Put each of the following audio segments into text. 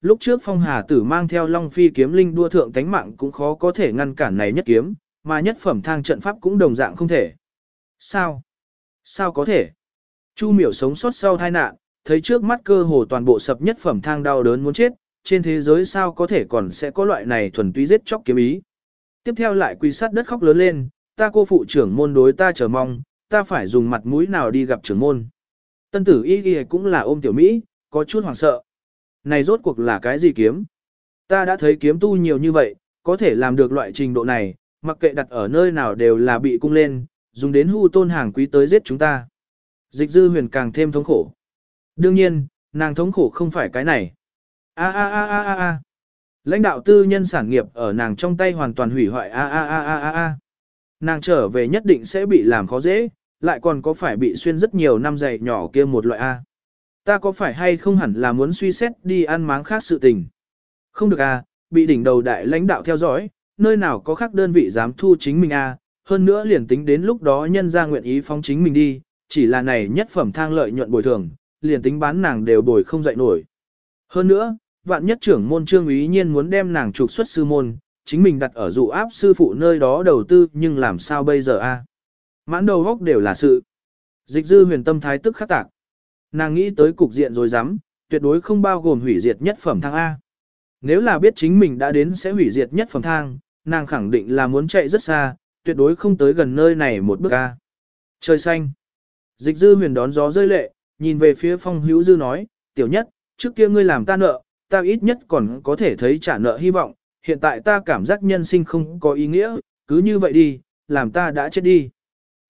lúc trước phong hà tử mang theo Long Phi kiếm linh đua thượng tánh mạng cũng khó có thể ngăn cản này nhất kiếm, mà nhất phẩm thang trận pháp cũng đồng dạng không thể. Sao? Sao có thể? Chu miểu sống sót sau tai nạn, thấy trước mắt cơ hồ toàn bộ sập nhất phẩm thang đau đớn muốn chết, trên thế giới sao có thể còn sẽ có loại này thuần túy giết chóc kiếm ý. Tiếp theo lại quy sát đất khóc lớn lên, ta cô phụ trưởng môn đối ta chờ mong, ta phải dùng mặt mũi nào đi gặp trưởng môn. Tân tử y ghi cũng là ôm tiểu Mỹ, có chút hoảng sợ. Này rốt cuộc là cái gì kiếm? Ta đã thấy kiếm tu nhiều như vậy, có thể làm được loại trình độ này, mặc kệ đặt ở nơi nào đều là bị cung lên, dùng đến hưu tôn hàng quý tới giết chúng ta. Dịch dư huyền càng thêm thống khổ. Đương nhiên, nàng thống khổ không phải cái này. A a a a a a. Lãnh đạo tư nhân sản nghiệp ở nàng trong tay hoàn toàn hủy hoại a a a a a a. Nàng trở về nhất định sẽ bị làm khó dễ, lại còn có phải bị xuyên rất nhiều năm dày nhỏ kia một loại a. Ta có phải hay không hẳn là muốn suy xét đi ăn máng khác sự tình. Không được à? bị đỉnh đầu đại lãnh đạo theo dõi, nơi nào có khác đơn vị dám thu chính mình à? hơn nữa liền tính đến lúc đó nhân ra nguyện ý phóng chính mình đi, chỉ là này nhất phẩm thang lợi nhuận bồi thường, liền tính bán nàng đều bồi không dậy nổi. Hơn nữa, vạn nhất trưởng môn trương ý nhiên muốn đem nàng trục xuất sư môn, chính mình đặt ở dụ áp sư phụ nơi đó đầu tư nhưng làm sao bây giờ a? Mãn đầu góc đều là sự. Dịch dư huyền tâm thái tức khắc tạc. Nàng nghĩ tới cục diện rồi dám, tuyệt đối không bao gồm hủy diệt nhất phẩm thang A. Nếu là biết chính mình đã đến sẽ hủy diệt nhất phẩm thang, nàng khẳng định là muốn chạy rất xa, tuyệt đối không tới gần nơi này một bước A. Trời xanh. Dịch dư huyền đón gió rơi lệ, nhìn về phía phong hữu dư nói, tiểu nhất, trước kia ngươi làm ta nợ, ta ít nhất còn có thể thấy trả nợ hy vọng, hiện tại ta cảm giác nhân sinh không có ý nghĩa, cứ như vậy đi, làm ta đã chết đi.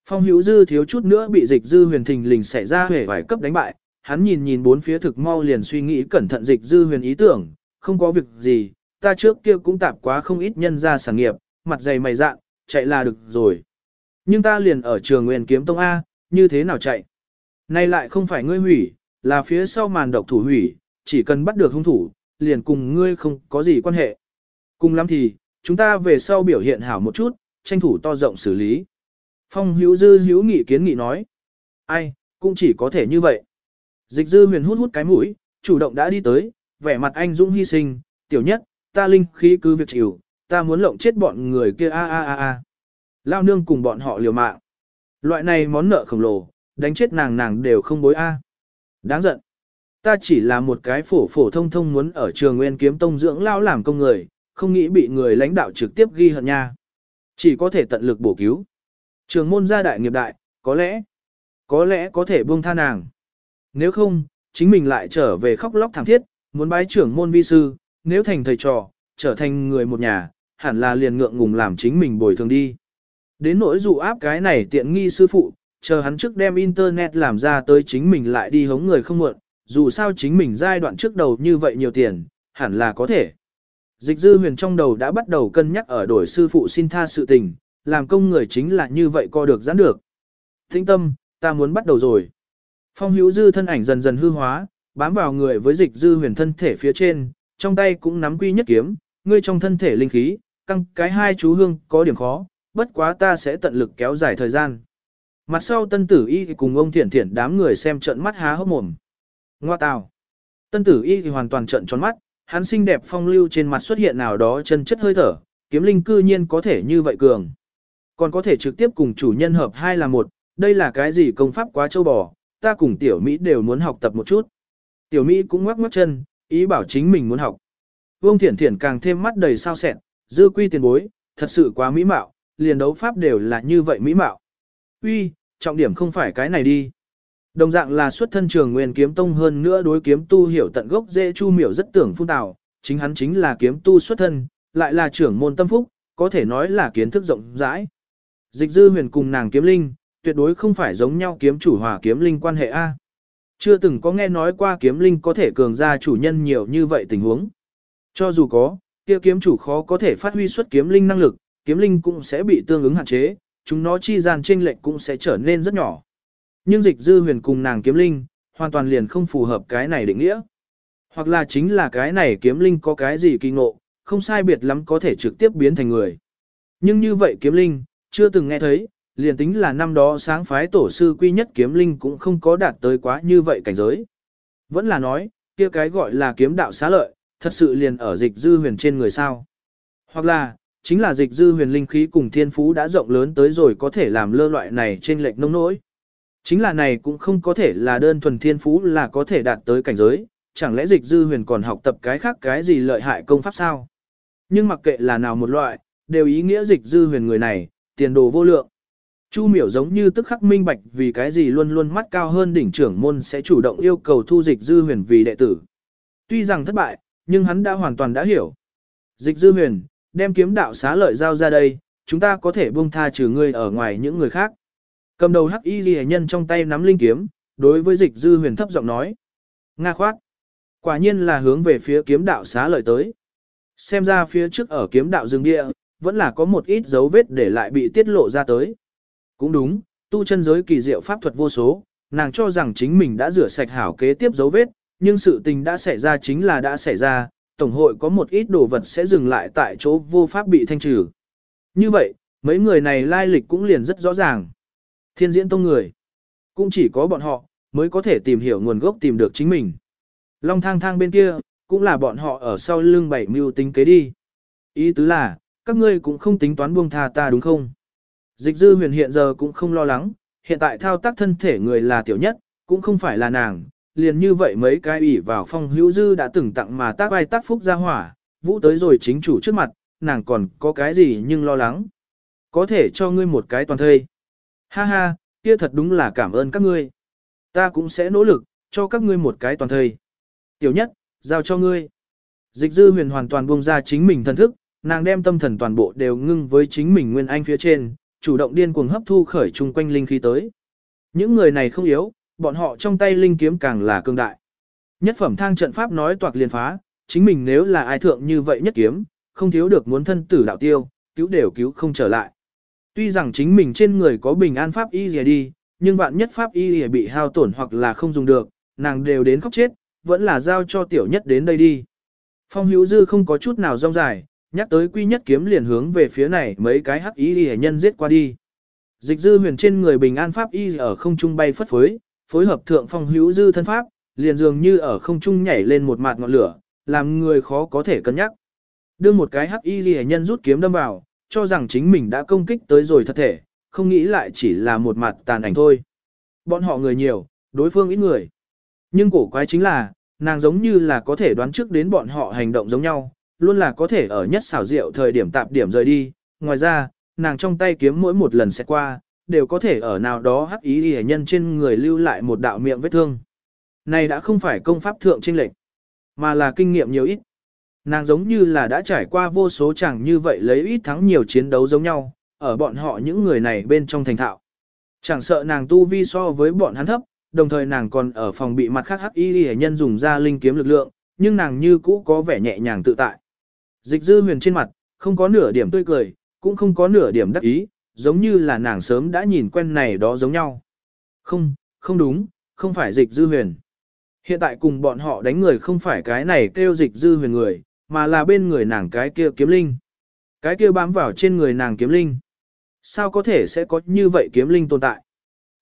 Phong hữu dư thiếu chút nữa bị dịch dư huyền thình lình xảy ra hề vài cấp đánh bại, hắn nhìn nhìn bốn phía thực mau liền suy nghĩ cẩn thận dịch dư huyền ý tưởng, không có việc gì, ta trước kia cũng tạp quá không ít nhân ra sản nghiệp, mặt dày mày dạn, chạy là được rồi. Nhưng ta liền ở trường nguyên kiếm tông A, như thế nào chạy? Nay lại không phải ngươi hủy, là phía sau màn độc thủ hủy, chỉ cần bắt được hung thủ, liền cùng ngươi không có gì quan hệ. Cùng lắm thì, chúng ta về sau biểu hiện hảo một chút, tranh thủ to rộng xử lý. Phong hữu dư hữu nghị kiến nghị nói. Ai, cũng chỉ có thể như vậy. Dịch dư huyền hút hút cái mũi, chủ động đã đi tới, vẻ mặt anh dũng hy sinh, tiểu nhất, ta linh khí cứ việc chịu, ta muốn lộng chết bọn người kia a a a a. Lao nương cùng bọn họ liều mạng. Loại này món nợ khổng lồ, đánh chết nàng nàng đều không bối a. Đáng giận. Ta chỉ là một cái phổ phổ thông thông muốn ở trường nguyên kiếm tông dưỡng lao làm công người, không nghĩ bị người lãnh đạo trực tiếp ghi hận nha. Chỉ có thể tận lực bổ cứu. Trường môn gia đại nghiệp đại, có lẽ, có lẽ có thể buông tha nàng. Nếu không, chính mình lại trở về khóc lóc thảm thiết, muốn bái trưởng môn vi sư, nếu thành thầy trò, trở thành người một nhà, hẳn là liền ngượng ngùng làm chính mình bồi thường đi. Đến nỗi dụ áp cái này tiện nghi sư phụ, chờ hắn trước đem internet làm ra tới chính mình lại đi hống người không muộn, dù sao chính mình giai đoạn trước đầu như vậy nhiều tiền, hẳn là có thể. Dịch dư huyền trong đầu đã bắt đầu cân nhắc ở đổi sư phụ xin tha sự tình, làm công người chính là như vậy co được giãn được. Thinh tâm, ta muốn bắt đầu rồi. Phong hữu dư thân ảnh dần dần hư hóa, bám vào người với dịch dư huyền thân thể phía trên, trong tay cũng nắm quy nhất kiếm, ngươi trong thân thể linh khí, căng cái hai chú hương có điểm khó, bất quá ta sẽ tận lực kéo dài thời gian. Mặt sau tân tử y cùng ông thiển thiển đám người xem trận mắt há hốc mồm. Ngoa tào. Tân tử y thì hoàn toàn trận tròn mắt, hắn xinh đẹp phong lưu trên mặt xuất hiện nào đó chân chất hơi thở, kiếm linh cư nhiên có thể như vậy cường. Còn có thể trực tiếp cùng chủ nhân hợp hai là một, đây là cái gì công pháp quá châu bò, ta cùng tiểu Mỹ đều muốn học tập một chút. Tiểu Mỹ cũng ngoắc ngoắc chân, ý bảo chính mình muốn học. Vương Thiển Thiển càng thêm mắt đầy sao sẹn, dư quy tiền bối, thật sự quá mỹ mạo, liền đấu pháp đều là như vậy mỹ mạo. Uy, trọng điểm không phải cái này đi. Đồng dạng là xuất thân trường nguyên kiếm tông hơn nữa đối kiếm tu hiểu tận gốc dễ chu miểu rất tưởng phun tào, chính hắn chính là kiếm tu xuất thân, lại là trưởng môn tâm phúc, có thể nói là kiến thức rộng rãi. Dịch dư huyền cùng nàng kiếm linh, tuyệt đối không phải giống nhau kiếm chủ hòa kiếm linh quan hệ A. Chưa từng có nghe nói qua kiếm linh có thể cường ra chủ nhân nhiều như vậy tình huống. Cho dù có, kia kiếm chủ khó có thể phát huy xuất kiếm linh năng lực, kiếm linh cũng sẽ bị tương ứng hạn chế, chúng nó chi gian chênh lệch cũng sẽ trở nên rất nhỏ. Nhưng dịch dư huyền cùng nàng kiếm linh, hoàn toàn liền không phù hợp cái này định nghĩa. Hoặc là chính là cái này kiếm linh có cái gì kỳ ngộ, không sai biệt lắm có thể trực tiếp biến thành người. Nhưng như vậy kiếm linh, chưa từng nghe thấy, liền tính là năm đó sáng phái tổ sư quy nhất kiếm linh cũng không có đạt tới quá như vậy cảnh giới. Vẫn là nói, kia cái gọi là kiếm đạo xá lợi, thật sự liền ở dịch dư huyền trên người sao. Hoặc là, chính là dịch dư huyền linh khí cùng thiên phú đã rộng lớn tới rồi có thể làm lơ loại này trên lệch nông nỗi. Chính là này cũng không có thể là đơn thuần thiên phú là có thể đạt tới cảnh giới, chẳng lẽ dịch dư huyền còn học tập cái khác cái gì lợi hại công pháp sao? Nhưng mặc kệ là nào một loại, đều ý nghĩa dịch dư huyền người này, tiền đồ vô lượng. Chu miểu giống như tức khắc minh bạch vì cái gì luôn luôn mắt cao hơn đỉnh trưởng môn sẽ chủ động yêu cầu thu dịch dư huyền vì đệ tử. Tuy rằng thất bại, nhưng hắn đã hoàn toàn đã hiểu. Dịch dư huyền, đem kiếm đạo xá lợi giao ra đây, chúng ta có thể buông tha trừ ngươi ở ngoài những người khác. Cầm đầu hắc y ghi nhân trong tay nắm linh kiếm, đối với dịch dư huyền thấp giọng nói. Nga khoát. Quả nhiên là hướng về phía kiếm đạo xá lợi tới. Xem ra phía trước ở kiếm đạo rừng địa, vẫn là có một ít dấu vết để lại bị tiết lộ ra tới. Cũng đúng, tu chân giới kỳ diệu pháp thuật vô số, nàng cho rằng chính mình đã rửa sạch hảo kế tiếp dấu vết, nhưng sự tình đã xảy ra chính là đã xảy ra, tổng hội có một ít đồ vật sẽ dừng lại tại chỗ vô pháp bị thanh trừ. Như vậy, mấy người này lai lịch cũng liền rất rõ ràng. Thiên diễn tông người, cũng chỉ có bọn họ, mới có thể tìm hiểu nguồn gốc tìm được chính mình. Long thang thang bên kia, cũng là bọn họ ở sau lưng bảy mưu tính kế đi. Ý tứ là, các ngươi cũng không tính toán buông tha ta đúng không? Dịch dư huyền hiện giờ cũng không lo lắng, hiện tại thao tác thân thể người là tiểu nhất, cũng không phải là nàng, liền như vậy mấy cái ủy vào phong hữu dư đã từng tặng mà tác ai tác phúc ra hỏa, vũ tới rồi chính chủ trước mặt, nàng còn có cái gì nhưng lo lắng. Có thể cho ngươi một cái toàn thây. Ha ha, kia thật đúng là cảm ơn các ngươi. Ta cũng sẽ nỗ lực, cho các ngươi một cái toàn thây. Tiểu nhất, giao cho ngươi. Dịch dư huyền hoàn toàn buông ra chính mình thân thức, nàng đem tâm thần toàn bộ đều ngưng với chính mình nguyên anh phía trên, chủ động điên cuồng hấp thu khởi chung quanh linh khí tới. Những người này không yếu, bọn họ trong tay linh kiếm càng là cương đại. Nhất phẩm thang trận pháp nói toạc liền phá, chính mình nếu là ai thượng như vậy nhất kiếm, không thiếu được muốn thân tử đạo tiêu, cứu đều cứu không trở lại. Tuy rằng chính mình trên người có bình an pháp y gì đi, nhưng vạn nhất pháp y gì bị hao tổn hoặc là không dùng được, nàng đều đến khóc chết, vẫn là giao cho tiểu nhất đến đây đi. Phong hữu dư không có chút nào rong dài, nhắc tới quy nhất kiếm liền hướng về phía này mấy cái hắc y hệ nhân giết qua đi. Dịch dư huyền trên người bình an pháp y ở không trung bay phất phới, phối hợp thượng phong hữu dư thân pháp, liền dường như ở không trung nhảy lên một mạt ngọn lửa, làm người khó có thể cân nhắc. Đưa một cái hắc y hệ nhân rút kiếm đâm vào, cho rằng chính mình đã công kích tới rồi thật thể, không nghĩ lại chỉ là một mặt tàn ảnh thôi. Bọn họ người nhiều, đối phương ít người. Nhưng cổ quái chính là, nàng giống như là có thể đoán trước đến bọn họ hành động giống nhau, luôn là có thể ở nhất xảo diệu thời điểm tạp điểm rời đi. Ngoài ra, nàng trong tay kiếm mỗi một lần sẽ qua, đều có thể ở nào đó hắc ý hề nhân trên người lưu lại một đạo miệng vết thương. Này đã không phải công pháp thượng trinh lệnh, mà là kinh nghiệm nhiều ít. Nàng giống như là đã trải qua vô số chẳng như vậy lấy ít thắng nhiều chiến đấu giống nhau, ở bọn họ những người này bên trong thành thạo. Chẳng sợ nàng tu vi so với bọn hắn thấp, đồng thời nàng còn ở phòng bị mặt khác hắc y hệ nhân dùng ra linh kiếm lực lượng, nhưng nàng như cũ có vẻ nhẹ nhàng tự tại. Dịch dư huyền trên mặt, không có nửa điểm tươi cười, cũng không có nửa điểm đắc ý, giống như là nàng sớm đã nhìn quen này đó giống nhau. Không, không đúng, không phải dịch dư huyền. Hiện tại cùng bọn họ đánh người không phải cái này kêu dịch dư huyền người, mà là bên người nàng cái kia kiếm linh. Cái kia bám vào trên người nàng kiếm linh. Sao có thể sẽ có như vậy kiếm linh tồn tại?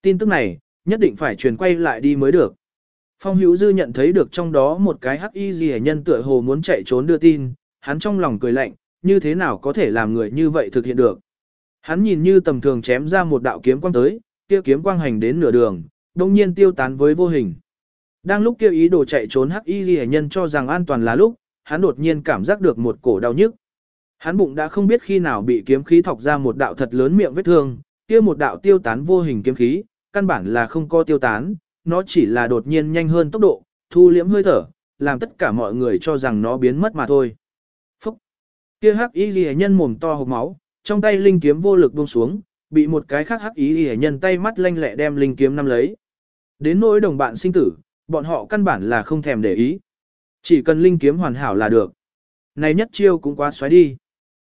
Tin tức này, nhất định phải truyền quay lại đi mới được. Phong hữu dư nhận thấy được trong đó một cái hắc y gì nhân tựa hồ muốn chạy trốn đưa tin, hắn trong lòng cười lạnh, như thế nào có thể làm người như vậy thực hiện được. Hắn nhìn như tầm thường chém ra một đạo kiếm quang tới, kia kiếm quang hành đến nửa đường, đồng nhiên tiêu tán với vô hình. Đang lúc kia ý đồ chạy trốn hắc y ghi nhân cho rằng an toàn là lúc, hắn đột nhiên cảm giác được một cổ đau nhức. Hắn bụng đã không biết khi nào bị kiếm khí thọc ra một đạo thật lớn miệng vết thương, kia một đạo tiêu tán vô hình kiếm khí, căn bản là không có tiêu tán, nó chỉ là đột nhiên nhanh hơn tốc độ, thu liễm hơi thở, làm tất cả mọi người cho rằng nó biến mất mà thôi. Kia hắc y ghi nhân mồm to hộp máu, trong tay linh kiếm vô lực buông xuống, bị một cái khác hắc y ghi nhân tay mắt lanh lẹ đem linh kiếm nắm lấy. Đến nỗi đồng bạn sinh tử, bọn họ căn bản là không thèm để ý. Chỉ cần linh kiếm hoàn hảo là được. Này nhất chiêu cũng quá xoáy đi.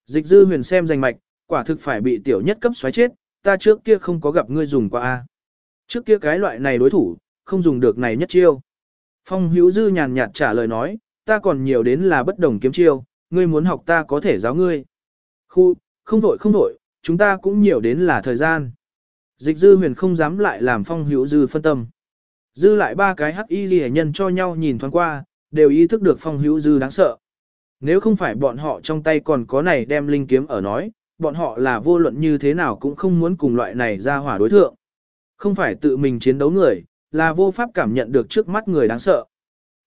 Dịch dư huyền xem danh mạch, quả thực phải bị tiểu nhất cấp xoáy chết, ta trước kia không có gặp ngươi dùng qua a. Trước kia cái loại này đối thủ, không dùng được này nhất chiêu. Phong hữu dư nhàn nhạt trả lời nói, ta còn nhiều đến là bất đồng kiếm chiêu, ngươi muốn học ta có thể giáo ngươi. Khu, không vội không vội, chúng ta cũng nhiều đến là thời gian. Dịch dư huyền không dám lại làm phong hữu dư phân tâm. Dư lại ba cái hắc y ghi nhân cho nhau nhìn thoáng qua, đều ý thức được phong hữu dư đáng sợ. Nếu không phải bọn họ trong tay còn có này đem linh kiếm ở nói, bọn họ là vô luận như thế nào cũng không muốn cùng loại này ra hỏa đối thượng. Không phải tự mình chiến đấu người, là vô pháp cảm nhận được trước mắt người đáng sợ.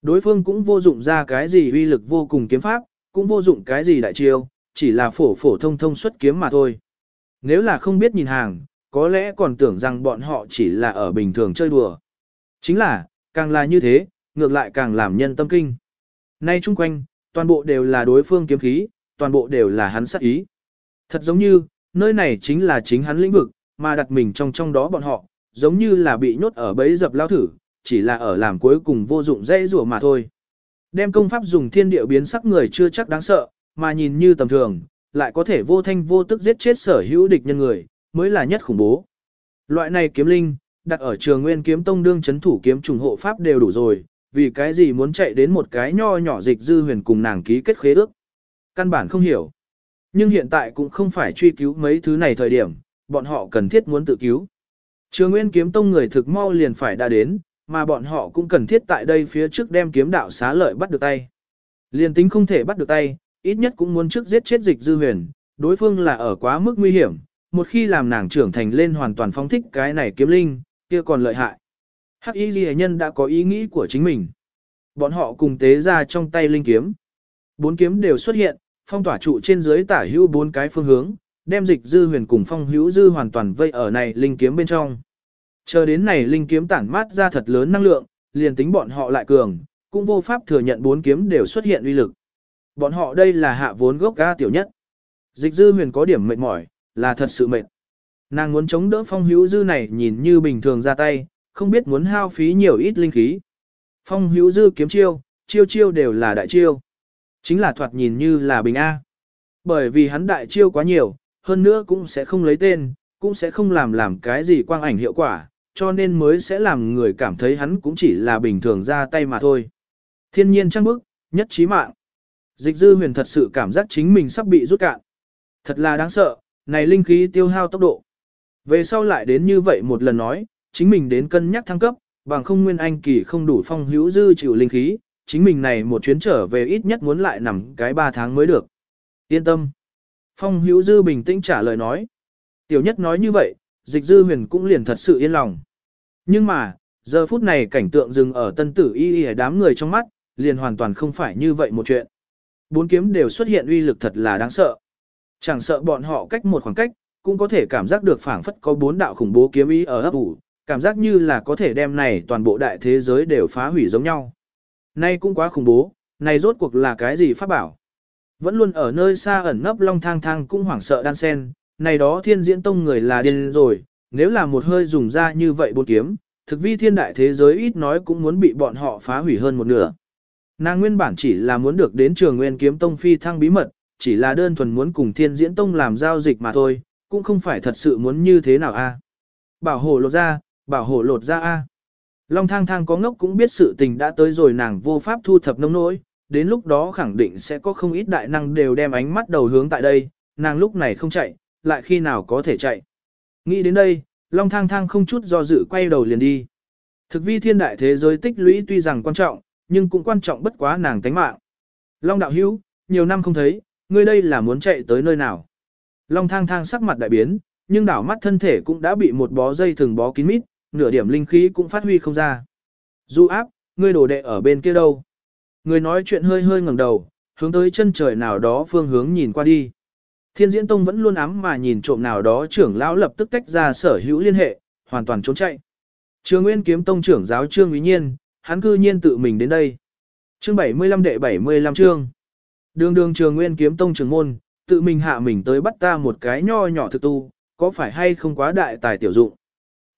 Đối phương cũng vô dụng ra cái gì uy lực vô cùng kiếm pháp, cũng vô dụng cái gì đại chiêu, chỉ là phổ phổ thông thông xuất kiếm mà thôi. Nếu là không biết nhìn hàng, có lẽ còn tưởng rằng bọn họ chỉ là ở bình thường chơi đùa. Chính là, càng là như thế, ngược lại càng làm nhân tâm kinh. Nay chung quanh, toàn bộ đều là đối phương kiếm khí, toàn bộ đều là hắn sát ý. Thật giống như, nơi này chính là chính hắn lĩnh vực, mà đặt mình trong trong đó bọn họ, giống như là bị nhốt ở bẫy dập lao thử, chỉ là ở làm cuối cùng vô dụng dây rùa mà thôi. Đem công pháp dùng thiên địa biến sắc người chưa chắc đáng sợ, mà nhìn như tầm thường, lại có thể vô thanh vô tức giết chết sở hữu địch nhân người, mới là nhất khủng bố. Loại này kiếm linh, đặt ở trường nguyên kiếm tông đương chấn thủ kiếm trùng hộ pháp đều đủ rồi, vì cái gì muốn chạy đến một cái nho nhỏ dịch dư huyền cùng nàng ký kết khế ước. Căn bản không hiểu. Nhưng hiện tại cũng không phải truy cứu mấy thứ này thời điểm, bọn họ cần thiết muốn tự cứu. Trường Nguyên kiếm tông người thực mau liền phải đã đến, mà bọn họ cũng cần thiết tại đây phía trước đem kiếm đạo xá lợi bắt được tay. Liền tính không thể bắt được tay, ít nhất cũng muốn trước giết chết dịch dư huyền, đối phương là ở quá mức nguy hiểm, một khi làm nàng trưởng thành lên hoàn toàn phóng thích cái này kiếm linh, kia còn lợi hại. Hắc y ghi nhân đã có ý nghĩ của chính mình. Bọn họ cùng tế ra trong tay linh kiếm. Bốn kiếm đều xuất hiện, phong tỏa trụ trên dưới tả hữu bốn cái phương hướng, đem dịch dư huyền cùng phong hữu dư hoàn toàn vây ở này linh kiếm bên trong. Chờ đến này linh kiếm tản mát ra thật lớn năng lượng, liền tính bọn họ lại cường, cũng vô pháp thừa nhận bốn kiếm đều xuất hiện uy lực. Bọn họ đây là hạ vốn gốc ga tiểu nhất. Dịch dư huyền có điểm mệt mỏi, là thật sự mệt. Nàng muốn chống đỡ phong hữu dư này nhìn như bình thường ra tay, không biết muốn hao phí nhiều ít linh khí. Phong hữu dư kiếm chiêu, chiêu chiêu đều là đại chiêu. Chính là thoạt nhìn như là bình A. Bởi vì hắn đại chiêu quá nhiều, hơn nữa cũng sẽ không lấy tên, cũng sẽ không làm làm cái gì quang ảnh hiệu quả, cho nên mới sẽ làm người cảm thấy hắn cũng chỉ là bình thường ra tay mà thôi. Thiên nhiên trăng bức, nhất trí mạng. Dịch dư huyền thật sự cảm giác chính mình sắp bị rút cạn. Thật là đáng sợ, này linh khí tiêu hao tốc độ. Về sau lại đến như vậy một lần nói, chính mình đến cân nhắc thăng cấp, bằng không nguyên anh kỳ không đủ phong hữu dư chịu linh khí, chính mình này một chuyến trở về ít nhất muốn lại nằm cái 3 tháng mới được. Yên tâm. Phong hữu dư bình tĩnh trả lời nói. Tiểu nhất nói như vậy, dịch dư huyền cũng liền thật sự yên lòng. Nhưng mà, giờ phút này cảnh tượng dừng ở tân tử y y đám người trong mắt, liền hoàn toàn không phải như vậy một chuyện. Bốn kiếm đều xuất hiện uy lực thật là đáng sợ. Chẳng sợ bọn họ cách một khoảng cách, cũng có thể cảm giác được phảng phất có bốn đạo khủng bố kiếm ý ở ấp ủ, cảm giác như là có thể đem này toàn bộ đại thế giới đều phá hủy giống nhau. Nay cũng quá khủng bố, này rốt cuộc là cái gì pháp bảo? Vẫn luôn ở nơi xa ẩn nấp long thang thang cũng hoảng sợ đan sen, này đó thiên diễn tông người là điên rồi, nếu là một hơi dùng ra như vậy bốn kiếm, thực vi thiên đại thế giới ít nói cũng muốn bị bọn họ phá hủy hơn một nửa. Nàng nguyên bản chỉ là muốn được đến trường nguyên kiếm tông phi thăng bí mật, chỉ là đơn thuần muốn cùng thiên diễn tông làm giao dịch mà thôi, cũng không phải thật sự muốn như thế nào a. À? Bảo hộ lột ra, bảo hộ lột ra a. À? Long thang thang có ngốc cũng biết sự tình đã tới rồi nàng vô pháp thu thập nông nỗi, đến lúc đó khẳng định sẽ có không ít đại năng đều đem ánh mắt đầu hướng tại đây, nàng lúc này không chạy, lại khi nào có thể chạy. Nghĩ đến đây, Long thang thang không chút do dự quay đầu liền đi. Thực vi thiên đại thế giới tích lũy tuy rằng quan trọng, nhưng cũng quan trọng bất quá nàng tánh mạng. Long đạo hữu, nhiều năm không thấy, ngươi đây là muốn chạy tới nơi nào. Long thang thang sắc mặt đại biến, nhưng đảo mắt thân thể cũng đã bị một bó dây thường bó kín mít, nửa điểm linh khí cũng phát huy không ra. Du áp, ngươi đổ đệ ở bên kia đâu? Người nói chuyện hơi hơi ngẩng đầu, hướng tới chân trời nào đó phương hướng nhìn qua đi. Thiên diễn tông vẫn luôn ám mà nhìn trộm nào đó trưởng lão lập tức tách ra sở hữu liên hệ, hoàn toàn trốn chạy. Trường Nguyên kiếm tông trưởng giáo Trương Ý Nhiên, hắn cư nhiên tự mình đến đây. Chương 75 đệ 75 chương. Đường đường Trường Nguyên kiếm tông trưởng môn, tự mình hạ mình tới bắt ta một cái nho nhỏ thực tu, có phải hay không quá đại tài tiểu dụng.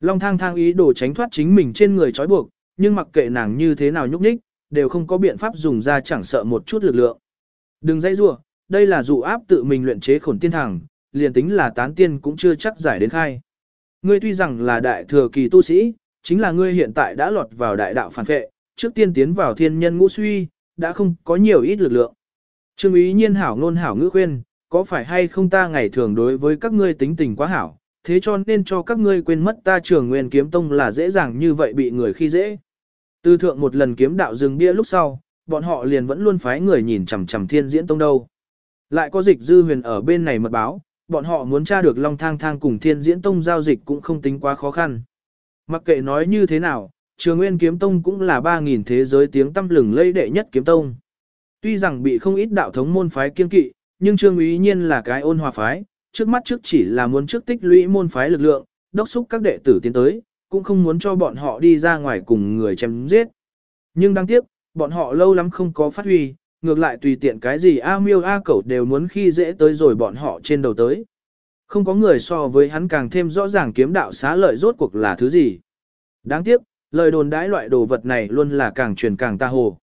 Long thang thang ý đồ tránh thoát chính mình trên người trói buộc, nhưng mặc kệ nàng như thế nào nhúc nhích, đều không có biện pháp dùng ra chẳng sợ một chút lực lượng. Đừng dãy rủa, đây là dụ áp tự mình luyện chế khổn tiên thẳng, liền tính là tán tiên cũng chưa chắc giải đến khai. Ngươi tuy rằng là đại thừa kỳ tu sĩ, chính là ngươi hiện tại đã lọt vào đại đạo phản phệ, trước tiên tiến vào thiên nhân ngũ suy, đã không có nhiều ít lực lượng. Trương ý nhiên hảo ngôn hảo ngữ khuyên, có phải hay không ta ngày thường đối với các ngươi tính tình quá hảo, thế cho nên cho các ngươi quên mất ta trường nguyên kiếm tông là dễ dàng như vậy bị người khi dễ. Tư thượng một lần kiếm đạo dừng bia lúc sau, bọn họ liền vẫn luôn phái người nhìn chằm chằm thiên diễn tông đâu. Lại có dịch dư huyền ở bên này mật báo, bọn họ muốn tra được Long Thang Thang cùng Thiên Diễn Tông giao dịch cũng không tính quá khó khăn. Mặc kệ nói như thế nào, Trường Nguyên Kiếm Tông cũng là 3.000 thế giới tiếng tăm lừng lây đệ nhất kiếm tông. Tuy rằng bị không ít đạo thống môn phái kiên kỵ, nhưng Trương Ý Nhiên là cái ôn hòa phái, trước mắt trước chỉ là muốn trước tích lũy môn phái lực lượng, đốc xúc các đệ tử tiến tới, cũng không muốn cho bọn họ đi ra ngoài cùng người chém giết. Nhưng đáng tiếc, bọn họ lâu lắm không có phát huy, ngược lại tùy tiện cái gì A miêu A cẩu đều muốn khi dễ tới rồi bọn họ trên đầu tới. Không có người so với hắn càng thêm rõ ràng kiếm đạo xá lợi rốt cuộc là thứ gì. Đáng tiếc, lời đồn đãi loại đồ vật này luôn là càng truyền càng ta hồ.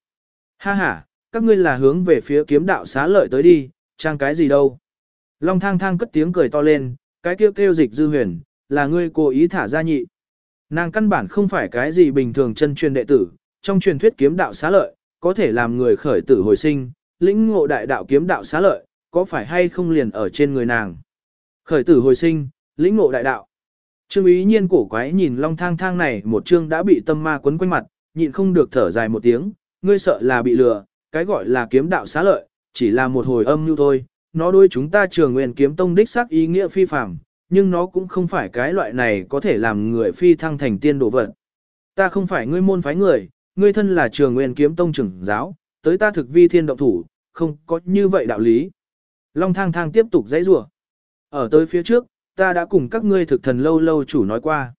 Ha ha, các ngươi là hướng về phía kiếm đạo xá lợi tới đi, trang cái gì đâu. Long thang thang cất tiếng cười to lên, cái kêu kêu dịch dư huyền, là ngươi cố ý thả ra nhị. Nàng căn bản không phải cái gì bình thường chân truyền đệ tử, trong truyền thuyết kiếm đạo xá lợi, có thể làm người khởi tử hồi sinh, lĩnh ngộ đại đạo kiếm đạo xá lợi, có phải hay không liền ở trên người nàng. Khởi tử hồi sinh, lĩnh ngộ đại đạo. Trương ý nhiên cổ quái nhìn long thang thang này một chương đã bị tâm ma quấn quanh mặt, nhịn không được thở dài một tiếng, ngươi sợ là bị lừa, cái gọi là kiếm đạo xá lợi, chỉ là một hồi âm như thôi, nó đối chúng ta trường nguyên kiếm tông đích xác ý nghĩa phi phạm, nhưng nó cũng không phải cái loại này có thể làm người phi thăng thành tiên độ vật. Ta không phải ngươi môn phái người, ngươi thân là trường nguyên kiếm tông trưởng giáo, tới ta thực vi thiên động thủ, không có như vậy đạo lý. Long thang thang tiếp tục dãy rủa. Ở tới phía trước, ta đã cùng các ngươi thực thần lâu lâu chủ nói qua.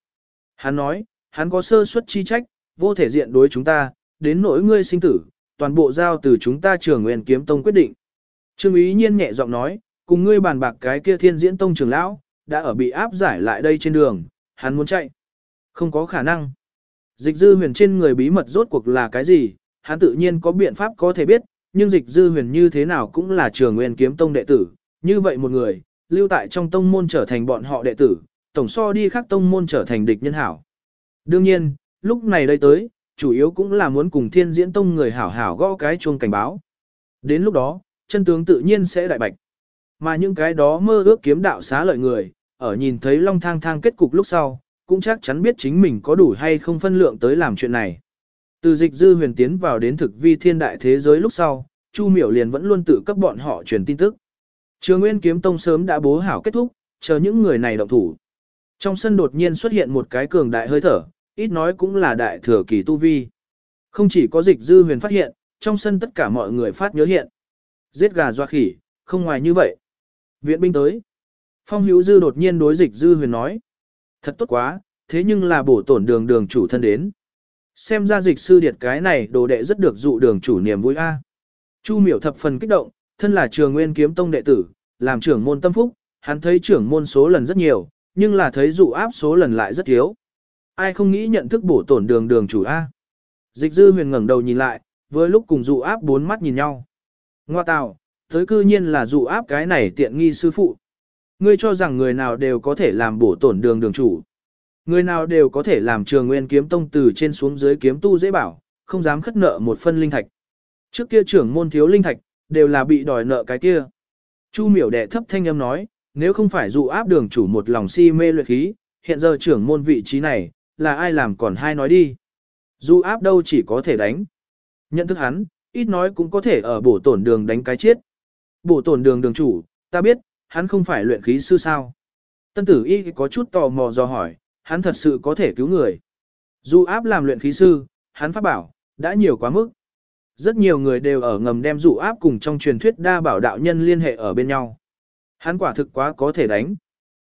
Hắn nói, hắn có sơ suất chi trách, vô thể diện đối chúng ta, đến nỗi ngươi sinh tử, toàn bộ giao từ chúng ta trường nguyên kiếm tông quyết định. Trương ý nhiên nhẹ giọng nói, cùng ngươi bàn bạc cái kia thiên diễn tông trưởng lão, đã ở bị áp giải lại đây trên đường, hắn muốn chạy. Không có khả năng. Dịch dư huyền trên người bí mật rốt cuộc là cái gì, hắn tự nhiên có biện pháp có thể biết, nhưng dịch dư huyền như thế nào cũng là trường nguyên kiếm tông đệ tử, như vậy một người, lưu tại trong tông môn trở thành bọn họ đệ tử, tổng so đi khác tông môn trở thành địch nhân hảo. Đương nhiên, lúc này đây tới, chủ yếu cũng là muốn cùng thiên diễn tông người hảo hảo gõ cái chuông cảnh báo. Đến lúc đó, chân tướng tự nhiên sẽ đại bạch. Mà những cái đó mơ ước kiếm đạo xá lợi người, ở nhìn thấy long thang thang kết cục lúc sau, cũng chắc chắn biết chính mình có đủ hay không phân lượng tới làm chuyện này. Từ dịch dư huyền tiến vào đến thực vi thiên đại thế giới lúc sau, Chu miểu liền vẫn luôn tự cấp bọn họ truyền tin tức. Trường Nguyên Kiếm Tông sớm đã bố hảo kết thúc, chờ những người này động thủ. Trong sân đột nhiên xuất hiện một cái cường đại hơi thở, ít nói cũng là đại thừa kỳ tu vi. Không chỉ có dịch dư huyền phát hiện, trong sân tất cả mọi người phát nhớ hiện. Giết gà doa khỉ, không ngoài như vậy. Viện binh tới. Phong hữu dư đột nhiên đối dịch dư huyền nói. Thật tốt quá, thế nhưng là bổ tổn đường đường chủ thân đến. Xem ra dịch sư điệt cái này đồ đệ rất được dụ đường chủ niềm vui a. À. Chu miểu thập phần kích động, thân là trường nguyên kiếm tông đệ tử, làm trưởng môn tâm phúc, hắn thấy trưởng môn số lần rất nhiều, nhưng là thấy dụ áp số lần lại rất thiếu. Ai không nghĩ nhận thức bổ tổn đường đường chủ A. À? Dịch dư huyền ngẩng đầu nhìn lại, với lúc cùng dụ áp bốn mắt nhìn nhau. Ngoa tào, tới cư nhiên là dụ áp cái này tiện nghi sư phụ. Ngươi cho rằng người nào đều có thể làm bổ tổn đường đường chủ. Người nào đều có thể làm trường nguyên kiếm tông từ trên xuống dưới kiếm tu dễ bảo, không dám khất nợ một phân linh thạch. Trước kia trưởng môn thiếu linh thạch, đều là bị đòi nợ cái kia. Chu miểu đệ thấp thanh âm nói, nếu không phải dụ áp đường chủ một lòng si mê luyện khí, hiện giờ trưởng môn vị trí này, là ai làm còn hai nói đi. Dụ áp đâu chỉ có thể đánh. Nhận thức hắn, ít nói cũng có thể ở bổ tổn đường đánh cái chết. Bổ tổn đường đường chủ, ta biết, hắn không phải luyện khí sư sao. Tân tử y có chút tò mò do hỏi, hắn thật sự có thể cứu người. Dù áp làm luyện khí sư, hắn phát bảo, đã nhiều quá mức. Rất nhiều người đều ở ngầm đem dụ áp cùng trong truyền thuyết đa bảo đạo nhân liên hệ ở bên nhau. Hắn quả thực quá có thể đánh.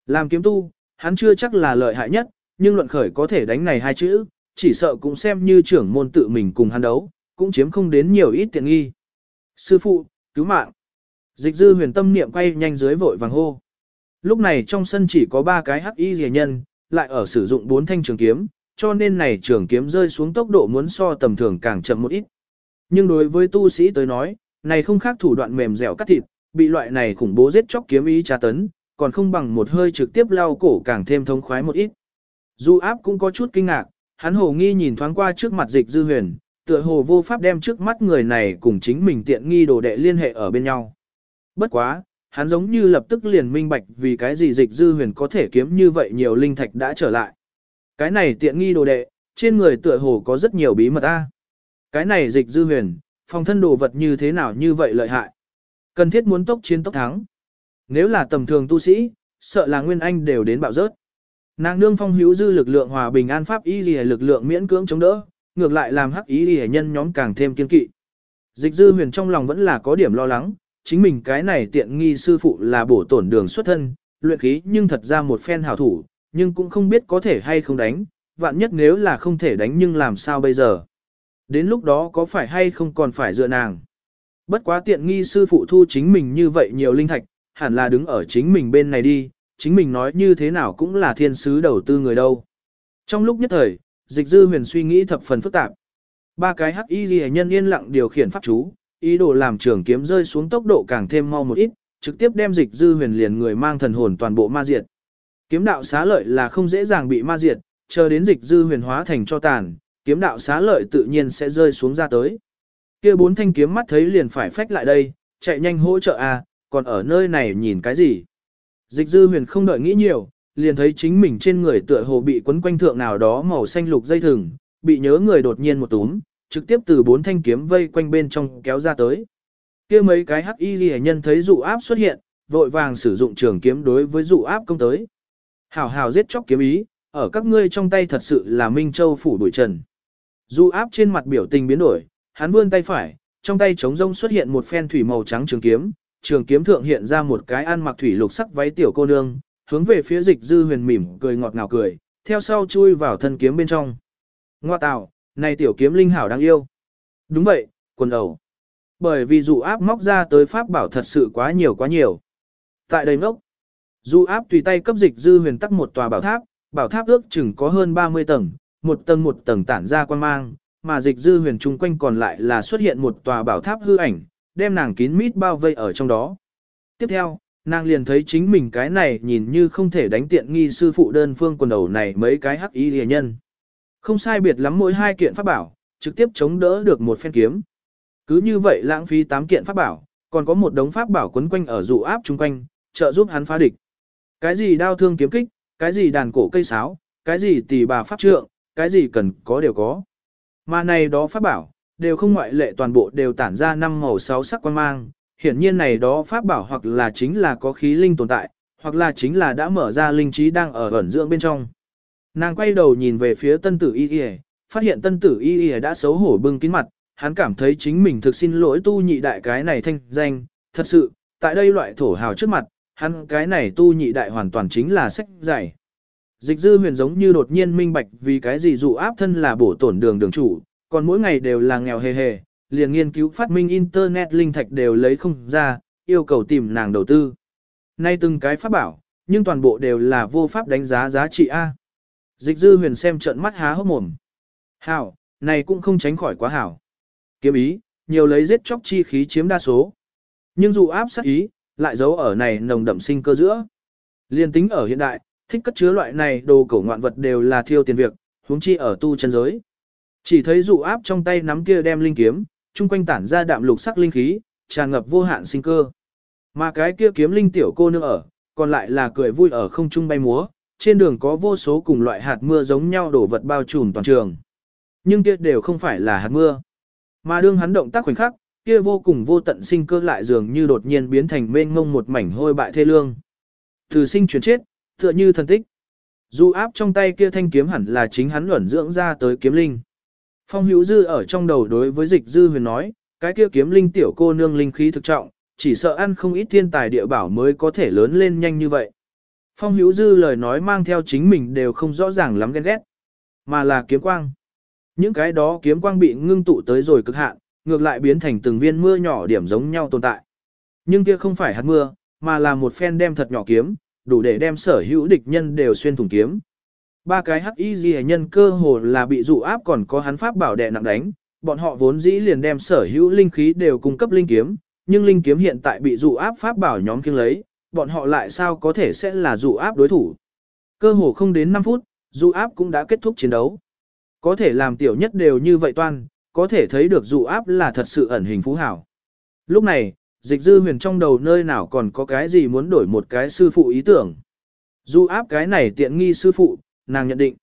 Làm kiếm tu, hắn chưa chắc là lợi hại nhất, nhưng luận khởi có thể đánh này hai chữ, chỉ sợ cũng xem như trưởng môn tự mình cùng hắn đấu, cũng chiếm không đến nhiều ít tiện nghi. Sư phụ, cứu mạng. Dịch dư huyền tâm niệm quay nhanh dưới vội vàng hô. Lúc này trong sân chỉ có ba cái hắc y rìa nhân, lại ở sử dụng bốn thanh trường kiếm, cho nên này trường kiếm rơi xuống tốc độ muốn so tầm thường càng chậm một ít. Nhưng đối với tu sĩ tới nói, này không khác thủ đoạn mềm dẻo cắt thịt, bị loại này khủng bố giết chóc kiếm ý tra tấn, còn không bằng một hơi trực tiếp lao cổ càng thêm thống khoái một ít. Du áp cũng có chút kinh ngạc, hắn hồ nghi nhìn thoáng qua trước mặt dịch dư huyền, tựa hồ vô pháp đem trước mắt người này cùng chính mình tiện nghi đồ đệ liên hệ ở bên nhau. Bất quá, hắn giống như lập tức liền minh bạch vì cái gì dịch dư huyền có thể kiếm như vậy nhiều linh thạch đã trở lại. Cái này tiện nghi đồ đệ, trên người tựa hồ có rất nhiều bí mật a. Cái này dịch dư huyền, Phòng thân đồ vật như thế nào như vậy lợi hại. Cần thiết muốn tốc chiến tốc thắng. Nếu là tầm thường tu sĩ, sợ là nguyên anh đều đến bạo rớt. Nàng nương phong hữu dư lực lượng hòa bình an pháp y lìa lực lượng miễn cưỡng chống đỡ, ngược lại làm hắc y lìa nhân nhóm càng thêm kiên kỵ. Dịch dư huyền trong lòng vẫn là có điểm lo lắng, chính mình cái này tiện nghi sư phụ là bổ tổn đường xuất thân, luyện khí nhưng thật ra một phen hảo thủ, nhưng cũng không biết có thể hay không đánh, vạn nhất nếu là không thể đánh nhưng làm sao bây giờ. Đến lúc đó có phải hay không còn phải dựa nàng. Bất quá tiện nghi sư phụ thu chính mình như vậy nhiều linh thạch, hẳn là đứng ở chính mình bên này đi, chính mình nói như thế nào cũng là thiên sứ đầu tư người đâu. Trong lúc nhất thời, dịch dư huyền suy nghĩ thập phần phức tạp. Ba cái hắc y ghi nhân yên lặng điều khiển pháp chú, ý đồ làm trường kiếm rơi xuống tốc độ càng thêm mau một ít, trực tiếp đem dịch dư huyền liền người mang thần hồn toàn bộ ma diệt. Kiếm đạo xá lợi là không dễ dàng bị ma diệt, chờ đến dịch dư huyền hóa thành cho tàn, kiếm đạo xá lợi tự nhiên sẽ rơi xuống ra tới. Kia bốn thanh kiếm mắt thấy liền phải phách lại đây, chạy nhanh hỗ trợ a, còn ở nơi này nhìn cái gì? Dịch dư huyền không đợi nghĩ nhiều, liền thấy chính mình trên người tựa hồ bị quấn quanh thượng nào đó màu xanh lục dây thừng, bị nhớ người đột nhiên một túm, trực tiếp từ bốn thanh kiếm vây quanh bên trong kéo ra tới. kia mấy cái hắc y ghi nhân thấy dụ áp xuất hiện, vội vàng sử dụng trường kiếm đối với dụ áp công tới. Hảo hảo giết chóc kiếm ý, ở các ngươi trong tay thật sự là Minh Châu phủ đuổi trần. Dụ áp trên mặt biểu tình biến đổi, hắn vươn tay phải, trong tay trống rông xuất hiện một phen thủy màu trắng trường kiếm, trường kiếm thượng hiện ra một cái ăn mặc thủy lục sắc váy tiểu cô nương, hướng về phía dịch dư huyền mỉm cười ngọt ngào cười, theo sau chui vào thân kiếm bên trong. Ngoa tạo, này tiểu kiếm linh hảo đáng yêu. Đúng vậy, quần đầu. Bởi vì dụ áp móc ra tới pháp bảo thật sự quá nhiều quá nhiều. Tại đây ngốc, dụ áp tùy tay cấp dịch dư huyền tắc một tòa bảo tháp, bảo tháp ước chừng có hơn 30 tầng, một tầng một tầng tản ra quan mang, mà dịch dư huyền chung quanh còn lại là xuất hiện một tòa bảo tháp hư ảnh, đem nàng kín mít bao vây ở trong đó. Tiếp theo, nàng liền thấy chính mình cái này nhìn như không thể đánh tiện nghi sư phụ đơn phương quần đầu này mấy cái hắc ý rìa nhân. Không sai biệt lắm mỗi hai kiện pháp bảo, trực tiếp chống đỡ được một phen kiếm. Cứ như vậy lãng phí tám kiện pháp bảo, còn có một đống pháp bảo quấn quanh ở dụ áp chung quanh, trợ giúp hắn phá địch. Cái gì đao thương kiếm kích, cái gì đàn cổ cây sáo, cái gì tỷ bà pháp trượng, cái gì cần có đều có. Mà này đó pháp bảo, đều không ngoại lệ toàn bộ đều tản ra năm màu sáu sắc quan mang, hiển nhiên này đó pháp bảo hoặc là chính là có khí linh tồn tại, hoặc là chính là đã mở ra linh trí đang ở ẩn dưỡng bên trong. Nàng quay đầu nhìn về phía tân tử y y, phát hiện tân tử y y đã xấu hổ bưng kín mặt, hắn cảm thấy chính mình thực xin lỗi tu nhị đại cái này thanh danh, thật sự, tại đây loại thổ hào trước mặt, hắn cái này tu nhị đại hoàn toàn chính là sách giải. Dịch dư huyền giống như đột nhiên minh bạch vì cái gì dụ áp thân là bổ tổn đường đường chủ, còn mỗi ngày đều là nghèo hề hề, liền nghiên cứu phát minh internet linh thạch đều lấy không ra, yêu cầu tìm nàng đầu tư. Nay từng cái pháp bảo, nhưng toàn bộ đều là vô pháp đánh giá giá trị A. Dịch dư huyền xem trận mắt há hốc mồm. Hảo, này cũng không tránh khỏi quá hảo. Kiếm ý, nhiều lấy giết chóc chi khí chiếm đa số. Nhưng dù áp sát ý, lại giấu ở này nồng đậm sinh cơ giữa. Liên tính ở hiện đại, thích cất chứa loại này đồ cổ ngoạn vật đều là thiêu tiền việc, huống chi ở tu chân giới. Chỉ thấy dụ áp trong tay nắm kia đem linh kiếm, chung quanh tản ra đạm lục sắc linh khí, tràn ngập vô hạn sinh cơ. Mà cái kia kiếm linh tiểu cô nương ở, còn lại là cười vui ở không trung bay múa, trên đường có vô số cùng loại hạt mưa giống nhau đổ vật bao trùm toàn trường. Nhưng kia đều không phải là hạt mưa. Mà đương hắn động tác khoảnh khắc, kia vô cùng vô tận sinh cơ lại dường như đột nhiên biến thành mênh mông một mảnh hôi bại thê lương. Từ sinh chuyển chết, tựa như thần tích. Dù áp trong tay kia thanh kiếm hẳn là chính hắn luẩn dưỡng ra tới kiếm linh. Phong hữu dư ở trong đầu đối với dịch dư huyền nói, cái kia kiếm linh tiểu cô nương linh khí thực trọng, chỉ sợ ăn không ít thiên tài địa bảo mới có thể lớn lên nhanh như vậy. Phong hữu dư lời nói mang theo chính mình đều không rõ ràng lắm ghen ghét, mà là kiếm quang. Những cái đó kiếm quang bị ngưng tụ tới rồi cực hạn, ngược lại biến thành từng viên mưa nhỏ điểm giống nhau tồn tại. Nhưng kia không phải hạt mưa, mà là một phen đem thật nhỏ kiếm, đủ để đem sở hữu địch nhân đều xuyên thủng kiếm. Ba cái hắc y ghi nhân cơ hồ là bị dụ áp còn có hắn pháp bảo đè nặng đánh, bọn họ vốn dĩ liền đem sở hữu linh khí đều cung cấp linh kiếm, nhưng linh kiếm hiện tại bị dụ áp pháp bảo nhóm kiêng lấy, bọn họ lại sao có thể sẽ là dụ áp đối thủ. Cơ hồ không đến 5 phút, dụ áp cũng đã kết thúc chiến đấu. Có thể làm tiểu nhất đều như vậy toan, có thể thấy được dụ áp là thật sự ẩn hình phú hảo. Lúc này, dịch dư huyền trong đầu nơi nào còn có cái gì muốn đổi một cái sư phụ ý tưởng. Dụ áp cái này tiện nghi sư phụ, nàng nhận định.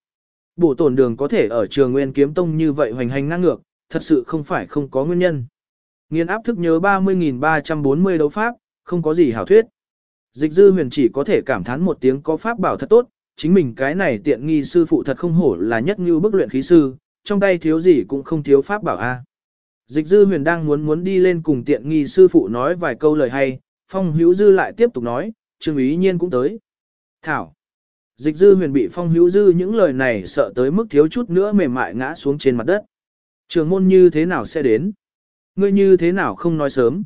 Bổ tổn đường có thể ở trường nguyên kiếm tông như vậy hoành hành ngang ngược, thật sự không phải không có nguyên nhân. Nghiên áp thức nhớ 30.340 đấu pháp, không có gì hảo thuyết. Dịch dư huyền chỉ có thể cảm thán một tiếng có pháp bảo thật tốt, chính mình cái này tiện nghi sư phụ thật không hổ là nhất như bức luyện khí sư, trong tay thiếu gì cũng không thiếu pháp bảo a. À. Dịch dư huyền đang muốn muốn đi lên cùng tiện nghi sư phụ nói vài câu lời hay, phong hữu dư lại tiếp tục nói, trương ý nhiên cũng tới. Thảo. Dịch dư huyền bị phong hữu dư những lời này sợ tới mức thiếu chút nữa mềm mại ngã xuống trên mặt đất. Trường môn như thế nào sẽ đến? Ngươi như thế nào không nói sớm?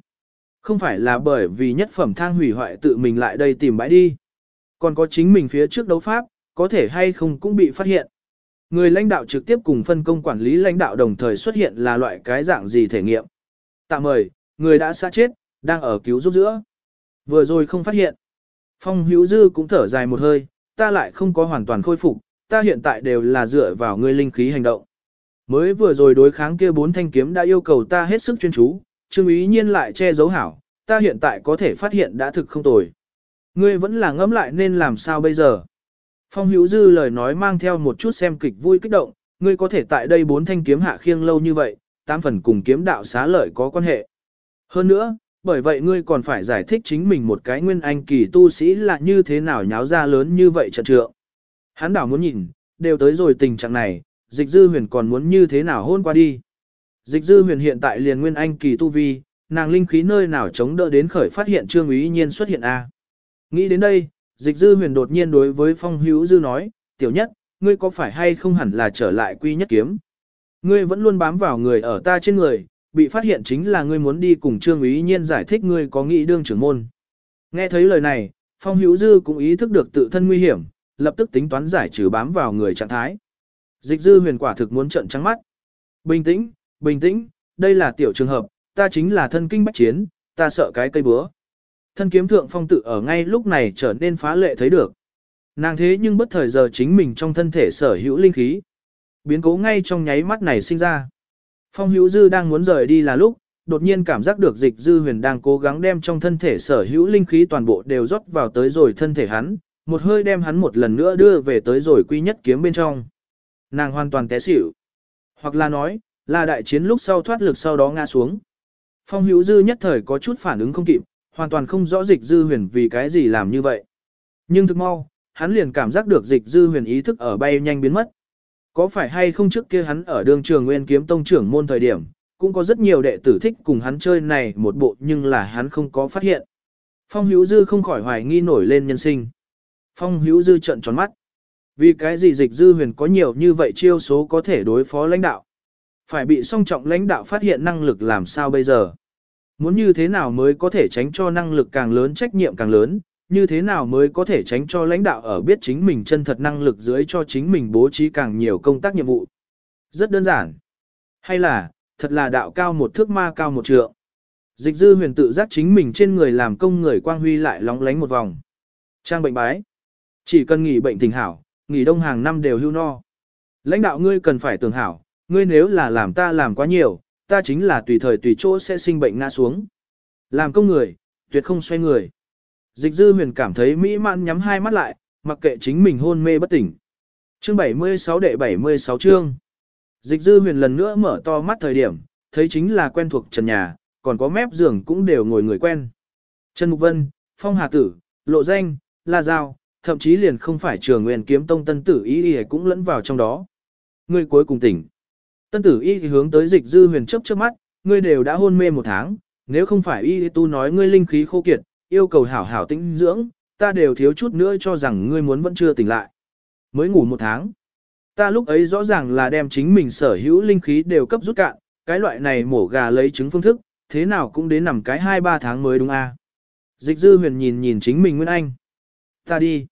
Không phải là bởi vì nhất phẩm thang hủy hoại tự mình lại đây tìm bãi đi. Còn có chính mình phía trước đấu pháp, có thể hay không cũng bị phát hiện. Người lãnh đạo trực tiếp cùng phân công quản lý lãnh đạo đồng thời xuất hiện là loại cái dạng gì thể nghiệm. Tạm mời, người đã xa chết, đang ở cứu giúp giữa. Vừa rồi không phát hiện. Phong hữu dư cũng thở dài một hơi, ta lại không có hoàn toàn khôi phục, ta hiện tại đều là dựa vào ngươi linh khí hành động. Mới vừa rồi đối kháng kia bốn thanh kiếm đã yêu cầu ta hết sức chuyên chú, trương ý nhiên lại che giấu hảo, ta hiện tại có thể phát hiện đã thực không tồi. Ngươi vẫn là ngẫm lại nên làm sao bây giờ. Phong hữu dư lời nói mang theo một chút xem kịch vui kích động, ngươi có thể tại đây bốn thanh kiếm hạ khiêng lâu như vậy, tám phần cùng kiếm đạo xá lợi có quan hệ. Hơn nữa, bởi vậy ngươi còn phải giải thích chính mình một cái nguyên anh kỳ tu sĩ là như thế nào nháo ra lớn như vậy trận trượng. Hắn đảo muốn nhìn, đều tới rồi tình trạng này, dịch dư huyền còn muốn như thế nào hôn qua đi. Dịch dư huyền hiện tại liền nguyên anh kỳ tu vi, nàng linh khí nơi nào chống đỡ đến khởi phát hiện trương ý nhiên xuất hiện A. Nghĩ đến đây, dịch dư huyền đột nhiên đối với phong hữu dư nói, tiểu nhất, ngươi có phải hay không hẳn là trở lại quy nhất kiếm. Ngươi vẫn luôn bám vào người ở ta trên người, bị phát hiện chính là ngươi muốn đi cùng trương ý nhiên giải thích ngươi có nghĩ đương trưởng môn. Nghe thấy lời này, phong hữu dư cũng ý thức được tự thân nguy hiểm, lập tức tính toán giải trừ bám vào người trạng thái. Dịch dư huyền quả thực muốn trận trắng mắt. Bình tĩnh, bình tĩnh, đây là tiểu trường hợp, ta chính là thân kinh bách chiến, ta sợ cái cây búa. Thân kiếm thượng phong tự ở ngay lúc này trở nên phá lệ thấy được. Nàng thế nhưng bất thời giờ chính mình trong thân thể sở hữu linh khí. Biến cố ngay trong nháy mắt này sinh ra. Phong hữu dư đang muốn rời đi là lúc, đột nhiên cảm giác được dịch dư huyền đang cố gắng đem trong thân thể sở hữu linh khí toàn bộ đều rót vào tới rồi thân thể hắn, một hơi đem hắn một lần nữa đưa về tới rồi quy nhất kiếm bên trong. Nàng hoàn toàn té xỉu. Hoặc là nói, là đại chiến lúc sau thoát lực sau đó ngã xuống. Phong hữu dư nhất thời có chút phản ứng không kịp, hoàn toàn không rõ dịch dư huyền vì cái gì làm như vậy. Nhưng thực mau, hắn liền cảm giác được dịch dư huyền ý thức ở bay nhanh biến mất. Có phải hay không trước kia hắn ở đường trường nguyên kiếm tông trưởng môn thời điểm, cũng có rất nhiều đệ tử thích cùng hắn chơi này một bộ nhưng là hắn không có phát hiện. Phong hữu dư không khỏi hoài nghi nổi lên nhân sinh. Phong hữu dư trận tròn mắt. Vì cái gì dịch dư huyền có nhiều như vậy chiêu số có thể đối phó lãnh đạo. Phải bị song trọng lãnh đạo phát hiện năng lực làm sao bây giờ. Muốn như thế nào mới có thể tránh cho năng lực càng lớn trách nhiệm càng lớn, như thế nào mới có thể tránh cho lãnh đạo ở biết chính mình chân thật năng lực dưới cho chính mình bố trí càng nhiều công tác nhiệm vụ. Rất đơn giản. Hay là, thật là đạo cao một thước ma cao một trượng. Dịch dư huyền tự giác chính mình trên người làm công người quang huy lại lóng lánh một vòng. Trang bệnh bái. Chỉ cần nghỉ bệnh tình hảo, nghỉ đông hàng năm đều hưu no. Lãnh đạo ngươi cần phải tưởng hảo, ngươi nếu là làm ta làm quá nhiều, ta chính là tùy thời tùy chỗ sẽ sinh bệnh ngã xuống. Làm công người, tuyệt không xoay người. Dịch dư huyền cảm thấy mỹ mãn nhắm hai mắt lại, mặc kệ chính mình hôn mê bất tỉnh. Chương 76 đệ 76 chương. Dịch dư huyền lần nữa mở to mắt thời điểm, thấy chính là quen thuộc trần nhà, còn có mép giường cũng đều ngồi người quen. Trần Mục Vân, Phong Hà Tử, Lộ Danh, La Giao, thậm chí liền không phải trường nguyên kiếm tông tân tử ý ý cũng lẫn vào trong đó. Người cuối cùng tỉnh. Tân tử y thì hướng tới dịch dư huyền chấp trước mắt, ngươi đều đã hôn mê một tháng, nếu không phải y tu nói ngươi linh khí khô kiệt, yêu cầu hảo hảo tĩnh dưỡng, ta đều thiếu chút nữa cho rằng ngươi muốn vẫn chưa tỉnh lại. Mới ngủ một tháng. Ta lúc ấy rõ ràng là đem chính mình sở hữu linh khí đều cấp rút cạn, cái loại này mổ gà lấy trứng phương thức, thế nào cũng đến nằm cái 2-3 tháng mới đúng a. Dịch dư huyền nhìn nhìn chính mình Nguyên Anh. Ta đi.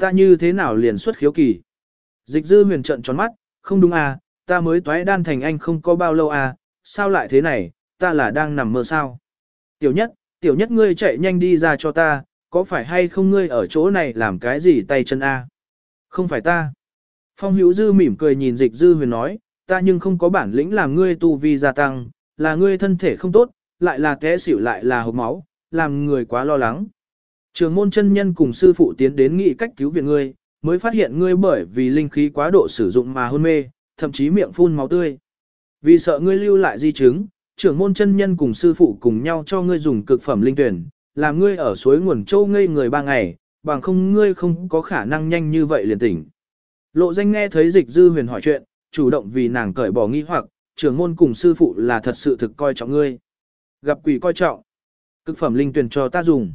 Ta như thế nào liền xuất khiếu kỳ. Dịch dư huyền trận tròn mắt, không đúng a, ta mới toái đan thành anh không có bao lâu à? sao lại thế này, ta là đang nằm mơ sao. Tiểu nhất, tiểu nhất ngươi chạy nhanh đi ra cho ta, có phải hay không ngươi ở chỗ này làm cái gì tay chân a? Không phải ta. Phong hữu dư mỉm cười nhìn dịch dư huyền nói, ta nhưng không có bản lĩnh làm ngươi tu vi gia tăng, là ngươi thân thể không tốt, lại là té xỉu lại là hộp máu, làm người quá lo lắng. Trường môn chân nhân cùng sư phụ tiến đến nghị cách cứu viện ngươi, mới phát hiện ngươi bởi vì linh khí quá độ sử dụng mà hôn mê, thậm chí miệng phun máu tươi. Vì sợ ngươi lưu lại di chứng, trưởng môn chân nhân cùng sư phụ cùng nhau cho ngươi dùng cực phẩm linh tuyển, làm ngươi ở suối nguồn châu ngây người ba ngày, bằng không ngươi không có khả năng nhanh như vậy liền tỉnh. Lộ danh nghe thấy dịch dư huyền hỏi chuyện, chủ động vì nàng cởi bỏ nghi hoặc, trưởng môn cùng sư phụ là thật sự thực coi trọng ngươi. Gặp quỷ coi trọng. Cực phẩm linh tuyển cho ta dùng.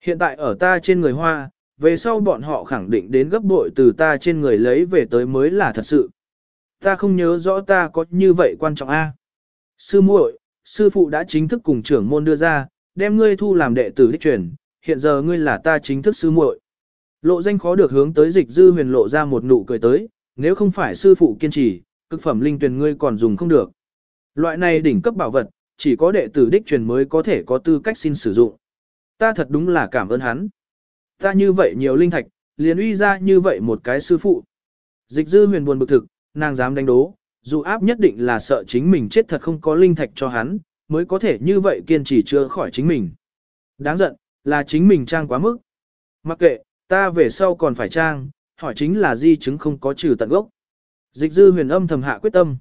Hiện tại ở ta trên người hoa, về sau bọn họ khẳng định đến gấp bội từ ta trên người lấy về tới mới là thật sự. Ta không nhớ rõ ta có như vậy quan trọng a. Sư muội, sư phụ đã chính thức cùng trưởng môn đưa ra, đem ngươi thu làm đệ tử đích truyền, hiện giờ ngươi là ta chính thức sư muội. Lộ danh khó được hướng tới dịch dư huyền lộ ra một nụ cười tới, nếu không phải sư phụ kiên trì, cực phẩm linh tuyển ngươi còn dùng không được. Loại này đỉnh cấp bảo vật, chỉ có đệ tử đích truyền mới có thể có tư cách xin sử dụng. Ta thật đúng là cảm ơn hắn. Ta như vậy nhiều linh thạch, liền uy ra như vậy một cái sư phụ. Dịch dư huyền buồn bực thực, nàng dám đánh đố, dù áp nhất định là sợ chính mình chết thật không có linh thạch cho hắn, mới có thể như vậy kiên trì chưa khỏi chính mình. Đáng giận, là chính mình trang quá mức. Mặc kệ, ta về sau còn phải trang, hỏi chính là di chứng không có trừ tận gốc. Dịch dư huyền âm thầm hạ quyết tâm.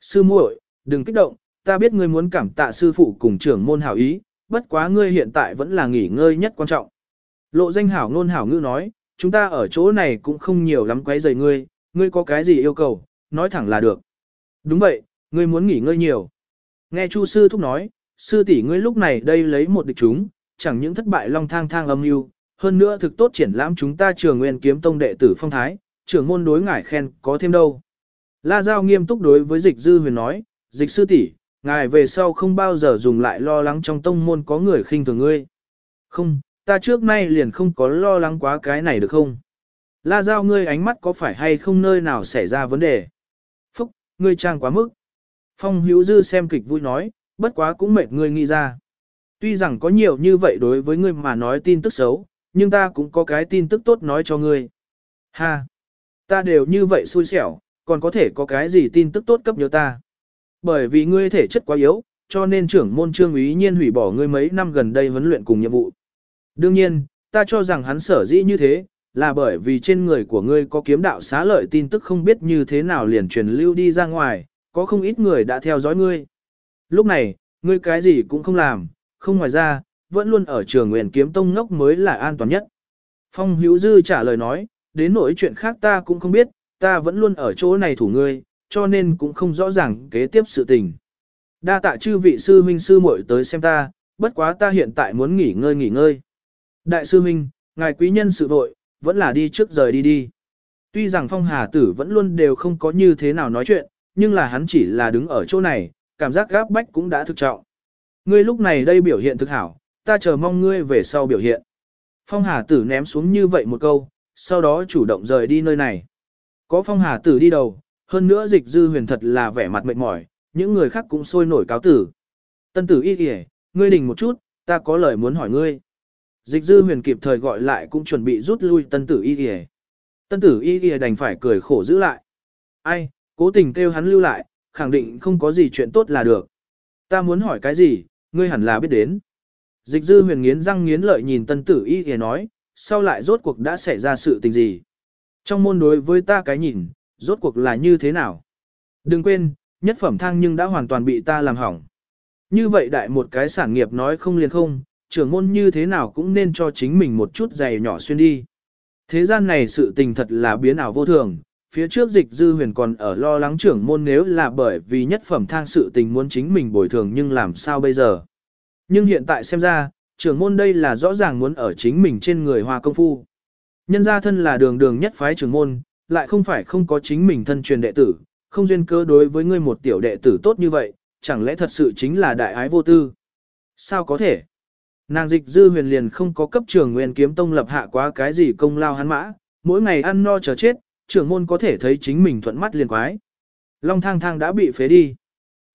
Sư muội, đừng kích động, ta biết ngươi muốn cảm tạ sư phụ cùng trưởng môn hảo ý, bất quá ngươi hiện tại vẫn là nghỉ ngơi nhất quan trọng. Lộ danh hảo ngôn hảo ngữ nói, chúng ta ở chỗ này cũng không nhiều lắm quấy rầy ngươi, ngươi có cái gì yêu cầu, nói thẳng là được. Đúng vậy, ngươi muốn nghỉ ngơi nhiều. Nghe Chu sư thúc nói, sư tỷ ngươi lúc này đây lấy một địch chúng, chẳng những thất bại long thang thang âm mưu, hơn nữa thực tốt triển lãm chúng ta trường nguyên kiếm tông đệ tử phong thái, trưởng môn đối ngải khen có thêm đâu. La Giao nghiêm túc đối với dịch dư huyền nói, dịch sư tỷ, ngài về sau không bao giờ dùng lại lo lắng trong tông môn có người khinh thường ngươi. Không, ta trước nay liền không có lo lắng quá cái này được không? La Giao ngươi ánh mắt có phải hay không nơi nào xảy ra vấn đề? Phúc, ngươi trang quá mức. Phong Hữu Dư xem kịch vui nói, bất quá cũng mệt ngươi nghĩ ra. Tuy rằng có nhiều như vậy đối với ngươi mà nói tin tức xấu, nhưng ta cũng có cái tin tức tốt nói cho ngươi. Ha! Ta đều như vậy xui xẻo, còn có thể có cái gì tin tức tốt cấp nhớ ta. Bởi vì ngươi thể chất quá yếu, cho nên trưởng môn trương ý nhiên hủy bỏ ngươi mấy năm gần đây huấn luyện cùng nhiệm vụ. Đương nhiên, ta cho rằng hắn sở dĩ như thế, là bởi vì trên người của ngươi có kiếm đạo xá lợi tin tức không biết như thế nào liền truyền lưu đi ra ngoài, có không ít người đã theo dõi ngươi. Lúc này, ngươi cái gì cũng không làm, không ngoài ra, vẫn luôn ở trường nguyện kiếm tông ngốc mới là an toàn nhất. Phong Hữu Dư trả lời nói, đến nỗi chuyện khác ta cũng không biết, ta vẫn luôn ở chỗ này thủ ngươi, cho nên cũng không rõ ràng kế tiếp sự tình. Đa tạ chư vị sư huynh sư muội tới xem ta, bất quá ta hiện tại muốn nghỉ ngơi nghỉ ngơi. Đại sư huynh, ngài quý nhân sự vội, vẫn là đi trước rời đi đi. Tuy rằng phong hà tử vẫn luôn đều không có như thế nào nói chuyện, nhưng là hắn chỉ là đứng ở chỗ này, cảm giác gáp bách cũng đã thực trọng. Ngươi lúc này đây biểu hiện thực hảo, ta chờ mong ngươi về sau biểu hiện. Phong hà tử ném xuống như vậy một câu, sau đó chủ động rời đi nơi này. Có phong hà tử đi đầu, hơn nữa dịch dư huyền thật là vẻ mặt mệt mỏi, những người khác cũng sôi nổi cáo tử. Tân tử y kìa, ngươi đình một chút, ta có lời muốn hỏi ngươi. Dịch dư huyền kịp thời gọi lại cũng chuẩn bị rút lui tân tử y kìa. Tân tử y kìa đành phải cười khổ giữ lại. Ai, cố tình kêu hắn lưu lại, khẳng định không có gì chuyện tốt là được. Ta muốn hỏi cái gì, ngươi hẳn là biết đến. Dịch dư huyền nghiến răng nghiến lợi nhìn tân tử y kìa nói, sau lại rốt cuộc đã xảy ra sự tình gì. Trong môn đối với ta cái nhìn, rốt cuộc là như thế nào. Đừng quên, nhất phẩm thang nhưng đã hoàn toàn bị ta làm hỏng. Như vậy đại một cái sản nghiệp nói không liền không, trưởng môn như thế nào cũng nên cho chính mình một chút giày nhỏ xuyên đi. Thế gian này sự tình thật là biến ảo vô thường, phía trước dịch dư huyền còn ở lo lắng trưởng môn nếu là bởi vì nhất phẩm thang sự tình muốn chính mình bồi thường nhưng làm sao bây giờ. Nhưng hiện tại xem ra, trưởng môn đây là rõ ràng muốn ở chính mình trên người hoa công phu. Nhân gia thân là đường đường nhất phái trưởng môn, lại không phải không có chính mình thân truyền đệ tử, không duyên cơ đối với ngươi một tiểu đệ tử tốt như vậy, chẳng lẽ thật sự chính là đại ái vô tư? Sao có thể? Nàng dịch dư huyền liền không có cấp trưởng nguyên kiếm tông lập hạ quá cái gì công lao hắn mã, mỗi ngày ăn no chờ chết, trưởng môn có thể thấy chính mình thuận mắt liền quái. Long thang thang đã bị phế đi.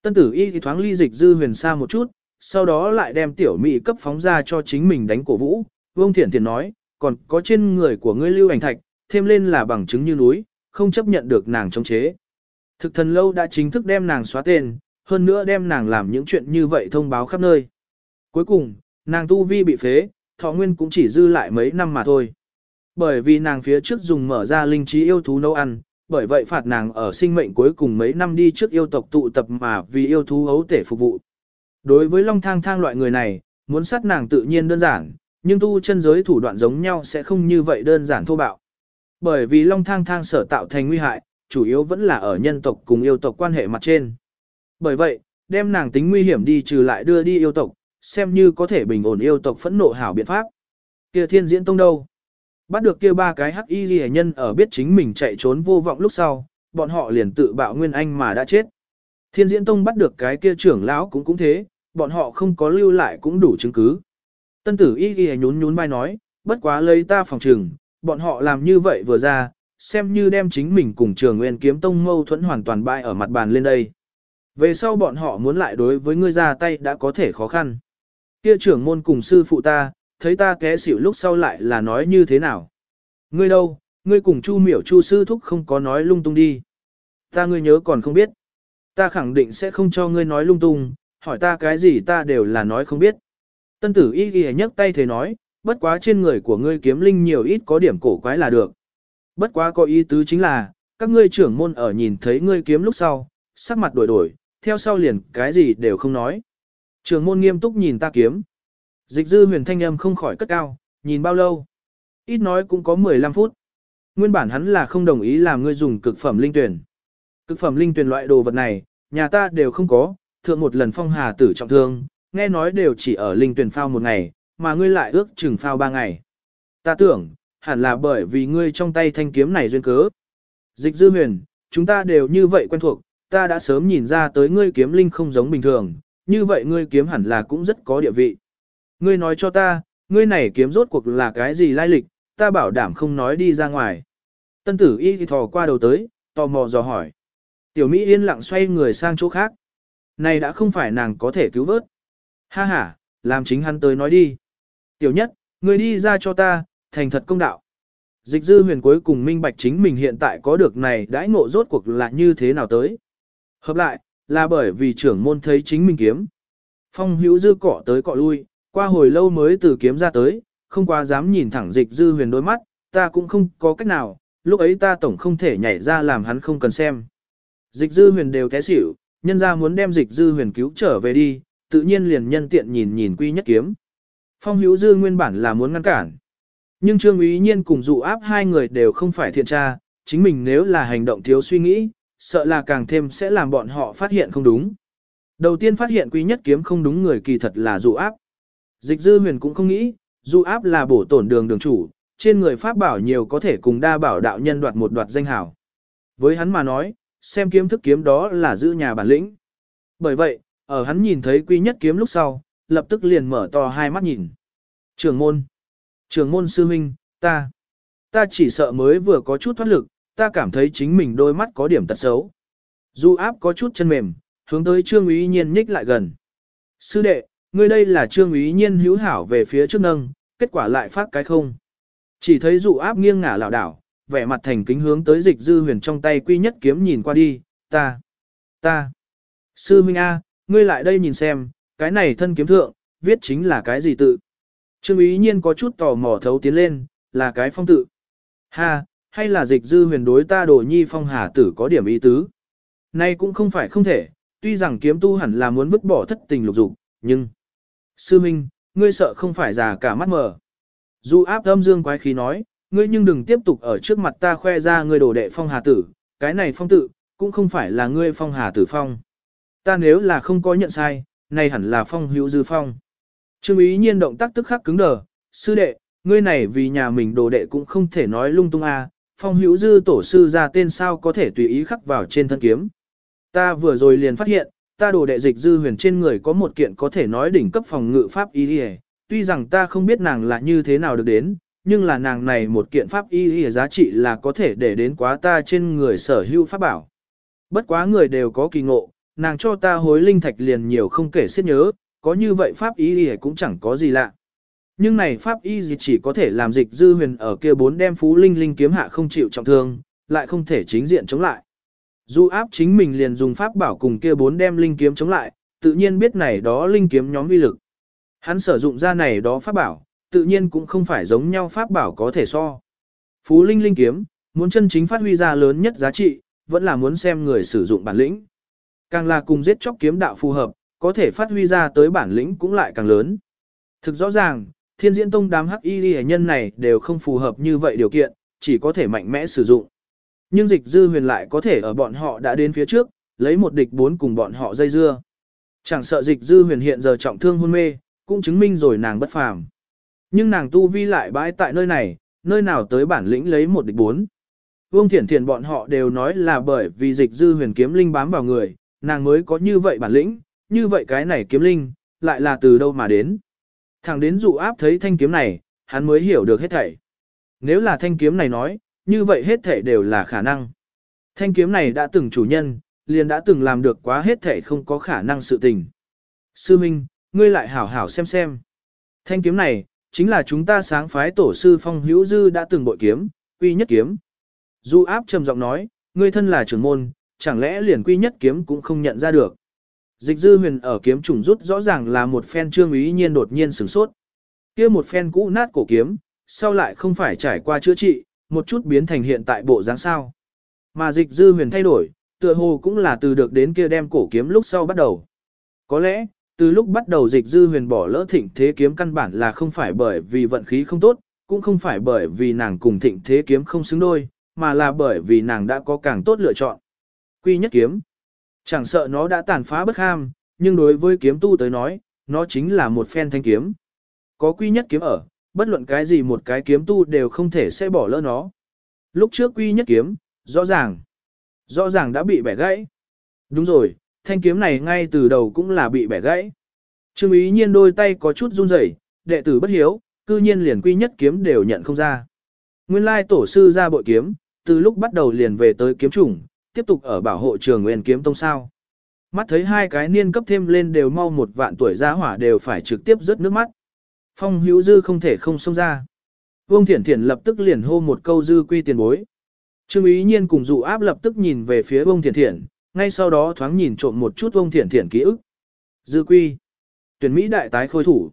Tân tử y thì thoáng ly dịch dư huyền xa một chút, sau đó lại đem tiểu mỹ cấp phóng ra cho chính mình đánh cổ vũ. Vương Thiển Thiển nói, còn có trên người của ngươi lưu ảnh thạch, thêm lên là bằng chứng như núi, không chấp nhận được nàng chống chế. Thực thần lâu đã chính thức đem nàng xóa tên, hơn nữa đem nàng làm những chuyện như vậy thông báo khắp nơi. Cuối cùng, nàng tu vi bị phế, thọ nguyên cũng chỉ dư lại mấy năm mà thôi. Bởi vì nàng phía trước dùng mở ra linh trí yêu thú nấu ăn, bởi vậy phạt nàng ở sinh mệnh cuối cùng mấy năm đi trước yêu tộc tụ tập mà vì yêu thú hấu tể phục vụ. Đối với long thang thang loại người này, muốn sát nàng tự nhiên đơn giản, nhưng tu chân giới thủ đoạn giống nhau sẽ không như vậy đơn giản thô bạo. Bởi vì long thang thang sở tạo thành nguy hại, chủ yếu vẫn là ở nhân tộc cùng yêu tộc quan hệ mặt trên. Bởi vậy, đem nàng tính nguy hiểm đi trừ lại đưa đi yêu tộc, xem như có thể bình ổn yêu tộc phẫn nộ hảo biện pháp. Kia thiên diễn tông đâu? Bắt được kia ba cái hắc y ghi nhân ở biết chính mình chạy trốn vô vọng lúc sau, bọn họ liền tự bạo nguyên anh mà đã chết. Thiên diễn tông bắt được cái kia trưởng lão cũng cũng thế, bọn họ không có lưu lại cũng đủ chứng cứ. Tân tử y ghi nhún nhún vai nói, bất quá lấy ta phòng trừng, bọn họ làm như vậy vừa ra, xem như đem chính mình cùng trường nguyên kiếm tông mâu thuẫn hoàn toàn bại ở mặt bàn lên đây. Về sau bọn họ muốn lại đối với ngươi ra tay đã có thể khó khăn. Kia trưởng môn cùng sư phụ ta, thấy ta té xỉu lúc sau lại là nói như thế nào. Ngươi đâu, ngươi cùng chu miểu chu sư thúc không có nói lung tung đi. Ta ngươi nhớ còn không biết. Ta khẳng định sẽ không cho ngươi nói lung tung, hỏi ta cái gì ta đều là nói không biết. Tân tử y ghi nhấc tay thế nói, bất quá trên người của ngươi kiếm linh nhiều ít có điểm cổ quái là được. Bất quá có ý tứ chính là, các ngươi trưởng môn ở nhìn thấy ngươi kiếm lúc sau, sắc mặt đổi đổi, theo sau liền cái gì đều không nói. Trường môn nghiêm túc nhìn ta kiếm. Dịch dư huyền thanh âm không khỏi cất cao, nhìn bao lâu. Ít nói cũng có 15 phút. Nguyên bản hắn là không đồng ý làm ngươi dùng cực phẩm linh tuyển. Cực phẩm linh tuyển loại đồ vật này, nhà ta đều không có, thượng một lần phong hà tử trọng thương, nghe nói đều chỉ ở linh tuyển phao một ngày, mà ngươi lại ước chừng phao ba ngày. Ta tưởng, hẳn là bởi vì ngươi trong tay thanh kiếm này duyên cớ. Dịch dư huyền, chúng ta đều như vậy quen thuộc, ta đã sớm nhìn ra tới ngươi kiếm linh không giống bình thường, như vậy ngươi kiếm hẳn là cũng rất có địa vị. Ngươi nói cho ta, ngươi này kiếm rốt cuộc là cái gì lai lịch, ta bảo đảm không nói đi ra ngoài. Tân tử y thò qua đầu tới, tò mò dò hỏi. Tiểu Mỹ yên lặng xoay người sang chỗ khác. Này đã không phải nàng có thể cứu vớt. Ha ha, làm chính hắn tới nói đi. Tiểu nhất, ngươi đi ra cho ta, thành thật công đạo. Dịch dư huyền cuối cùng minh bạch chính mình hiện tại có được này đãi ngộ rốt cuộc là như thế nào tới. Hợp lại, là bởi vì trưởng môn thấy chính mình kiếm. Phong hữu dư cỏ tới cọ lui, qua hồi lâu mới từ kiếm ra tới, không quá dám nhìn thẳng dịch dư huyền đôi mắt, ta cũng không có cách nào, lúc ấy ta tổng không thể nhảy ra làm hắn không cần xem. Dịch dư huyền đều té xỉu, nhân ra muốn đem dịch dư huyền cứu trở về đi, tự nhiên liền nhân tiện nhìn nhìn quy nhất kiếm. Phong hữu dư nguyên bản là muốn ngăn cản. Nhưng trương ý nhiên cùng dụ áp hai người đều không phải thiện tra, chính mình nếu là hành động thiếu suy nghĩ, sợ là càng thêm sẽ làm bọn họ phát hiện không đúng. Đầu tiên phát hiện quý nhất kiếm không đúng người kỳ thật là dụ áp. Dịch dư huyền cũng không nghĩ, dụ áp là bổ tổn đường đường chủ, trên người pháp bảo nhiều có thể cùng đa bảo đạo nhân đoạt một đoạt danh hảo. Với hắn mà nói, xem kiếm thức kiếm đó là giữ nhà bản lĩnh. Bởi vậy, ở hắn nhìn thấy quý nhất kiếm lúc sau, lập tức liền mở to hai mắt nhìn. Trường môn, trường môn sư huynh, ta, ta chỉ sợ mới vừa có chút thoát lực, ta cảm thấy chính mình đôi mắt có điểm tật xấu. Du áp có chút chân mềm, hướng tới trương úy nhiên nhích lại gần. Sư đệ, ngươi đây là trương úy nhiên hữu hảo về phía trước nâng, kết quả lại phát cái không. Chỉ thấy dụ áp nghiêng ngả lảo đảo, vẻ mặt thành kính hướng tới dịch dư huyền trong tay quy nhất kiếm nhìn qua đi, ta, ta. Sư Minh A, ngươi lại đây nhìn xem, cái này thân kiếm thượng, viết chính là cái gì tự. Trương ý nhiên có chút tò mò thấu tiến lên, là cái phong tự. Ha, hay là dịch dư huyền đối ta đồ nhi phong hà tử có điểm ý tứ. Nay cũng không phải không thể, tuy rằng kiếm tu hẳn là muốn vứt bỏ thất tình lục dục, nhưng... Sư Minh, ngươi sợ không phải già cả mắt mờ. Du áp âm dương quái khí nói, ngươi nhưng đừng tiếp tục ở trước mặt ta khoe ra ngươi đồ đệ phong hà tử, cái này phong tự, cũng không phải là ngươi phong hà tử phong. Ta nếu là không có nhận sai, này hẳn là phong hữu dư phong. Trương ý nhiên động tác tức khắc cứng đờ, sư đệ, ngươi này vì nhà mình đồ đệ cũng không thể nói lung tung a, à, phong hữu dư tổ sư ra tên sao có thể tùy ý khắc vào trên thân kiếm. Ta vừa rồi liền phát hiện, ta đồ đệ dịch dư huyền trên người có một kiện có thể nói đỉnh cấp phòng ngự pháp y hề. tuy rằng ta không biết nàng là như thế nào được đến, nhưng là nàng này một kiện pháp y hề giá trị là có thể để đến quá ta trên người sở hữu pháp bảo. Bất quá người đều có kỳ ngộ, nàng cho ta hối linh thạch liền nhiều không kể xiết nhớ, có như vậy pháp y hề cũng chẳng có gì lạ. Nhưng này pháp y gì chỉ có thể làm dịch dư huyền ở kia bốn đem phú linh linh kiếm hạ không chịu trọng thương, lại không thể chính diện chống lại. Du áp chính mình liền dùng pháp bảo cùng kia bốn đem linh kiếm chống lại, tự nhiên biết này đó linh kiếm nhóm vi lực. Hắn sử dụng ra này đó pháp bảo, tự nhiên cũng không phải giống nhau pháp bảo có thể so. Phú linh linh kiếm, Muốn chân chính phát huy ra lớn nhất giá trị, vẫn là muốn xem người sử dụng bản lĩnh. Càng là cùng giết chóc kiếm đạo phù hợp, có thể phát huy ra tới bản lĩnh cũng lại càng lớn. Thực rõ ràng, thiên diễn tông đám hắc y hệ nhân này đều không phù hợp như vậy điều kiện, chỉ có thể mạnh mẽ sử dụng. Nhưng dịch dư huyền lại có thể ở bọn họ đã đến phía trước, lấy một địch bốn cùng bọn họ dây dưa. Chẳng sợ dịch dư huyền hiện giờ trọng thương hôn mê, cũng chứng minh rồi nàng bất phàm. Nhưng nàng tu vi lại bãi tại nơi này, nơi nào tới bản lĩnh lấy một địch bốn. Vương Thiển Thiển bọn họ đều nói là bởi vì dịch dư huyền kiếm linh bám vào người, nàng mới có như vậy bản lĩnh, như vậy cái này kiếm linh, lại là từ đâu mà đến. Thẳng đến dụ áp thấy thanh kiếm này, hắn mới hiểu được hết thảy. Nếu là thanh kiếm này nói, như vậy hết thảy đều là khả năng. Thanh kiếm này đã từng chủ nhân, liền đã từng làm được quá hết thảy không có khả năng sự tình. Sư Minh, ngươi lại hảo hảo xem xem. Thanh kiếm này, chính là chúng ta sáng phái tổ sư phong hữu dư đã từng bội kiếm, quy nhất kiếm. Du áp trầm giọng nói, ngươi thân là trưởng môn, chẳng lẽ liền quy nhất kiếm cũng không nhận ra được. Dịch dư huyền ở kiếm trùng rút rõ ràng là một phen trương ý nhiên đột nhiên sửng sốt. kia một phen cũ nát cổ kiếm, sau lại không phải trải qua chữa trị, một chút biến thành hiện tại bộ dáng sao. Mà dịch dư huyền thay đổi, tựa hồ cũng là từ được đến kia đem cổ kiếm lúc sau bắt đầu. Có lẽ, từ lúc bắt đầu dịch dư huyền bỏ lỡ thịnh thế kiếm căn bản là không phải bởi vì vận khí không tốt, cũng không phải bởi vì nàng cùng thịnh thế kiếm không xứng đôi, mà là bởi vì nàng đã có càng tốt lựa chọn. Quy nhất kiếm. Chẳng sợ nó đã tàn phá bất ham, nhưng đối với kiếm tu tới nói, nó chính là một phen thanh kiếm. Có quy nhất kiếm ở, bất luận cái gì một cái kiếm tu đều không thể sẽ bỏ lỡ nó. Lúc trước quy nhất kiếm, rõ ràng, rõ ràng đã bị bẻ gãy. Đúng rồi, thanh kiếm này ngay từ đầu cũng là bị bẻ gãy. Trương ý nhiên đôi tay có chút run rẩy, đệ tử bất hiếu, cư nhiên liền quy nhất kiếm đều nhận không ra. Nguyên lai tổ sư ra bội kiếm, từ lúc bắt đầu liền về tới kiếm chủng, tiếp tục ở bảo hộ trường nguyên kiếm tông sao. Mắt thấy hai cái niên cấp thêm lên đều mau một vạn tuổi giá hỏa đều phải trực tiếp rớt nước mắt. Phong hữu dư không thể không xông ra. Vương Thiển Thiển lập tức liền hô một câu dư quy tiền bối. Trương ý nhiên cùng dụ áp lập tức nhìn về phía Vương Thiển Thiển, ngay sau đó thoáng nhìn trộm một chút Vương Thiển Thiển ký ức. Dư quy. Tuyển Mỹ đại tái khôi thủ.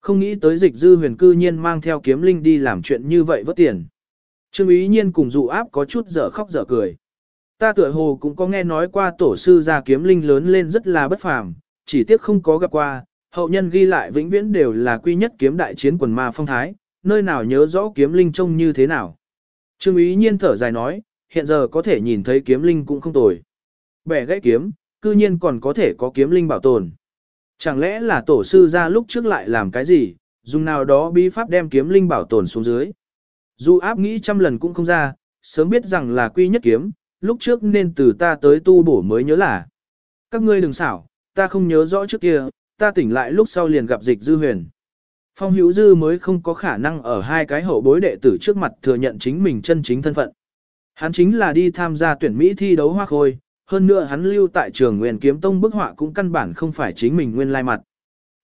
Không nghĩ tới dịch dư huyền cư nhiên mang theo kiếm linh đi làm chuyện như vậy vất tiền. Trương ý nhiên cùng dụ áp có chút dở khóc dở cười. Ta tựa hồ cũng có nghe nói qua tổ sư gia kiếm linh lớn lên rất là bất phàm, chỉ tiếc không có gặp qua, hậu nhân ghi lại vĩnh viễn đều là quy nhất kiếm đại chiến quần ma phong thái, nơi nào nhớ rõ kiếm linh trông như thế nào. Trương ý nhiên thở dài nói, hiện giờ có thể nhìn thấy kiếm linh cũng không tồi. Bẻ gãy kiếm, cư nhiên còn có thể có kiếm linh bảo tồn. Chẳng lẽ là tổ sư ra lúc trước lại làm cái gì, dùng nào đó bí pháp đem kiếm linh bảo tồn xuống dưới. Dù áp nghĩ trăm lần cũng không ra, sớm biết rằng là quy nhất kiếm, lúc trước nên từ ta tới tu bổ mới nhớ là. Các ngươi đừng xảo, ta không nhớ rõ trước kia, ta tỉnh lại lúc sau liền gặp dịch dư huyền. Phong hữu dư mới không có khả năng ở hai cái hậu bối đệ tử trước mặt thừa nhận chính mình chân chính thân phận. Hắn chính là đi tham gia tuyển Mỹ thi đấu hoa khôi, hơn nữa hắn lưu tại trường nguyên kiếm tông bức họa cũng căn bản không phải chính mình nguyên lai mặt.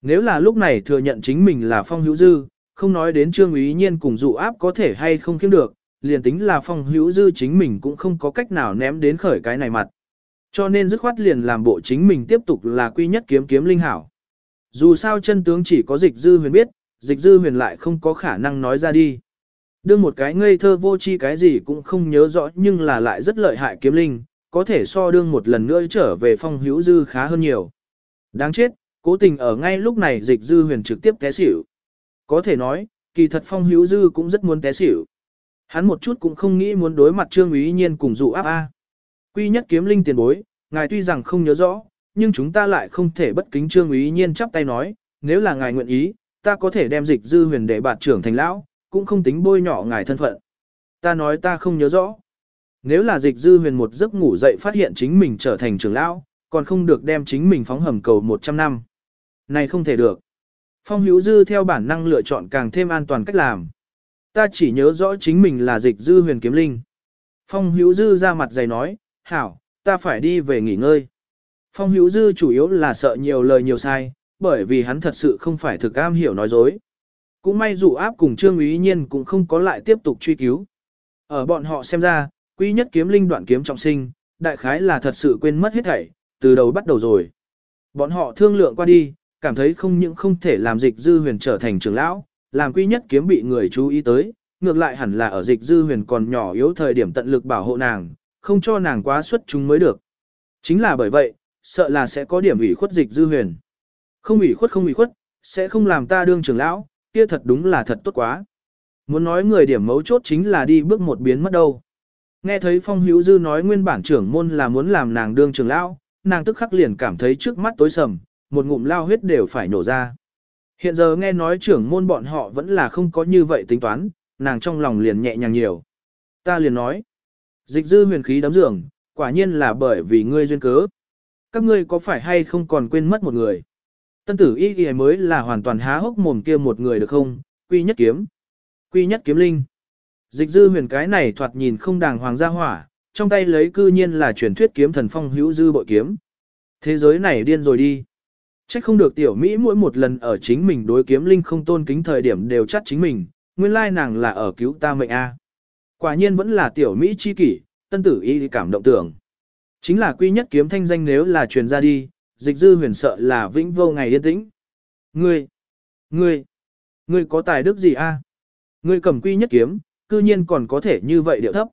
Nếu là lúc này thừa nhận chính mình là phong hữu dư, không nói đến trương ý nhiên cùng dụ áp có thể hay không kiếm được, liền tính là phong hữu dư chính mình cũng không có cách nào ném đến khởi cái này mặt. Cho nên dứt khoát liền làm bộ chính mình tiếp tục là quy nhất kiếm kiếm linh hảo. Dù sao chân tướng chỉ có dịch dư huyền biết, dịch dư huyền lại không có khả năng nói ra đi. Đương một cái ngây thơ vô chi cái gì cũng không nhớ rõ nhưng là lại rất lợi hại kiếm linh, có thể so đương một lần nữa trở về phong hữu dư khá hơn nhiều. Đáng chết, cố tình ở ngay lúc này dịch dư huyền trực tiếp té xỉu. Có thể nói, kỳ thật phong hữu dư cũng rất muốn té xỉu. Hắn một chút cũng không nghĩ muốn đối mặt trương ý nhiên cùng dụ áp A. Quy nhất kiếm linh tiền bối, ngài tuy rằng không nhớ rõ, nhưng chúng ta lại không thể bất kính trương ý nhiên chắp tay nói, nếu là ngài nguyện ý, ta có thể đem dịch dư huyền để bạt trưởng thành lão, cũng không tính bôi nhỏ ngài thân phận. Ta nói ta không nhớ rõ. Nếu là dịch dư huyền một giấc ngủ dậy phát hiện chính mình trở thành trưởng lão, còn không được đem chính mình phóng hầm cầu 100 năm. Này không thể được. Phong hữu dư theo bản năng lựa chọn càng thêm an toàn cách làm. Ta chỉ nhớ rõ chính mình là dịch dư huyền kiếm linh. Phong hữu dư ra mặt dày nói, hảo, ta phải đi về nghỉ ngơi. Phong hữu dư chủ yếu là sợ nhiều lời nhiều sai, bởi vì hắn thật sự không phải thực am hiểu nói dối. Cũng may dù áp cùng trương ý nhiên cũng không có lại tiếp tục truy cứu. Ở bọn họ xem ra, Quý nhất kiếm linh đoạn kiếm trọng sinh, đại khái là thật sự quên mất hết thảy, từ đầu bắt đầu rồi. Bọn họ thương lượng qua đi, cảm thấy không những không thể làm dịch dư huyền trở thành trưởng lão, làm quy nhất kiếm bị người chú ý tới, ngược lại hẳn là ở dịch dư huyền còn nhỏ yếu thời điểm tận lực bảo hộ nàng, không cho nàng quá xuất chúng mới được. Chính là bởi vậy, sợ là sẽ có điểm ủy khuất dịch dư huyền. Không ủy khuất không ủy khuất, sẽ không làm ta đương trưởng lão, kia thật đúng là thật tốt quá. Muốn nói người điểm mấu chốt chính là đi bước một biến mất đâu. Nghe thấy Phong Hữu Dư nói nguyên bản trưởng môn là muốn làm nàng đương trưởng lão, nàng tức khắc liền cảm thấy trước mắt tối sầm, một ngụm lao huyết đều phải nổ ra. Hiện giờ nghe nói trưởng môn bọn họ vẫn là không có như vậy tính toán, nàng trong lòng liền nhẹ nhàng nhiều. Ta liền nói, dịch dư huyền khí đấm giường, quả nhiên là bởi vì ngươi duyên cớ. Các ngươi có phải hay không còn quên mất một người? Tân tử y y mới là hoàn toàn há hốc mồm kia một người được không? Quy nhất kiếm. Quy nhất kiếm linh. Dịch dư huyền cái này thoạt nhìn không đàng hoàng gia hỏa, trong tay lấy cư nhiên là truyền thuyết kiếm thần phong hữu dư bội kiếm. Thế giới này điên rồi đi. Chắc không được tiểu Mỹ mỗi một lần ở chính mình đối kiếm linh không tôn kính thời điểm đều chắc chính mình, nguyên lai nàng là ở cứu ta mệnh A. Quả nhiên vẫn là tiểu Mỹ chi kỷ, tân tử y cảm động tưởng. Chính là quy nhất kiếm thanh danh nếu là truyền ra đi, dịch dư huyền sợ là vĩnh vô ngày yên tĩnh. Ngươi, ngươi, ngươi có tài đức gì a? Ngươi cầm quy nhất kiếm, cư nhiên còn có thể như vậy điệu thấp.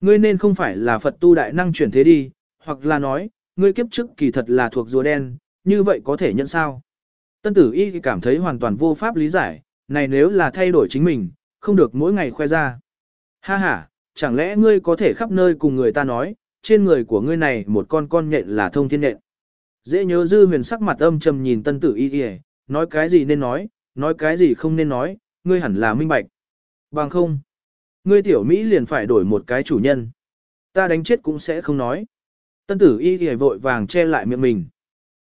Ngươi nên không phải là Phật tu đại năng chuyển thế đi, hoặc là nói, ngươi kiếp trước kỳ thật là thuộc rùa đen, như vậy có thể nhận sao? Tân tử y cảm thấy hoàn toàn vô pháp lý giải, này nếu là thay đổi chính mình, không được mỗi ngày khoe ra. Ha ha, chẳng lẽ ngươi có thể khắp nơi cùng người ta nói, trên người của ngươi này một con con nhện là thông thiên nhện. Dễ nhớ dư huyền sắc mặt âm trầm nhìn tân tử y y, nói cái gì nên nói, nói cái gì không nên nói, ngươi hẳn là minh bạch. Bằng không, ngươi tiểu Mỹ liền phải đổi một cái chủ nhân. Ta đánh chết cũng sẽ không nói. Tân tử y y vội vàng che lại miệng mình.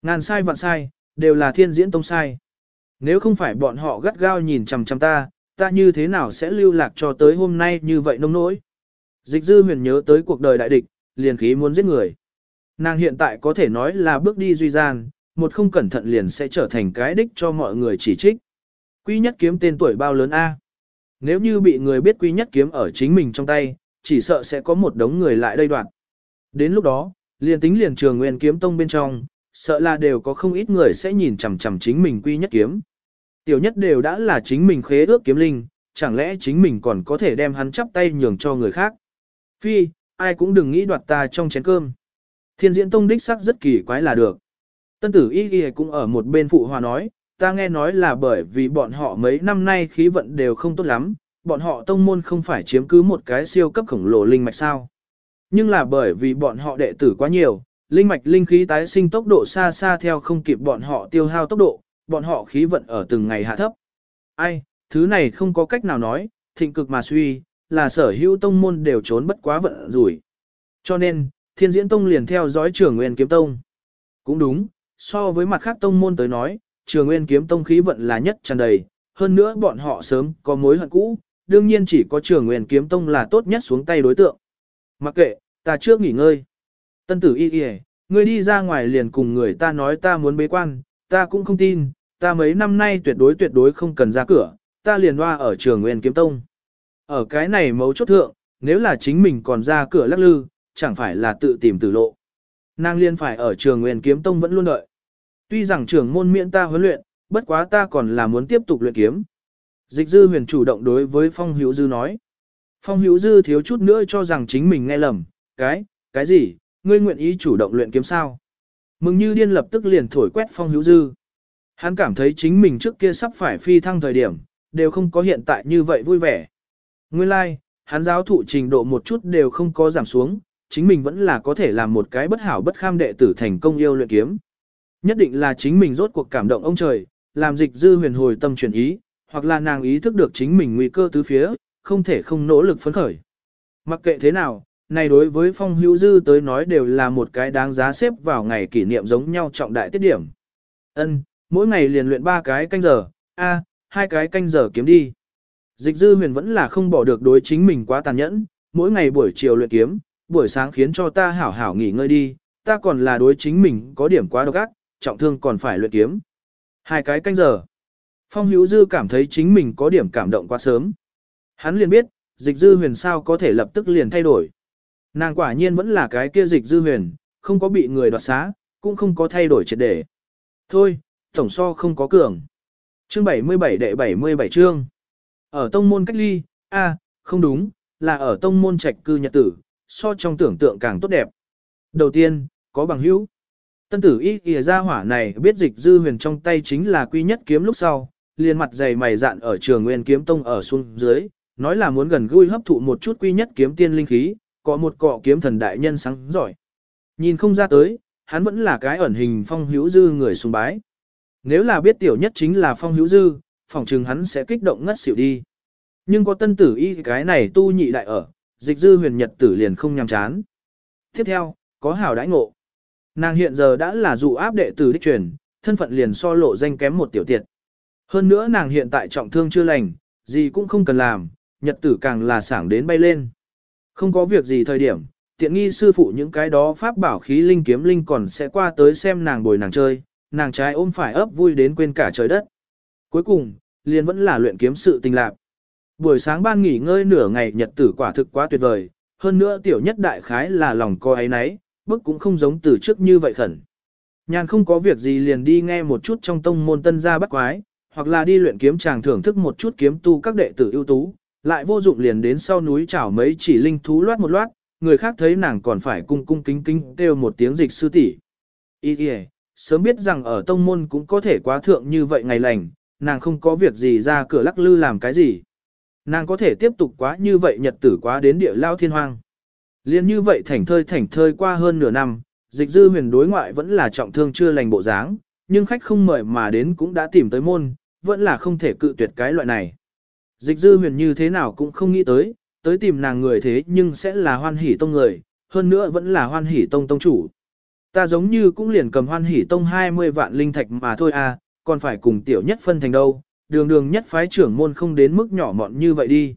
Ngàn sai vạn sai, đều là thiên diễn tông sai. Nếu không phải bọn họ gắt gao nhìn chằm chằm ta, ta như thế nào sẽ lưu lạc cho tới hôm nay như vậy nông nỗi. Dịch dư huyền nhớ tới cuộc đời đại địch, liền khí muốn giết người. Nàng hiện tại có thể nói là bước đi duy gian, một không cẩn thận liền sẽ trở thành cái đích cho mọi người chỉ trích. Quý nhất kiếm tên tuổi bao lớn A. Nếu như bị người biết quý nhất kiếm ở chính mình trong tay, chỉ sợ sẽ có một đống người lại đây đoạn. Đến lúc đó, liền tính liền trường nguyên kiếm tông bên trong, sợ là đều có không ít người sẽ nhìn chằm chằm chính mình quy nhất kiếm. Tiểu nhất đều đã là chính mình khế ước kiếm linh, chẳng lẽ chính mình còn có thể đem hắn chắp tay nhường cho người khác. Phi, ai cũng đừng nghĩ đoạt ta trong chén cơm. Thiên diễn tông đích sắc rất kỳ quái là được. Tân tử y ghi cũng ở một bên phụ hòa nói, ta nghe nói là bởi vì bọn họ mấy năm nay khí vận đều không tốt lắm, bọn họ tông môn không phải chiếm cứ một cái siêu cấp khổng lồ linh mạch sao. Nhưng là bởi vì bọn họ đệ tử quá nhiều, linh mạch linh khí tái sinh tốc độ xa xa theo không kịp bọn họ tiêu hao tốc độ, bọn họ khí vận ở từng ngày hạ thấp. Ai, thứ này không có cách nào nói, thịnh cực mà suy, là sở hữu tông môn đều trốn bất quá vận rủi. Cho nên, thiên diễn tông liền theo dõi trường nguyên kiếm tông. Cũng đúng, so với mặt khác tông môn tới nói, trường nguyên kiếm tông khí vận là nhất tràn đầy, hơn nữa bọn họ sớm có mối hận cũ, đương nhiên chỉ có trường nguyên kiếm tông là tốt nhất xuống tay đối tượng. Mặc kệ, ta trước nghỉ ngơi. Tân tử y y ngươi đi ra ngoài liền cùng người ta nói ta muốn bế quan, ta cũng không tin, ta mấy năm nay tuyệt đối tuyệt đối không cần ra cửa, ta liền hoa ở trường nguyên kiếm tông. Ở cái này mấu chốt thượng, nếu là chính mình còn ra cửa lắc lư, chẳng phải là tự tìm tử lộ. Nàng liên phải ở trường nguyên kiếm tông vẫn luôn đợi. Tuy rằng trường môn miễn ta huấn luyện, bất quá ta còn là muốn tiếp tục luyện kiếm. Dịch dư huyền chủ động đối với Phong Hữu Dư nói. Phong Hữu Dư thiếu chút nữa cho rằng chính mình nghe lầm, cái, cái gì, ngươi nguyện ý chủ động luyện kiếm sao? Mừng như điên lập tức liền thổi quét Phong Hữu Dư. Hắn cảm thấy chính mình trước kia sắp phải phi thăng thời điểm, đều không có hiện tại như vậy vui vẻ. Nguyên lai, like, hắn giáo thụ trình độ một chút đều không có giảm xuống, chính mình vẫn là có thể làm một cái bất hảo bất kham đệ tử thành công yêu luyện kiếm. Nhất định là chính mình rốt cuộc cảm động ông trời, làm dịch dư huyền hồi tâm chuyển ý, hoặc là nàng ý thức được chính mình nguy cơ tứ phía, không thể không nỗ lực phấn khởi. Mặc kệ thế nào, này đối với phong hữu dư tới nói đều là một cái đáng giá xếp vào ngày kỷ niệm giống nhau trọng đại tiết điểm. Ân, mỗi ngày liền luyện ba cái canh giờ, a, hai cái canh giờ kiếm đi. Dịch dư huyền vẫn là không bỏ được đối chính mình quá tàn nhẫn, mỗi ngày buổi chiều luyện kiếm, buổi sáng khiến cho ta hảo hảo nghỉ ngơi đi, ta còn là đối chính mình có điểm quá độc ác, trọng thương còn phải luyện kiếm. Hai cái canh giờ. Phong hữu dư cảm thấy chính mình có điểm cảm động quá sớm. Hắn liền biết, dịch dư huyền sao có thể lập tức liền thay đổi. Nàng quả nhiên vẫn là cái kia dịch dư huyền, không có bị người đoạt xá, cũng không có thay đổi triệt để. Thôi, tổng so không có cường. Chương 77 đệ 77 chương. Ở tông môn cách ly, A, không đúng, là ở tông môn trạch cư nhật tử, so trong tưởng tượng càng tốt đẹp. Đầu tiên, có bằng hữu. Tân tử y kìa ra hỏa này biết dịch dư huyền trong tay chính là quy nhất kiếm lúc sau, liền mặt dày mày dạn ở trường nguyên kiếm tông ở xuống dưới, nói là muốn gần gũi hấp thụ một chút quy nhất kiếm tiên linh khí, có một cọ kiếm thần đại nhân sáng giỏi. Nhìn không ra tới, hắn vẫn là cái ẩn hình phong hữu dư người sùng bái. Nếu là biết tiểu nhất chính là phong hữu dư, phòng chừng hắn sẽ kích động ngất xỉu đi. Nhưng có tân tử y cái này tu nhị đại ở, dịch dư huyền nhật tử liền không nhằm chán. Tiếp theo, có hảo đãi ngộ. Nàng hiện giờ đã là dụ áp đệ tử đích truyền, thân phận liền so lộ danh kém một tiểu tiệt. Hơn nữa nàng hiện tại trọng thương chưa lành, gì cũng không cần làm, nhật tử càng là sảng đến bay lên. Không có việc gì thời điểm, tiện nghi sư phụ những cái đó pháp bảo khí linh kiếm linh còn sẽ qua tới xem nàng bồi nàng chơi, nàng trái ôm phải ấp vui đến quên cả trời đất. Cuối cùng, liền vẫn là luyện kiếm sự tình lạc. Buổi sáng ban nghỉ ngơi nửa ngày nhật tử quả thực quá tuyệt vời, hơn nữa tiểu nhất đại khái là lòng co ấy nấy, bức cũng không giống từ trước như vậy khẩn. Nhàn không có việc gì liền đi nghe một chút trong tông môn tân gia bắt quái, hoặc là đi luyện kiếm chàng thưởng thức một chút kiếm tu các đệ tử ưu tú, lại vô dụng liền đến sau núi chảo mấy chỉ linh thú loát một loát, người khác thấy nàng còn phải cung cung kính kính kêu một tiếng dịch sư tỷ. Ý kìa, sớm biết rằng ở tông môn cũng có thể quá thượng như vậy ngày lành, nàng không có việc gì ra cửa lắc lư làm cái gì. Nàng có thể tiếp tục quá như vậy nhật tử quá đến địa lao thiên hoang. Liên như vậy thảnh thơi thảnh thơi qua hơn nửa năm, dịch dư huyền đối ngoại vẫn là trọng thương chưa lành bộ dáng, nhưng khách không mời mà đến cũng đã tìm tới môn, vẫn là không thể cự tuyệt cái loại này. Dịch dư huyền như thế nào cũng không nghĩ tới, tới tìm nàng người thế nhưng sẽ là hoan hỷ tông người, hơn nữa vẫn là hoan hỷ tông tông chủ. Ta giống như cũng liền cầm hoan hỷ tông 20 vạn linh thạch mà thôi à, còn phải cùng tiểu nhất phân thành đâu, đường đường nhất phái trưởng môn không đến mức nhỏ mọn như vậy đi.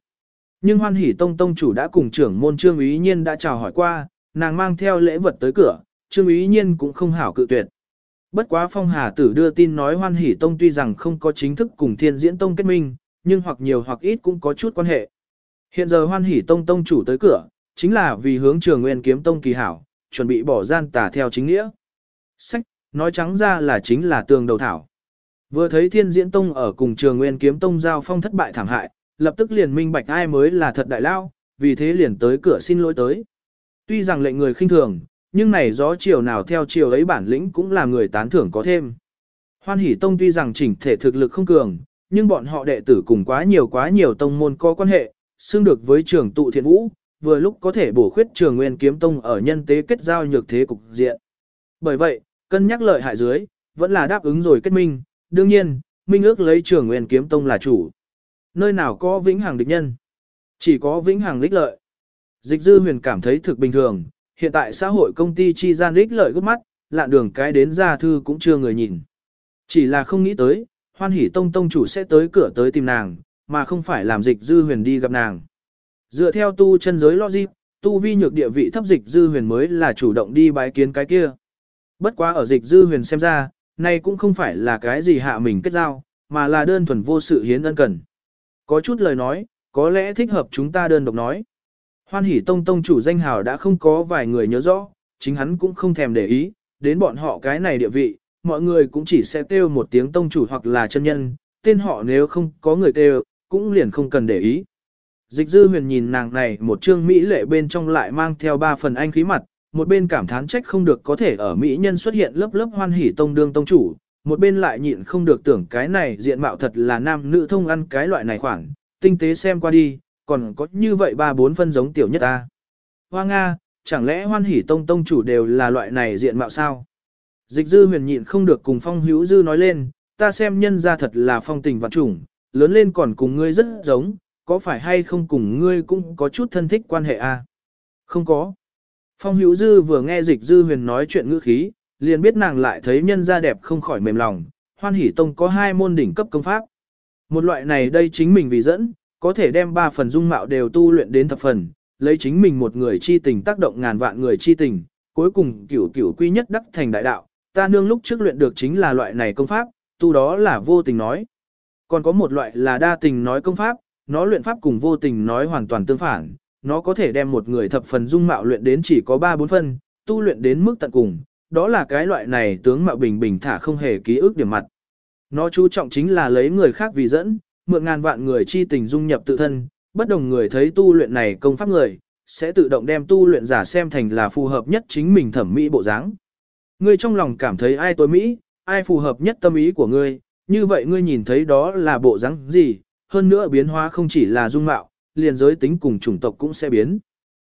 Nhưng hoan hỷ tông tông chủ đã cùng trưởng môn trương ý nhiên đã chào hỏi qua, nàng mang theo lễ vật tới cửa, trương ý nhiên cũng không hảo cự tuyệt. Bất quá phong hà tử đưa tin nói hoan hỷ tông tuy rằng không có chính thức cùng thiên diễn tông kết minh, nhưng hoặc nhiều hoặc ít cũng có chút quan hệ. Hiện giờ hoan hỷ tông tông chủ tới cửa, chính là vì hướng trường nguyên kiếm tông kỳ hảo, chuẩn bị bỏ gian tà theo chính nghĩa. Sách, nói trắng ra là chính là tường đầu thảo. Vừa thấy thiên diễn tông ở cùng trường nguyên kiếm tông giao phong thất bại thảm hại, lập tức liền minh bạch ai mới là thật đại lao, vì thế liền tới cửa xin lỗi tới. Tuy rằng lệnh người khinh thường, nhưng này gió chiều nào theo chiều ấy bản lĩnh cũng là người tán thưởng có thêm. Hoan hỷ tông tuy rằng chỉnh thể thực lực không cường, nhưng bọn họ đệ tử cùng quá nhiều quá nhiều tông môn có quan hệ, xưng được với trường tụ thiện vũ, vừa lúc có thể bổ khuyết trường nguyên kiếm tông ở nhân tế kết giao nhược thế cục diện. Bởi vậy, cân nhắc lợi hại dưới, vẫn là đáp ứng rồi kết minh, đương nhiên, minh ước lấy trường nguyên kiếm tông là chủ. Nơi nào có vĩnh hằng địch nhân? Chỉ có vĩnh hằng lích lợi. Dịch dư huyền cảm thấy thực bình thường, hiện tại xã hội công ty chi gian lích lợi gấp mắt, lạn đường cái đến ra thư cũng chưa người nhìn. Chỉ là không nghĩ tới, hoan hỷ tông tông chủ sẽ tới cửa tới tìm nàng, mà không phải làm dịch dư huyền đi gặp nàng. Dựa theo tu chân giới logic, tu vi nhược địa vị thấp dịch dư huyền mới là chủ động đi bái kiến cái kia. Bất quá ở dịch dư huyền xem ra, nay cũng không phải là cái gì hạ mình kết giao, mà là đơn thuần vô sự hiến ân cần. Có chút lời nói, có lẽ thích hợp chúng ta đơn độc nói. Hoan hỷ tông tông chủ danh hào đã không có vài người nhớ rõ, chính hắn cũng không thèm để ý, đến bọn họ cái này địa vị, mọi người cũng chỉ sẽ kêu một tiếng tông chủ hoặc là chân nhân, tên họ nếu không có người kêu, cũng liền không cần để ý. Dịch dư huyền nhìn nàng này một trương Mỹ lệ bên trong lại mang theo ba phần anh khí mặt, một bên cảm thán trách không được có thể ở Mỹ nhân xuất hiện lớp lớp hoan hỉ tông đương tông chủ, một bên lại nhịn không được tưởng cái này diện mạo thật là nam nữ thông ăn cái loại này khoảng, tinh tế xem qua đi, còn có như vậy ba bốn phân giống tiểu nhất ta. Hoa Nga, chẳng lẽ hoan hỉ tông tông chủ đều là loại này diện mạo sao? Dịch dư huyền nhịn không được cùng phong hữu dư nói lên, ta xem nhân ra thật là phong tình vạn trùng, lớn lên còn cùng ngươi rất giống, có phải hay không cùng ngươi cũng có chút thân thích quan hệ à? Không có. Phong hữu dư vừa nghe dịch dư huyền nói chuyện ngữ khí, liền biết nàng lại thấy nhân gia đẹp không khỏi mềm lòng, hoan hỷ tông có hai môn đỉnh cấp công pháp. Một loại này đây chính mình vì dẫn, có thể đem ba phần dung mạo đều tu luyện đến thập phần, lấy chính mình một người chi tình tác động ngàn vạn người chi tình, cuối cùng cửu cửu quy nhất đắc thành đại đạo, ta nương lúc trước luyện được chính là loại này công pháp, tu đó là vô tình nói. Còn có một loại là đa tình nói công pháp, nó luyện pháp cùng vô tình nói hoàn toàn tương phản, nó có thể đem một người thập phần dung mạo luyện đến chỉ có 3-4 phân, tu luyện đến mức tận cùng, đó là cái loại này tướng mạo bình bình thả không hề ký ức điểm mặt. Nó chú trọng chính là lấy người khác vì dẫn, mượn ngàn vạn người chi tình dung nhập tự thân, bất đồng người thấy tu luyện này công pháp người, sẽ tự động đem tu luyện giả xem thành là phù hợp nhất chính mình thẩm mỹ bộ dáng. Ngươi trong lòng cảm thấy ai tối mỹ, ai phù hợp nhất tâm ý của ngươi, như vậy ngươi nhìn thấy đó là bộ dáng gì, hơn nữa biến hóa không chỉ là dung mạo, liền giới tính cùng chủng tộc cũng sẽ biến.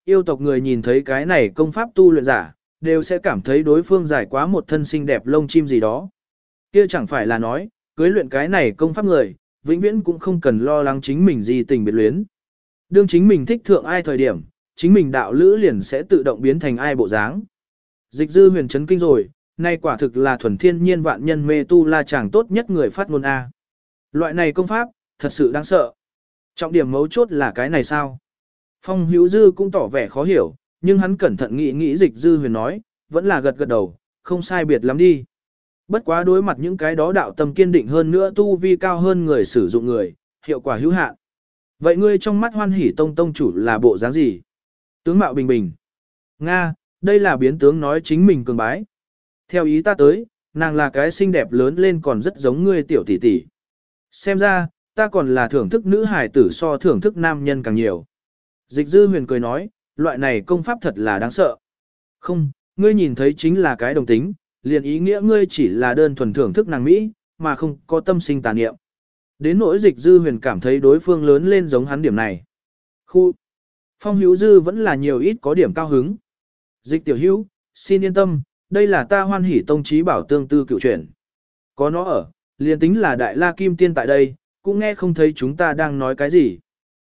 Yêu tộc người nhìn thấy cái này công pháp tu luyện giả, đều sẽ cảm thấy đối phương giải quá một thân xinh đẹp lông chim gì đó. Kia chẳng phải là nói, cưới luyện cái này công pháp người, vĩnh viễn cũng không cần lo lắng chính mình gì tình biệt luyến. Đương chính mình thích thượng ai thời điểm, chính mình đạo lữ liền sẽ tự động biến thành ai bộ dáng. Dịch dư huyền chấn kinh rồi, nay quả thực là thuần thiên nhiên vạn nhân mê tu la chàng tốt nhất người phát ngôn A. Loại này công pháp, thật sự đáng sợ. Trọng điểm mấu chốt là cái này sao? Phong hữu dư cũng tỏ vẻ khó hiểu, nhưng hắn cẩn thận nghĩ nghĩ dịch dư huyền nói, vẫn là gật gật đầu, không sai biệt lắm đi. Bất quá đối mặt những cái đó đạo tâm kiên định hơn nữa tu vi cao hơn người sử dụng người, hiệu quả hữu hạn. Vậy ngươi trong mắt hoan hỷ tông tông chủ là bộ dáng gì? Tướng mạo bình bình. Nga, đây là biến tướng nói chính mình cường bái. Theo ý ta tới, nàng là cái xinh đẹp lớn lên còn rất giống ngươi tiểu tỷ tỷ. Xem ra, ta còn là thưởng thức nữ hài tử so thưởng thức nam nhân càng nhiều. Dịch dư huyền cười nói, loại này công pháp thật là đáng sợ. Không, ngươi nhìn thấy chính là cái đồng tính, liền ý nghĩa ngươi chỉ là đơn thuần thưởng thức nàng Mỹ, mà không có tâm sinh tà niệm. Đến nỗi dịch dư huyền cảm thấy đối phương lớn lên giống hắn điểm này. Khu Phong hữu dư vẫn là nhiều ít có điểm cao hứng. Dịch tiểu hữu, xin yên tâm, đây là ta hoan hỷ tông trí bảo tương tư cựu chuyển. Có nó ở, liền tính là đại la kim tiên tại đây, cũng nghe không thấy chúng ta đang nói cái gì.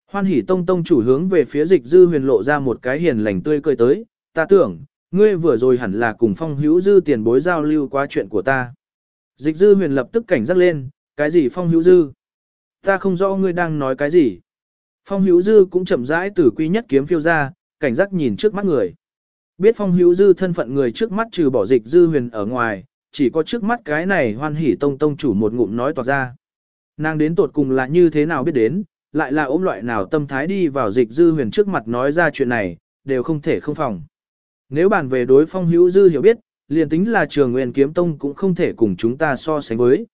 Hoan hỷ tông tông chủ hướng về phía dịch dư huyền lộ ra một cái hiền lành tươi cười tới, ta tưởng, ngươi vừa rồi hẳn là cùng phong hữu dư tiền bối giao lưu qua chuyện của ta. Dịch dư huyền lập tức cảnh giác lên, cái gì phong hữu dư? Ta không rõ ngươi đang nói cái gì. Phong hữu dư cũng chậm rãi từ quy nhất kiếm phiêu ra, cảnh giác nhìn trước mắt người. Biết phong hữu dư thân phận người trước mắt trừ bỏ dịch dư huyền ở ngoài, chỉ có trước mắt cái này hoan hỉ tông tông chủ một ngụm nói toạc ra. Nàng đến tột cùng là như thế nào biết đến, lại là ốm loại nào tâm thái đi vào dịch dư huyền trước mặt nói ra chuyện này, đều không thể không phòng. Nếu bàn về đối phong hữu dư hiểu biết, liền tính là trường nguyên kiếm tông cũng không thể cùng chúng ta so sánh với.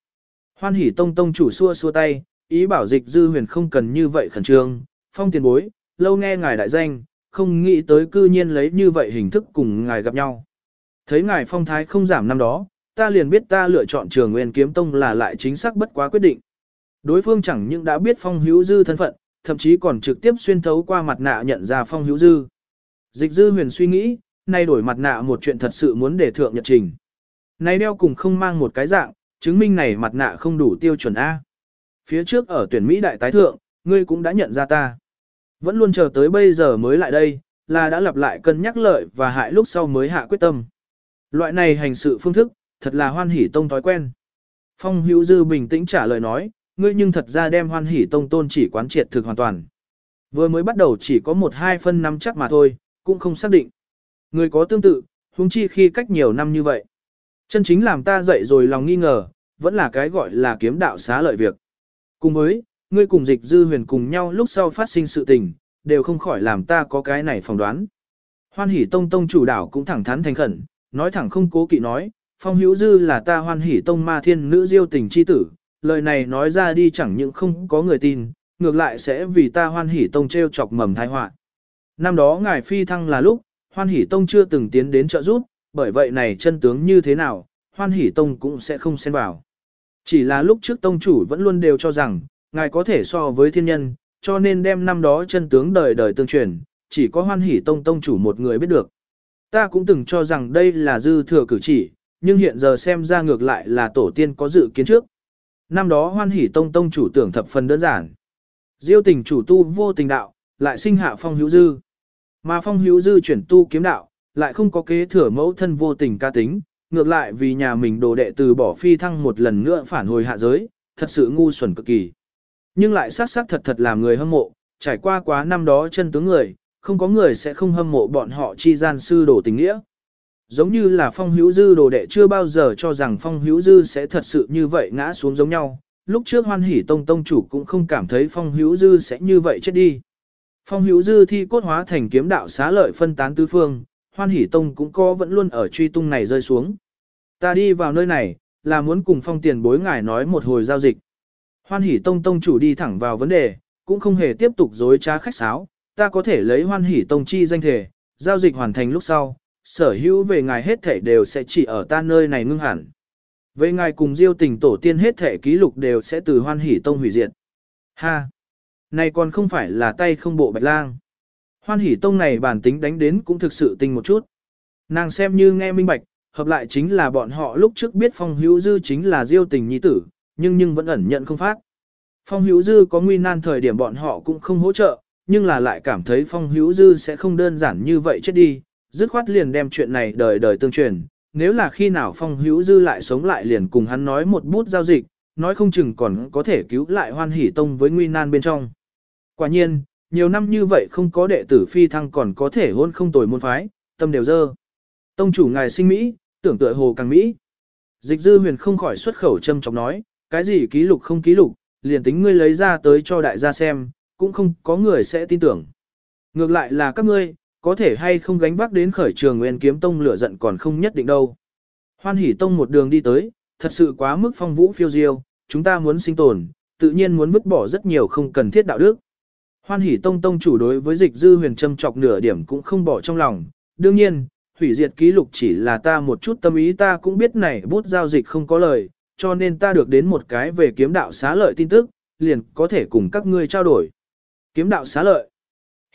Hoan hỉ tông tông chủ xua xua tay, ý bảo dịch dư huyền không cần như vậy khẩn trương, phong tiền bối, lâu nghe ngài đại danh, không nghĩ tới cư nhiên lấy như vậy hình thức cùng ngài gặp nhau. Thấy ngài phong thái không giảm năm đó, ta liền biết ta lựa chọn trường nguyên kiếm tông là lại chính xác bất quá quyết định. Đối phương chẳng những đã biết phong hữu dư thân phận, thậm chí còn trực tiếp xuyên thấu qua mặt nạ nhận ra phong hữu dư. Dịch dư huyền suy nghĩ, nay đổi mặt nạ một chuyện thật sự muốn để thượng nhật trình. Này đeo cùng không mang một cái dạng, chứng minh này mặt nạ không đủ tiêu chuẩn A. Phía trước ở tuyển Mỹ đại tái thượng, ngươi cũng đã nhận ra ta. Vẫn luôn chờ tới bây giờ mới lại đây, là đã lặp lại cân nhắc lợi và hại lúc sau mới hạ quyết tâm. Loại này hành sự phương thức, thật là hoan hỷ tông thói quen. Phong hữu dư bình tĩnh trả lời nói, ngươi nhưng thật ra đem hoan hỷ tông tôn chỉ quán triệt thực hoàn toàn. Vừa mới bắt đầu chỉ có một hai phân năm chắc mà thôi, cũng không xác định. Người có tương tự, huống chi khi cách nhiều năm như vậy. Chân chính làm ta dậy rồi lòng nghi ngờ, vẫn là cái gọi là kiếm đạo xá lợi việc. Cùng với, ngươi cùng dịch dư huyền cùng nhau lúc sau phát sinh sự tình, đều không khỏi làm ta có cái này phỏng đoán. Hoan hỷ tông tông chủ đảo cũng thẳng thắn thành khẩn, nói thẳng không cố kỵ nói, phong hữu dư là ta hoan hỷ tông ma thiên nữ diêu tình chi tử, lời này nói ra đi chẳng những không có người tin, ngược lại sẽ vì ta hoan hỷ tông treo chọc mầm tai họa. Năm đó ngài phi thăng là lúc, hoan hỷ tông chưa từng tiến đến trợ giúp, bởi vậy này chân tướng như thế nào, hoan hỷ tông cũng sẽ không xen vào. Chỉ là lúc trước tông chủ vẫn luôn đều cho rằng, ngài có thể so với thiên nhân, cho nên đem năm đó chân tướng đời đời tương truyền, chỉ có hoan hỷ tông tông chủ một người biết được. Ta cũng từng cho rằng đây là dư thừa cử chỉ, nhưng hiện giờ xem ra ngược lại là tổ tiên có dự kiến trước. Năm đó hoan hỷ tông tông chủ tưởng thập phần đơn giản. Diêu tình chủ tu vô tình đạo, lại sinh hạ phong hữu dư. Mà phong hữu dư chuyển tu kiếm đạo, lại không có kế thừa mẫu thân vô tình ca tính, ngược lại vì nhà mình đồ đệ từ bỏ phi thăng một lần nữa phản hồi hạ giới, thật sự ngu xuẩn cực kỳ. Nhưng lại sát sát thật thật làm người hâm mộ, trải qua quá năm đó chân tướng người, không có người sẽ không hâm mộ bọn họ chi gian sư đồ tình nghĩa. Giống như là phong hữu dư đồ đệ chưa bao giờ cho rằng phong hữu dư sẽ thật sự như vậy ngã xuống giống nhau, lúc trước hoan hỷ tông tông chủ cũng không cảm thấy phong hữu dư sẽ như vậy chết đi. Phong hữu dư thi cốt hóa thành kiếm đạo xá lợi phân tán tứ phương, hoan hỷ tông cũng có vẫn luôn ở truy tung này rơi xuống. Ta đi vào nơi này, là muốn cùng phong tiền bối ngài nói một hồi giao dịch. Hoan hỷ tông tông chủ đi thẳng vào vấn đề, cũng không hề tiếp tục dối trá khách sáo, ta có thể lấy hoan hỷ tông chi danh thể, giao dịch hoàn thành lúc sau, sở hữu về ngài hết thể đều sẽ chỉ ở ta nơi này ngưng hẳn. Về ngài cùng diêu tình tổ tiên hết thể ký lục đều sẽ từ hoan hỷ tông hủy diệt. Ha! Này còn không phải là tay không bộ bạch lang. Hoan hỷ tông này bản tính đánh đến cũng thực sự tinh một chút. Nàng xem như nghe minh bạch, hợp lại chính là bọn họ lúc trước biết phong hữu dư chính là diêu tình nhi tử, nhưng nhưng vẫn ẩn nhận không phát. Phong hữu dư có nguy nan thời điểm bọn họ cũng không hỗ trợ, nhưng là lại cảm thấy phong hữu dư sẽ không đơn giản như vậy chết đi, dứt khoát liền đem chuyện này đời đời tương truyền. Nếu là khi nào phong hữu dư lại sống lại liền cùng hắn nói một bút giao dịch, nói không chừng còn có thể cứu lại hoan hỷ tông với nguy nan bên trong. Quả nhiên, nhiều năm như vậy không có đệ tử phi thăng còn có thể hôn không tồi môn phái, tâm đều dơ. Tông chủ ngài sinh Mỹ, tưởng tựa hồ càng Mỹ. Dịch dư huyền không khỏi xuất khẩu châm chọc nói, cái gì ký lục không ký lục, liền tính ngươi lấy ra tới cho đại gia xem, cũng không có người sẽ tin tưởng. Ngược lại là các ngươi, có thể hay không gánh vác đến khởi trường nguyên kiếm tông lửa giận còn không nhất định đâu. Hoan hỉ tông một đường đi tới, thật sự quá mức phong vũ phiêu diêu, chúng ta muốn sinh tồn, tự nhiên muốn vứt bỏ rất nhiều không cần thiết đạo đức. Hoan hỉ tông tông chủ đối với dịch dư huyền châm chọc nửa điểm cũng không bỏ trong lòng, đương nhiên, hủy diệt ký lục chỉ là ta một chút tâm ý ta cũng biết này bút giao dịch không có lời, cho nên ta được đến một cái về kiếm đạo xá lợi tin tức, liền có thể cùng các ngươi trao đổi. Kiếm đạo xá lợi.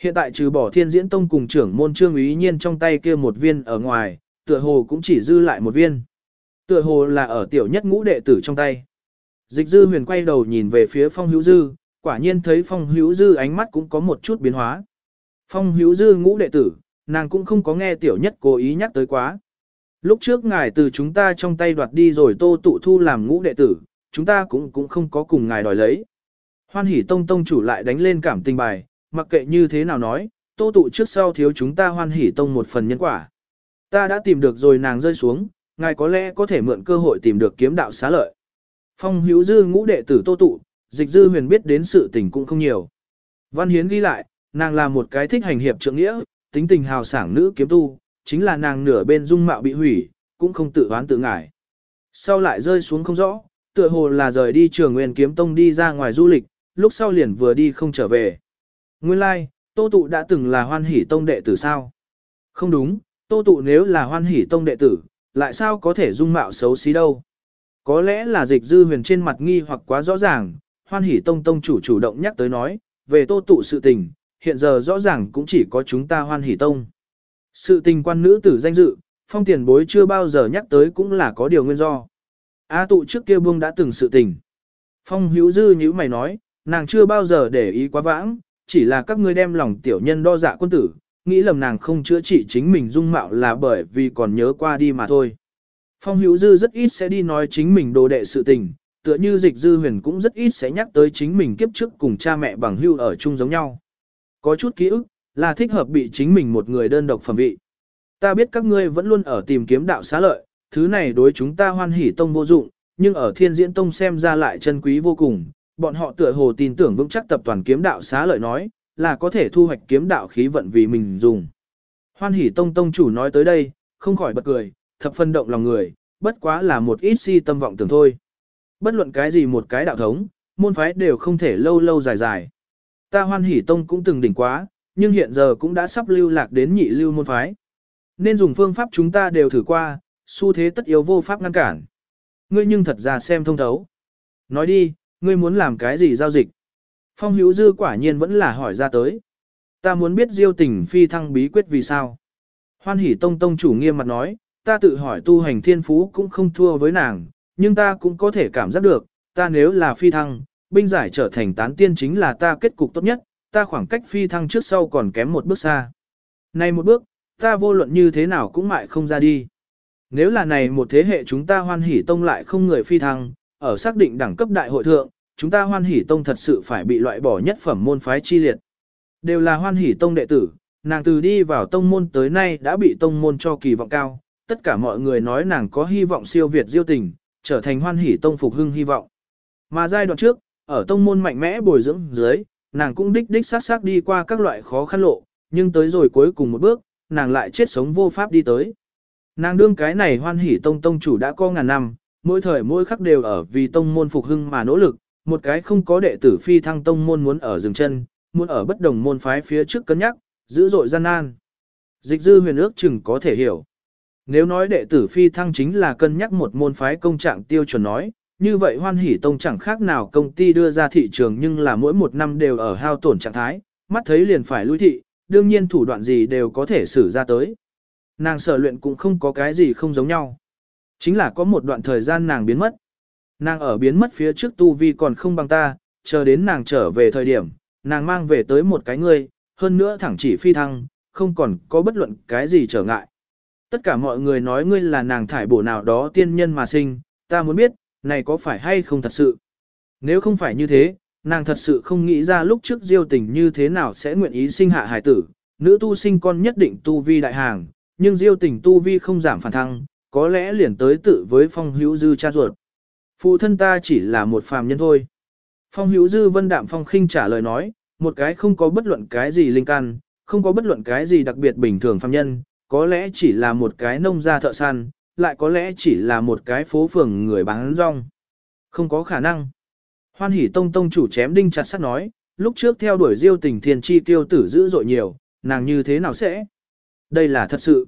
Hiện tại trừ bỏ thiên diễn tông cùng trưởng môn trương ý nhiên trong tay kia một viên ở ngoài, tựa hồ cũng chỉ dư lại một viên. Tựa hồ là ở tiểu nhất ngũ đệ tử trong tay. Dịch dư huyền quay đầu nhìn về phía phong hữu dư, quả nhiên thấy phong hữu dư ánh mắt cũng có một chút biến hóa. Phong hữu dư ngũ đệ tử, nàng cũng không có nghe tiểu nhất cố ý nhắc tới quá. Lúc trước ngài từ chúng ta trong tay đoạt đi rồi tô tụ thu làm ngũ đệ tử, chúng ta cũng cũng không có cùng ngài đòi lấy. Hoan hỷ tông tông chủ lại đánh lên cảm tình bài, mặc kệ như thế nào nói, tô tụ trước sau thiếu chúng ta hoan hỷ tông một phần nhân quả. Ta đã tìm được rồi nàng rơi xuống, ngài có lẽ có thể mượn cơ hội tìm được kiếm đạo xá lợi. Phong hữu dư ngũ đệ tử tô tụ, dịch dư huyền biết đến sự tình cũng không nhiều. Văn Hiến ghi lại, nàng là một cái thích hành hiệp trượng nghĩa, tính tình hào sảng nữ kiếm tu, chính là nàng nửa bên dung mạo bị hủy, cũng không tự oán tự ngải Sau lại rơi xuống không rõ, tựa hồ là rời đi trường nguyên kiếm tông đi ra ngoài du lịch, lúc sau liền vừa đi không trở về. Nguyên lai, like, Tô Tụ đã từng là hoan hỷ tông đệ tử sao? Không đúng, Tô Tụ nếu là hoan hỷ tông đệ tử, lại sao có thể dung mạo xấu xí đâu? Có lẽ là dịch dư huyền trên mặt nghi hoặc quá rõ ràng, hoan hỷ tông tông chủ chủ động nhắc tới nói, về Tô Tụ sự tình, hiện giờ rõ ràng cũng chỉ có chúng ta hoan hỷ tông. Sự tình quan nữ tử danh dự, phong tiền bối chưa bao giờ nhắc tới cũng là có điều nguyên do. A tụ trước kia buông đã từng sự tình. Phong hữu dư như mày nói, nàng chưa bao giờ để ý quá vãng, chỉ là các ngươi đem lòng tiểu nhân đo dạ quân tử, nghĩ lầm nàng không chữa trị chính mình dung mạo là bởi vì còn nhớ qua đi mà thôi. Phong hữu dư rất ít sẽ đi nói chính mình đồ đệ sự tình, tựa như dịch dư huyền cũng rất ít sẽ nhắc tới chính mình kiếp trước cùng cha mẹ bằng hưu ở chung giống nhau. Có chút ký ức, là thích hợp bị chính mình một người đơn độc phẩm vị. Ta biết các ngươi vẫn luôn ở tìm kiếm đạo xá lợi, thứ này đối chúng ta hoan hỉ tông vô dụng, nhưng ở thiên diễn tông xem ra lại chân quý vô cùng, bọn họ tựa hồ tin tưởng vững chắc tập toàn kiếm đạo xá lợi nói, là có thể thu hoạch kiếm đạo khí vận vì mình dùng. Hoan hỉ tông tông chủ nói tới đây, không khỏi bật cười, thập phân động lòng người, bất quá là một ít si tâm vọng tưởng thôi. Bất luận cái gì một cái đạo thống, môn phái đều không thể lâu lâu dài dài. Ta hoan hỉ tông cũng từng đỉnh quá, nhưng hiện giờ cũng đã sắp lưu lạc đến nhị lưu môn phái. Nên dùng phương pháp chúng ta đều thử qua, xu thế tất yếu vô pháp ngăn cản. Ngươi nhưng thật ra xem thông thấu. Nói đi, ngươi muốn làm cái gì giao dịch? Phong hữu dư quả nhiên vẫn là hỏi ra tới. Ta muốn biết diêu tình phi thăng bí quyết vì sao. Hoan hỷ tông tông chủ nghiêm mặt nói, ta tự hỏi tu hành thiên phú cũng không thua với nàng, nhưng ta cũng có thể cảm giác được, ta nếu là phi thăng, binh giải trở thành tán tiên chính là ta kết cục tốt nhất, ta khoảng cách phi thăng trước sau còn kém một bước xa. Này một bước, ta vô luận như thế nào cũng mại không ra đi. Nếu là này một thế hệ chúng ta hoan hỷ tông lại không người phi thăng, ở xác định đẳng cấp đại hội thượng, chúng ta hoan hỷ tông thật sự phải bị loại bỏ nhất phẩm môn phái chi liệt. Đều là hoan hỷ tông đệ tử, nàng từ đi vào tông môn tới nay đã bị tông môn cho kỳ vọng cao, tất cả mọi người nói nàng có hy vọng siêu việt diêu tình, trở thành hoan hỷ tông phục hưng hy vọng. Mà giai đoạn trước, ở tông môn mạnh mẽ bồi dưỡng dưới, nàng cũng đích đích sát sát đi qua các loại khó khăn lộ, nhưng tới rồi cuối cùng một bước, nàng lại chết sống vô pháp đi tới. Nàng đương cái này hoan hỉ tông tông chủ đã có ngàn năm, mỗi thời mỗi khắc đều ở vì tông môn phục hưng mà nỗ lực, một cái không có đệ tử phi thăng tông môn muốn ở dừng chân, muốn ở bất đồng môn phái phía trước cân nhắc, dữ dội gian nan. Dịch dư huyền ước chừng có thể hiểu. Nếu nói đệ tử phi thăng chính là cân nhắc một môn phái công trạng tiêu chuẩn nói, như vậy hoan hỷ tông chẳng khác nào công ty đưa ra thị trường nhưng là mỗi một năm đều ở hao tổn trạng thái, mắt thấy liền phải lui thị, đương nhiên thủ đoạn gì đều có thể xử ra tới. Nàng sở luyện cũng không có cái gì không giống nhau. Chính là có một đoạn thời gian nàng biến mất. Nàng ở biến mất phía trước tu vi còn không bằng ta, chờ đến nàng trở về thời điểm, nàng mang về tới một cái ngươi, hơn nữa thẳng chỉ phi thăng, không còn có bất luận cái gì trở ngại. Tất cả mọi người nói ngươi là nàng thải bổ nào đó tiên nhân mà sinh, ta muốn biết, này có phải hay không thật sự. Nếu không phải như thế, nàng thật sự không nghĩ ra lúc trước diêu tình như thế nào sẽ nguyện ý sinh hạ hải tử, nữ tu sinh con nhất định tu vi đại hàng, nhưng diêu tình tu vi không giảm phản thăng, có lẽ liền tới tự với phong hữu dư cha ruột. Phụ thân ta chỉ là một phàm nhân thôi. Phong hữu dư vân đạm phong khinh trả lời nói, một cái không có bất luận cái gì linh căn, không có bất luận cái gì đặc biệt bình thường phàm nhân, có lẽ chỉ là một cái nông gia thợ săn, lại có lẽ chỉ là một cái phố phường người bán rong. Không có khả năng. Hoan hỷ tông tông chủ chém đinh chặt sắt nói, lúc trước theo đuổi diêu tình thiên chi tiêu tử dữ dội nhiều, nàng như thế nào sẽ? Đây là thật sự.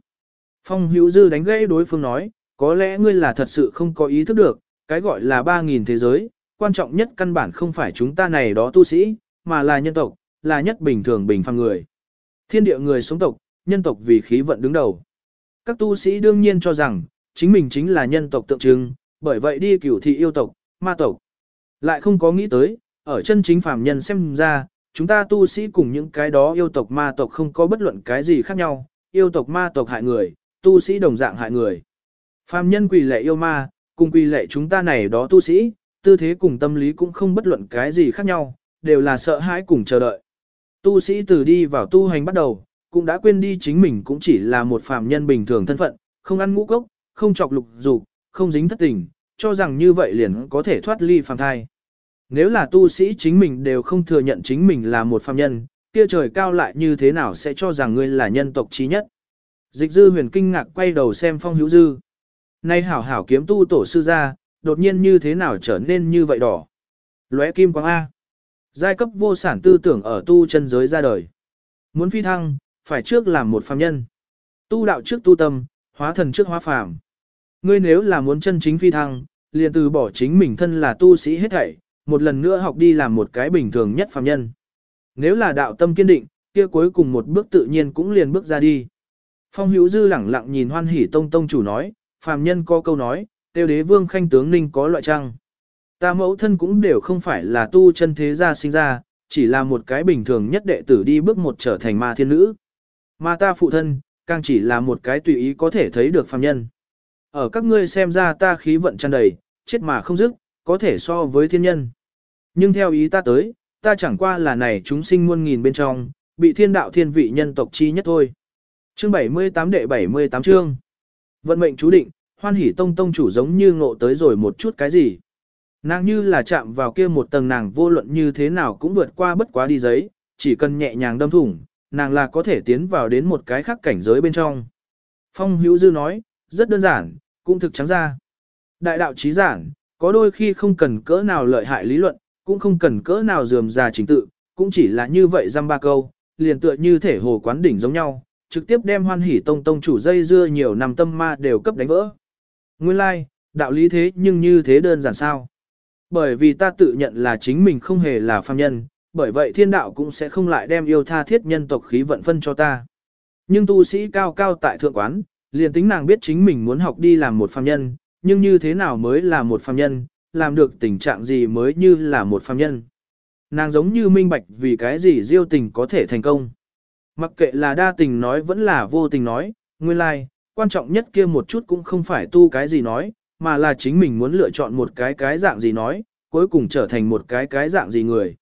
Phong hữu dư đánh gãy đối phương nói, có lẽ ngươi là thật sự không có ý thức được, cái gọi là 3.000 thế giới, quan trọng nhất căn bản không phải chúng ta này đó tu sĩ, mà là nhân tộc, là nhất bình thường bình phàm người. Thiên địa người sống tộc, nhân tộc vì khí vận đứng đầu. Các tu sĩ đương nhiên cho rằng, chính mình chính là nhân tộc tượng trưng, bởi vậy đi cửu thị yêu tộc, ma tộc. Lại không có nghĩ tới, ở chân chính phàm nhân xem ra, chúng ta tu sĩ cùng những cái đó yêu tộc ma tộc không có bất luận cái gì khác nhau, yêu tộc ma tộc hại người, tu sĩ đồng dạng hại người. Phàm nhân quỳ lệ yêu ma, cùng quỳ lệ chúng ta này đó tu sĩ, tư thế cùng tâm lý cũng không bất luận cái gì khác nhau, đều là sợ hãi cùng chờ đợi. Tu sĩ từ đi vào tu hành bắt đầu, cũng đã quên đi chính mình cũng chỉ là một phàm nhân bình thường thân phận, không ăn ngũ cốc, không chọc lục dục, không dính thất tình, cho rằng như vậy liền có thể thoát ly phàm thai. Nếu là tu sĩ chính mình đều không thừa nhận chính mình là một phàm nhân, kia trời cao lại như thế nào sẽ cho rằng ngươi là nhân tộc trí nhất. Dịch dư huyền kinh ngạc quay đầu xem phong hữu dư. Nay hảo hảo kiếm tu tổ sư ra, đột nhiên như thế nào trở nên như vậy đỏ. Lóe kim quang A. Giai cấp vô sản tư tưởng ở tu chân giới ra đời. Muốn phi thăng, phải trước làm một phàm nhân. Tu đạo trước tu tâm, hóa thần trước hóa phàm. Ngươi nếu là muốn chân chính phi thăng, liền từ bỏ chính mình thân là tu sĩ hết thảy, một lần nữa học đi làm một cái bình thường nhất phàm nhân. Nếu là đạo tâm kiên định, kia cuối cùng một bước tự nhiên cũng liền bước ra đi. Phong hữu dư lẳng lặng nhìn hoan hỉ tông tông chủ nói, phàm nhân có câu nói, tiêu đế vương khanh tướng ninh có loại trăng. Ta mẫu thân cũng đều không phải là tu chân thế gia sinh ra, chỉ là một cái bình thường nhất đệ tử đi bước một trở thành ma thiên nữ. Mà ta phụ thân, càng chỉ là một cái tùy ý có thể thấy được phàm nhân. Ở các ngươi xem ra ta khí vận tràn đầy, chết mà không dứt, có thể so với thiên nhân. Nhưng theo ý ta tới, ta chẳng qua là này chúng sinh muôn nghìn bên trong, bị thiên đạo thiên vị nhân tộc chi nhất thôi. Chương 78 đệ 78 chương. Vận mệnh chú định, hoan hỷ tông tông chủ giống như ngộ tới rồi một chút cái gì. Nàng như là chạm vào kia một tầng nàng vô luận như thế nào cũng vượt qua bất quá đi giấy, chỉ cần nhẹ nhàng đâm thủng, nàng là có thể tiến vào đến một cái khác cảnh giới bên trong. Phong hữu dư nói, rất đơn giản, cũng thực trắng ra. Đại đạo trí giản, có đôi khi không cần cỡ nào lợi hại lý luận, cũng không cần cỡ nào dườm già trình tự, cũng chỉ là như vậy dăm ba câu, liền tựa như thể hồ quán đỉnh giống nhau, trực tiếp đem hoan hỉ tông tông chủ dây dưa nhiều năm tâm ma đều cấp đánh vỡ. Nguyên lai, like, đạo lý thế nhưng như thế đơn giản sao? Bởi vì ta tự nhận là chính mình không hề là phàm nhân, bởi vậy thiên đạo cũng sẽ không lại đem yêu tha thiết nhân tộc khí vận phân cho ta. Nhưng tu sĩ cao cao tại thượng quán, liền tính nàng biết chính mình muốn học đi làm một phàm nhân, nhưng như thế nào mới là một phàm nhân, làm được tình trạng gì mới như là một phàm nhân. Nàng giống như minh bạch vì cái gì diêu tình có thể thành công. Mặc kệ là đa tình nói vẫn là vô tình nói, nguyên lai, like, quan trọng nhất kia một chút cũng không phải tu cái gì nói, mà là chính mình muốn lựa chọn một cái cái dạng gì nói, cuối cùng trở thành một cái cái dạng gì người.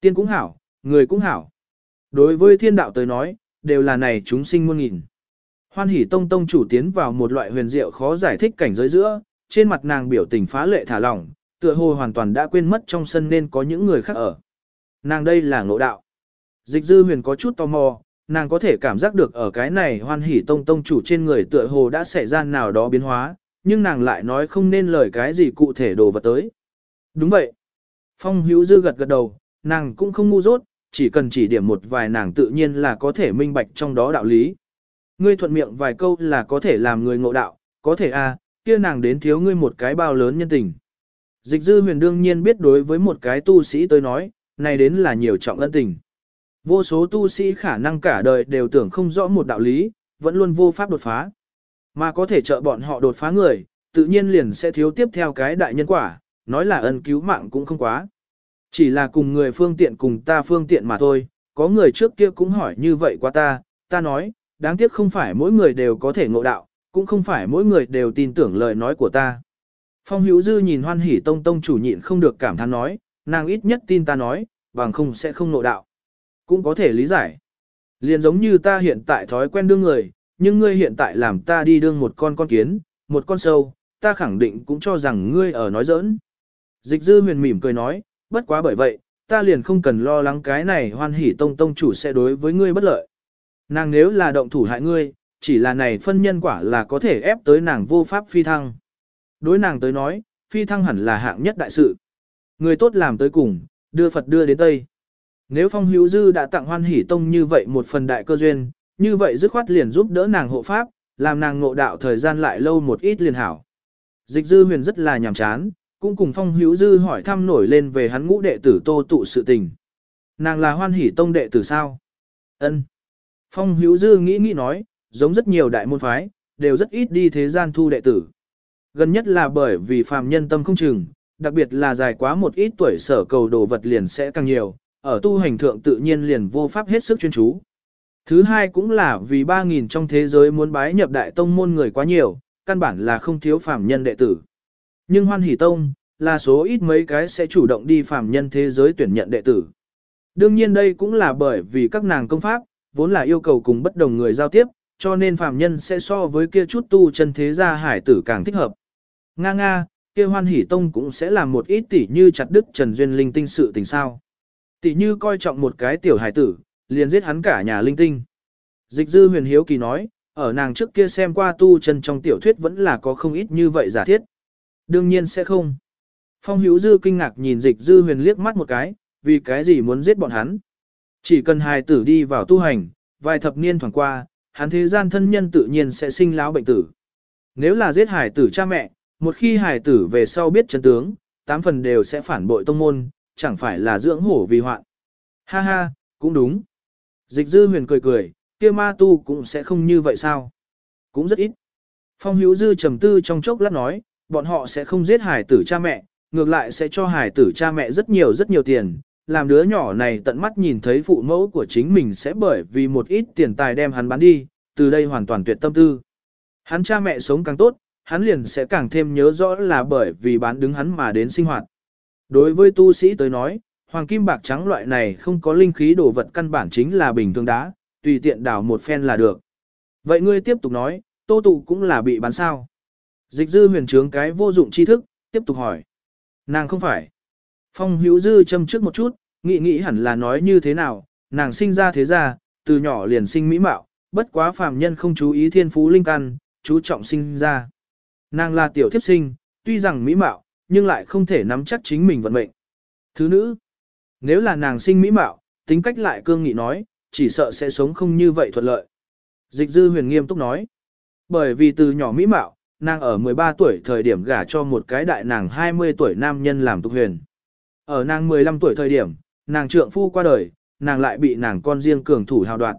Tiên cũng hảo, người cũng hảo. Đối với thiên đạo tới nói, đều là này chúng sinh muôn nghìn. Hoan hỉ tông tông chủ tiến vào một loại huyền diệu khó giải thích cảnh giới giữa, trên mặt nàng biểu tình phá lệ thả lỏng, tựa hồ hoàn toàn đã quên mất trong sân nên có những người khác ở. Nàng đây là ngộ đạo. Dịch dư huyền có chút tò mò, nàng có thể cảm giác được ở cái này hoan hỉ tông tông chủ trên người tựa hồ đã xảy ra nào đó biến hóa, nhưng nàng lại nói không nên lời cái gì cụ thể đồ vật tới. Đúng vậy. Phong hữu dư gật gật đầu, nàng cũng không ngu dốt, chỉ cần chỉ điểm một vài nàng tự nhiên là có thể minh bạch trong đó đạo lý. Ngươi thuận miệng vài câu là có thể làm người ngộ đạo, có thể a, à, kia nàng đến thiếu ngươi một cái bao lớn nhân tình. Dịch dư huyền đương nhiên biết đối với một cái tu sĩ tới nói, này đến là nhiều trọng ân tình. Vô số tu sĩ khả năng cả đời đều tưởng không rõ một đạo lý, vẫn luôn vô pháp đột phá. Mà có thể trợ bọn họ đột phá người, tự nhiên liền sẽ thiếu tiếp theo cái đại nhân quả, nói là ân cứu mạng cũng không quá. Chỉ là cùng người phương tiện cùng ta phương tiện mà thôi, có người trước kia cũng hỏi như vậy qua ta, ta nói, đáng tiếc không phải mỗi người đều có thể ngộ đạo, cũng không phải mỗi người đều tin tưởng lời nói của ta. Phong hữu dư nhìn hoan hỉ tông tông chủ nhịn không được cảm thán nói, nàng ít nhất tin ta nói, bằng không sẽ không ngộ đạo. Cũng có thể lý giải. Liền giống như ta hiện tại thói quen đương người, nhưng ngươi hiện tại làm ta đi đương một con con kiến, một con sâu, ta khẳng định cũng cho rằng ngươi ở nói giỡn. Dịch dư huyền mỉm cười nói, bất quá bởi vậy, ta liền không cần lo lắng cái này hoan hỉ tông tông chủ sẽ đối với ngươi bất lợi. Nàng nếu là động thủ hại ngươi, chỉ là này phân nhân quả là có thể ép tới nàng vô pháp phi thăng. Đối nàng tới nói, phi thăng hẳn là hạng nhất đại sự. Người tốt làm tới cùng, đưa Phật đưa đến Tây. Nếu Phong Hữu Dư đã tặng hoan hỷ tông như vậy một phần đại cơ duyên, như vậy dứt khoát liền giúp đỡ nàng hộ pháp, làm nàng ngộ đạo thời gian lại lâu một ít liền hảo. Dịch dư huyền rất là nhàm chán, cũng cùng Phong Hữu Dư hỏi thăm nổi lên về hắn ngũ đệ tử tô tụ sự tình. Nàng là hoan hỷ tông đệ tử sao? Ân. Phong Hữu Dư nghĩ nghĩ nói, giống rất nhiều đại môn phái, đều rất ít đi thế gian thu đệ tử. Gần nhất là bởi vì phàm nhân tâm không chừng, đặc biệt là dài quá một ít tuổi sở cầu đồ vật liền sẽ càng nhiều, ở tu hành thượng tự nhiên liền vô pháp hết sức chuyên chú. Thứ hai cũng là vì 3.000 trong thế giới muốn bái nhập đại tông môn người quá nhiều, căn bản là không thiếu phàm nhân đệ tử. Nhưng hoan hỷ tông, là số ít mấy cái sẽ chủ động đi phàm nhân thế giới tuyển nhận đệ tử. Đương nhiên đây cũng là bởi vì các nàng công pháp, vốn là yêu cầu cùng bất đồng người giao tiếp, cho nên phàm nhân sẽ so với kia chút tu chân thế gia hải tử càng thích hợp. Nga nga, kia hoan hỷ tông cũng sẽ làm một ít tỷ như chặt đứt Trần Duyên Linh tinh sự tình sao. Tỷ như coi trọng một cái tiểu hải tử, liền giết hắn cả nhà linh tinh. Dịch dư huyền hiếu kỳ nói, ở nàng trước kia xem qua tu chân trong tiểu thuyết vẫn là có không ít như vậy giả thiết. Đương nhiên sẽ không. Phong hữu dư kinh ngạc nhìn dịch dư huyền liếc mắt một cái, vì cái gì muốn giết bọn hắn. Chỉ cần hài tử đi vào tu hành, vài thập niên thoảng qua, hắn thế gian thân nhân tự nhiên sẽ sinh lão bệnh tử. Nếu là giết hài tử cha mẹ, một khi hài tử về sau biết chân tướng, tám phần đều sẽ phản bội tông môn, chẳng phải là dưỡng hổ vì hoạn. Ha ha, cũng đúng. Dịch dư huyền cười cười, kia ma tu cũng sẽ không như vậy sao? Cũng rất ít. Phong hữu dư trầm tư trong chốc lát nói, bọn họ sẽ không giết hài tử cha mẹ, ngược lại sẽ cho hài tử cha mẹ rất nhiều rất nhiều tiền, làm đứa nhỏ này tận mắt nhìn thấy phụ mẫu của chính mình sẽ bởi vì một ít tiền tài đem hắn bán đi, từ đây hoàn toàn tuyệt tâm tư. Hắn cha mẹ sống càng tốt, hắn liền sẽ càng thêm nhớ rõ là bởi vì bán đứng hắn mà đến sinh hoạt. Đối với tu sĩ tới nói, hoàng kim bạc trắng loại này không có linh khí đồ vật căn bản chính là bình thường đá, tùy tiện đảo một phen là được. Vậy ngươi tiếp tục nói, tô tụ cũng là bị bán sao. Dịch dư huyền trướng cái vô dụng tri thức, tiếp tục hỏi. Nàng không phải. Phong hữu dư châm trước một chút, nghĩ nghĩ hẳn là nói như thế nào, nàng sinh ra thế ra, từ nhỏ liền sinh mỹ mạo, bất quá phàm nhân không chú ý thiên phú linh căn, chú trọng sinh ra. Nàng là tiểu thiếp sinh, tuy rằng mỹ mạo, nhưng lại không thể nắm chắc chính mình vận mệnh. Thứ nữ, nếu là nàng sinh mỹ mạo, tính cách lại cương nghị nói, chỉ sợ sẽ sống không như vậy thuận lợi. Dịch dư huyền nghiêm túc nói, bởi vì từ nhỏ mỹ mạo, nàng ở 13 tuổi thời điểm gả cho một cái đại nàng 20 tuổi nam nhân làm tục huyền. Ở nàng 15 tuổi thời điểm, nàng trượng phu qua đời, nàng lại bị nàng con riêng cường thủ hào đoạt.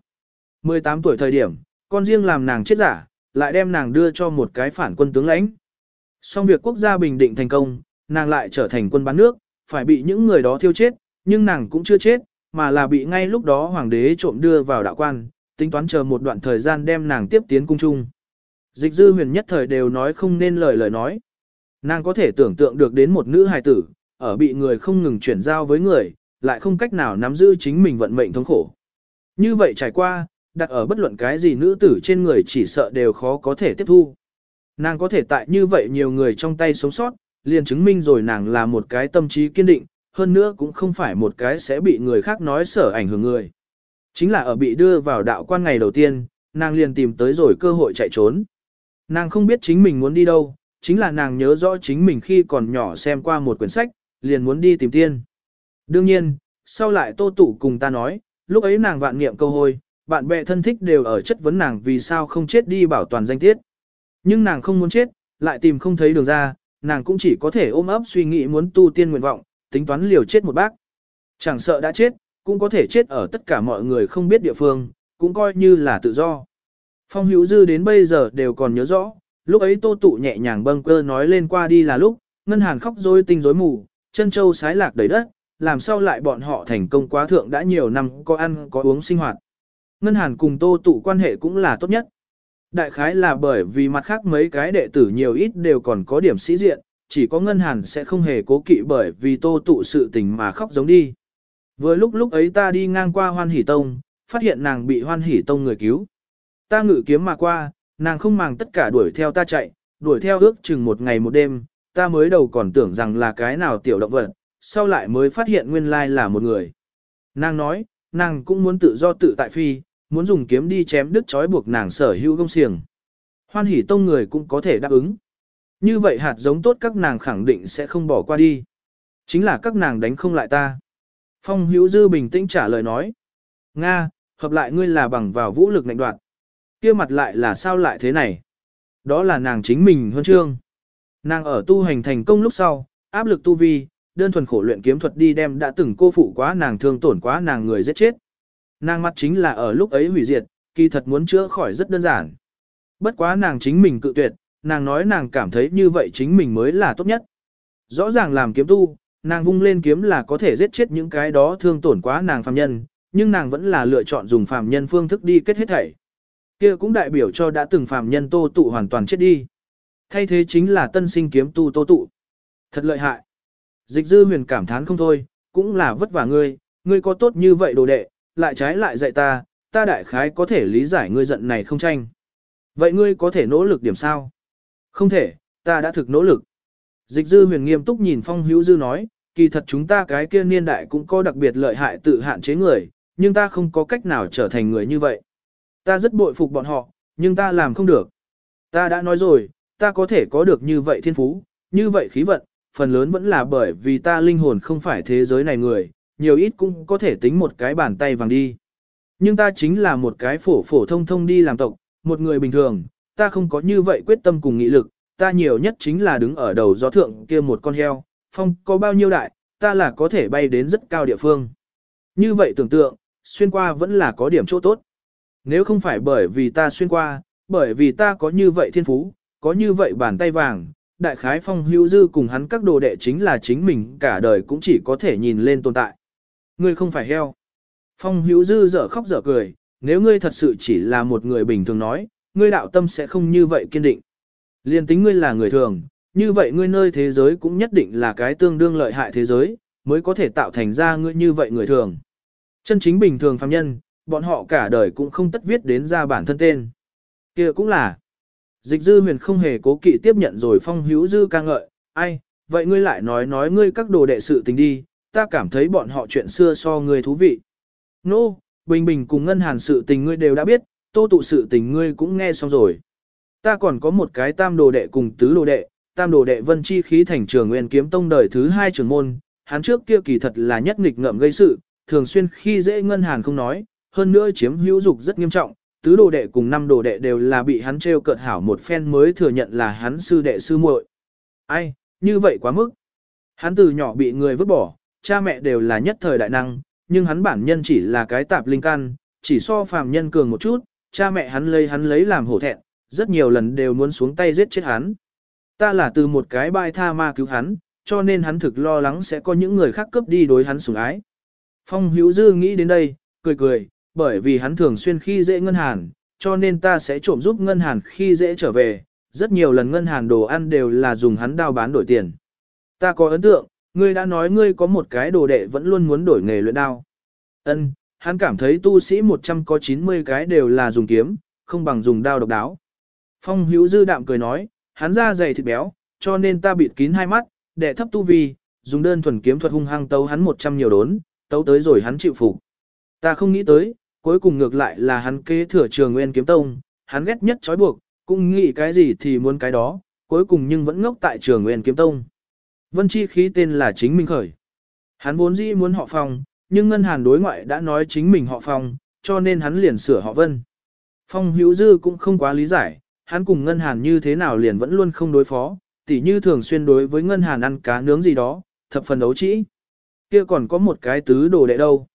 18 tuổi thời điểm, con riêng làm nàng chết giả, lại đem nàng đưa cho một cái phản quân tướng lãnh. Xong việc quốc gia bình định thành công, nàng lại trở thành quân bán nước, phải bị những người đó thiêu chết, nhưng nàng cũng chưa chết, mà là bị ngay lúc đó hoàng đế trộm đưa vào đạo quan, tính toán chờ một đoạn thời gian đem nàng tiếp tiến cung trung. Dịch dư huyền nhất thời đều nói không nên lời lời nói. Nàng có thể tưởng tượng được đến một nữ hài tử, ở bị người không ngừng chuyển giao với người, lại không cách nào nắm giữ chính mình vận mệnh thống khổ. Như vậy trải qua, đặt ở bất luận cái gì nữ tử trên người chỉ sợ đều khó có thể tiếp thu. Nàng có thể tại như vậy nhiều người trong tay sống sót, liền chứng minh rồi nàng là một cái tâm trí kiên định, hơn nữa cũng không phải một cái sẽ bị người khác nói sở ảnh hưởng người. Chính là ở bị đưa vào đạo quan ngày đầu tiên, nàng liền tìm tới rồi cơ hội chạy trốn. Nàng không biết chính mình muốn đi đâu, chính là nàng nhớ rõ chính mình khi còn nhỏ xem qua một quyển sách, liền muốn đi tìm tiên. Đương nhiên, sau lại tô tụ cùng ta nói, lúc ấy nàng vạn niệm câu hôi, bạn bè thân thích đều ở chất vấn nàng vì sao không chết đi bảo toàn danh tiết. Nhưng nàng không muốn chết, lại tìm không thấy đường ra, nàng cũng chỉ có thể ôm ấp suy nghĩ muốn tu tiên nguyện vọng, tính toán liều chết một bác. Chẳng sợ đã chết, cũng có thể chết ở tất cả mọi người không biết địa phương, cũng coi như là tự do. Phong hữu dư đến bây giờ đều còn nhớ rõ, lúc ấy tô tụ nhẹ nhàng bâng cơ nói lên qua đi là lúc, ngân hàn khóc rối tinh rối mù, chân châu sái lạc đầy đất, làm sao lại bọn họ thành công quá thượng đã nhiều năm có ăn có uống sinh hoạt. Ngân hàn cùng tô tụ quan hệ cũng là tốt nhất. Đại khái là bởi vì mặt khác mấy cái đệ tử nhiều ít đều còn có điểm sĩ diện, chỉ có ngân hàn sẽ không hề cố kỵ bởi vì tô tụ sự tình mà khóc giống đi. Vừa lúc lúc ấy ta đi ngang qua hoan hỷ tông, phát hiện nàng bị hoan hỷ tông người cứu. Ta ngự kiếm mà qua, nàng không màng tất cả đuổi theo ta chạy, đuổi theo ước chừng một ngày một đêm, ta mới đầu còn tưởng rằng là cái nào tiểu động vật, sau lại mới phát hiện nguyên lai là một người. Nàng nói, nàng cũng muốn tự do tự tại phi, muốn dùng kiếm đi chém đứt trói buộc nàng sở hữu công xiềng. Hoan hỷ tông người cũng có thể đáp ứng. Như vậy hạt giống tốt các nàng khẳng định sẽ không bỏ qua đi. Chính là các nàng đánh không lại ta. Phong hữu dư bình tĩnh trả lời nói. Nga, hợp lại ngươi là bằng vào vũ lực nạnh đoạn. kia mặt lại là sao lại thế này? Đó là nàng chính mình hơn trương. Nàng ở tu hành thành công lúc sau, áp lực tu vi, đơn thuần khổ luyện kiếm thuật đi đem đã từng cô phụ quá nàng thương tổn quá nàng người giết chết. Nàng mắt chính là ở lúc ấy hủy diệt, kỳ thật muốn chữa khỏi rất đơn giản. Bất quá nàng chính mình cự tuyệt, nàng nói nàng cảm thấy như vậy chính mình mới là tốt nhất. Rõ ràng làm kiếm tu, nàng vung lên kiếm là có thể giết chết những cái đó thương tổn quá nàng phàm nhân, nhưng nàng vẫn là lựa chọn dùng phàm nhân phương thức đi kết hết thảy. Kia cũng đại biểu cho đã từng phàm nhân tô tụ hoàn toàn chết đi. Thay thế chính là tân sinh kiếm tu tô tụ. Thật lợi hại. Dịch dư huyền cảm thán không thôi, cũng là vất vả ngươi, ngươi có tốt như vậy đồ đệ, lại trái lại dạy ta, ta đại khái có thể lý giải ngươi giận này không tranh. Vậy ngươi có thể nỗ lực điểm sao? Không thể, ta đã thực nỗ lực. Dịch dư huyền nghiêm túc nhìn phong hữu dư nói, kỳ thật chúng ta cái kia niên đại cũng có đặc biệt lợi hại tự hạn chế người, nhưng ta không có cách nào trở thành người như vậy. Ta rất bội phục bọn họ, nhưng ta làm không được. Ta đã nói rồi, ta có thể có được như vậy thiên phú, như vậy khí vận, phần lớn vẫn là bởi vì ta linh hồn không phải thế giới này người, nhiều ít cũng có thể tính một cái bàn tay vàng đi. Nhưng ta chính là một cái phổ phổ thông thông đi làm tộc, một người bình thường, ta không có như vậy quyết tâm cùng nghị lực, ta nhiều nhất chính là đứng ở đầu gió thượng kia một con heo, phong có bao nhiêu đại, ta là có thể bay đến rất cao địa phương. Như vậy tưởng tượng, xuyên qua vẫn là có điểm chỗ tốt. Nếu không phải bởi vì ta xuyên qua, bởi vì ta có như vậy thiên phú, có như vậy bàn tay vàng, đại khái phong hữu dư cùng hắn các đồ đệ chính là chính mình cả đời cũng chỉ có thể nhìn lên tồn tại. Ngươi không phải heo. Phong hữu dư dở khóc dở cười, nếu ngươi thật sự chỉ là một người bình thường nói, ngươi đạo tâm sẽ không như vậy kiên định. Liên tính ngươi là người thường, như vậy ngươi nơi thế giới cũng nhất định là cái tương đương lợi hại thế giới, mới có thể tạo thành ra ngươi như vậy người thường. Chân chính bình thường phàm nhân, bọn họ cả đời cũng không tất viết đến ra bản thân tên. kia cũng là. Dịch dư huyền không hề cố kỵ tiếp nhận rồi phong hữu dư ca ngợi, ai, vậy ngươi lại nói nói ngươi các đồ đệ sự tình đi, ta cảm thấy bọn họ chuyện xưa so ngươi thú vị. Nô, no, bình bình cùng ngân hàn sự tình ngươi đều đã biết, tô tụ sự tình ngươi cũng nghe xong rồi. Ta còn có một cái tam đồ đệ cùng tứ đồ đệ, tam đồ đệ vân chi khí thành trường nguyên kiếm tông đời thứ hai trường môn, hắn trước kia kỳ thật là nhất nghịch ngợm gây sự, thường xuyên khi dễ ngân hàn không nói, hơn nữa chiếm hữu dục rất nghiêm trọng, tứ đồ đệ cùng năm đồ đệ đều là bị hắn trêu cợt hảo một phen mới thừa nhận là hắn sư đệ sư muội. Ai, như vậy quá mức. Hắn từ nhỏ bị người vứt bỏ, cha mẹ đều là nhất thời đại năng, nhưng hắn bản nhân chỉ là cái tạp linh căn, chỉ so phàm nhân cường một chút, cha mẹ hắn lấy hắn lấy làm hổ thẹn, rất nhiều lần đều muốn xuống tay giết chết hắn. Ta là từ một cái bai tha ma cứu hắn, cho nên hắn thực lo lắng sẽ có những người khác cướp đi đối hắn sủng ái. Phong hữu dư nghĩ đến đây, cười cười, bởi vì hắn thường xuyên khi dễ ngân hàn, cho nên ta sẽ trộm giúp ngân hàn khi dễ trở về, rất nhiều lần ngân hàn đồ ăn đều là dùng hắn đao bán đổi tiền. Ta có ấn tượng, ngươi đã nói ngươi có một cái đồ đệ vẫn luôn muốn đổi nghề luyện đao. Ân, hắn cảm thấy tu sĩ 100 có 90 cái đều là dùng kiếm, không bằng dùng đao độc đáo. Phong hữu dư đạm cười nói, hắn da dày thịt béo, cho nên ta bịt kín hai mắt, đệ thấp tu vi, dùng đơn thuần kiếm thuật hung hăng tấu hắn 100 nhiều đốn, tấu tới rồi hắn chịu phục. Ta không nghĩ tới, cuối cùng ngược lại là hắn kế thừa trường nguyên kiếm tông, hắn ghét nhất trói buộc, cũng nghĩ cái gì thì muốn cái đó, cuối cùng nhưng vẫn ngốc tại trường nguyên kiếm tông. Vân chi khí tên là chính minh khởi. Hắn vốn dĩ muốn họ Phong, nhưng ngân hàn đối ngoại đã nói chính mình họ Phong, cho nên hắn liền sửa họ Vân. Phong Hữu Dư cũng không quá lý giải, hắn cùng ngân hàn như thế nào liền vẫn luôn không đối phó, tỉ như thường xuyên đối với ngân hàn ăn cá nướng gì đó, thập phần đấu trĩ. Kia còn có một cái tứ đồ đệ đâu.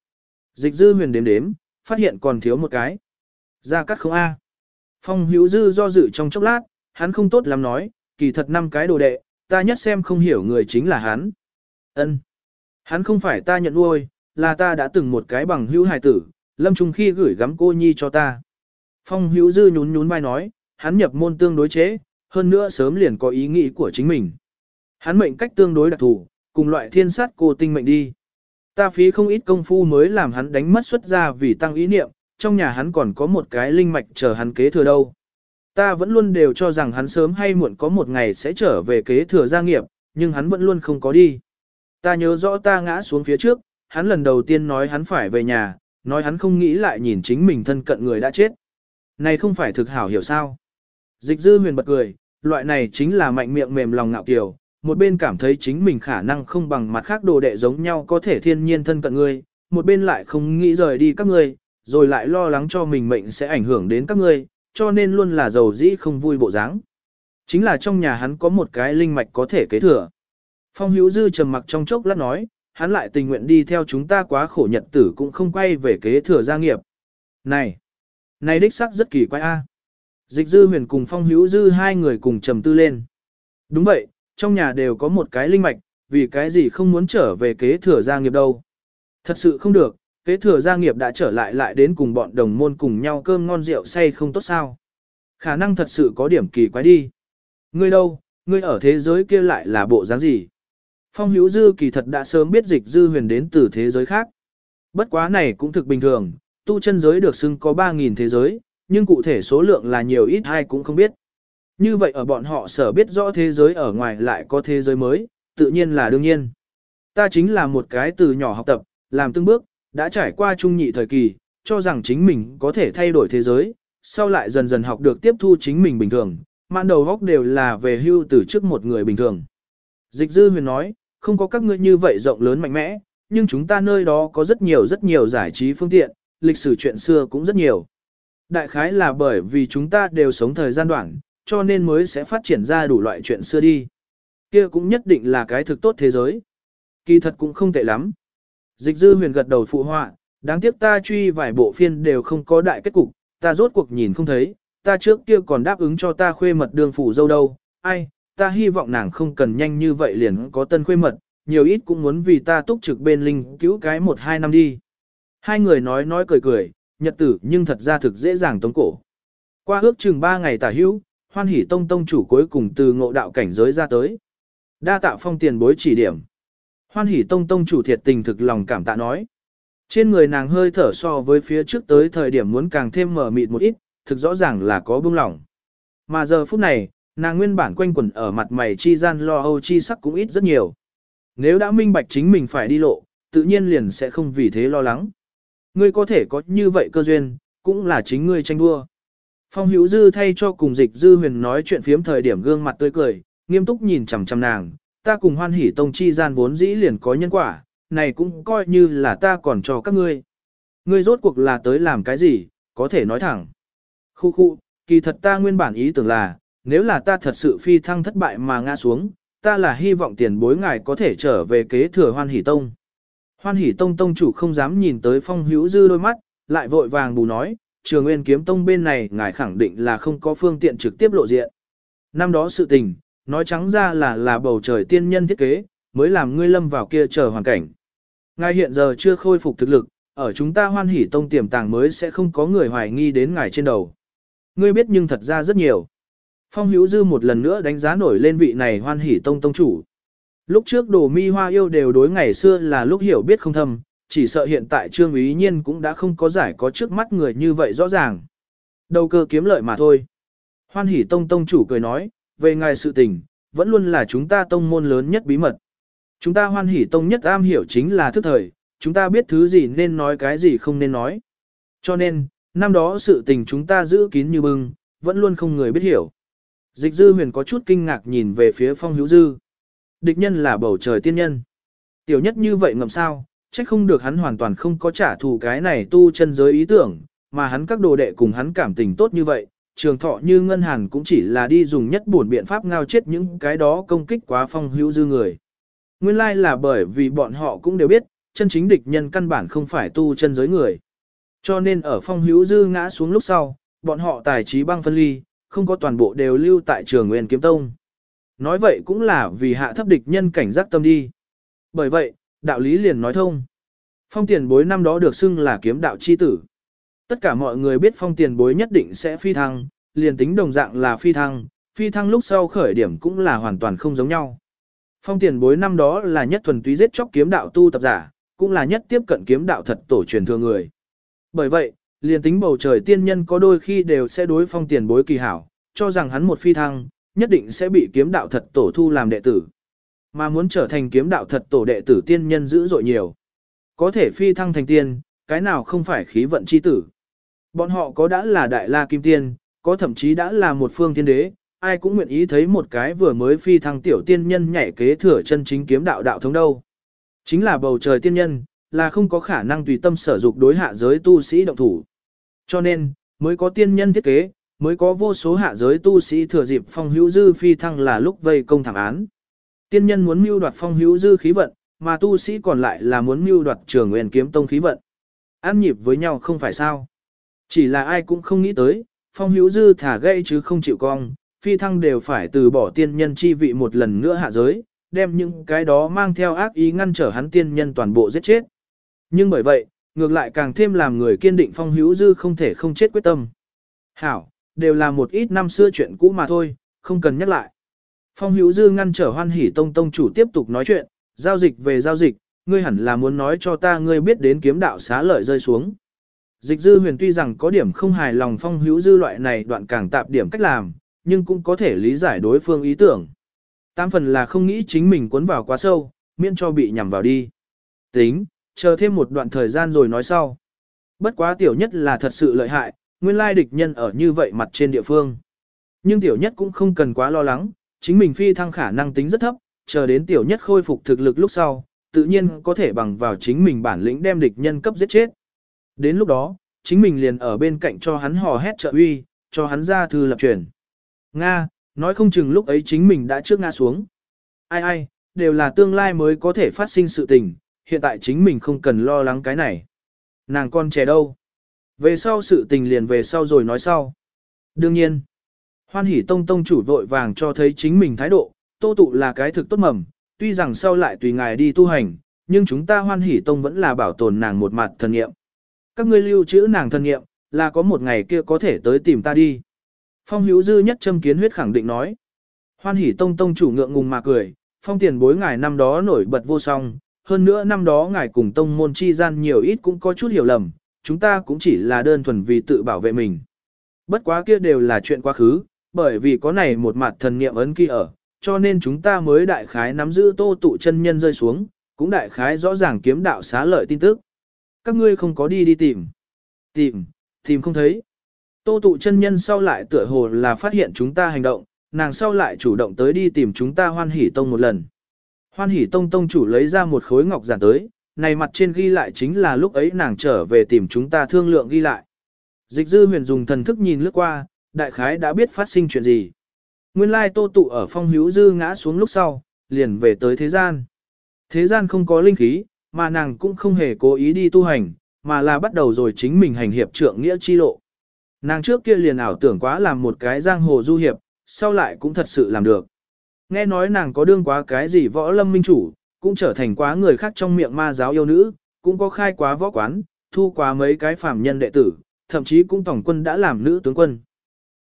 Dịch dư huyền đếm đếm, phát hiện còn thiếu một cái. Ra cắt không A. Phong hữu dư do dự trong chốc lát, hắn không tốt lắm nói, kỳ thật năm cái đồ đệ, ta nhất xem không hiểu người chính là hắn. ân Hắn không phải ta nhận nuôi, là ta đã từng một cái bằng hữu hài tử, lâm trùng khi gửi gắm cô nhi cho ta. Phong hữu dư nhún nhún vai nói, hắn nhập môn tương đối chế, hơn nữa sớm liền có ý nghĩ của chính mình. Hắn mệnh cách tương đối đặc thù, cùng loại thiên sát cô tinh mệnh đi. Ta phí không ít công phu mới làm hắn đánh mất xuất ra vì tăng ý niệm, trong nhà hắn còn có một cái linh mạch chờ hắn kế thừa đâu. Ta vẫn luôn đều cho rằng hắn sớm hay muộn có một ngày sẽ trở về kế thừa gia nghiệp, nhưng hắn vẫn luôn không có đi. Ta nhớ rõ ta ngã xuống phía trước, hắn lần đầu tiên nói hắn phải về nhà, nói hắn không nghĩ lại nhìn chính mình thân cận người đã chết. Này không phải thực hảo hiểu sao. Dịch dư huyền bật cười, loại này chính là mạnh miệng mềm lòng ngạo kiều, một bên cảm thấy chính mình khả năng không bằng mặt khác đồ đệ giống nhau có thể thiên nhiên thân cận ngươi, một bên lại không nghĩ rời đi các ngươi, rồi lại lo lắng cho mình mệnh sẽ ảnh hưởng đến các ngươi, cho nên luôn là giàu dĩ không vui bộ dáng. Chính là trong nhà hắn có một cái linh mạch có thể kế thừa. Phong hữu dư trầm mặc trong chốc lát nói, hắn lại tình nguyện đi theo chúng ta quá khổ nhật tử cũng không quay về kế thừa gia nghiệp. Này, này đích sắc rất kỳ quái a. Dịch dư huyền cùng phong hữu dư hai người cùng trầm tư lên. Đúng vậy, trong nhà đều có một cái linh mạch, vì cái gì không muốn trở về kế thừa gia nghiệp đâu. Thật sự không được, kế thừa gia nghiệp đã trở lại lại đến cùng bọn đồng môn cùng nhau cơm ngon rượu say không tốt sao. Khả năng thật sự có điểm kỳ quái đi. Ngươi đâu, ngươi ở thế giới kia lại là bộ dáng gì? Phong hữu dư kỳ thật đã sớm biết dịch dư huyền đến từ thế giới khác. Bất quá này cũng thực bình thường, tu chân giới được xưng có 3.000 thế giới, nhưng cụ thể số lượng là nhiều ít hay cũng không biết. Như vậy ở bọn họ sở biết rõ thế giới ở ngoài lại có thế giới mới, tự nhiên là đương nhiên. Ta chính là một cái từ nhỏ học tập, làm từng bước, đã trải qua trung nhị thời kỳ, cho rằng chính mình có thể thay đổi thế giới, sau lại dần dần học được tiếp thu chính mình bình thường, mạn đầu góc đều là về hưu từ trước một người bình thường. Dịch dư huyền nói, không có các ngươi như vậy rộng lớn mạnh mẽ, nhưng chúng ta nơi đó có rất nhiều rất nhiều giải trí phương tiện, lịch sử chuyện xưa cũng rất nhiều. Đại khái là bởi vì chúng ta đều sống thời gian đoạn, cho nên mới sẽ phát triển ra đủ loại chuyện xưa đi. Kia cũng nhất định là cái thực tốt thế giới. Kỳ thật cũng không tệ lắm. Dịch dư huyền gật đầu phụ họa, đáng tiếc ta truy vài bộ phiên đều không có đại kết cục, ta rốt cuộc nhìn không thấy, ta trước kia còn đáp ứng cho ta khuê mật đường phủ dâu đâu, ai, ta hy vọng nàng không cần nhanh như vậy liền có tân khuê mật, nhiều ít cũng muốn vì ta túc trực bên linh cứu cái một hai năm đi. Hai người nói nói cười cười, nhật tử nhưng thật ra thực dễ dàng tống cổ. Qua ước chừng ba ngày tả hữu, hoan hỷ tông tông chủ cuối cùng từ ngộ đạo cảnh giới ra tới. Đa tạo phong tiền bối chỉ điểm. Hoan hỷ tông tông chủ thiệt tình thực lòng cảm tạ nói. Trên người nàng hơi thở so với phía trước tới thời điểm muốn càng thêm mở mịt một ít, thực rõ ràng là có bưng lỏng. Mà giờ phút này, nàng nguyên bản quanh quẩn ở mặt mày chi gian lo âu chi sắc cũng ít rất nhiều. Nếu đã minh bạch chính mình phải đi lộ, tự nhiên liền sẽ không vì thế lo lắng. Ngươi có thể có như vậy cơ duyên, cũng là chính ngươi tranh đua. Phong hữu dư thay cho cùng dịch dư huyền nói chuyện phiếm thời điểm gương mặt tươi cười, nghiêm túc nhìn chằm chằm nàng, ta cùng hoan hỉ tông chi gian vốn dĩ liền có nhân quả, này cũng coi như là ta còn cho các ngươi. Ngươi rốt cuộc là tới làm cái gì, có thể nói thẳng. Khu khu, kỳ thật ta nguyên bản ý tưởng là, nếu là ta thật sự phi thăng thất bại mà ngã xuống, ta là hy vọng tiền bối ngài có thể trở về kế thừa hoan hỷ tông. Hoan hỷ tông tông chủ không dám nhìn tới phong hữu dư đôi mắt, lại vội vàng bù nói, trường nguyên kiếm tông bên này ngài khẳng định là không có phương tiện trực tiếp lộ diện. Năm đó sự tình, nói trắng ra là là bầu trời tiên nhân thiết kế, mới làm ngươi lâm vào kia chờ hoàn cảnh. Ngài hiện giờ chưa khôi phục thực lực, ở chúng ta hoan hỷ tông tiềm tàng mới sẽ không có người hoài nghi đến ngài trên đầu. Ngươi biết nhưng thật ra rất nhiều. Phong hữu dư một lần nữa đánh giá nổi lên vị này hoan hỷ tông tông chủ. Lúc trước đồ mi hoa yêu đều đối ngày xưa là lúc hiểu biết không thâm, chỉ sợ hiện tại trương ý nhiên cũng đã không có giải có trước mắt người như vậy rõ ràng. Đầu cơ kiếm lợi mà thôi. Hoan hỷ tông tông chủ cười nói, về ngài sự tình, vẫn luôn là chúng ta tông môn lớn nhất bí mật. Chúng ta hoan hỷ tông nhất am hiểu chính là thức thời, chúng ta biết thứ gì nên nói cái gì không nên nói. Cho nên, năm đó sự tình chúng ta giữ kín như bưng, vẫn luôn không người biết hiểu. Dịch dư huyền có chút kinh ngạc nhìn về phía phong hữu dư. Địch nhân là bầu trời tiên nhân. Tiểu nhất như vậy ngầm sao, trách không được hắn hoàn toàn không có trả thù cái này tu chân giới ý tưởng, mà hắn các đồ đệ cùng hắn cảm tình tốt như vậy, trường thọ như ngân hàn cũng chỉ là đi dùng nhất buồn biện pháp ngao chết những cái đó công kích quá phong hữu dư người. Nguyên lai là bởi vì bọn họ cũng đều biết, chân chính địch nhân căn bản không phải tu chân giới người. Cho nên ở phong hữu dư ngã xuống lúc sau, bọn họ tài trí băng phân ly, không có toàn bộ đều lưu tại trường nguyên kiếm tông. Nói vậy cũng là vì hạ thấp địch nhân cảnh giác tâm đi. Bởi vậy, đạo lý liền nói thông. Phong tiền bối năm đó được xưng là kiếm đạo chi tử. Tất cả mọi người biết phong tiền bối nhất định sẽ phi thăng, liền tính đồng dạng là phi thăng, phi thăng lúc sau khởi điểm cũng là hoàn toàn không giống nhau. Phong tiền bối năm đó là nhất thuần túy giết chóc kiếm đạo tu tập giả, cũng là nhất tiếp cận kiếm đạo thật tổ truyền thừa người. Bởi vậy, liền tính bầu trời tiên nhân có đôi khi đều sẽ đối phong tiền bối kỳ hảo, cho rằng hắn một phi thăng, nhất định sẽ bị kiếm đạo thật tổ thu làm đệ tử. Mà muốn trở thành kiếm đạo thật tổ đệ tử tiên nhân dữ dội nhiều. Có thể phi thăng thành tiên, cái nào không phải khí vận chi tử. Bọn họ có đã là đại la kim tiên, có thậm chí đã là một phương tiên đế, ai cũng nguyện ý thấy một cái vừa mới phi thăng tiểu tiên nhân nhảy kế thừa chân chính kiếm đạo đạo thống đâu. Chính là bầu trời tiên nhân, là không có khả năng tùy tâm sở dục đối hạ giới tu sĩ động thủ. Cho nên, mới có tiên nhân thiết kế, mới có vô số hạ giới tu sĩ thừa dịp phong hữu dư phi thăng là lúc vây công thẳng án. Tiên nhân muốn mưu đoạt phong hữu dư khí vận, mà tu sĩ còn lại là muốn mưu đoạt trường nguyên kiếm tông khí vận. Ăn nhịp với nhau không phải sao. Chỉ là ai cũng không nghĩ tới, phong hữu dư thả gây chứ không chịu cong, phi thăng đều phải từ bỏ tiên nhân chi vị một lần nữa hạ giới, đem những cái đó mang theo ác ý ngăn trở hắn tiên nhân toàn bộ giết chết. Nhưng bởi vậy, ngược lại càng thêm làm người kiên định phong hữu dư không thể không chết quyết tâm. Hảo, đều là một ít năm xưa chuyện cũ mà thôi, không cần nhắc lại. Phong hữu dư ngăn trở hoan hỉ tông tông chủ tiếp tục nói chuyện, giao dịch về giao dịch, ngươi hẳn là muốn nói cho ta ngươi biết đến kiếm đạo xá lợi rơi xuống. Dịch dư huyền tuy rằng có điểm không hài lòng phong hữu dư loại này đoạn càng tạp điểm cách làm, nhưng cũng có thể lý giải đối phương ý tưởng. Tám phần là không nghĩ chính mình cuốn vào quá sâu, miễn cho bị nhầm vào đi. Tính, chờ thêm một đoạn thời gian rồi nói sau. Bất quá tiểu nhất là thật sự lợi hại, nguyên lai địch nhân ở như vậy mặt trên địa phương. Nhưng tiểu nhất cũng không cần quá lo lắng, chính mình phi thăng khả năng tính rất thấp, chờ đến tiểu nhất khôi phục thực lực lúc sau, tự nhiên có thể bằng vào chính mình bản lĩnh đem địch nhân cấp giết chết. Đến lúc đó, chính mình liền ở bên cạnh cho hắn hò hét trợ uy, cho hắn ra thư lập truyền. Nga, nói không chừng lúc ấy chính mình đã trước ngã xuống. Ai ai, đều là tương lai mới có thể phát sinh sự tình, hiện tại chính mình không cần lo lắng cái này. Nàng con trẻ đâu? Về sau sự tình liền về sau rồi nói sau. Đương nhiên, hoan hỷ tông tông chủ vội vàng cho thấy chính mình thái độ, tô tụ là cái thực tốt mầm, tuy rằng sau lại tùy ngài đi tu hành, nhưng chúng ta hoan hỷ tông vẫn là bảo tồn nàng một mặt thần nghiệm. Các ngươi lưu trữ nàng thần nghiệm, là có một ngày kia có thể tới tìm ta đi. Phong hữu dư nhất châm kiến huyết khẳng định nói. Hoan hỷ tông tông chủ ngượng ngùng mà cười, phong tiền bối ngài năm đó nổi bật vô song, hơn nữa năm đó ngài cùng tông môn chi gian nhiều ít cũng có chút hiểu lầm, chúng ta cũng chỉ là đơn thuần vì tự bảo vệ mình. Bất quá kia đều là chuyện quá khứ, bởi vì có này một mặt thần niệm ấn kia ở, cho nên chúng ta mới đại khái nắm giữ tô tụ chân nhân rơi xuống, cũng đại khái rõ ràng kiếm đạo xá lợi tin tức. Các ngươi không có đi đi tìm. Tìm, tìm không thấy. Tô tụ chân nhân sau lại tựa hồ là phát hiện chúng ta hành động, nàng sau lại chủ động tới đi tìm chúng ta hoan hỉ tông một lần. Hoan hỉ tông tông chủ lấy ra một khối ngọc giản tới, này mặt trên ghi lại chính là lúc ấy nàng trở về tìm chúng ta thương lượng ghi lại. Dịch dư huyền dùng thần thức nhìn lướt qua, đại khái đã biết phát sinh chuyện gì. Nguyên lai tô tụ ở phong hữu dư ngã xuống lúc sau, liền về tới thế gian. Thế gian không có linh khí, mà nàng cũng không hề cố ý đi tu hành, mà là bắt đầu rồi chính mình hành hiệp trượng nghĩa chi lộ. Nàng trước kia liền ảo tưởng quá làm một cái giang hồ du hiệp, sau lại cũng thật sự làm được. Nghe nói nàng có đương quá cái gì võ lâm minh chủ, cũng trở thành quá người khác trong miệng ma giáo yêu nữ, cũng có khai quá võ quán, thu quá mấy cái phàm nhân đệ tử, thậm chí cũng tổng quân đã làm nữ tướng quân.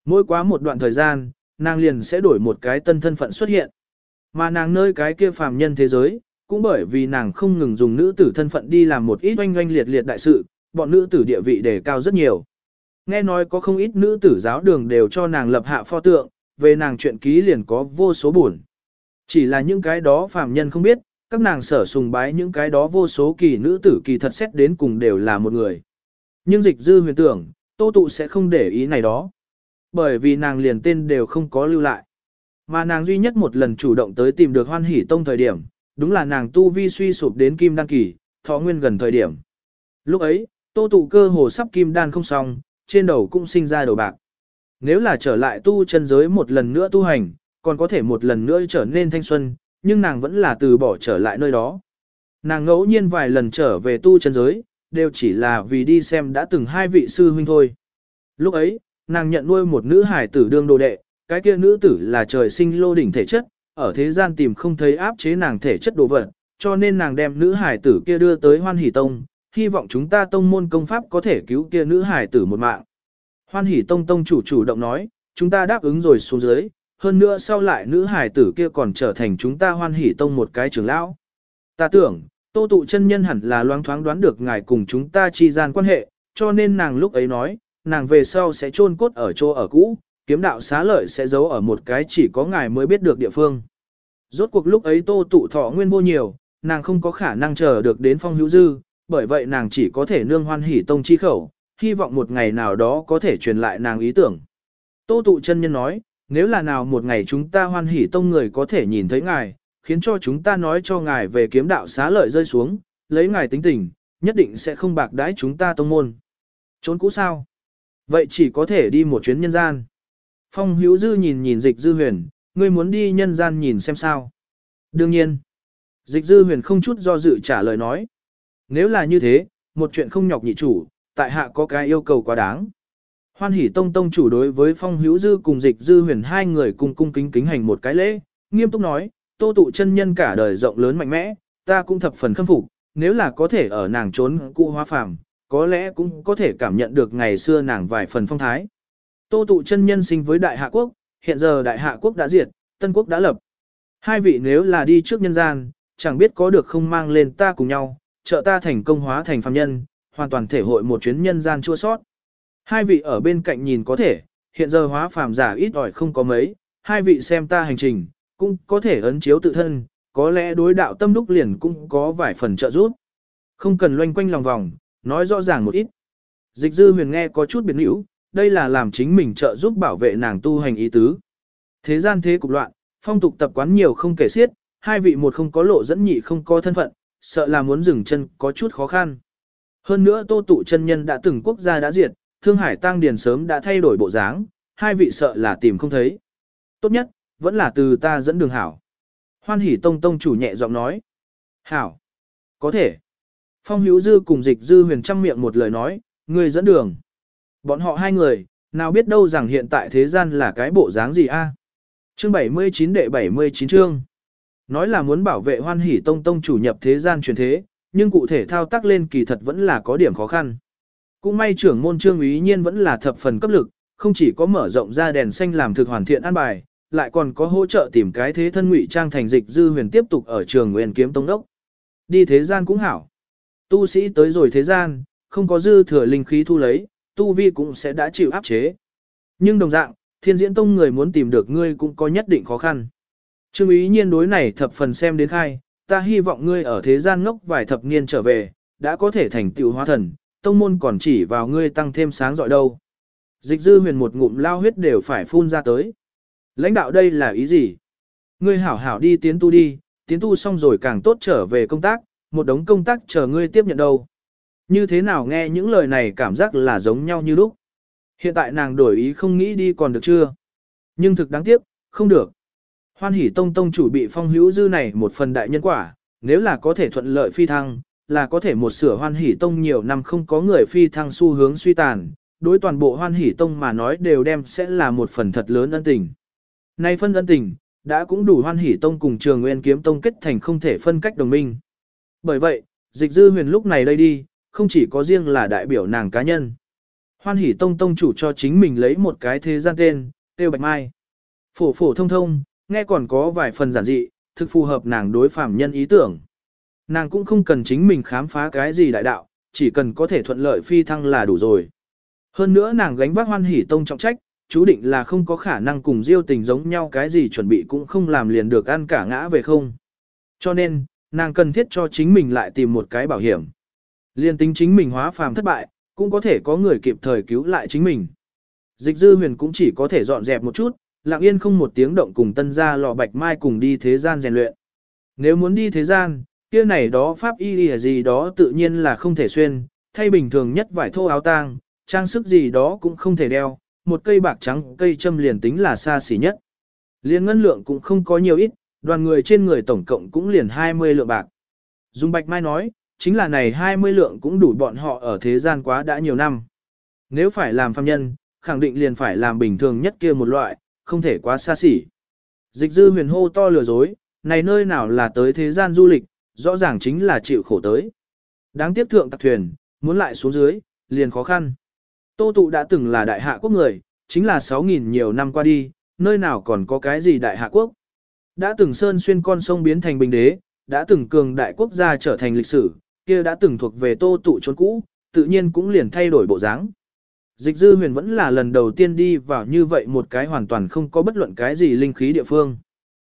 Mỗi quá một đoạn thời gian, nàng liền sẽ đổi một cái tân thân phận xuất hiện. Mà nàng nơi cái kia phàm nhân thế giới, cũng bởi vì nàng không ngừng dùng nữ tử thân phận đi làm một ít oanh oanh liệt liệt đại sự, bọn nữ tử địa vị đề cao rất nhiều. Nghe nói có không ít nữ tử giáo đường đều cho nàng lập hạ pho tượng, về nàng chuyện ký liền có vô số buồn. Chỉ là những cái đó phàm nhân không biết, các nàng sở sùng bái những cái đó vô số kỳ nữ tử kỳ thật xét đến cùng đều là một người. Nhưng dịch dư huyền tưởng, tô tụ sẽ không để ý này đó. Bởi vì nàng liền tên đều không có lưu lại. Mà nàng duy nhất một lần chủ động tới tìm được hoan hỷ tông thời điểm, đúng là nàng tu vi suy sụp đến kim đan kỳ, thọ nguyên gần thời điểm. Lúc ấy, tô tụ cơ hồ sắp kim đan không xong, trên đầu cũng sinh ra đầu bạc. Nếu là trở lại tu chân giới một lần nữa tu hành, còn có thể một lần nữa trở nên thanh xuân, nhưng nàng vẫn là từ bỏ trở lại nơi đó. Nàng ngẫu nhiên vài lần trở về tu chân giới, đều chỉ là vì đi xem đã từng hai vị sư huynh thôi. Lúc ấy, nàng nhận nuôi một nữ hải tử đương đồ đệ, cái kia nữ tử là trời sinh lô đỉnh thể chất, ở thế gian tìm không thấy áp chế nàng thể chất đồ vật, cho nên nàng đem nữ hải tử kia đưa tới hoan hỷ tông, hy vọng chúng ta tông môn công pháp có thể cứu kia nữ hải tử một mạng. Hoan hỷ tông tông chủ chủ động nói, chúng ta đáp ứng rồi xuống dưới, hơn nữa sau lại nữ hải tử kia còn trở thành chúng ta hoan hỷ tông một cái trưởng lão. Ta tưởng, tô tụ chân nhân hẳn là loáng thoáng đoán được ngài cùng chúng ta chi gian quan hệ, cho nên nàng lúc ấy nói, nàng về sau sẽ chôn cốt ở chỗ ở cũ, kiếm đạo xá lợi sẽ giấu ở một cái chỉ có ngài mới biết được địa phương. Rốt cuộc lúc ấy tô tụ thọ nguyên vô nhiều, nàng không có khả năng chờ được đến phong hữu dư, bởi vậy nàng chỉ có thể nương hoan hỉ tông chi khẩu, hy vọng một ngày nào đó có thể truyền lại nàng ý tưởng. Tô tụ chân nhân nói, nếu là nào một ngày chúng ta hoan hỉ tông người có thể nhìn thấy ngài, khiến cho chúng ta nói cho ngài về kiếm đạo xá lợi rơi xuống, lấy ngài tính tình, nhất định sẽ không bạc đãi chúng ta tông môn. Trốn cũ sao? Vậy chỉ có thể đi một chuyến nhân gian. Phong hữu dư nhìn nhìn dịch dư huyền, ngươi muốn đi nhân gian nhìn xem sao. Đương nhiên. Dịch dư huyền không chút do dự trả lời nói. Nếu là như thế, một chuyện không nhọc nhị chủ, tại hạ có cái yêu cầu quá đáng. Hoan hỷ tông tông chủ đối với phong hữu dư cùng dịch dư huyền hai người cùng cung kính kính hành một cái lễ, nghiêm túc nói, tô tụ chân nhân cả đời rộng lớn mạnh mẽ, ta cũng thập phần khâm phục, nếu là có thể ở nàng trốn cụ hoa phàm, có lẽ cũng có thể cảm nhận được ngày xưa nàng vài phần phong thái. Tô tụ chân nhân sinh với đại hạ quốc, hiện giờ đại hạ quốc đã diệt, tân quốc đã lập. Hai vị nếu là đi trước nhân gian, chẳng biết có được không mang lên ta cùng nhau, trợ ta thành công hóa thành phàm nhân, hoàn toàn thể hội một chuyến nhân gian chua sót. Hai vị ở bên cạnh nhìn có thể, hiện giờ hóa phàm giả ít ỏi không có mấy, hai vị xem ta hành trình, cũng có thể ấn chiếu tự thân, có lẽ đối đạo tâm đúc liền cũng có vài phần trợ giúp. Không cần loanh quanh lòng vòng, nói rõ ràng một ít. Dịch dư huyền nghe có chút biến hữu, đây là làm chính mình trợ giúp bảo vệ nàng tu hành ý tứ. Thế gian thế cục loạn, phong tục tập quán nhiều không kể xiết, hai vị một không có lộ dẫn nhị không có thân phận, sợ là muốn dừng chân có chút khó khăn. Hơn nữa tô tụ chân nhân đã từng quốc gia đã diệt, Thương Hải Tăng Điền sớm đã thay đổi bộ dáng, hai vị sợ là tìm không thấy. Tốt nhất, vẫn là từ ta dẫn đường hảo. Hoan hỷ tông tông chủ nhẹ giọng nói. Hảo. Có thể. Phong hữu dư cùng dịch dư huyền trăm miệng một lời nói, người dẫn đường. Bọn họ hai người, nào biết đâu rằng hiện tại thế gian là cái bộ dáng gì a? Chương 79 đệ 79 chương. Nói là muốn bảo vệ hoan hỷ tông tông chủ nhập thế gian truyền thế, nhưng cụ thể thao tác lên kỳ thật vẫn là có điểm khó khăn. Cũng may trưởng môn trương ý nhiên vẫn là thập phần cấp lực, không chỉ có mở rộng ra đèn xanh làm thực hoàn thiện an bài, lại còn có hỗ trợ tìm cái thế thân ngụy trang thành dịch dư huyền tiếp tục ở trường nguyên kiếm tông đốc. Đi thế gian cũng hảo. Tu sĩ tới rồi thế gian, không có dư thừa linh khí thu lấy, tu vi cũng sẽ đã chịu áp chế. Nhưng đồng dạng, thiên diễn tông người muốn tìm được ngươi cũng có nhất định khó khăn. Trương ý nhiên đối này thập phần xem đến khai, ta hy vọng ngươi ở thế gian ngốc vài thập niên trở về, đã có thể thành tựu hóa thần, tông môn còn chỉ vào ngươi tăng thêm sáng dọi đâu. Dịch dư huyền một ngụm lao huyết đều phải phun ra tới. Lãnh đạo đây là ý gì? Ngươi hảo hảo đi tiến tu đi, tiến tu xong rồi càng tốt trở về công tác, một đống công tác chờ ngươi tiếp nhận đâu. Như thế nào nghe những lời này cảm giác là giống nhau như lúc. Hiện tại nàng đổi ý không nghĩ đi còn được chưa? Nhưng thực đáng tiếc, không được. Hoan hỷ tông tông chủ bị phong hữu dư này một phần đại nhân quả, nếu là có thể thuận lợi phi thăng, là có thể một sửa hoan hỷ tông nhiều năm không có người phi thăng xu hướng suy tàn, đối toàn bộ hoan hỷ tông mà nói đều đem sẽ là một phần thật lớn ân tình. Nay phân ân tình, đã cũng đủ hoan hỷ tông cùng trường nguyên kiếm tông kết thành không thể phân cách đồng minh. Bởi vậy, dịch dư huyền lúc này đây đi, không chỉ có riêng là đại biểu nàng cá nhân. Hoan hỷ tông tông chủ cho chính mình lấy một cái thế gian tên, tiêu bạch mai. Phổ phổ thông thông, nghe còn có vài phần giản dị, thực phù hợp nàng đối phạm nhân ý tưởng. Nàng cũng không cần chính mình khám phá cái gì đại đạo, chỉ cần có thể thuận lợi phi thăng là đủ rồi. Hơn nữa nàng gánh vác hoan hỷ tông trọng trách, chú định là không có khả năng cùng diêu tình giống nhau cái gì chuẩn bị cũng không làm liền được ăn cả ngã về không. Cho nên, nàng cần thiết cho chính mình lại tìm một cái bảo hiểm. Liên tính chính mình hóa phàm thất bại, cũng có thể có người kịp thời cứu lại chính mình. Dịch dư huyền cũng chỉ có thể dọn dẹp một chút, lặng yên không một tiếng động cùng tân gia lò bạch mai cùng đi thế gian rèn luyện. Nếu muốn đi thế gian, kia này đó pháp y gì đó tự nhiên là không thể xuyên, thay bình thường nhất vải thô áo tang, trang sức gì đó cũng không thể đeo, một cây bạc trắng cây châm liền tính là xa xỉ nhất. Liên ngân lượng cũng không có nhiều ít, đoàn người trên người tổng cộng cũng liền 20 lượng bạc. Dung Bạch Mai nói, chính là này 20 lượng cũng đủ bọn họ ở thế gian quá đã nhiều năm. Nếu phải làm phàm nhân, khẳng định liền phải làm bình thường nhất kia một loại, không thể quá xa xỉ. Dịch dư huyền hô to lừa dối, này nơi nào là tới thế gian du lịch, rõ ràng chính là chịu khổ tới. Đáng tiếc thượng tặc thuyền, muốn lại xuống dưới, liền khó khăn. Tô tụ đã từng là đại hạ quốc người, chính là 6.000 nhiều năm qua đi, nơi nào còn có cái gì đại hạ quốc. Đã từng sơn xuyên con sông biến thành bình đế, đã từng cường đại quốc gia trở thành lịch sử, kia đã từng thuộc về tô tụ trốn cũ, tự nhiên cũng liền thay đổi bộ dáng. Dịch dư huyền vẫn là lần đầu tiên đi vào như vậy một cái hoàn toàn không có bất luận cái gì linh khí địa phương.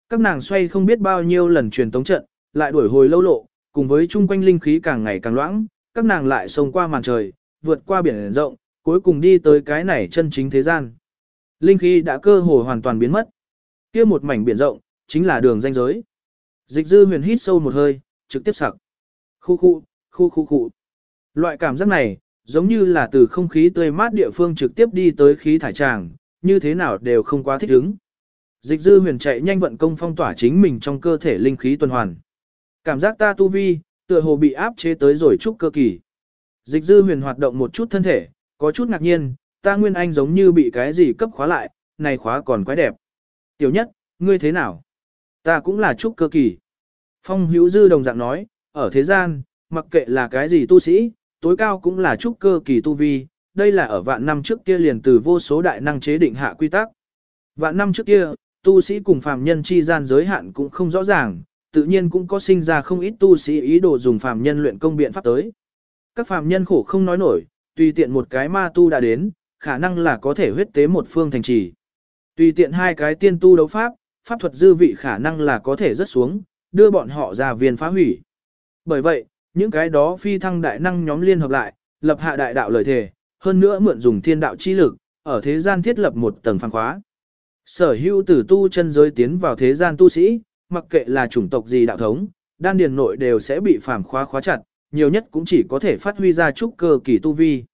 Các nàng xoay không biết bao nhiêu lần truyền tống trận, lại đuổi hồi lâu lộ, cùng với chung quanh linh khí càng ngày càng loãng, các nàng lại xông qua màn trời, vượt qua biển rộng, cuối cùng đi tới cái này chân chính thế gian. Linh khí đã cơ hồ hoàn toàn biến mất. kia một mảnh biển rộng, chính là đường danh giới. Dịch dư huyền hít sâu một hơi, trực tiếp sặc. Khu khu, khu khu khu. Loại cảm giác này, giống như là từ không khí tươi mát địa phương trực tiếp đi tới khí thải tràng, như thế nào đều không quá thích ứng. Dịch dư huyền chạy nhanh vận công phong tỏa chính mình trong cơ thể linh khí tuần hoàn. Cảm giác ta tu vi, tựa hồ bị áp chế tới rồi chút cơ kỳ. Dịch dư huyền hoạt động một chút thân thể, có chút ngạc nhiên, ta nguyên anh giống như bị cái gì cấp khóa lại, này khóa còn quái đẹp. Tiểu nhất, ngươi thế nào? Ta cũng là trúc cơ kỳ. Phong hữu dư đồng dạng nói, ở thế gian, mặc kệ là cái gì tu sĩ, tối cao cũng là trúc cơ kỳ tu vi, đây là ở vạn năm trước kia liền từ vô số đại năng chế định hạ quy tắc. Vạn năm trước kia, tu sĩ cùng phàm nhân chi gian giới hạn cũng không rõ ràng, tự nhiên cũng có sinh ra không ít tu sĩ ý đồ dùng phàm nhân luyện công biện pháp tới. Các phàm nhân khổ không nói nổi, tùy tiện một cái ma tu đã đến, khả năng là có thể huyết tế một phương thành trì. Tùy tiện hai cái tiên tu đấu pháp, pháp thuật dư vị khả năng là có thể rớt xuống, đưa bọn họ ra viên phá hủy. Bởi vậy, những cái đó phi thăng đại năng nhóm liên hợp lại, lập hạ đại đạo lời thề, hơn nữa mượn dùng thiên đạo chi lực, ở thế gian thiết lập một tầng phang khóa. Sở hữu tử tu chân giới tiến vào thế gian tu sĩ, mặc kệ là chủng tộc gì đạo thống, đan điền nội đều sẽ bị phàm khóa khóa chặt, nhiều nhất cũng chỉ có thể phát huy ra trúc cơ kỳ tu vi.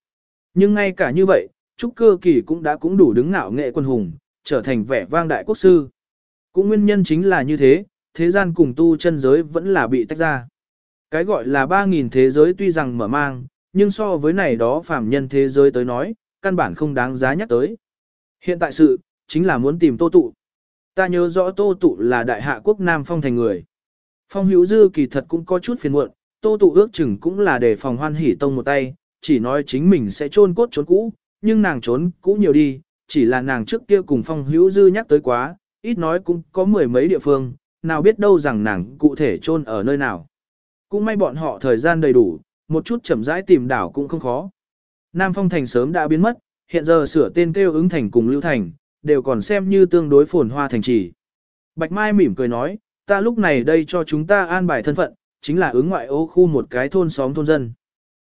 Nhưng ngay cả như vậy, trúc cơ kỳ cũng đã cũng đủ đứng ngạo nghệ quân hùng, trở thành vẻ vang đại quốc sư. Cũng nguyên nhân chính là như thế, thế gian cùng tu chân giới vẫn là bị tách ra. Cái gọi là 3.000 thế giới tuy rằng mở mang, nhưng so với này đó phàm nhân thế giới tới nói, căn bản không đáng giá nhắc tới. Hiện tại sự, chính là muốn tìm tô tụ. Ta nhớ rõ tô tụ là đại hạ quốc Nam Phong thành người. Phong hữu dư kỳ thật cũng có chút phiền muộn, tô tụ ước chừng cũng là để phòng hoan hỉ tông một tay, chỉ nói chính mình sẽ trôn cốt trốn cũ, nhưng nàng trốn cũ nhiều đi, chỉ là nàng trước kia cùng phong hữu dư nhắc tới quá, ít nói cũng có mười mấy địa phương, nào biết đâu rằng nàng cụ thể trôn ở nơi nào. Cũng may bọn họ thời gian đầy đủ, một chút chậm rãi tìm đảo cũng không khó. Nam Phong Thành sớm đã biến mất, hiện giờ sửa tên kêu ứng thành cùng Lưu Thành, đều còn xem như tương đối phồn hoa thành trì. Bạch Mai mỉm cười nói, ta lúc này đây cho chúng ta an bài thân phận, chính là ứng ngoại ô khu một cái thôn xóm thôn dân.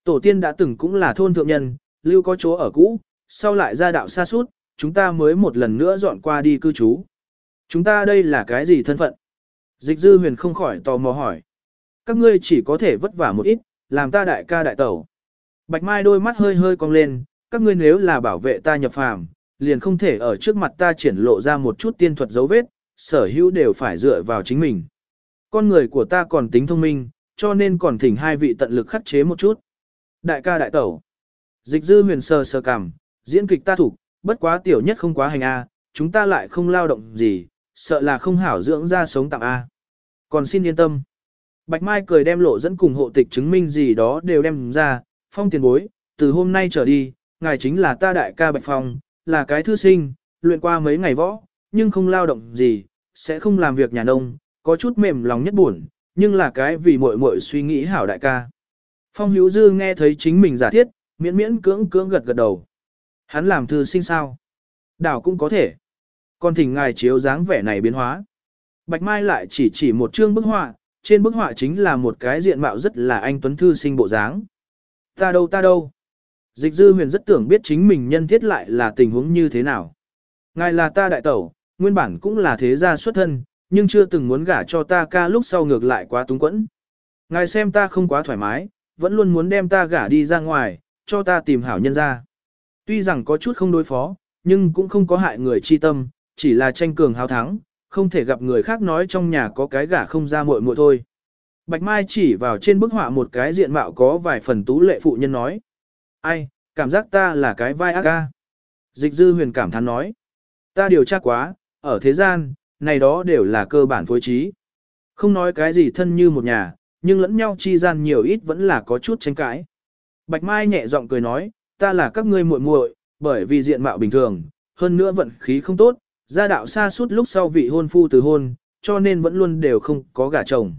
Tổ tiên đã từng cũng là thôn thượng nhân, lưu có chỗ ở cũ, sau lại ra đạo xa suốt, chúng ta mới một lần nữa dọn qua đi cư trú. Chúng ta đây là cái gì thân phận? Dịch dư huyền không khỏi tò mò hỏi. Các ngươi chỉ có thể vất vả một ít, làm ta đại ca đại tẩu. Bạch Mai đôi mắt hơi hơi cong lên, các ngươi nếu là bảo vệ ta nhập phàm, liền không thể ở trước mặt ta triển lộ ra một chút tiên thuật dấu vết, sở hữu đều phải dựa vào chính mình. Con người của ta còn tính thông minh, cho nên còn thỉnh hai vị tận lực khắc chế một chút. Đại ca đại tẩu. Dịch dư huyền sờ sờ cằm, diễn kịch ta thủ, bất quá tiểu nhất không quá hành A, chúng ta lại không lao động gì, sợ là không hảo dưỡng ra sống tạm A. Còn xin yên tâm. Bạch Mai cười đem lộ dẫn cùng hộ tịch chứng minh gì đó đều đem ra, phong tiền bối, từ hôm nay trở đi, ngài chính là ta đại ca Bạch Phong, là cái thư sinh, luyện qua mấy ngày võ, nhưng không lao động gì, sẽ không làm việc nhà nông, có chút mềm lòng nhất buồn, nhưng là cái vì muội muội suy nghĩ hảo đại ca. Phong Hữu Dư nghe thấy chính mình giả thiết, miễn miễn cưỡng cưỡng gật gật đầu. Hắn làm thư sinh sao? Đảo cũng có thể. Còn thỉnh ngài chiếu dáng vẻ này biến hóa. Bạch Mai lại chỉ chỉ một chương bức họa, trên bức họa chính là một cái diện mạo rất là anh tuấn thư sinh bộ dáng. Ta đâu ta đâu. Dịch dư huyền rất tưởng biết chính mình nhân thiết lại là tình huống như thế nào. Ngài là ta đại tẩu, nguyên bản cũng là thế gia xuất thân, nhưng chưa từng muốn gả cho ta ca lúc sau ngược lại quá túng quẫn. Ngài xem ta không quá thoải mái, vẫn luôn muốn đem ta gả đi ra ngoài, cho ta tìm hảo nhân ra. Tuy rằng có chút không đối phó, nhưng cũng không có hại người chi tâm, chỉ là tranh cường hào thắng, không thể gặp người khác nói trong nhà có cái gả không ra muội muội thôi. Bạch Mai chỉ vào trên bức họa một cái diện mạo có vài phần tú lệ phụ nhân nói. Ai, cảm giác ta là cái vai ác ca. Dịch dư huyền cảm thán nói. Ta điều tra quá, ở thế gian, này đó đều là cơ bản phối trí. Không nói cái gì thân như một nhà, nhưng lẫn nhau chi gian nhiều ít vẫn là có chút tranh cãi. Bạch Mai nhẹ giọng cười nói, ta là các ngươi muội muội, bởi vì diện mạo bình thường, hơn nữa vận khí không tốt, gia đạo xa suốt lúc sau vị hôn phu từ hôn, cho nên vẫn luôn đều không có gả chồng.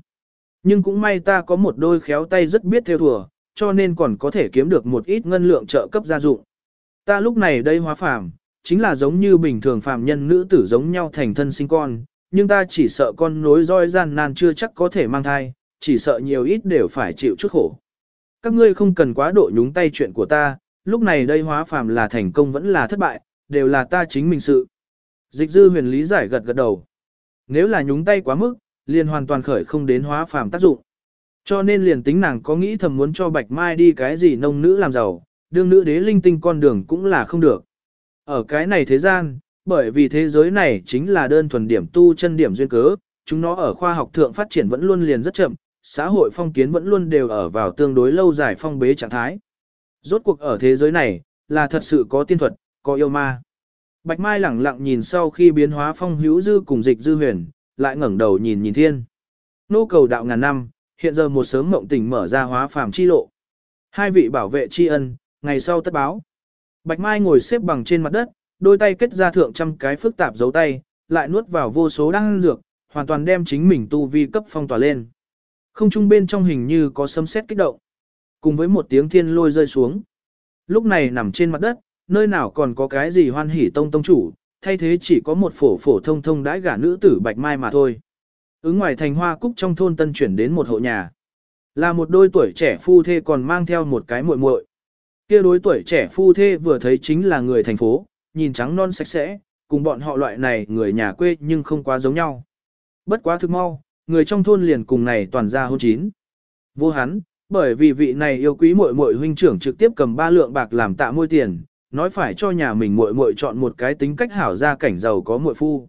Nhưng cũng may ta có một đôi khéo tay rất biết theo thùa, cho nên còn có thể kiếm được một ít ngân lượng trợ cấp gia dụng. Ta lúc này đây hóa phàm, chính là giống như bình thường phàm nhân nữ tử giống nhau thành thân sinh con, nhưng ta chỉ sợ con nối roi gian nan chưa chắc có thể mang thai, chỉ sợ nhiều ít đều phải chịu chút khổ. Các ngươi không cần quá độ nhúng tay chuyện của ta, lúc này đây hóa phàm là thành công vẫn là thất bại, đều là ta chính mình sự. Dịch dư huyền lý giải gật gật đầu. Nếu là nhúng tay quá mức, liền hoàn toàn khởi không đến hóa phàm tác dụng. Cho nên liền tính nàng có nghĩ thầm muốn cho Bạch Mai đi cái gì nông nữ làm giàu, đương nữ đế linh tinh con đường cũng là không được. Ở cái này thế gian, bởi vì thế giới này chính là đơn thuần điểm tu chân điểm duyên cớ, chúng nó ở khoa học thượng phát triển vẫn luôn liền rất chậm, xã hội phong kiến vẫn luôn đều ở vào tương đối lâu dài phong bế trạng thái. Rốt cuộc ở thế giới này, là thật sự có tiên thuật, có yêu ma. Bạch Mai lẳng lặng nhìn sau khi biến hóa phong hữu dư cùng dịch dư huyền, lại ngẩng đầu nhìn nhìn thiên. Nô cầu đạo ngàn năm, hiện giờ một sớm mộng tỉnh mở ra hóa phàm chi lộ. Hai vị bảo vệ tri ân, ngày sau tất báo. Bạch Mai ngồi xếp bằng trên mặt đất, đôi tay kết ra thượng trăm cái phức tạp dấu tay, lại nuốt vào vô số đan dược, hoàn toàn đem chính mình tu vi cấp phong tỏa lên. Không trung bên trong hình như có sấm sét kích động. Cùng với một tiếng thiên lôi rơi xuống. Lúc này nằm trên mặt đất, nơi nào còn có cái gì hoan hỉ tông tông chủ, thay thế chỉ có một phổ phổ thông thông đãi gả nữ tử Bạch Mai mà thôi. Ứng ngoài thành hoa cúc trong thôn tân chuyển đến một hộ nhà. Là một đôi tuổi trẻ phu thê còn mang theo một cái muội muội. Kia đối tuổi trẻ phu thê vừa thấy chính là người thành phố, nhìn trắng non sạch sẽ, cùng bọn họ loại này người nhà quê nhưng không quá giống nhau. Bất quá thực mau, người trong thôn liền cùng này toàn ra hôn chín. Vô hắn, bởi vì vị này yêu quý muội muội huynh trưởng trực tiếp cầm ba lượng bạc làm tạ môi tiền, nói phải cho nhà mình muội muội chọn một cái tính cách hảo gia cảnh giàu có muội phu.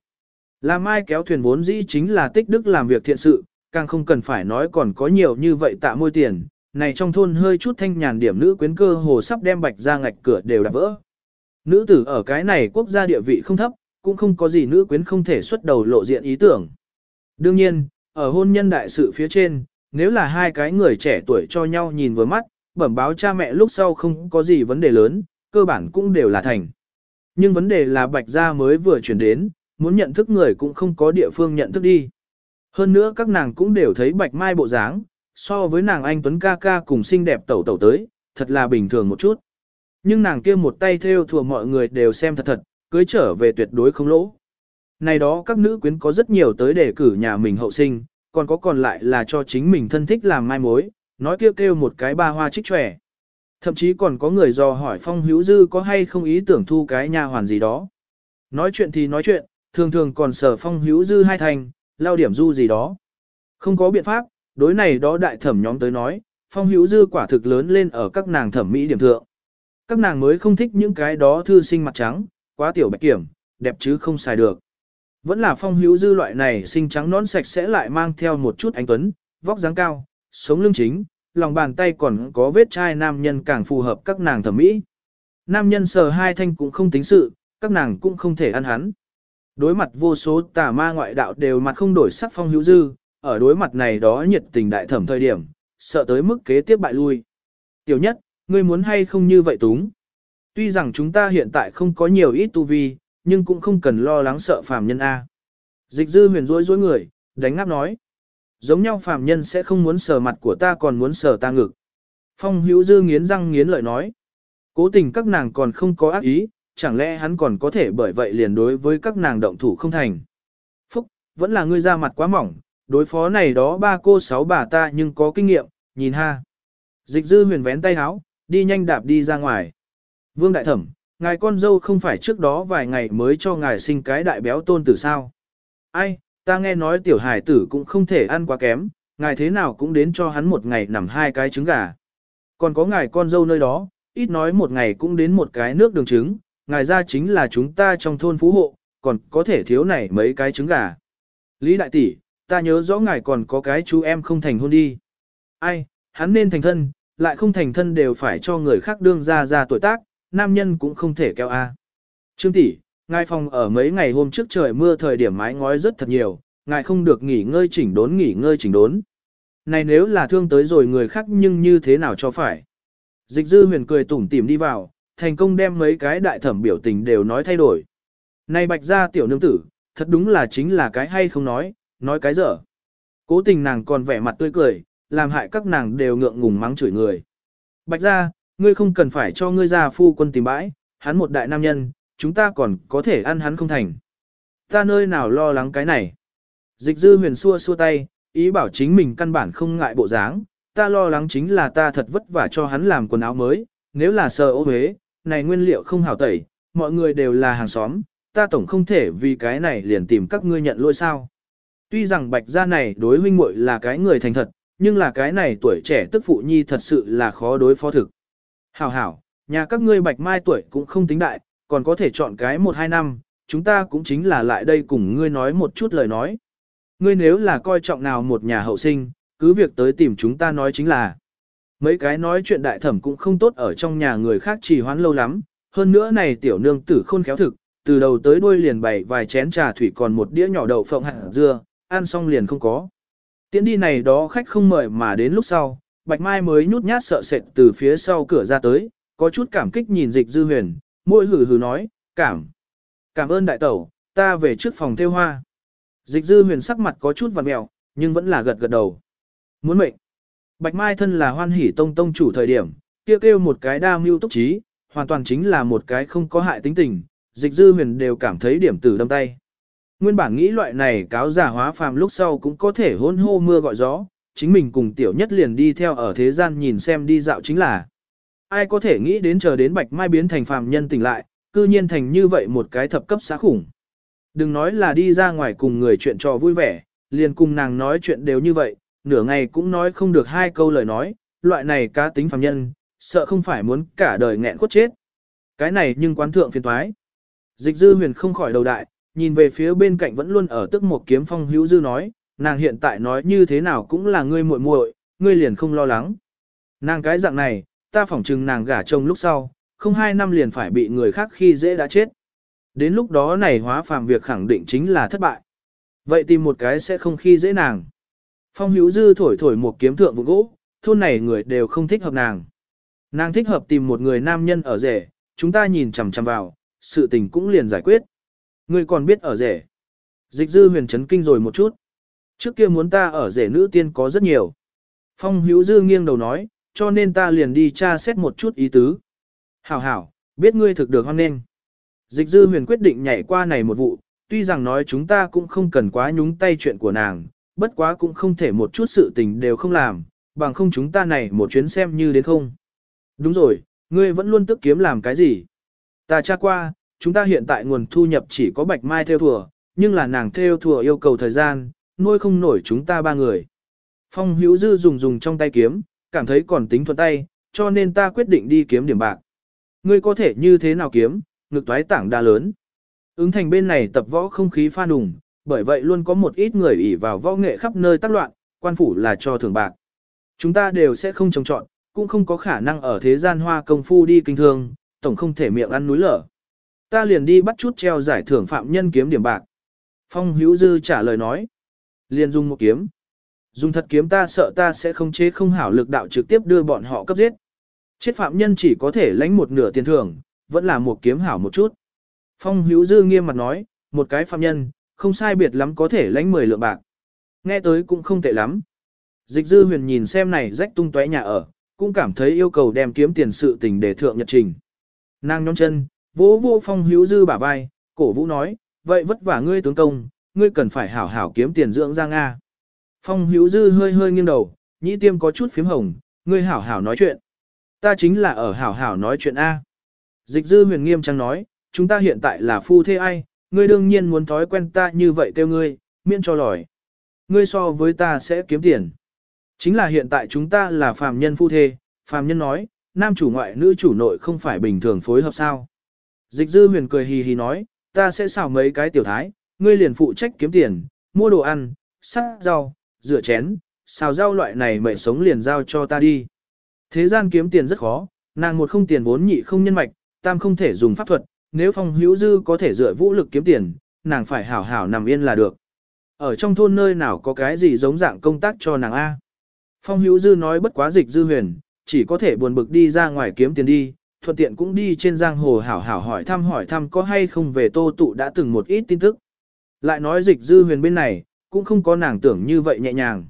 Làm ai kéo thuyền vốn dĩ chính là tích đức làm việc thiện sự, càng không cần phải nói còn có nhiều như vậy tạ môi tiền, này trong thôn hơi chút thanh nhàn điểm nữ quyến cơ hồ sắp đem bạch ra ngạch cửa đều đã vỡ. Nữ tử ở cái này quốc gia địa vị không thấp, cũng không có gì nữ quyến không thể xuất đầu lộ diện ý tưởng. Đương nhiên, ở hôn nhân đại sự phía trên, nếu là hai cái người trẻ tuổi cho nhau nhìn vừa mắt, bẩm báo cha mẹ lúc sau không có gì vấn đề lớn, cơ bản cũng đều là thành. Nhưng vấn đề là bạch gia mới vừa chuyển đến, muốn nhận thức người cũng không có địa phương nhận thức đi. Hơn nữa các nàng cũng đều thấy bạch mai bộ dáng, so với nàng anh Tuấn ca ca cùng xinh đẹp tẩu tẩu tới, thật là bình thường một chút. Nhưng nàng kia một tay theo thừa mọi người đều xem thật thật, cưới trở về tuyệt đối không lỗ. Này đó các nữ quyến có rất nhiều tới để cử nhà mình hậu sinh, còn có còn lại là cho chính mình thân thích làm mai mối, nói kêu kêu một cái ba hoa trích trẻ. Thậm chí còn có người dò hỏi Phong Hữu Dư có hay không ý tưởng thu cái nha hoàn gì đó. Nói chuyện thì nói chuyện, thường thường còn sở Phong Hữu Dư hai thành, lao điểm du gì đó. Không có biện pháp, đối này đó đại thẩm nhóm tới nói, Phong Hữu Dư quả thực lớn lên ở các nàng thẩm mỹ điểm thượng. Các nàng mới không thích những cái đó thư sinh mặt trắng, quá tiểu bạch kiểm, đẹp chứ không xài được. Vẫn là Phong Hữu Dư loại này sinh trắng nón sạch sẽ lại mang theo một chút ánh tuấn, vóc dáng cao, sống lưng chính, lòng bàn tay còn có vết chai nam nhân càng phù hợp các nàng thẩm mỹ. Nam nhân sờ hai thanh cũng không tính sự, các nàng cũng không thể ăn hắn. Đối mặt vô số tà ma ngoại đạo đều mặt không đổi sắc phong hữu dư, ở đối mặt này đó nhiệt tình đại thẩm thời điểm, sợ tới mức kế tiếp bại lui. Tiểu nhất, ngươi muốn hay không như vậy túng. Tuy rằng chúng ta hiện tại không có nhiều ít tu vi, nhưng cũng không cần lo lắng sợ phàm nhân A. Dịch dư huyền rối rối người, đánh ngáp nói. Giống nhau phàm nhân sẽ không muốn sờ mặt của ta còn muốn sờ ta ngực. Phong hữu dư nghiến răng nghiến lợi nói. Cố tình các nàng còn không có ác ý, chẳng lẽ hắn còn có thể bởi vậy liền đối với các nàng động thủ không thành. Phúc, vẫn là ngươi ra mặt quá mỏng, đối phó này đó ba cô sáu bà ta nhưng có kinh nghiệm, nhìn ha. Dịch dư huyền vén tay háo, đi nhanh đạp đi ra ngoài. Vương đại thẩm, ngài con dâu không phải trước đó vài ngày mới cho ngài sinh cái đại béo tôn tử sao. Ai, Ta nghe nói tiểu hải tử cũng không thể ăn quá kém, ngài thế nào cũng đến cho hắn một ngày nằm hai cái trứng gà. Còn có ngài con dâu nơi đó, ít nói một ngày cũng đến một cái nước đường trứng, ngài ra chính là chúng ta trong thôn phú hộ, còn có thể thiếu này mấy cái trứng gà. Lý đại tỷ, ta nhớ rõ ngài còn có cái chú em không thành hôn đi. Ai, hắn nên thành thân, lại không thành thân đều phải cho người khác đương ra ra tuổi tác, nam nhân cũng không thể kéo a. Trương tỷ, ngài phòng ở mấy ngày hôm trước trời mưa thời điểm mái ngói rất thật nhiều, ngài không được nghỉ ngơi chỉnh đốn nghỉ ngơi chỉnh đốn. Này nếu là thương tới rồi người khác nhưng như thế nào cho phải. Dịch dư huyền cười tủm tỉm đi vào, thành công đem mấy cái đại thẩm biểu tình đều nói thay đổi. Này bạch gia tiểu nương tử, thật đúng là chính là cái hay không nói, nói cái dở. Cố tình nàng còn vẻ mặt tươi cười, làm hại các nàng đều ngượng ngùng mắng chửi người. Bạch gia, ngươi không cần phải cho ngươi gia phu quân tìm bãi, hắn một đại nam nhân, chúng ta còn có thể ăn hắn không thành. Ta nơi nào lo lắng cái này. Dịch dư huyền xua xua tay, ý bảo chính mình căn bản không ngại bộ dáng, ta lo lắng chính là ta thật vất vả cho hắn làm quần áo mới, nếu là sờ ô huế, này nguyên liệu không hảo tẩy, mọi người đều là hàng xóm, ta tổng không thể vì cái này liền tìm các ngươi nhận lỗi sao. Tuy rằng bạch gia này đối huynh muội là cái người thành thật, nhưng là cái này tuổi trẻ tức phụ nhi thật sự là khó đối phó thực. Hảo hảo, nhà các ngươi bạch mai tuổi cũng không tính đại, còn có thể chọn cái một hai năm, chúng ta cũng chính là lại đây cùng ngươi nói một chút lời nói. Ngươi nếu là coi trọng nào một nhà hậu sinh, cứ việc tới tìm chúng ta nói chính là. Mấy cái nói chuyện đại thẩm cũng không tốt ở trong nhà người khác trì hoãn lâu lắm, hơn nữa này tiểu nương tử khôn khéo thực, từ đầu tới đuôi liền bày vài chén trà thủy còn một đĩa nhỏ đậu phộng hạt dưa, ăn xong liền không có. Tiễn đi này đó khách không mời mà đến lúc sau, Bạch Mai mới nhút nhát sợ sệt từ phía sau cửa ra tới, có chút cảm kích nhìn dịch dư huyền, môi hử hử nói, cảm. Cảm ơn đại tẩu, ta về trước phòng theo hoa. Dịch dư huyền sắc mặt có chút vằn mẹo, nhưng vẫn là gật gật đầu. Muốn mệnh. Bạch Mai thân là hoan hỷ tông tông chủ thời điểm, kia kêu, kêu một cái đa mưu túc trí, hoàn toàn chính là một cái không có hại tính tình, dịch dư huyền đều cảm thấy điểm tử đâm tay. Nguyên bản nghĩ loại này cáo giả hóa phàm lúc sau cũng có thể hôn hô mưa gọi gió, chính mình cùng tiểu nhất liền đi theo ở thế gian nhìn xem đi dạo chính là. Ai có thể nghĩ đến chờ đến bạch mai biến thành phàm nhân tỉnh lại, cư nhiên thành như vậy một cái thập cấp xã khủng. Đừng nói là đi ra ngoài cùng người chuyện trò vui vẻ, liền cùng nàng nói chuyện đều như vậy, nửa ngày cũng nói không được hai câu lời nói, loại này cá tính phàm nhân, sợ không phải muốn cả đời nghẹn cốt chết. Cái này nhưng quán thượng phiền toái. Dịch dư huyền không khỏi đầu đại, nhìn về phía bên cạnh vẫn luôn ở tức một kiếm phong hữu dư nói, nàng hiện tại nói như thế nào cũng là ngươi muội muội, ngươi liền không lo lắng. Nàng cái dạng này, ta phỏng chừng nàng gả chồng lúc sau, không hai năm liền phải bị người khác khi dễ đã chết. Đến lúc đó này hóa phàm việc khẳng định chính là thất bại. Vậy tìm một cái sẽ không khi dễ nàng. Phong hữu dư thổi thổi một kiếm thượng vụ gỗ, thôn này người đều không thích hợp nàng. Nàng thích hợp tìm một người nam nhân ở rể, chúng ta nhìn chằm chằm vào, sự tình cũng liền giải quyết. Ngươi còn biết ở rể. Dịch dư huyền chấn kinh rồi một chút. Trước kia muốn ta ở rể nữ tiên có rất nhiều. Phong hữu dư nghiêng đầu nói, cho nên ta liền đi tra xét một chút ý tứ. Hảo hảo, biết ngươi thực được hoan nghênh. Dịch dư huyền quyết định nhảy qua này một vụ, tuy rằng nói chúng ta cũng không cần quá nhúng tay chuyện của nàng, bất quá cũng không thể một chút sự tình đều không làm, bằng không chúng ta này một chuyến xem như đến không. Đúng rồi, ngươi vẫn luôn tức kiếm làm cái gì? Ta tra qua, chúng ta hiện tại nguồn thu nhập chỉ có bạch mai theo thùa, nhưng là nàng theo thùa yêu cầu thời gian, nuôi không nổi chúng ta ba người. Phong hữu dư dùng dùng trong tay kiếm, cảm thấy còn tính thuận tay, cho nên ta quyết định đi kiếm điểm bạc. Ngươi có thể như thế nào kiếm, ngực toái tảng đa lớn. Ứng thành bên này tập võ không khí pha đùng, bởi vậy luôn có một ít người ỷ vào võ nghệ khắp nơi tác loạn, quan phủ là cho thưởng bạc. Chúng ta đều sẽ không trồng trọn, cũng không có khả năng ở thế gian hoa công phu đi kinh thương, tổng không thể miệng ăn núi lở. Ta liền đi bắt chút treo giải thưởng phạm nhân kiếm điểm bạc. Phong Hữu Dư trả lời nói. Liền dùng một kiếm. Dùng thật kiếm ta sợ ta sẽ không chế không hảo lực đạo trực tiếp đưa bọn họ cấp giết. Chết phạm nhân chỉ có thể lãnh một nửa tiền thưởng, vẫn là một kiếm hảo một chút. Phong Hữu Dư nghiêm mặt nói, một cái phạm nhân, không sai biệt lắm có thể lãnh 10 lượng bạc. Nghe tới cũng không tệ lắm. Dịch Dư huyền nhìn xem này rách tung tóe nhà ở, cũng cảm thấy yêu cầu đem kiếm tiền sự tình để thượng nhật trình. Nàng nhón chân, vỗ vô phong hữu dư bả vai, cổ vũ nói, vậy vất vả ngươi tướng công, ngươi cần phải hảo hảo kiếm tiền dưỡng ra Nga. Phong hữu dư hơi hơi nghiêng đầu, nhĩ tiêm có chút phím hồng, ngươi hảo hảo nói chuyện. Ta chính là ở hảo hảo nói chuyện A. Dịch dư huyền nghiêm trang nói, chúng ta hiện tại là phu thê ai, ngươi đương nhiên muốn thói quen ta như vậy kêu ngươi, miễn cho lòi. Ngươi so với ta sẽ kiếm tiền. Chính là hiện tại chúng ta là phàm nhân phu thê, phàm nhân nói, nam chủ ngoại nữ chủ nội không phải bình thường phối hợp sao. Dịch dư huyền cười hì hì nói, ta sẽ xào mấy cái tiểu thái, ngươi liền phụ trách kiếm tiền, mua đồ ăn, sắc rau, rửa chén, xào rau loại này mệnh sống liền giao cho ta đi. Thế gian kiếm tiền rất khó, nàng một không tiền vốn nhị không nhân mạch, tam không thể dùng pháp thuật, nếu phong hữu dư có thể dựa vũ lực kiếm tiền, nàng phải hảo hảo nằm yên là được. Ở trong thôn nơi nào có cái gì giống dạng công tác cho nàng A. Phong hữu dư nói bất quá dịch dư huyền, chỉ có thể buồn bực đi ra ngoài kiếm tiền đi, thuận tiện cũng đi trên giang hồ hảo hảo hỏi thăm hỏi thăm có hay không về tô tụ đã từng một ít tin tức. Lại nói dịch dư huyền bên này, cũng không có nàng tưởng như vậy nhẹ nhàng.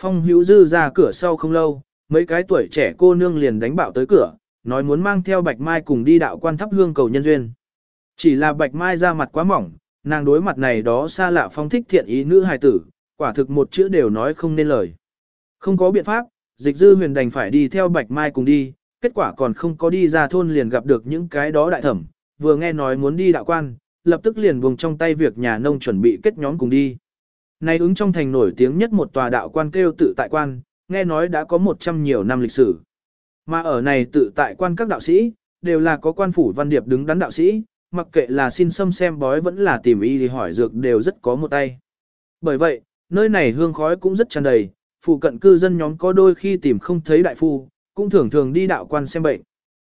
Phong hữu dư ra cửa sau không lâu, mấy cái tuổi trẻ cô nương liền đánh bạo tới cửa, nói muốn mang theo Bạch Mai cùng đi đạo quan thắp hương cầu nhân duyên. Chỉ là Bạch Mai ra mặt quá mỏng, nàng đối mặt này đó xa lạ phong thích thiện ý nữ hài tử, quả thực một chữ đều nói không nên lời. Không có biện pháp, dịch dư huyền đành phải đi theo Bạch Mai cùng đi, kết quả còn không có đi ra thôn liền gặp được những cái đó đại thẩm, vừa nghe nói muốn đi đạo quan, lập tức liền buông trong tay việc nhà nông chuẩn bị kết nhóm cùng đi. Này ứng trong thành nổi tiếng nhất một tòa đạo quan kêu tự tại quan, nghe nói đã có một trăm nhiều năm lịch sử. Mà ở này tự tại quan các đạo sĩ, đều là có quan phủ văn điệp đứng đắn đạo sĩ, mặc kệ là xin xâm xem bói vẫn là tìm y thì hỏi dược đều rất có một tay. Bởi vậy, nơi này hương khói cũng rất tràn đầy, phụ cận cư dân nhóm có đôi khi tìm không thấy đại phu, cũng thường thường đi đạo quan xem bệnh.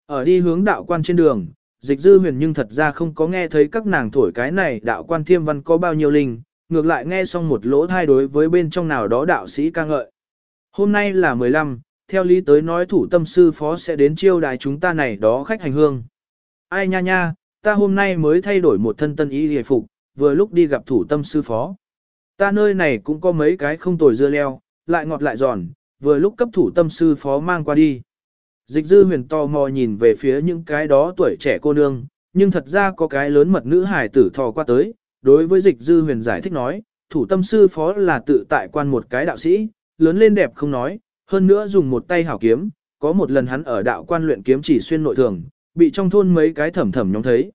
Ở đi hướng đạo quan trên đường, dịch dư huyền nhưng thật ra không có nghe thấy các nàng thổi cái này đạo quan thiêm văn có bao nhiêu linh, ngược lại nghe xong một lỗ thai đối với bên trong nào đó đạo sĩ ca ngợi. Hôm nay là 15, theo lý tới nói thủ tâm sư phó sẽ đến chiêu đài chúng ta này đó khách hành hương. Ai nha nha, ta hôm nay mới thay đổi một thân tân y hề phục, vừa lúc đi gặp thủ tâm sư phó. Ta nơi này cũng có mấy cái không tồi dưa leo, lại ngọt lại giòn, vừa lúc cấp thủ tâm sư phó mang qua đi. Dịch dư huyền to mò nhìn về phía những cái đó tuổi trẻ cô nương, nhưng thật ra có cái lớn mật nữ hải tử thò qua tới, đối với dịch dư huyền giải thích nói, thủ tâm sư phó là tự tại quan một cái đạo sĩ, lớn lên đẹp không nói, hơn nữa dùng một tay hảo kiếm, có một lần hắn ở đạo quan luyện kiếm chỉ xuyên nội thường, bị trong thôn mấy cái thẩm thẩm nhóm thấy.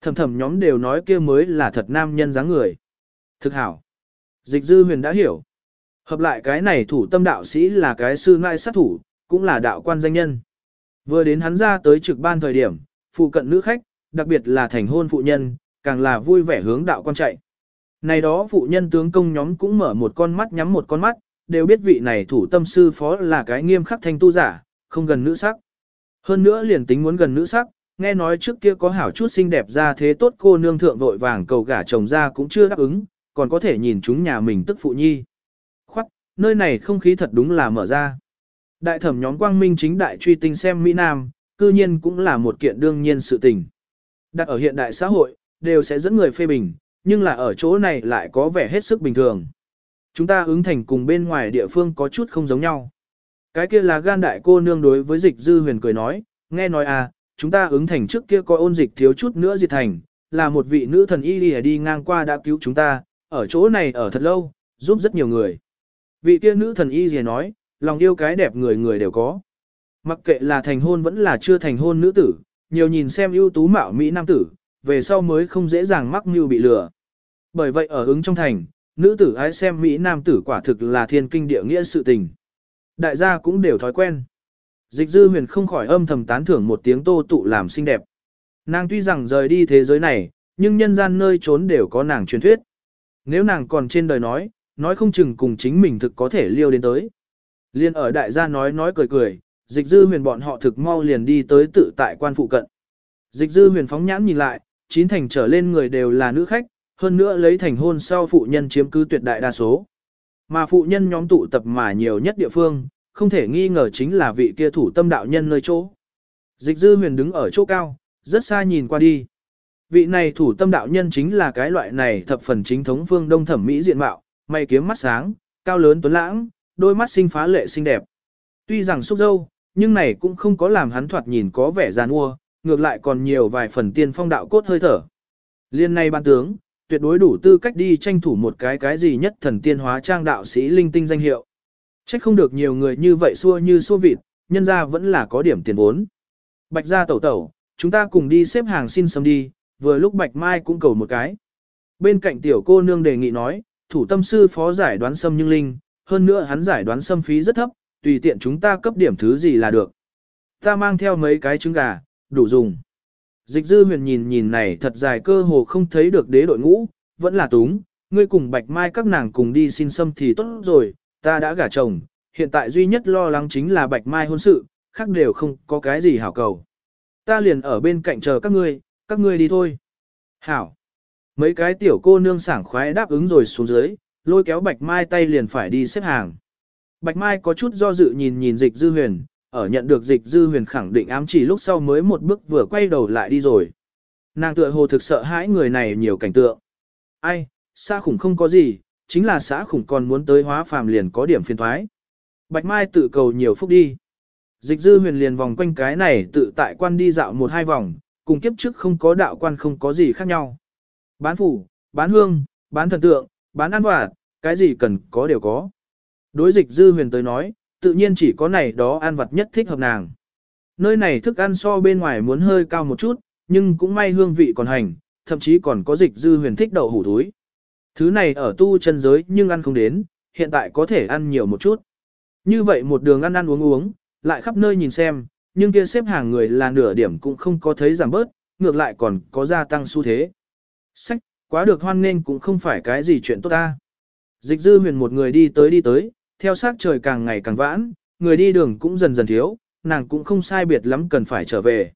Thẩm thẩm nhóm đều nói kia mới là thật nam nhân dáng người. Thực hảo. Dịch dư huyền đã hiểu. Hợp lại cái này thủ tâm đạo sĩ là cái sư nại sát thủ, cũng là đạo quan danh nhân. Vừa đến hắn ra tới trực ban thời điểm, phụ cận nữ khách, đặc biệt là thành hôn phụ nhân, càng là vui vẻ hướng đạo quan chạy. Này đó phụ nhân tướng công nhóm cũng mở một con mắt nhắm một con mắt, đều biết vị này thủ tâm sư phó là cái nghiêm khắc thanh tu giả, không gần nữ sắc. Hơn nữa liền tính muốn gần nữ sắc, nghe nói trước kia có hảo chút xinh đẹp ra thế tốt cô nương thượng vội vàng cầu gả chồng ra cũng chưa đáp ứng, còn có thể nhìn chúng nhà mình tức phụ nhi. Khoắc, nơi này không khí thật đúng là mở ra. Đại thẩm nhóm quang minh chính đại truy tinh xem Mỹ Nam, cư nhiên cũng là một kiện đương nhiên sự tình. Đặt ở hiện đại xã hội, đều sẽ dẫn người phê bình, nhưng là ở chỗ này lại có vẻ hết sức bình thường. Chúng ta ứng thành cùng bên ngoài địa phương có chút không giống nhau. Cái kia là gan đại cô nương đối với dịch dư huyền cười nói, nghe nói à, chúng ta ứng thành trước kia có ôn dịch thiếu chút nữa diệt thành, là một vị nữ thần y đi, đi ngang qua đã cứu chúng ta, ở chỗ này ở thật lâu, giúp rất nhiều người. Vị kia nữ thần y gì nói, lòng yêu cái đẹp người người đều có. Mặc kệ là thành hôn vẫn là chưa thành hôn nữ tử, nhiều nhìn xem ưu tú mạo Mỹ nam tử, về sau mới không dễ dàng mắc mưu bị lừa. Bởi vậy ở ứng trong thành, nữ tử ái xem Mỹ nam tử quả thực là thiên kinh địa nghĩa sự tình. Đại gia cũng đều thói quen. Dịch dư huyền không khỏi âm thầm tán thưởng một tiếng tô tụ làm xinh đẹp. Nàng tuy rằng rời đi thế giới này, nhưng nhân gian nơi trốn đều có nàng truyền thuyết. Nếu nàng còn trên đời nói, nói không chừng cùng chính mình thực có thể liêu đến tới. Liên ở đại gia nói nói cười cười, dịch dư huyền bọn họ thực mau liền đi tới tự tại quan phụ cận. Dịch dư huyền phóng nhãn nhìn lại, chín thành trở lên người đều là nữ khách, hơn nữa lấy thành hôn sau phụ nhân chiếm cứ tuyệt đại đa số. Mà phụ nhân nhóm tụ tập mà nhiều nhất địa phương, không thể nghi ngờ chính là vị kia thủ tâm đạo nhân nơi chỗ. Dịch dư huyền đứng ở chỗ cao, rất xa nhìn qua đi. Vị này thủ tâm đạo nhân chính là cái loại này thập phần chính thống phương đông thẩm mỹ diện mạo, mày kiếm mắt sáng, cao lớn tuấn lãng, đôi mắt sinh phá lệ xinh đẹp. Tuy rằng xúc dâu, nhưng này cũng không có làm hắn thoạt nhìn có vẻ giàn ua, ngược lại còn nhiều vài phần tiên phong đạo cốt hơi thở. Liên này ban tướng, tuyệt đối đủ tư cách đi tranh thủ một cái cái gì nhất thần tiên hóa trang đạo sĩ linh tinh danh hiệu. Trách không được nhiều người như vậy xua như xua vịt, nhân ra vẫn là có điểm tiền vốn. Bạch gia tẩu tẩu, chúng ta cùng đi xếp hàng xin sớm đi, vừa lúc Bạch Mai cũng cầu một cái. Bên cạnh tiểu cô nương đề nghị nói, thủ tâm sư phó giải đoán xâm nhưng linh, hơn nữa hắn giải đoán xâm phí rất thấp, tùy tiện chúng ta cấp điểm thứ gì là được. Ta mang theo mấy cái trứng gà, đủ dùng. Dịch dư huyền nhìn nhìn này thật dài cơ hồ không thấy được đế đội ngũ, vẫn là túng, ngươi cùng bạch mai các nàng cùng đi xin xâm thì tốt rồi, ta đã gả chồng, hiện tại duy nhất lo lắng chính là bạch mai hôn sự, khác đều không có cái gì hảo cầu. Ta liền ở bên cạnh chờ các ngươi, các ngươi đi thôi. Hảo. Mấy cái tiểu cô nương sảng khoái đáp ứng rồi xuống dưới, lôi kéo bạch mai tay liền phải đi xếp hàng. Bạch mai có chút do dự nhìn nhìn dịch dư huyền, ở nhận được dịch dư huyền khẳng định ám chỉ lúc sau mới một bước vừa quay đầu lại đi rồi. Nàng tựa hồ thực sợ hãi người này nhiều cảnh tượng. Ai, xã khủng không có gì, chính là xã khủng còn muốn tới hóa phàm liền có điểm phiền thoái. Bạch Mai tự cầu nhiều phúc đi. Dịch dư huyền liền vòng quanh cái này tự tại quan đi dạo một hai vòng, cùng kiếp trước không có đạo quan không có gì khác nhau. Bán phủ, bán hương, bán thần tượng, bán ăn vặt, cái gì cần có đều có. Đối dịch dư huyền tới nói, tự nhiên chỉ có này đó ăn vặt nhất thích hợp nàng. Nơi này thức ăn so bên ngoài muốn hơi cao một chút, nhưng cũng may hương vị còn hành, thậm chí còn có dịch dư huyền thích đậu hủ túi. Thứ này ở tu chân giới nhưng ăn không đến, hiện tại có thể ăn nhiều một chút. Như vậy một đường ăn ăn uống uống, lại khắp nơi nhìn xem, nhưng kia xếp hàng người là nửa điểm cũng không có thấy giảm bớt, ngược lại còn có gia tăng xu thế. Sách, quá được hoan nên cũng không phải cái gì chuyện tốt ta. Dịch dư huyền một người đi tới đi tới, theo sát trời càng ngày càng vãn, người đi đường cũng dần dần thiếu, nàng cũng không sai biệt lắm cần phải trở về.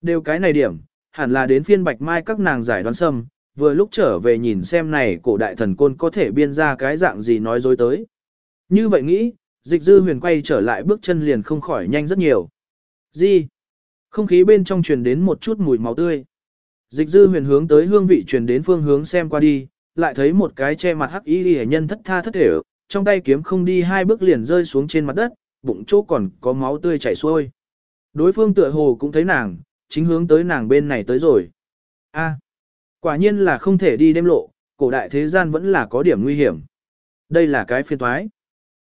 Đều cái này điểm, hẳn là đến phiên bạch mai các nàng giải đoán sâm, vừa lúc trở về nhìn xem này cổ đại thần côn có thể biên ra cái dạng gì nói dối tới. Như vậy nghĩ, dịch dư huyền quay trở lại bước chân liền không khỏi nhanh rất nhiều. Gì? Không khí bên trong truyền đến một chút mùi máu tươi. Dịch dư huyền hướng tới hương vị truyền đến phương hướng xem qua đi, lại thấy một cái che mặt hắc y hệ nhân thất tha thất thể trong tay kiếm không đi hai bước liền rơi xuống trên mặt đất, bụng chỗ còn có máu tươi chảy xuôi. Đối phương tựa hồ cũng thấy nàng, chính hướng tới nàng bên này tới rồi. A, quả nhiên là không thể đi đêm lộ, cổ đại thế gian vẫn là có điểm nguy hiểm. Đây là cái phiên toái.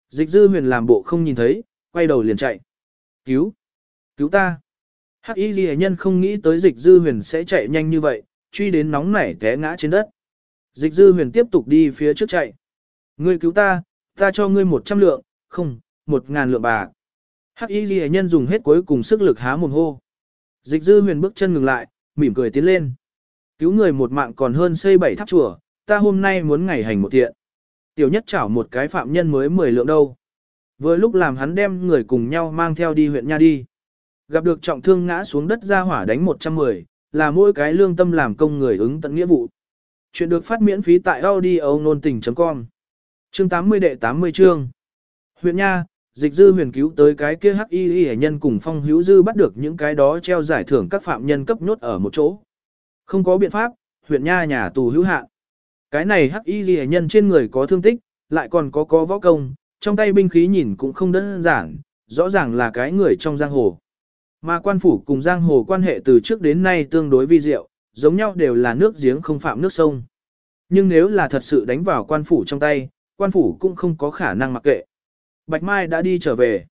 Dịch dư huyền làm bộ không nhìn thấy, quay đầu liền chạy. Cứu! Cứu ta! Hắc y ghi nhân không nghĩ tới dịch dư huyền sẽ chạy nhanh như vậy, truy đến nóng nảy té ngã trên đất. Dịch dư huyền tiếp tục đi phía trước chạy. Ngươi cứu ta, ta cho ngươi một trăm lượng, không, một ngàn lượng bạc. Hắc y ghi nhân dùng hết cuối cùng sức lực há mồm hô. Dịch dư huyền bước chân ngừng lại, mỉm cười tiến lên. Cứu người một mạng còn hơn xây bảy tháp chùa, ta hôm nay muốn ngày hành một thiện. Tiểu nhất chảo một cái phạm nhân mới 10 lượng đâu. Vừa lúc làm hắn đem người cùng nhau mang theo đi huyện nha đi. Gặp được trọng thương ngã xuống đất ra hỏa đánh 110, là mỗi cái lương tâm làm công người ứng tận nghĩa vụ. Chuyện được phát miễn phí tại audio nôn tình.com Chương 80 đệ 80 chương Huyện Nha, dịch dư huyền cứu tới cái kia hắc y y nhân cùng phong hữu dư bắt được những cái đó treo giải thưởng các phạm nhân cấp nhốt ở một chỗ. Không có biện pháp, huyện Nha nhà tù hữu hạn. Cái này hắc y ghi nhân trên người có thương tích, lại còn có có võ công, trong tay binh khí nhìn cũng không đơn giản, rõ ràng là cái người trong giang hồ. Mà quan phủ cùng giang hồ quan hệ từ trước đến nay tương đối vi diệu, giống nhau đều là nước giếng không phạm nước sông. Nhưng nếu là thật sự đánh vào quan phủ trong tay, quan phủ cũng không có khả năng mặc kệ. Bạch Mai đã đi trở về.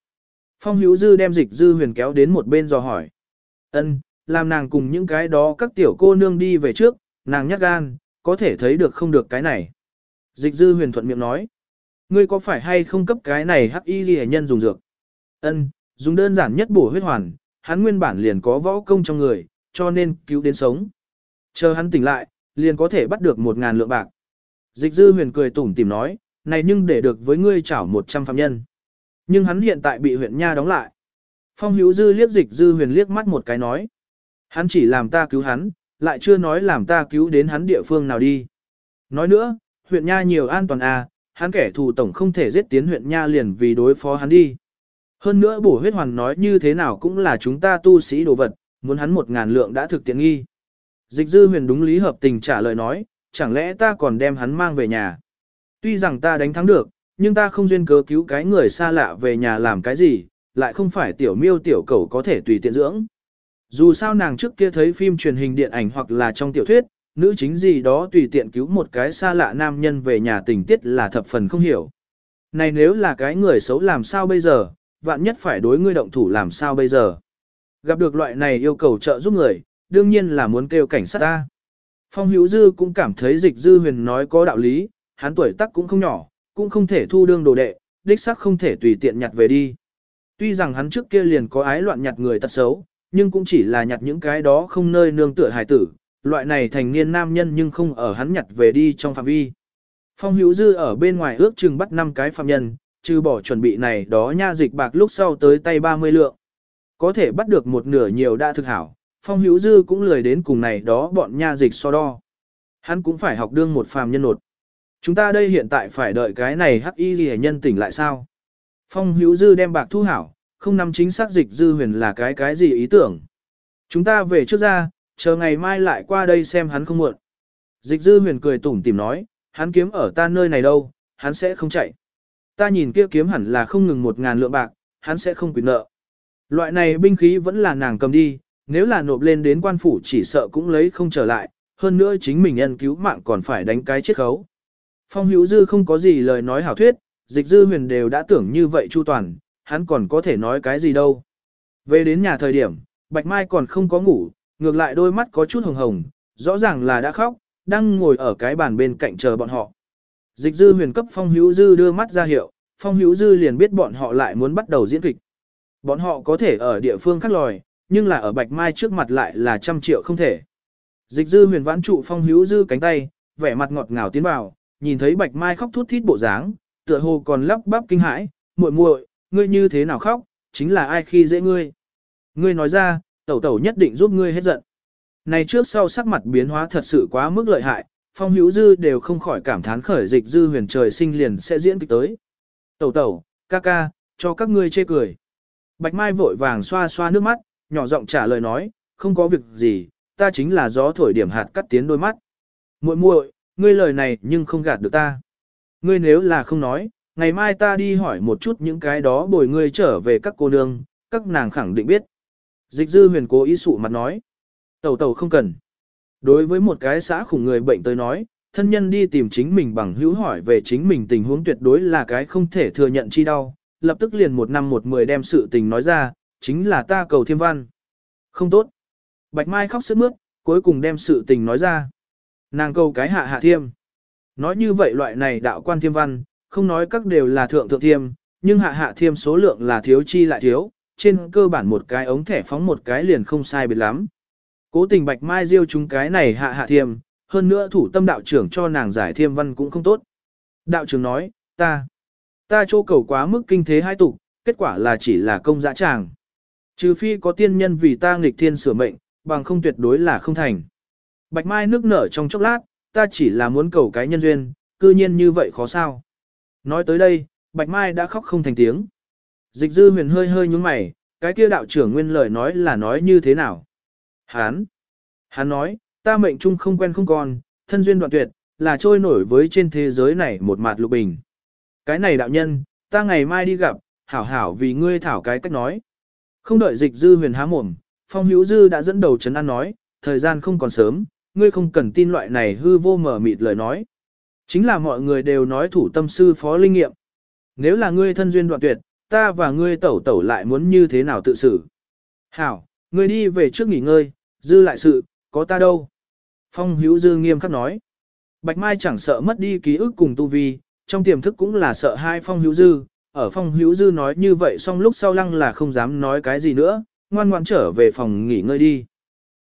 Phong Hữu Dư đem dịch dư huyền kéo đến một bên dò hỏi. Ân, làm nàng cùng những cái đó các tiểu cô nương đi về trước, nàng nhắc gan, có thể thấy được không được cái này. Dịch dư huyền thuận miệng nói. Ngươi có phải hay không cấp cái này hắc y ghi nhân dùng dược? Ân, dùng đơn giản nhất bổ huyết hoàn, hắn nguyên bản liền có võ công trong người, cho nên cứu đến sống. Chờ hắn tỉnh lại, liền có thể bắt được một ngàn lượng bạc. Dịch dư huyền cười tủm tìm nói, này nhưng để được với ngươi chảo một trăm phạm nhân. Nhưng hắn hiện tại bị huyện nha đóng lại. Phong hữu dư liếc dịch dư huyền liếc mắt một cái nói. Hắn chỉ làm ta cứu hắn, lại chưa nói làm ta cứu đến hắn địa phương nào đi. Nói nữa, huyện Nha nhiều an toàn à, hắn kẻ thù tổng không thể giết tiến huyện Nha liền vì đối phó hắn đi. Hơn nữa bổ huyết hoàn nói như thế nào cũng là chúng ta tu sĩ đồ vật, muốn hắn một ngàn lượng đã thực tiện nghi. Dịch dư huyền đúng lý hợp tình trả lời nói, chẳng lẽ ta còn đem hắn mang về nhà. Tuy rằng ta đánh thắng được, nhưng ta không duyên cớ cứu cái người xa lạ về nhà làm cái gì, lại không phải tiểu miêu tiểu cầu có thể tùy tiện dưỡng. Dù sao nàng trước kia thấy phim truyền hình điện ảnh hoặc là trong tiểu thuyết, nữ chính gì đó tùy tiện cứu một cái xa lạ nam nhân về nhà tình tiết là thập phần không hiểu. Này nếu là cái người xấu làm sao bây giờ, vạn nhất phải đối ngươi động thủ làm sao bây giờ. Gặp được loại này yêu cầu trợ giúp người, đương nhiên là muốn kêu cảnh sát ta. Phong Hữu Dư cũng cảm thấy dịch dư huyền nói có đạo lý, hắn tuổi tác cũng không nhỏ, cũng không thể thu đương đồ đệ, đích xác không thể tùy tiện nhặt về đi. Tuy rằng hắn trước kia liền có ái loạn nhặt người tật xấu, nhưng cũng chỉ là nhặt những cái đó không nơi nương tựa hài tử, loại này thành niên nam nhân nhưng không ở hắn nhặt về đi trong phạm vi. Phong hữu dư ở bên ngoài ước chừng bắt 5 cái phạm nhân, trừ bỏ chuẩn bị này đó nha dịch bạc lúc sau tới tay 30 lượng. Có thể bắt được một nửa nhiều đã thực hảo, phong hữu dư cũng lười đến cùng này đó bọn nha dịch so đo. Hắn cũng phải học đương một phàm nhân nột. Chúng ta đây hiện tại phải đợi cái này hắc y ghi nhân tỉnh lại sao? Phong hữu dư đem bạc thu hảo, không nắm chính xác dịch dư huyền là cái cái gì ý tưởng. Chúng ta về trước ra, chờ ngày mai lại qua đây xem hắn không muộn. Dịch dư huyền cười tủm tìm nói, hắn kiếm ở ta nơi này đâu, hắn sẽ không chạy. Ta nhìn kia kiếm hẳn là không ngừng một ngàn lượng bạc, hắn sẽ không quyền nợ. Loại này binh khí vẫn là nàng cầm đi, nếu là nộp lên đến quan phủ chỉ sợ cũng lấy không trở lại, hơn nữa chính mình nhân cứu mạng còn phải đánh cái chết khấu. Phong hữu dư không có gì lời nói hảo thuyết, dịch dư huyền đều đã tưởng như vậy chu toàn, hắn còn có thể nói cái gì đâu. Về đến nhà thời điểm, Bạch Mai còn không có ngủ, ngược lại đôi mắt có chút hồng hồng, rõ ràng là đã khóc, đang ngồi ở cái bàn bên cạnh chờ bọn họ. Dịch dư huyền cấp phong hữu dư đưa mắt ra hiệu, phong hữu dư liền biết bọn họ lại muốn bắt đầu diễn kịch. Bọn họ có thể ở địa phương khác lòi, nhưng là ở Bạch Mai trước mặt lại là trăm triệu không thể. Dịch dư huyền vãn trụ phong hữu dư cánh tay, vẻ mặt ngọt ngào tiến vào, nhìn thấy Bạch Mai khóc thút thít bộ dáng, tựa hồ còn lắp bắp kinh hãi, muội muội, ngươi như thế nào khóc, chính là ai khi dễ ngươi. Ngươi nói ra, tẩu tẩu nhất định giúp ngươi hết giận. Này trước sau sắc mặt biến hóa thật sự quá mức lợi hại, phong hữu dư đều không khỏi cảm thán khởi dịch dư huyền trời sinh liền sẽ diễn kịch tới. Tẩu tẩu, ca ca, cho các ngươi chê cười. Bạch Mai vội vàng xoa xoa nước mắt, nhỏ giọng trả lời nói, không có việc gì, ta chính là gió thổi điểm hạt cắt tiến đôi mắt. muội muội, ngươi lời này nhưng không gạt được ta. Ngươi nếu là không nói, ngày mai ta đi hỏi một chút những cái đó bồi ngươi trở về các cô nương, các nàng khẳng định biết. Dịch dư huyền cố ý sụ mặt nói. Tẩu tẩu không cần. Đối với một cái xã khủng người bệnh tới nói, thân nhân đi tìm chính mình bằng hữu hỏi về chính mình tình huống tuyệt đối là cái không thể thừa nhận chi đau, lập tức liền một năm một mười đem sự tình nói ra, chính là ta cầu thiêm văn. Không tốt. Bạch Mai khóc sướt mướt, cuối cùng đem sự tình nói ra. Nàng cầu cái hạ hạ thiêm. Nói như vậy loại này đạo quan thiêm văn, không nói các đều là thượng thượng thiêm, nhưng hạ hạ thiêm số lượng là thiếu chi lại thiếu, trên cơ bản một cái ống thẻ phóng một cái liền không sai biệt lắm. Cố tình Bạch Mai diêu chúng cái này hạ hạ thiêm, hơn nữa thủ tâm đạo trưởng cho nàng giải thiêm văn cũng không tốt. Đạo trưởng nói, ta, ta chỗ cầu quá mức kinh thế hai tục, kết quả là chỉ là công dã tràng. Trừ phi có tiên nhân vì ta nghịch thiên sửa mệnh, bằng không tuyệt đối là không thành. Bạch Mai nước nở trong chốc lát, ta chỉ là muốn cầu cái nhân duyên, cư nhiên như vậy khó sao. Nói tới đây, Bạch Mai đã khóc không thành tiếng. Dịch dư huyền hơi hơi nhúng mày, cái kia đạo trưởng nguyên lời nói là nói như thế nào. Hán! Hán nói, ta mệnh chung không quen không còn, thân duyên đoạn tuyệt, là trôi nổi với trên thế giới này một mặt lục bình. Cái này đạo nhân, ta ngày mai đi gặp, hảo hảo vì ngươi thảo cái cách nói. Không đợi dịch dư huyền há mồm, phong hữu dư đã dẫn đầu chấn an nói, thời gian không còn sớm, ngươi không cần tin loại này hư vô mở mịt lời nói. Chính là mọi người đều nói thủ tâm sư phó linh nghiệm. Nếu là ngươi thân duyên đoạn tuyệt, ta và ngươi tẩu tẩu lại muốn như thế nào tự xử. Hảo, ngươi đi về trước nghỉ ngơi, dư lại sự, có ta đâu. Phong hữu dư nghiêm khắc nói. Bạch Mai chẳng sợ mất đi ký ức cùng tu vi, trong tiềm thức cũng là sợ hai phong hữu dư. Ở phong hữu dư nói như vậy xong lúc sau lăng là không dám nói cái gì nữa, ngoan ngoan trở về phòng nghỉ ngơi đi.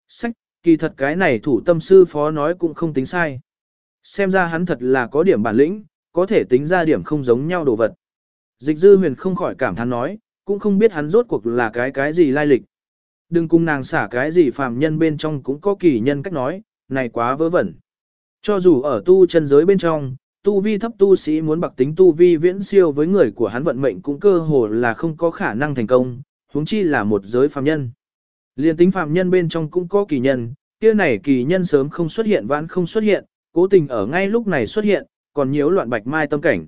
Sách, kỳ thật cái này thủ tâm sư phó nói cũng không tính sai. Xem ra hắn thật là có điểm bản lĩnh, có thể tính ra điểm không giống nhau đồ vật. Dịch dư huyền không khỏi cảm thán nói, cũng không biết hắn rốt cuộc là cái cái gì lai lịch. Đừng cùng nàng xả cái gì phàm nhân bên trong cũng có kỳ nhân cách nói, này quá vớ vẩn. Cho dù ở tu chân giới bên trong, tu vi thấp tu sĩ muốn bạc tính tu vi viễn siêu với người của hắn vận mệnh cũng cơ hồ là không có khả năng thành công, huống chi là một giới phàm nhân. Liên tính phàm nhân bên trong cũng có kỳ nhân, kia này kỳ nhân sớm không xuất hiện vãn không xuất hiện, cố tình ở ngay lúc này xuất hiện, còn nhiễu loạn bạch mai tâm cảnh.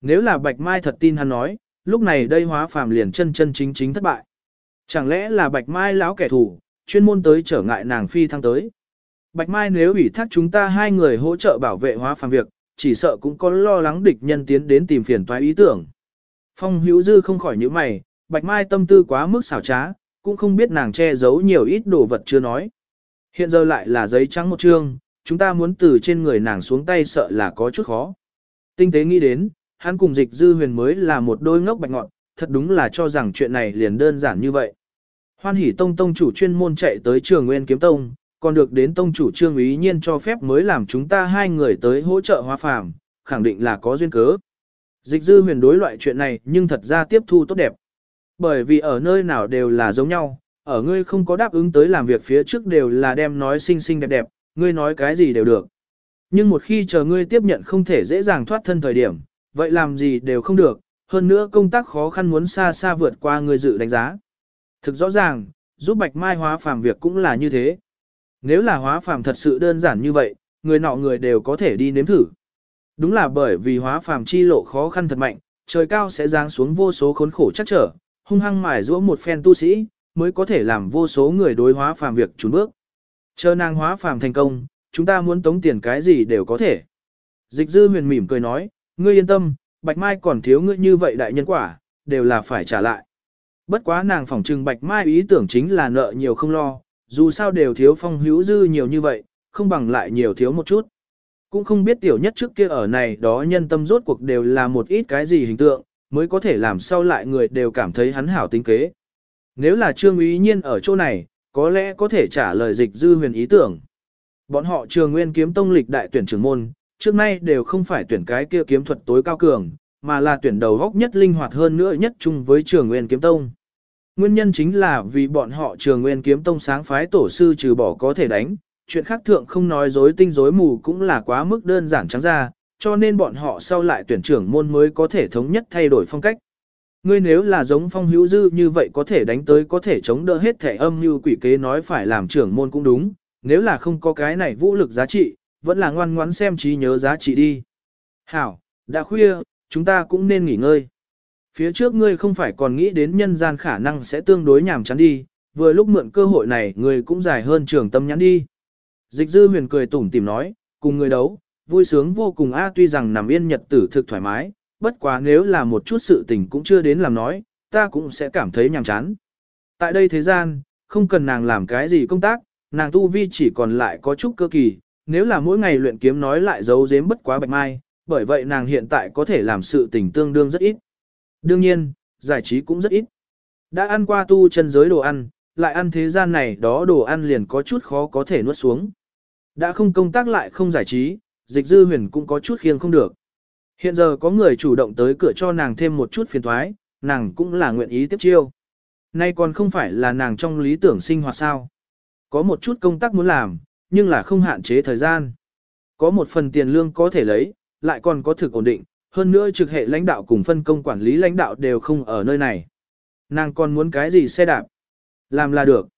Nếu là bạch mai thật tin hắn nói, lúc này đây hóa phàm liền chân chân chính chính thất bại. Chẳng lẽ là bạch mai lão kẻ thù, chuyên môn tới trở ngại nàng phi thăng tới. Bạch mai nếu ủy thác chúng ta hai người hỗ trợ bảo vệ hóa phàm việc, chỉ sợ cũng có lo lắng địch nhân tiến đến tìm phiền toái ý tưởng. Phong hữu dư không khỏi nhíu mày, bạch mai tâm tư quá mức xảo trá, cũng không biết nàng che giấu nhiều ít đồ vật chưa nói. Hiện giờ lại là giấy trắng một trương, chúng ta muốn từ trên người nàng xuống tay sợ là có chút khó. Tinh tế nghĩ đến, hắn cùng dịch dư huyền mới là một đôi ngốc bạch ngọn, thật đúng là cho rằng chuyện này liền đơn giản như vậy. Hoan hỷ tông tông chủ chuyên môn chạy tới trường nguyên kiếm tông, còn được đến tông chủ trương ý nhiên cho phép mới làm chúng ta hai người tới hỗ trợ hóa phàm, khẳng định là có duyên cớ. Dịch dư huyền đối loại chuyện này nhưng thật ra tiếp thu tốt đẹp. Bởi vì ở nơi nào đều là giống nhau, ở ngươi không có đáp ứng tới làm việc phía trước đều là đem nói xinh xinh đẹp đẹp, ngươi nói cái gì đều được. Nhưng một khi chờ ngươi tiếp nhận không thể dễ dàng thoát thân thời điểm, vậy làm gì đều không được, hơn nữa công tác khó khăn muốn xa xa vượt qua ngươi dự đánh giá. Thực rõ ràng, giúp Bạch Mai hóa phàm việc cũng là như thế. Nếu là hóa phàm thật sự đơn giản như vậy, người nọ người đều có thể đi nếm thử. Đúng là bởi vì hóa phàm chi lộ khó khăn thật mạnh, trời cao sẽ giáng xuống vô số khốn khổ chắc trở, hung hăng mài giũa một phen tu sĩ, mới có thể làm vô số người đối hóa phàm việc trốn bước. Chờ nàng hóa phàm thành công, chúng ta muốn tống tiền cái gì đều có thể. Dịch dư huyền mỉm cười nói, ngươi yên tâm, bạch mai còn thiếu ngươi như vậy đại nhân quả, đều là phải trả lại. Bất quá nàng phỏng trừng bạch mai ý tưởng chính là nợ nhiều không lo, dù sao đều thiếu phong hữu dư nhiều như vậy, không bằng lại nhiều thiếu một chút. Cũng không biết tiểu nhất trước kia ở này đó nhân tâm rốt cuộc đều là một ít cái gì hình tượng, mới có thể làm sao lại người đều cảm thấy hắn hảo tính kế. Nếu là trương ý nhiên ở chỗ này, có lẽ có thể trả lời dịch dư huyền ý tưởng. Bọn họ trường nguyên kiếm tông lịch đại tuyển trưởng môn, trước nay đều không phải tuyển cái kia kiếm thuật tối cao cường, mà là tuyển đầu góc nhất linh hoạt hơn nữa nhất chung với trường nguyên kiếm tông. Nguyên nhân chính là vì bọn họ trường nguyên kiếm tông sáng phái tổ sư trừ bỏ có thể đánh, chuyện khác thượng không nói dối tinh dối mù cũng là quá mức đơn giản trắng ra, cho nên bọn họ sau lại tuyển trưởng môn mới có thể thống nhất thay đổi phong cách. Ngươi nếu là giống phong hữu dư như vậy có thể đánh tới có thể chống đỡ hết thể âm như quỷ kế nói phải làm trưởng môn cũng đúng, nếu là không có cái này vũ lực giá trị, vẫn là ngoan ngoãn xem trí nhớ giá trị đi. Hảo, đã khuya, chúng ta cũng nên nghỉ ngơi. Phía trước ngươi không phải còn nghĩ đến nhân gian khả năng sẽ tương đối nhàm chán đi, vừa lúc mượn cơ hội này ngươi cũng dài hơn trường tâm nhãn đi. Dịch dư huyền cười tủm tìm nói, cùng người đấu, vui sướng vô cùng a tuy rằng nằm yên nhật tử thực thoải mái, bất quá nếu là một chút sự tình cũng chưa đến làm nói, ta cũng sẽ cảm thấy nhàm chán. Tại đây thế gian, không cần nàng làm cái gì công tác, nàng tu vi chỉ còn lại có chút cơ kỳ, nếu là mỗi ngày luyện kiếm nói lại giấu giếm bất quá bạch mai, bởi vậy nàng hiện tại có thể làm sự tình tương đương rất ít. Đương nhiên, giải trí cũng rất ít. Đã ăn qua tu chân giới đồ ăn, lại ăn thế gian này đó đồ ăn liền có chút khó có thể nuốt xuống. Đã không công tác lại không giải trí, dịch dư huyền cũng có chút khiêng không được. Hiện giờ có người chủ động tới cửa cho nàng thêm một chút phiền thoái, nàng cũng là nguyện ý tiếp chiêu. Nay còn không phải là nàng trong lý tưởng sinh hoạt sao. Có một chút công tác muốn làm, nhưng là không hạn chế thời gian. Có một phần tiền lương có thể lấy, lại còn có thực ổn định, hơn nữa trực hệ lãnh đạo cùng phân công quản lý lãnh đạo đều không ở nơi này. Nàng còn muốn cái gì xe đạp? Làm là được.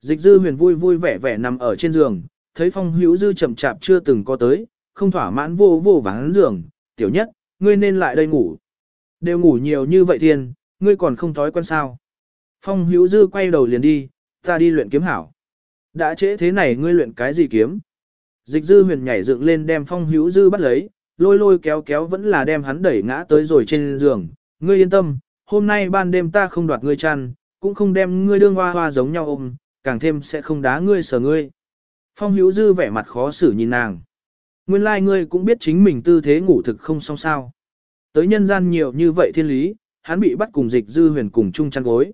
Dịch dư huyền vui vui vẻ vẻ nằm ở trên giường, thấy phong hữu dư chậm chạp chưa từng có tới, không thỏa mãn vô vô vắng giường, tiểu nhất, ngươi nên lại đây ngủ. Đều ngủ nhiều như vậy thiên, ngươi còn không thói quen sao. Phong hữu dư quay đầu liền đi, ta đi luyện kiếm hảo. Đã trễ thế này ngươi luyện cái gì kiếm? Dịch dư huyền nhảy dựng lên đem phong hữu dư bắt lấy, lôi lôi kéo kéo vẫn là đem hắn đẩy ngã tới rồi trên giường. Ngươi yên tâm, hôm nay ban đêm ta không đoạt ngươi chăn, cũng không đem ngươi đương hoa hoa giống nhau ôm, càng thêm sẽ không đá ngươi sờ ngươi. Phong hữu dư vẻ mặt khó xử nhìn nàng. Nguyên lai like ngươi cũng biết chính mình tư thế ngủ thực không xong sao. Tới nhân gian nhiều như vậy thiên lý, hắn bị bắt cùng dịch dư huyền cùng chung chăn gối.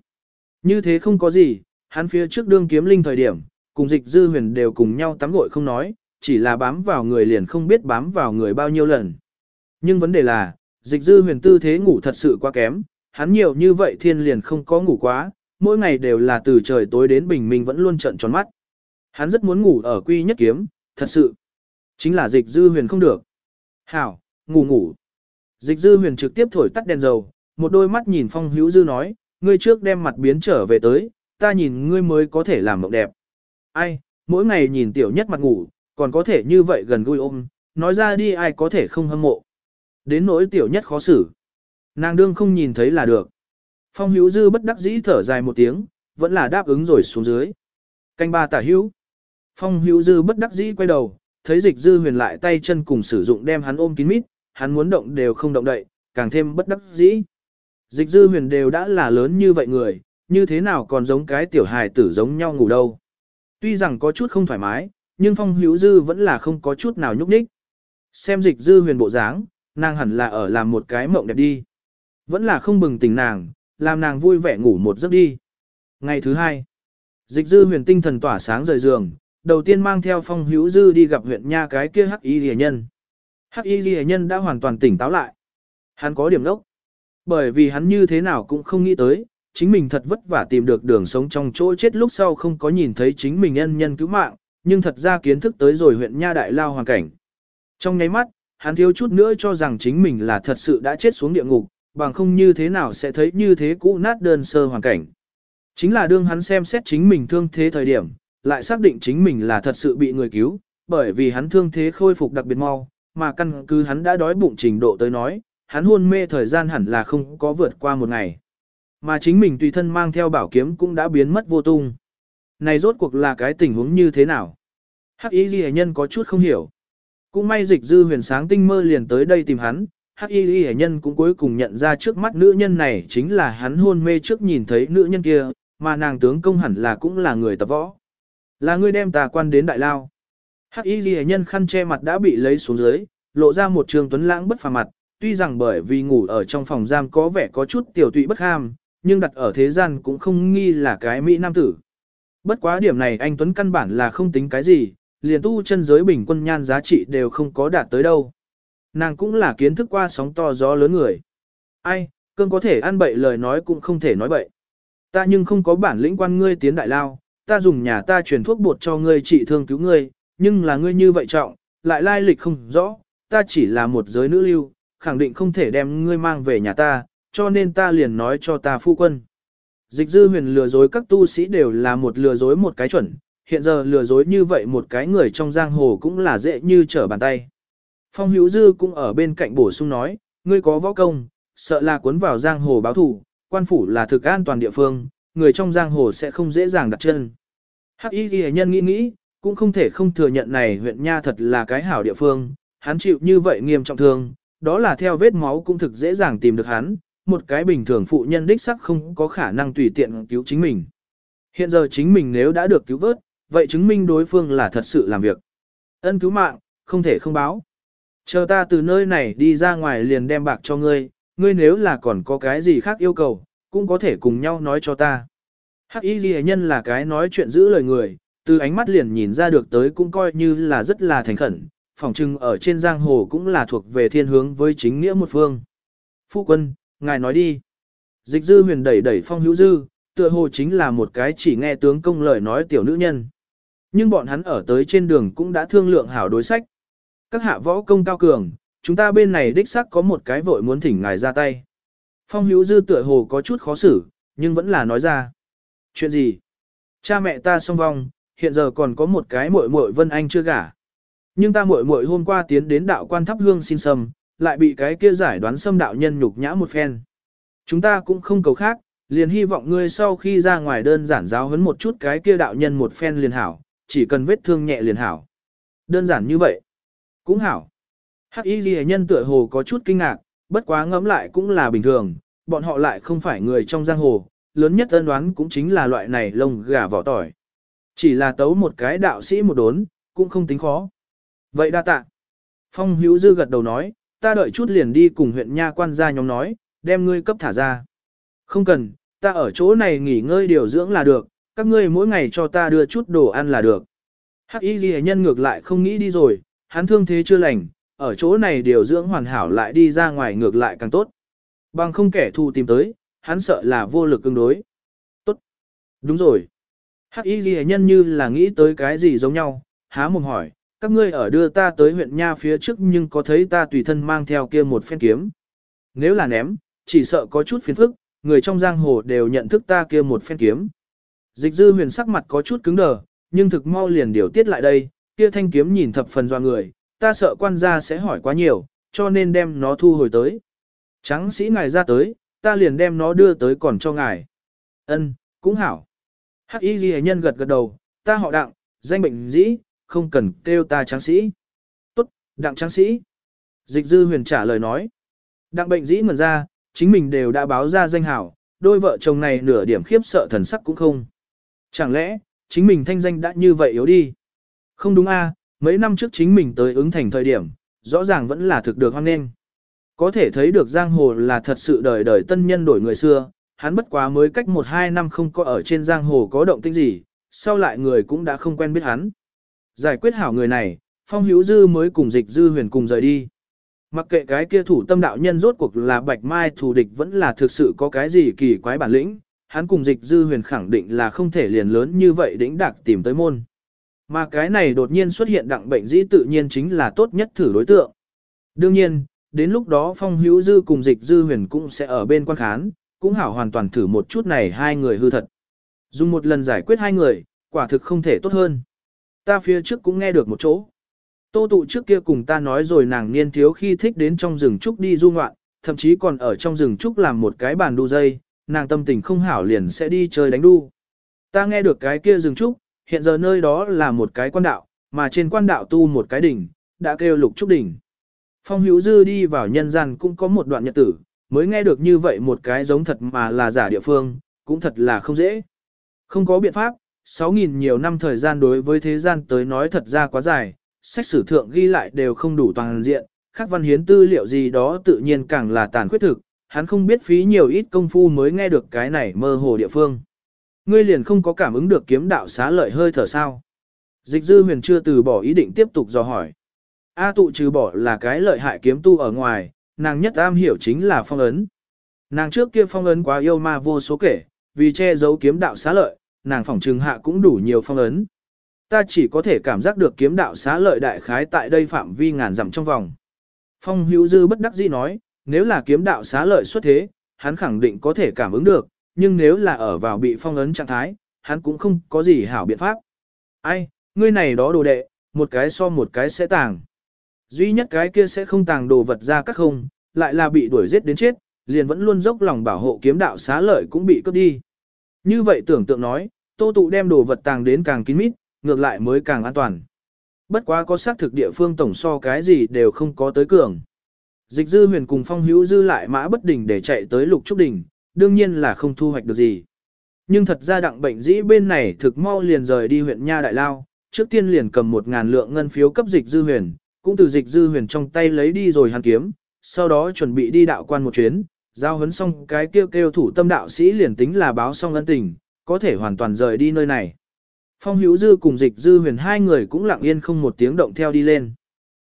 Như thế không có gì, hắn phía trước đương kiếm linh thời điểm, cùng dịch dư huyền đều cùng nhau tắm gội không nói, chỉ là bám vào người liền không biết bám vào người bao nhiêu lần. Nhưng vấn đề là, dịch dư huyền tư thế ngủ thật sự quá kém, hắn nhiều như vậy thiên liền không có ngủ quá, mỗi ngày đều là từ trời tối đến bình minh vẫn luôn trận tròn mắt. Hắn rất muốn ngủ ở quy nhất kiếm, thật sự. Chính là dịch dư huyền không được. Hảo, ngủ ngủ. Dịch dư huyền trực tiếp thổi tắt đèn dầu, một đôi mắt nhìn phong hữu dư nói, ngươi trước đem mặt biến trở về tới, ta nhìn ngươi mới có thể làm mộng đẹp. Ai, mỗi ngày nhìn tiểu nhất mặt ngủ, còn có thể như vậy gần gũi ôm, nói ra đi ai có thể không hâm mộ. Đến nỗi tiểu nhất khó xử. Nàng đương không nhìn thấy là được. Phong hữu dư bất đắc dĩ thở dài một tiếng, vẫn là đáp ứng rồi xuống dưới. Canh ba tả hữu. Phong hữu dư bất đắc dĩ quay đầu, thấy dịch dư huyền lại tay chân cùng sử dụng đem hắn ôm kín mít, hắn muốn động đều không động đậy, càng thêm bất đắc dĩ. Dịch dư huyền đều đã là lớn như vậy người, như thế nào còn giống cái tiểu hài tử giống nhau ngủ đâu. Tuy rằng có chút không thoải mái, nhưng phong hữu dư vẫn là không có chút nào nhúc nhích. Xem dịch dư huyền bộ dáng, nàng hẳn là ở làm một cái mộng đẹp đi. Vẫn là không bừng tỉnh nàng, làm nàng vui vẻ ngủ một giấc đi. Ngày thứ hai, dịch dư huyền tinh thần tỏa sáng rời giường, đầu tiên mang theo phong hữu dư đi gặp huyện nha cái kia hắc y rìa nhân. Hắc y rìa nhân đã hoàn toàn tỉnh táo lại. Hắn có điểm đốc. Bởi vì hắn như thế nào cũng không nghĩ tới, chính mình thật vất vả tìm được đường sống trong chỗ chết lúc sau không có nhìn thấy chính mình nhân nhân cứu mạng, nhưng thật ra kiến thức tới rồi huyện nha đại lao hoàn cảnh. Trong nháy mắt, hắn thiếu chút nữa cho rằng chính mình là thật sự đã chết xuống địa ngục, bằng không như thế nào sẽ thấy như thế cũ nát đơn sơ hoàn cảnh. Chính là đương hắn xem xét chính mình thương thế thời điểm, lại xác định chính mình là thật sự bị người cứu, bởi vì hắn thương thế khôi phục đặc biệt mau, mà căn cứ hắn đã đói bụng trình độ tới nói, hắn hôn mê thời gian hẳn là không có vượt qua một ngày. Mà chính mình tùy thân mang theo bảo kiếm cũng đã biến mất vô tung. Này rốt cuộc là cái tình huống như thế nào? Hắc y ghi nhân có chút không hiểu. Cũng may dịch dư huyền sáng tinh mơ liền tới đây tìm hắn, hắc y ghi nhân cũng cuối cùng nhận ra trước mắt nữ nhân này chính là hắn hôn mê trước nhìn thấy nữ nhân kia, mà nàng tướng công hẳn là cũng là người tập võ. Là người đem tà quan đến đại lao. Hắc y ghi nhân khăn che mặt đã bị lấy xuống dưới, lộ ra một trường tuấn lãng bất phàm mặt, tuy rằng bởi vì ngủ ở trong phòng giam có vẻ có chút tiểu tụy bất ham, nhưng đặt ở thế gian cũng không nghi là cái mỹ nam tử. Bất quá điểm này anh Tuấn căn bản là không tính cái gì, liền tu chân giới bình quân nhan giá trị đều không có đạt tới đâu. Nàng cũng là kiến thức qua sóng to gió lớn người. Ai, cơn có thể ăn bậy lời nói cũng không thể nói bậy. Ta nhưng không có bản lĩnh quan ngươi tiến đại lao, ta dùng nhà ta truyền thuốc bột cho ngươi trị thương cứu ngươi, nhưng là ngươi như vậy trọng, lại lai lịch không rõ, ta chỉ là một giới nữ lưu, khẳng định không thể đem ngươi mang về nhà ta, cho nên ta liền nói cho ta phu quân. Dịch dư huyền lừa dối các tu sĩ đều là một lừa dối một cái chuẩn, hiện giờ lừa dối như vậy một cái người trong giang hồ cũng là dễ như trở bàn tay. Phong hữu dư cũng ở bên cạnh bổ sung nói, ngươi có võ công, sợ là cuốn vào giang hồ báo thủ, quan phủ là thực an toàn địa phương, người trong giang hồ sẽ không dễ dàng đặt chân. Hắc y ghi nhân nghĩ nghĩ, cũng không thể không thừa nhận này huyện nha thật là cái hảo địa phương, hắn chịu như vậy nghiêm trọng thương, đó là theo vết máu cũng thực dễ dàng tìm được hắn, một cái bình thường phụ nhân đích sắc không có khả năng tùy tiện cứu chính mình. Hiện giờ chính mình nếu đã được cứu vớt, vậy chứng minh đối phương là thật sự làm việc. Ân cứu mạng, không thể không báo. Chờ ta từ nơi này đi ra ngoài liền đem bạc cho ngươi, ngươi nếu là còn có cái gì khác yêu cầu, cũng có thể cùng nhau nói cho ta. Hắc y ghi nhân là cái nói chuyện giữ lời người, từ ánh mắt liền nhìn ra được tới cũng coi như là rất là thành khẩn, phỏng chừng ở trên giang hồ cũng là thuộc về thiên hướng với chính nghĩa một phương. Phu quân, ngài nói đi. Dịch dư huyền đẩy đẩy phong hữu dư, tựa hồ chính là một cái chỉ nghe tướng công lời nói tiểu nữ nhân. Nhưng bọn hắn ở tới trên đường cũng đã thương lượng hảo đối sách. Các hạ võ công cao cường, chúng ta bên này đích xác có một cái vội muốn thỉnh ngài ra tay. Phong hữu dư tựa hồ có chút khó xử, nhưng vẫn là nói ra. Chuyện gì? Cha mẹ ta song vong, hiện giờ còn có một cái muội muội Vân Anh chưa gả. Nhưng ta muội muội hôm qua tiến đến đạo quan thắp hương xin sâm, lại bị cái kia giải đoán xâm đạo nhân nhục nhã một phen. Chúng ta cũng không cầu khác, liền hy vọng ngươi sau khi ra ngoài đơn giản giáo huấn một chút cái kia đạo nhân một phen liền hảo, chỉ cần vết thương nhẹ liền hảo. Đơn giản như vậy. Cũng hảo. Hắc y ghi nhân tựa hồ có chút kinh ngạc, bất quá ngẫm lại cũng là bình thường, bọn họ lại không phải người trong giang hồ, lớn nhất ân đoán cũng chính là loại này lông gà vỏ tỏi. Chỉ là tấu một cái đạo sĩ một đốn, cũng không tính khó. Vậy đa tạ. Phong hữu dư gật đầu nói, ta đợi chút liền đi cùng huyện nha quan gia nhóm nói, đem ngươi cấp thả ra. Không cần, ta ở chỗ này nghỉ ngơi điều dưỡng là được, các ngươi mỗi ngày cho ta đưa chút đồ ăn là được. Hắc y ghi nhân ngược lại không nghĩ đi rồi, hắn thương thế chưa lành, ở chỗ này điều dưỡng hoàn hảo lại đi ra ngoài ngược lại càng tốt. Bằng không kẻ thù tìm tới, hắn sợ là vô lực ứng đối. Tốt. Đúng rồi. Hắc y ghi nhân như là nghĩ tới cái gì giống nhau, há mồm hỏi, các ngươi ở đưa ta tới huyện Nha phía trước nhưng có thấy ta tùy thân mang theo kia một phen kiếm. Nếu là ném, chỉ sợ có chút phiền phức, người trong giang hồ đều nhận thức ta kia một phen kiếm. Dịch dư huyền sắc mặt có chút cứng đờ, nhưng thực mau liền điều tiết lại đây, kia thanh kiếm nhìn thập phần doa người, ta sợ quan gia sẽ hỏi quá nhiều, cho nên đem nó thu hồi tới. Tráng sĩ ngài ra tới, ta liền đem nó đưa tới còn cho ngài. Ân, cũng hảo. Hắc y ghi nhân gật gật đầu, ta họ đặng, danh bệnh dĩ, không cần kêu ta tráng sĩ. Tốt, đặng tráng sĩ. Dịch dư huyền trả lời nói. Đặng bệnh dĩ ngần ra, chính mình đều đã báo ra danh hảo, đôi vợ chồng này nửa điểm khiếp sợ thần sắc cũng không. Chẳng lẽ, chính mình thanh danh đã như vậy yếu đi? Không đúng a, mấy năm trước chính mình tới ứng thành thời điểm, rõ ràng vẫn là thực được hoan nghênh. Có thể thấy được giang hồ là thật sự đời đời tân nhân đổi người xưa, hắn bất quá mới cách 1-2 năm không có ở trên giang hồ có động tĩnh gì, sau lại người cũng đã không quen biết hắn. Giải quyết hảo người này, Phong Hữu Dư mới cùng dịch dư huyền cùng rời đi. Mặc kệ cái kia thủ tâm đạo nhân rốt cuộc là bạch mai thù địch vẫn là thực sự có cái gì kỳ quái bản lĩnh, hắn cùng dịch dư huyền khẳng định là không thể liền lớn như vậy đỉnh đạc tìm tới môn. Mà cái này đột nhiên xuất hiện đặng bệnh dĩ tự nhiên chính là tốt nhất thử đối tượng. Đương nhiên, đến lúc đó phong hữu dư cùng dịch dư huyền cũng sẽ ở bên quan khán, cũng hảo hoàn toàn thử một chút này hai người hư thật. Dùng một lần giải quyết hai người, quả thực không thể tốt hơn. Ta phía trước cũng nghe được một chỗ. Tô tụ trước kia cùng ta nói rồi nàng niên thiếu khi thích đến trong rừng trúc đi du ngoạn, thậm chí còn ở trong rừng trúc làm một cái bàn đu dây, nàng tâm tình không hảo liền sẽ đi chơi đánh đu. Ta nghe được cái kia rừng trúc, hiện giờ nơi đó là một cái quan đạo, mà trên quan đạo tu một cái đỉnh, đã kêu lục trúc đỉnh. Phong hữu dư đi vào nhân gian cũng có một đoạn nhật tử, mới nghe được như vậy một cái giống thật mà là giả địa phương, cũng thật là không dễ. Không có biện pháp, 6.000 nhiều năm thời gian đối với thế gian tới nói thật ra quá dài, sách sử thượng ghi lại đều không đủ toàn diện, các văn hiến tư liệu gì đó tự nhiên càng là tàn khuyết thực, hắn không biết phí nhiều ít công phu mới nghe được cái này mơ hồ địa phương. Ngươi liền không có cảm ứng được kiếm đạo xá lợi hơi thở sao. Dịch dư huyền chưa từ bỏ ý định tiếp tục dò hỏi. A tụ trừ bỏ là cái lợi hại kiếm tu ở ngoài, nàng nhất am hiểu chính là phong ấn. Nàng trước kia phong ấn quá yêu ma vô số kể, vì che giấu kiếm đạo xá lợi, nàng phỏng trừng hạ cũng đủ nhiều phong ấn. Ta chỉ có thể cảm giác được kiếm đạo xá lợi đại khái tại đây phạm vi ngàn dặm trong vòng. Phong hữu dư bất đắc dĩ nói, nếu là kiếm đạo xá lợi xuất thế, hắn khẳng định có thể cảm ứng được, nhưng nếu là ở vào bị phong ấn trạng thái, hắn cũng không có gì hảo biện pháp. Ai, ngươi này đó đồ đệ, một cái so một cái sẽ tàng. Duy nhất cái kia sẽ không tàng đồ vật ra các không, lại là bị đuổi giết đến chết, liền vẫn luôn dốc lòng bảo hộ kiếm đạo xá lợi cũng bị cướp đi. Như vậy tưởng tượng nói, tô tụ đem đồ vật tàng đến càng kín mít, ngược lại mới càng an toàn. Bất quá có xác thực địa phương tổng so cái gì đều không có tới cường. Dịch dư huyền cùng phong hữu dư lại mã bất đình để chạy tới lục trúc đỉnh, đương nhiên là không thu hoạch được gì. Nhưng thật ra đặng bệnh dĩ bên này thực mau liền rời đi huyện Nha Đại Lao, trước tiên liền cầm một ngàn lượng ngân phiếu cấp dịch dư huyền, cũng từ dịch dư huyền trong tay lấy đi rồi hàn kiếm, sau đó chuẩn bị đi đạo quan một chuyến, giao hấn xong cái kêu kêu thủ tâm đạo sĩ liền tính là báo xong ân tình, có thể hoàn toàn rời đi nơi này. Phong hữu dư cùng dịch dư huyền hai người cũng lặng yên không một tiếng động theo đi lên.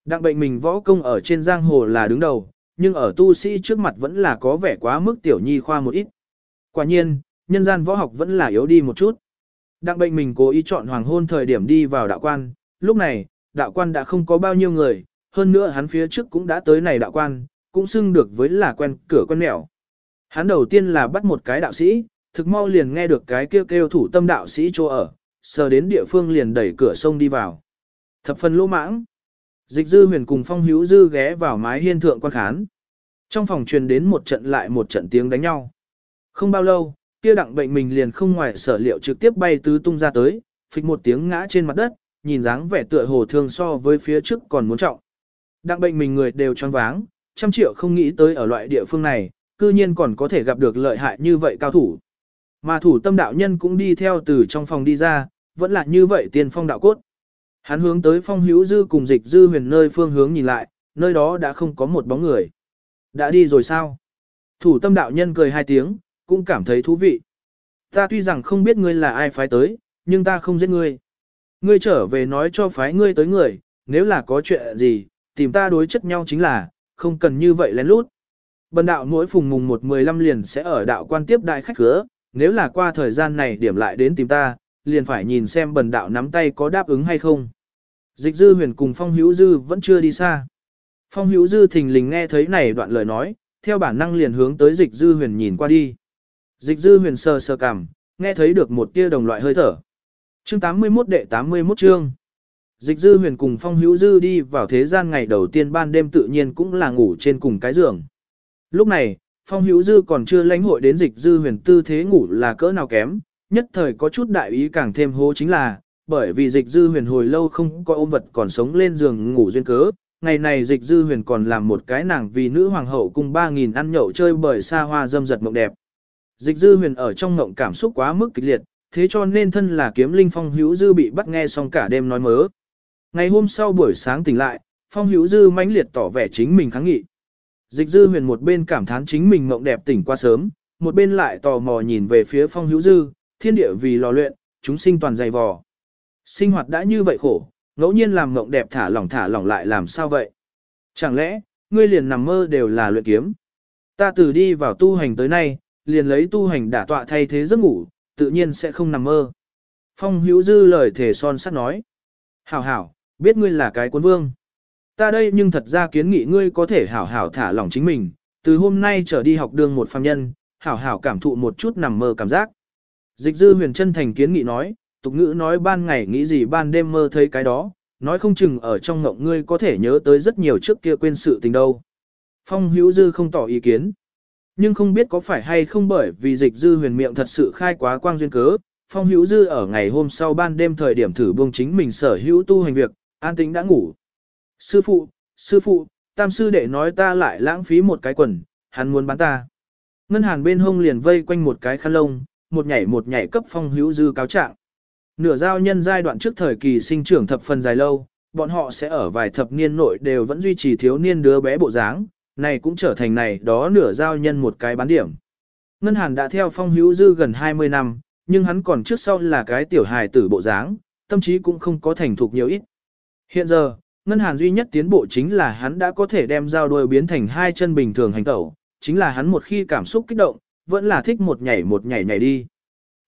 Đặng bệnh mình võ công ở trên giang hồ là đứng đầu, nhưng ở tu sĩ trước mặt vẫn là có vẻ quá mức tiểu nhi khoa một ít. Quả nhiên, nhân gian võ học vẫn là yếu đi một chút. Đặng bệnh mình cố ý chọn hoàng hôn thời điểm đi vào đạo quan, lúc này, đạo quan đã không có bao nhiêu người, hơn nữa hắn phía trước cũng đã tới này đạo quan, cũng xưng được với là quen cửa quen mẹo. Hắn đầu tiên là bắt một cái đạo sĩ, thực mau liền nghe được cái kêu kêu thủ tâm đạo sĩ chỗ ở, sờ đến địa phương liền đẩy cửa sông đi vào. Thập phần lỗ mãng. Dịch dư huyền cùng phong hữu dư ghé vào mái hiên thượng quan khán. Trong phòng truyền đến một trận lại một trận tiếng đánh nhau. Không bao lâu, kia đặng bệnh mình liền không ngoài sở liệu trực tiếp bay tứ tung ra tới, phịch một tiếng ngã trên mặt đất, nhìn dáng vẻ tựa hồ thương so với phía trước còn muốn trọng. Đặng bệnh mình người đều choáng váng, trăm triệu không nghĩ tới ở loại địa phương này, cư nhiên còn có thể gặp được lợi hại như vậy cao thủ. Mà thủ tâm đạo nhân cũng đi theo từ trong phòng đi ra, vẫn là như vậy tiên phong đạo cốt. Hắn hướng tới phong hữu dư cùng dịch dư huyền nơi phương hướng nhìn lại, nơi đó đã không có một bóng người. Đã đi rồi sao? Thủ tâm đạo nhân cười hai tiếng, cũng cảm thấy thú vị. Ta tuy rằng không biết ngươi là ai phái tới, nhưng ta không giết ngươi. Ngươi trở về nói cho phái ngươi tới người, nếu là có chuyện gì, tìm ta đối chất nhau chính là, không cần như vậy lén lút. Bần đạo mỗi phùng mùng 1-15 liền sẽ ở đạo quan tiếp đại khách cửa nếu là qua thời gian này điểm lại đến tìm ta, liền phải nhìn xem bần đạo nắm tay có đáp ứng hay không. Dịch dư huyền cùng phong hữu dư vẫn chưa đi xa. Phong hữu dư thình lình nghe thấy này đoạn lời nói, theo bản năng liền hướng tới dịch dư huyền nhìn qua đi. Dịch dư huyền sờ sờ cằm, nghe thấy được một tia đồng loại hơi thở. Chương 81 đệ 81 chương. Dịch dư huyền cùng phong hữu dư đi vào thế gian ngày đầu tiên ban đêm tự nhiên cũng là ngủ trên cùng cái giường. Lúc này, phong hữu dư còn chưa lãnh hội đến dịch dư huyền tư thế ngủ là cỡ nào kém, nhất thời có chút đại ý càng thêm hố chính là, bởi vì dịch dư huyền hồi lâu không có ôm vật còn sống lên giường ngủ duyên cớ. Ngày này dịch dư huyền còn làm một cái nàng vì nữ hoàng hậu cùng 3.000 ăn nhậu chơi bởi xa hoa dâm giật mộng đẹp. Dịch dư huyền ở trong mộng cảm xúc quá mức kịch liệt, thế cho nên thân là kiếm linh phong hữu dư bị bắt nghe xong cả đêm nói mớ. Ngày hôm sau buổi sáng tỉnh lại, phong hữu dư mãnh liệt tỏ vẻ chính mình kháng nghị. Dịch dư huyền một bên cảm thán chính mình mộng đẹp tỉnh qua sớm, một bên lại tò mò nhìn về phía phong hữu dư, thiên địa vì lò luyện, chúng sinh toàn dày vò. Sinh hoạt đã như vậy khổ, ngẫu nhiên làm mộng đẹp thả lỏng thả lỏng lại làm sao vậy? Chẳng lẽ, ngươi liền nằm mơ đều là luyện kiếm? Ta từ đi vào tu hành tới nay, liền lấy tu hành đả tọa thay thế giấc ngủ, tự nhiên sẽ không nằm mơ. Phong hữu dư lời thể son sắt nói. Hảo hảo, biết ngươi là cái quân vương. Ta đây nhưng thật ra kiến nghị ngươi có thể hảo hảo thả lỏng chính mình, từ hôm nay trở đi học đường một phàm nhân, hảo hảo cảm thụ một chút nằm mơ cảm giác. Dịch dư huyền chân thành kiến nghị nói, tục ngữ nói ban ngày nghĩ gì ban đêm mơ thấy cái đó, nói không chừng ở trong ngộng ngươi có thể nhớ tới rất nhiều trước kia quên sự tình đâu. Phong hữu dư không tỏ ý kiến. Nhưng không biết có phải hay không bởi vì dịch dư huyền miệng thật sự khai quá quang duyên cớ, phong hữu dư ở ngày hôm sau ban đêm thời điểm thử buông chính mình sở hữu tu hành việc, an tính đã ngủ. Sư phụ, sư phụ, tam sư đệ nói ta lại lãng phí một cái quần, hắn muốn bán ta. Ngân hàn bên hông liền vây quanh một cái khăn lông, một nhảy một nhảy cấp phong hữu dư cáo trạng. Nửa giao nhân giai đoạn trước thời kỳ sinh trưởng thập phần dài lâu, bọn họ sẽ ở vài thập niên nội đều vẫn duy trì thiếu niên đứa bé bộ dáng, này cũng trở thành này đó nửa giao nhân một cái bán điểm. Ngân Hàn đã theo phong hữu dư gần 20 năm, nhưng hắn còn trước sau là cái tiểu hài tử bộ dáng, tâm trí cũng không có thành thục nhiều ít. Hiện giờ, Ngân Hàn duy nhất tiến bộ chính là hắn đã có thể đem dao đuôi biến thành hai chân bình thường hành tẩu, chính là hắn một khi cảm xúc kích động, vẫn là thích một nhảy một nhảy nhảy đi.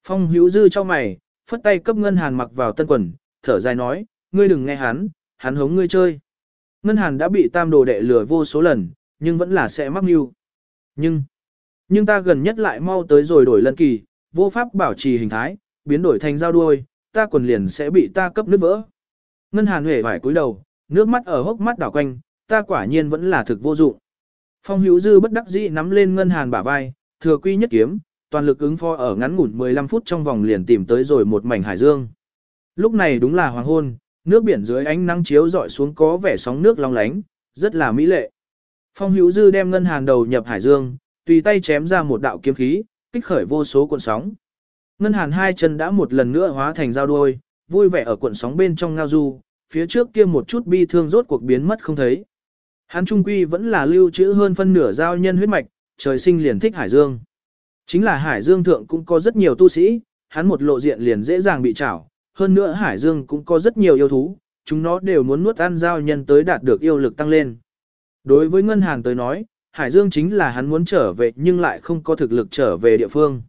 Phong hữu dư cho mày, phất tay cấp Ngân Hàn mặc vào tân quần, thở dài nói, ngươi đừng nghe hắn, hắn hống ngươi chơi. Ngân Hàn đã bị tam đồ đệ lừa vô số lần, nhưng vẫn là sẽ mắc mưu. Nhưng, nhưng ta gần nhất lại mau tới rồi đổi lần kỳ, vô pháp bảo trì hình thái, biến đổi thành dao đuôi, ta quần liền sẽ bị ta cấp nứt vỡ. Ngân Hàn huệ vải cúi đầu, nước mắt ở hốc mắt đảo quanh, ta quả nhiên vẫn là thực vô dụng. Phong Hữu Dư bất đắc dĩ nắm lên Ngân Hàn bả vai, thừa quy nhất kiếm, toàn lực ứng phó ở ngắn ngủn 15 phút trong vòng liền tìm tới rồi một mảnh hải dương. Lúc này đúng là hoàng hôn, nước biển dưới ánh nắng chiếu dọi xuống có vẻ sóng nước long lánh, rất là mỹ lệ. Phong Hữu Dư đem ngân hàn đầu nhập hải dương, tùy tay chém ra một đạo kiếm khí, kích khởi vô số cuộn sóng. Ngân hàn hai chân đã một lần nữa hóa thành dao đuôi, vui vẻ ở cuộn sóng bên trong ngao du, phía trước kia một chút bi thương rốt cuộc biến mất không thấy. Hắn trung quy vẫn là lưu trữ hơn phân nửa giao nhân huyết mạch, trời sinh liền thích hải dương. Chính là hải dương thượng cũng có rất nhiều tu sĩ, hắn một lộ diện liền dễ dàng bị trảo, hơn nữa hải dương cũng có rất nhiều yêu thú, chúng nó đều muốn nuốt ăn giao nhân tới đạt được yêu lực tăng lên. Đối với Ngân Hàng tới nói, Hải Dương chính là hắn muốn trở về nhưng lại không có thực lực trở về địa phương.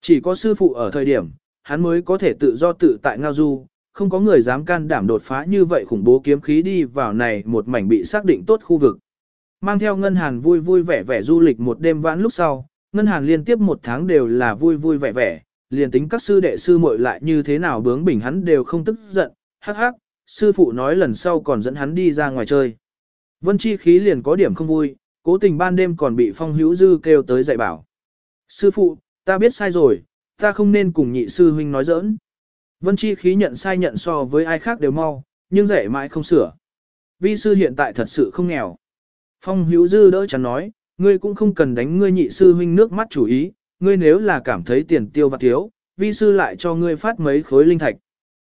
Chỉ có sư phụ ở thời điểm, hắn mới có thể tự do tự tại ngao du, không có người dám can đảm đột phá như vậy khủng bố kiếm khí đi vào này một mảnh bị xác định tốt khu vực. Mang theo Ngân Hàn vui vui vẻ vẻ du lịch một đêm vãn lúc sau, Ngân Hàn liên tiếp một tháng đều là vui vui vẻ vẻ, liền tính các sư đệ sư muội lại như thế nào bướng bỉnh hắn đều không tức giận, hắc hắc, sư phụ nói lần sau còn dẫn hắn đi ra ngoài chơi. Vân Chi khí liền có điểm không vui, cố tình ban đêm còn bị phong hữu dư kêu tới dạy bảo. Sư phụ, ta biết sai rồi, ta không nên cùng nhị sư huynh nói giỡn. Vân Chi khí nhận sai nhận so với ai khác đều mau, nhưng dạy mãi không sửa. Vi sư hiện tại thật sự không nghèo. Phong hữu dư đỡ chắn nói, ngươi cũng không cần đánh ngươi nhị sư huynh nước mắt chủ ý, ngươi nếu là cảm thấy tiền tiêu và thiếu, vi sư lại cho ngươi phát mấy khối linh thạch.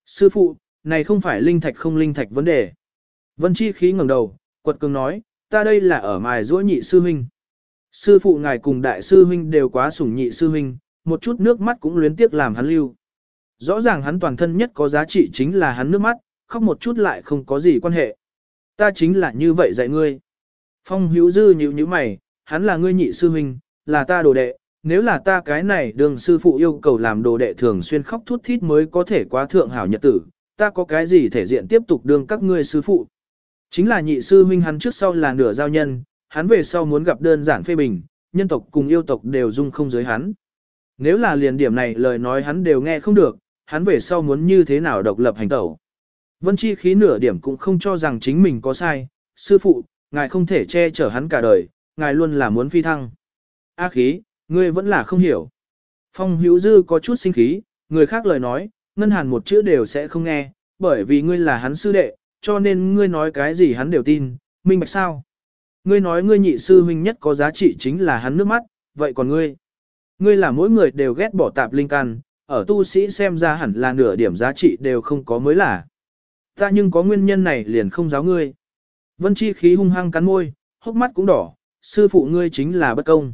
Sư phụ, này không phải linh thạch không linh thạch vấn đề. Vân Chi khí ngẩng đầu, quật cường nói, ta đây là ở mài giũa nhị sư huynh. Sư phụ ngài cùng đại sư huynh đều quá sủng nhị sư huynh, một chút nước mắt cũng luyến tiếc làm hắn lưu. Rõ ràng hắn toàn thân nhất có giá trị chính là hắn nước mắt, khóc một chút lại không có gì quan hệ. Ta chính là như vậy dạy ngươi. Phong hữu dư nhíu như mày, hắn là ngươi nhị sư huynh, là ta đồ đệ, nếu là ta cái này đường sư phụ yêu cầu làm đồ đệ thường xuyên khóc thút thít mới có thể quá thượng hảo nhật tử, ta có cái gì thể diện tiếp tục đương các ngươi sư phụ. Chính là nhị sư huynh hắn trước sau là nửa giao nhân, hắn về sau muốn gặp đơn giản phê bình, nhân tộc cùng yêu tộc đều dung không giới hắn. Nếu là liền điểm này lời nói hắn đều nghe không được, hắn về sau muốn như thế nào độc lập hành tẩu. Vân Chi khí nửa điểm cũng không cho rằng chính mình có sai, sư phụ, ngài không thể che chở hắn cả đời, ngài luôn là muốn phi thăng. A khí, ngươi vẫn là không hiểu. Phong hữu dư có chút sinh khí, người khác lời nói, ngân hàn một chữ đều sẽ không nghe, bởi vì ngươi là hắn sư đệ, cho nên ngươi nói cái gì hắn đều tin, minh bạch sao? Ngươi nói ngươi nhị sư huynh nhất có giá trị chính là hắn nước mắt, vậy còn ngươi? Ngươi là mỗi người đều ghét bỏ tạp linh căn, ở tu sĩ xem ra hẳn là nửa điểm giá trị đều không có mới là. Ta nhưng có nguyên nhân này liền không giáo ngươi. Vân chi khí hung hăng cắn môi, hốc mắt cũng đỏ, sư phụ ngươi chính là bất công.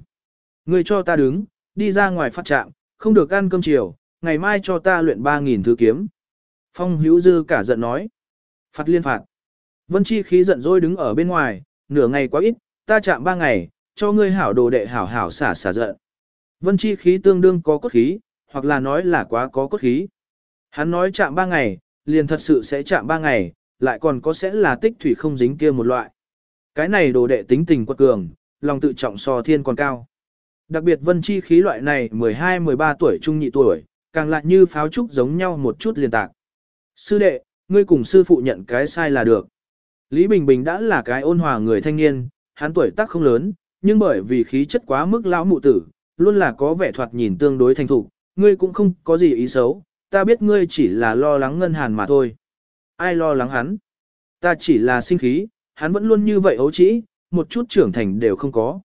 Ngươi cho ta đứng, đi ra ngoài phát trạng, không được ăn cơm chiều, ngày mai cho ta luyện 3.000 thứ kiếm. Phong hữu dư cả giận nói. Phạt liên phạt. Vân Chi khí giận dỗi đứng ở bên ngoài, nửa ngày quá ít, ta chạm ba ngày, cho ngươi hảo đồ đệ hảo hảo xả xả giận. Vân Chi khí tương đương có cốt khí, hoặc là nói là quá có cốt khí. Hắn nói chạm ba ngày, liền thật sự sẽ chạm ba ngày, lại còn có sẽ là tích thủy không dính kia một loại. Cái này đồ đệ tính tình quật cường, lòng tự trọng so thiên còn cao. Đặc biệt vân chi khí loại này 12-13 tuổi trung nhị tuổi, càng lại như pháo trúc giống nhau một chút liên tạc. Sư đệ, ngươi cùng sư phụ nhận cái sai là được. Lý Bình Bình đã là cái ôn hòa người thanh niên, hắn tuổi tác không lớn, nhưng bởi vì khí chất quá mức lão mụ tử, luôn là có vẻ thoạt nhìn tương đối thành thục, ngươi cũng không có gì ý xấu, ta biết ngươi chỉ là lo lắng ngân hàn mà thôi. Ai lo lắng hắn? Ta chỉ là sinh khí, hắn vẫn luôn như vậy ấu trĩ, một chút trưởng thành đều không có.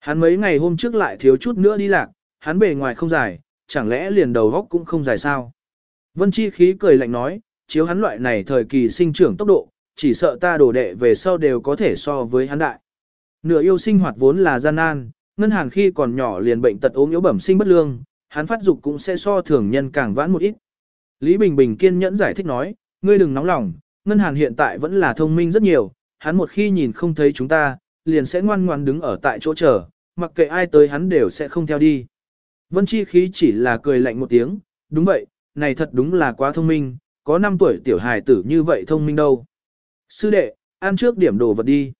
Hắn mấy ngày hôm trước lại thiếu chút nữa đi lạc, hắn bề ngoài không dài, chẳng lẽ liền đầu góc cũng không dài sao? Vân Chi khí cười lạnh nói, chiếu hắn loại này thời kỳ sinh trưởng tốc độ, chỉ sợ ta đổ đệ về sau đều có thể so với hắn đại. Nửa yêu sinh hoạt vốn là gian nan, ngân hàng khi còn nhỏ liền bệnh tật ốm yếu bẩm sinh bất lương, hắn phát dục cũng sẽ so thường nhân càng vãn một ít. Lý Bình Bình kiên nhẫn giải thích nói, ngươi đừng nóng lòng, ngân hàng hiện tại vẫn là thông minh rất nhiều, hắn một khi nhìn không thấy chúng ta, liền sẽ ngoan ngoan đứng ở tại chỗ chờ, mặc kệ ai tới hắn đều sẽ không theo đi. Vân Chi khí chỉ là cười lạnh một tiếng, đúng vậy, này thật đúng là quá thông minh, có 5 tuổi tiểu hài tử như vậy thông minh đâu. Sư đệ, ăn trước điểm đồ vật đi.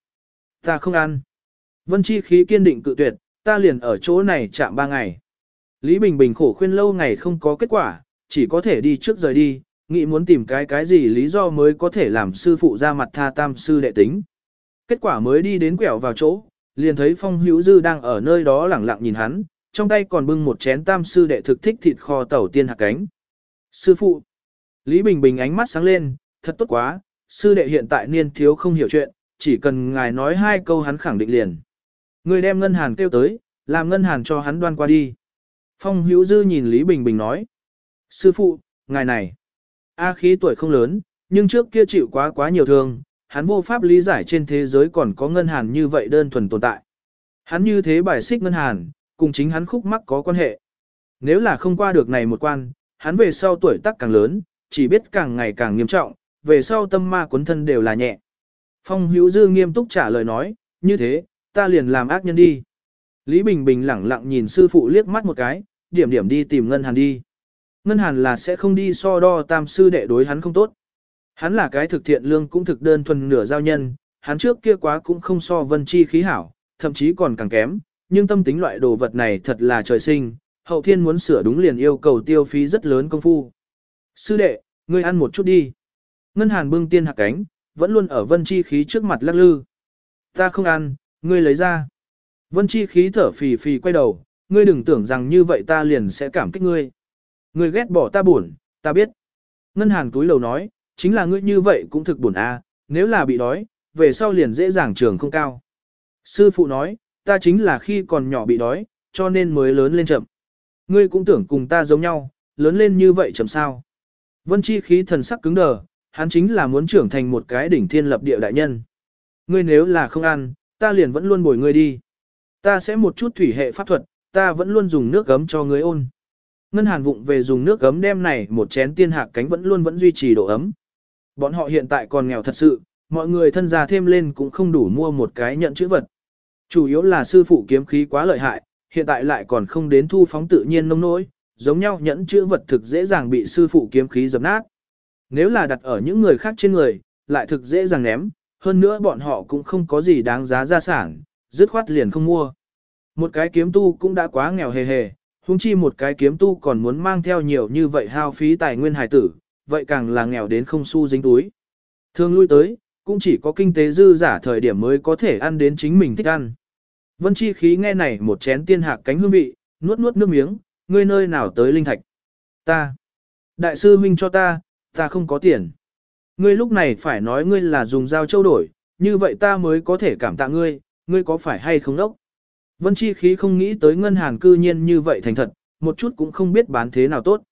Ta không ăn. Vân Chi khí kiên định cự tuyệt, ta liền ở chỗ này chạm 3 ngày. Lý Bình Bình khổ khuyên lâu ngày không có kết quả, chỉ có thể đi trước rời đi, nghĩ muốn tìm cái cái gì lý do mới có thể làm sư phụ ra mặt tha tam sư đệ tính. Kết quả mới đi đến quẹo vào chỗ, liền thấy Phong Hữu Dư đang ở nơi đó lẳng lặng nhìn hắn, trong tay còn bưng một chén tam sư đệ thực thích thịt kho tẩu tiên hạt cánh. Sư phụ! Lý Bình Bình ánh mắt sáng lên, thật tốt quá, sư đệ hiện tại niên thiếu không hiểu chuyện, chỉ cần ngài nói hai câu hắn khẳng định liền. Người đem ngân hàn kêu tới, làm ngân hàn cho hắn đoan qua đi. Phong Hữu Dư nhìn Lý Bình Bình nói. Sư phụ, ngài này. A khí tuổi không lớn, nhưng trước kia chịu quá quá nhiều thương, hắn vô pháp lý giải trên thế giới còn có ngân hàn như vậy đơn thuần tồn tại. Hắn như thế bài xích ngân hàn, cùng chính hắn khúc mắc có quan hệ. Nếu là không qua được này một quan, hắn về sau tuổi tác càng lớn, chỉ biết càng ngày càng nghiêm trọng, về sau tâm ma cuốn thân đều là nhẹ. Phong hữu dư nghiêm túc trả lời nói, như thế, ta liền làm ác nhân đi. Lý Bình Bình lẳng lặng nhìn sư phụ liếc mắt một cái, điểm điểm đi tìm Ngân Hàn đi. Ngân Hàn là sẽ không đi so đo tam sư đệ đối hắn không tốt. Hắn là cái thực thiện lương cũng thực đơn thuần nửa giao nhân, hắn trước kia quá cũng không so vân chi khí hảo, thậm chí còn càng kém, nhưng tâm tính loại đồ vật này thật là trời sinh, hậu thiên muốn sửa đúng liền yêu cầu tiêu phí rất lớn công phu. Sư đệ, ngươi ăn một chút đi. Ngân Hàn bưng tiên hạ cánh, vẫn luôn ở vân chi khí trước mặt lắc lư. Ta không ăn, ngươi lấy ra. Vân chi khí thở phì phì quay đầu, ngươi đừng tưởng rằng như vậy ta liền sẽ cảm kích ngươi. Ngươi ghét bỏ ta buồn, ta biết. Ngân hàng túi lầu nói, chính là ngươi như vậy cũng thực buồn a, nếu là bị đói, về sau liền dễ dàng trường không cao. Sư phụ nói, ta chính là khi còn nhỏ bị đói, cho nên mới lớn lên chậm. Ngươi cũng tưởng cùng ta giống nhau, lớn lên như vậy chậm sao. Vân chi khí thần sắc cứng đờ, hắn chính là muốn trưởng thành một cái đỉnh thiên lập địa đại nhân. Ngươi nếu là không ăn, ta liền vẫn luôn bồi ngươi đi. Ta sẽ một chút thủy hệ pháp thuật, ta vẫn luôn dùng nước gấm cho ngươi ôn. Ngân Hàn vụng về dùng nước gấm đem này một chén tiên hạc cánh vẫn luôn vẫn duy trì độ ấm. Bọn họ hiện tại còn nghèo thật sự, mọi người thân gia thêm lên cũng không đủ mua một cái nhận chữ vật. Chủ yếu là sư phụ kiếm khí quá lợi hại, hiện tại lại còn không đến thu phóng tự nhiên nông nỗi, giống nhau nhẫn chữ vật thực dễ dàng bị sư phụ kiếm khí dập nát. Nếu là đặt ở những người khác trên người, lại thực dễ dàng ném, hơn nữa bọn họ cũng không có gì đáng giá gia sản, dứt khoát liền không mua. Một cái kiếm tu cũng đã quá nghèo hề hề, huống chi một cái kiếm tu còn muốn mang theo nhiều như vậy hao phí tài nguyên hải tử, vậy càng là nghèo đến không xu dính túi. Thường lui tới, cũng chỉ có kinh tế dư giả thời điểm mới có thể ăn đến chính mình thích ăn. Vân Chi khí nghe này một chén tiên hạc cánh hương vị, nuốt nuốt nước miếng, ngươi nơi nào tới linh thạch. Ta. Đại sư huynh cho ta, ta không có tiền. Ngươi lúc này phải nói ngươi là dùng dao châu đổi, như vậy ta mới có thể cảm tạ ngươi, ngươi có phải hay không đốc. Vân Chi khí không nghĩ tới ngân hàng cư nhiên như vậy thành thật, một chút cũng không biết bán thế nào tốt.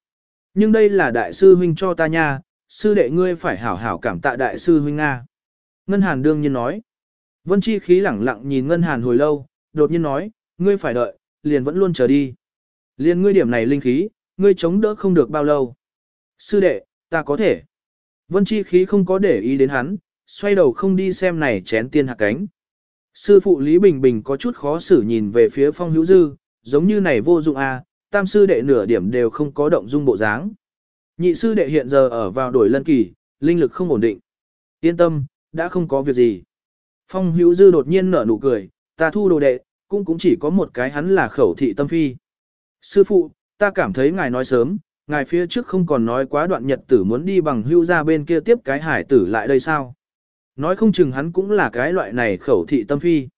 Nhưng đây là đại sư huynh cho ta nha, sư đệ ngươi phải hảo hảo cảm tạ đại sư huynh Nga. Ngân hàn đương nhiên nói. Vân Chi khí lẳng lặng nhìn Ngân Hàn hồi lâu, đột nhiên nói, ngươi phải đợi, liền vẫn luôn chờ đi. Liền ngươi điểm này linh khí, ngươi chống đỡ không được bao lâu. Sư đệ, ta có thể. Vân Chi khí không có để ý đến hắn, xoay đầu không đi xem này chén tiên hạ cánh. Sư phụ Lý Bình Bình có chút khó xử nhìn về phía phong hữu dư, giống như này vô dụng à, tam sư đệ nửa điểm đều không có động dung bộ dáng. Nhị sư đệ hiện giờ ở vào đổi lân kỳ, linh lực không ổn định. Yên tâm, đã không có việc gì. Phong hữu dư đột nhiên nở nụ cười, ta thu đồ đệ, cũng cũng chỉ có một cái hắn là khẩu thị tâm phi. Sư phụ, ta cảm thấy ngài nói sớm, ngài phía trước không còn nói quá đoạn nhật tử muốn đi bằng hưu ra bên kia tiếp cái hải tử lại đây sao. Nói không chừng hắn cũng là cái loại này khẩu thị tâm phi.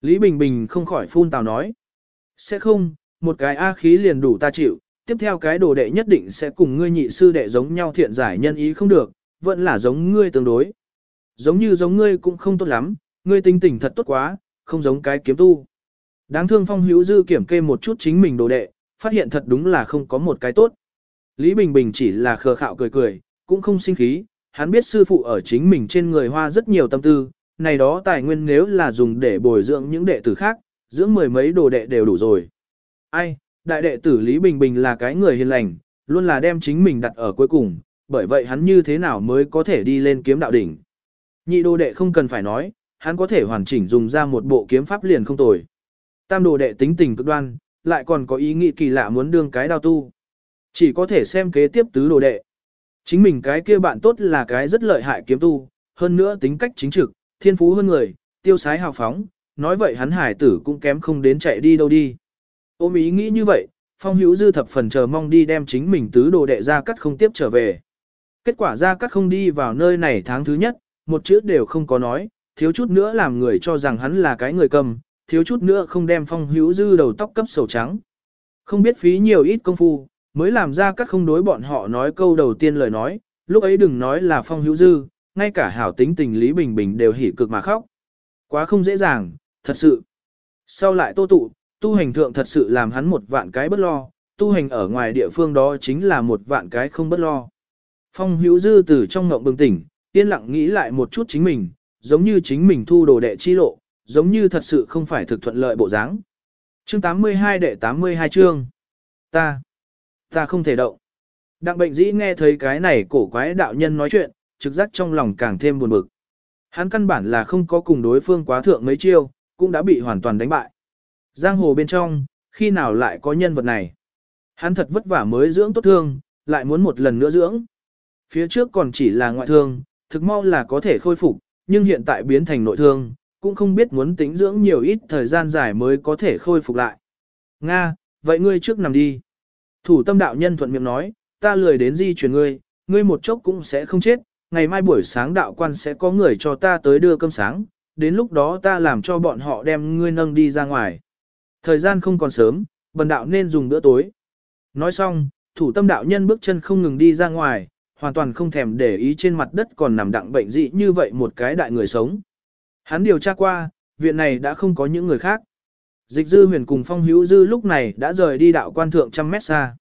Lý Bình Bình không khỏi phun tào nói. Sẽ không, một cái A khí liền đủ ta chịu, tiếp theo cái đồ đệ nhất định sẽ cùng ngươi nhị sư đệ giống nhau thiện giải nhân ý không được, vẫn là giống ngươi tương đối. Giống như giống ngươi cũng không tốt lắm, ngươi tinh tỉnh thật tốt quá, không giống cái kiếm tu. Đáng thương phong hữu dư kiểm kê một chút chính mình đồ đệ, phát hiện thật đúng là không có một cái tốt. Lý Bình Bình chỉ là khờ khạo cười cười, cũng không sinh khí, hắn biết sư phụ ở chính mình trên người hoa rất nhiều tâm tư, này đó tài nguyên nếu là dùng để bồi dưỡng những đệ tử khác, dưỡng mười mấy đồ đệ đều đủ rồi. Ai, đại đệ tử Lý Bình Bình là cái người hiền lành, luôn là đem chính mình đặt ở cuối cùng, bởi vậy hắn như thế nào mới có thể đi lên kiếm đạo đỉnh. Nhị đồ đệ không cần phải nói, hắn có thể hoàn chỉnh dùng ra một bộ kiếm pháp liền không tồi. Tam đồ đệ tính tình cực đoan, lại còn có ý nghĩ kỳ lạ muốn đương cái đao tu. Chỉ có thể xem kế tiếp tứ đồ đệ. Chính mình cái kia bạn tốt là cái rất lợi hại kiếm tu, hơn nữa tính cách chính trực, thiên phú hơn người, tiêu sái hào phóng, nói vậy hắn hải tử cũng kém không đến chạy đi đâu đi. Ôm ý nghĩ như vậy, Phong Hữu Dư thập phần chờ mong đi đem chính mình tứ đồ đệ ra cắt không tiếp trở về. Kết quả ra cắt không đi vào nơi này tháng thứ nhất, một chữ đều không có nói, thiếu chút nữa làm người cho rằng hắn là cái người cầm, thiếu chút nữa không đem Phong Hữu Dư đầu tóc cấp sầu trắng. Không biết phí nhiều ít công phu, mới làm ra các không đối bọn họ nói câu đầu tiên lời nói, lúc ấy đừng nói là Phong Hữu Dư, ngay cả hảo tính tình Lý Bình Bình đều hỉ cực mà khóc. Quá không dễ dàng, thật sự. Sau lại tô tụ, tu hành thượng thật sự làm hắn một vạn cái bất lo, tu hành ở ngoài địa phương đó chính là một vạn cái không bất lo. Phong hữu dư từ trong ngộng bừng tỉnh, yên lặng nghĩ lại một chút chính mình, giống như chính mình thu đồ đệ chi lộ, giống như thật sự không phải thực thuận lợi bộ dáng. Chương 82 đệ 82 chương. Ta, ta không thể động. Đặng bệnh dĩ nghe thấy cái này cổ quái đạo nhân nói chuyện, trực giác trong lòng càng thêm buồn bực. Hắn căn bản là không có cùng đối phương quá thượng mấy chiêu, cũng đã bị hoàn toàn đánh bại. Giang hồ bên trong, khi nào lại có nhân vật này? Hắn thật vất vả mới dưỡng tốt thương, lại muốn một lần nữa dưỡng. Phía trước còn chỉ là ngoại thương, thực mau là có thể khôi phục, nhưng hiện tại biến thành nội thương, cũng không biết muốn tính dưỡng nhiều ít thời gian dài mới có thể khôi phục lại. Nga, vậy ngươi trước nằm đi. Thủ tâm đạo nhân thuận miệng nói, ta lười đến di chuyển ngươi, ngươi một chốc cũng sẽ không chết, ngày mai buổi sáng đạo quan sẽ có người cho ta tới đưa cơm sáng, đến lúc đó ta làm cho bọn họ đem ngươi nâng đi ra ngoài. Thời gian không còn sớm, bần đạo nên dùng bữa tối. Nói xong, thủ tâm đạo nhân bước chân không ngừng đi ra ngoài, hoàn toàn không thèm để ý trên mặt đất còn nằm đặng bệnh dị như vậy một cái đại người sống. Hắn điều tra qua, viện này đã không có những người khác. Dịch dư huyền cùng phong hữu dư lúc này đã rời đi đạo quan thượng trăm mét xa.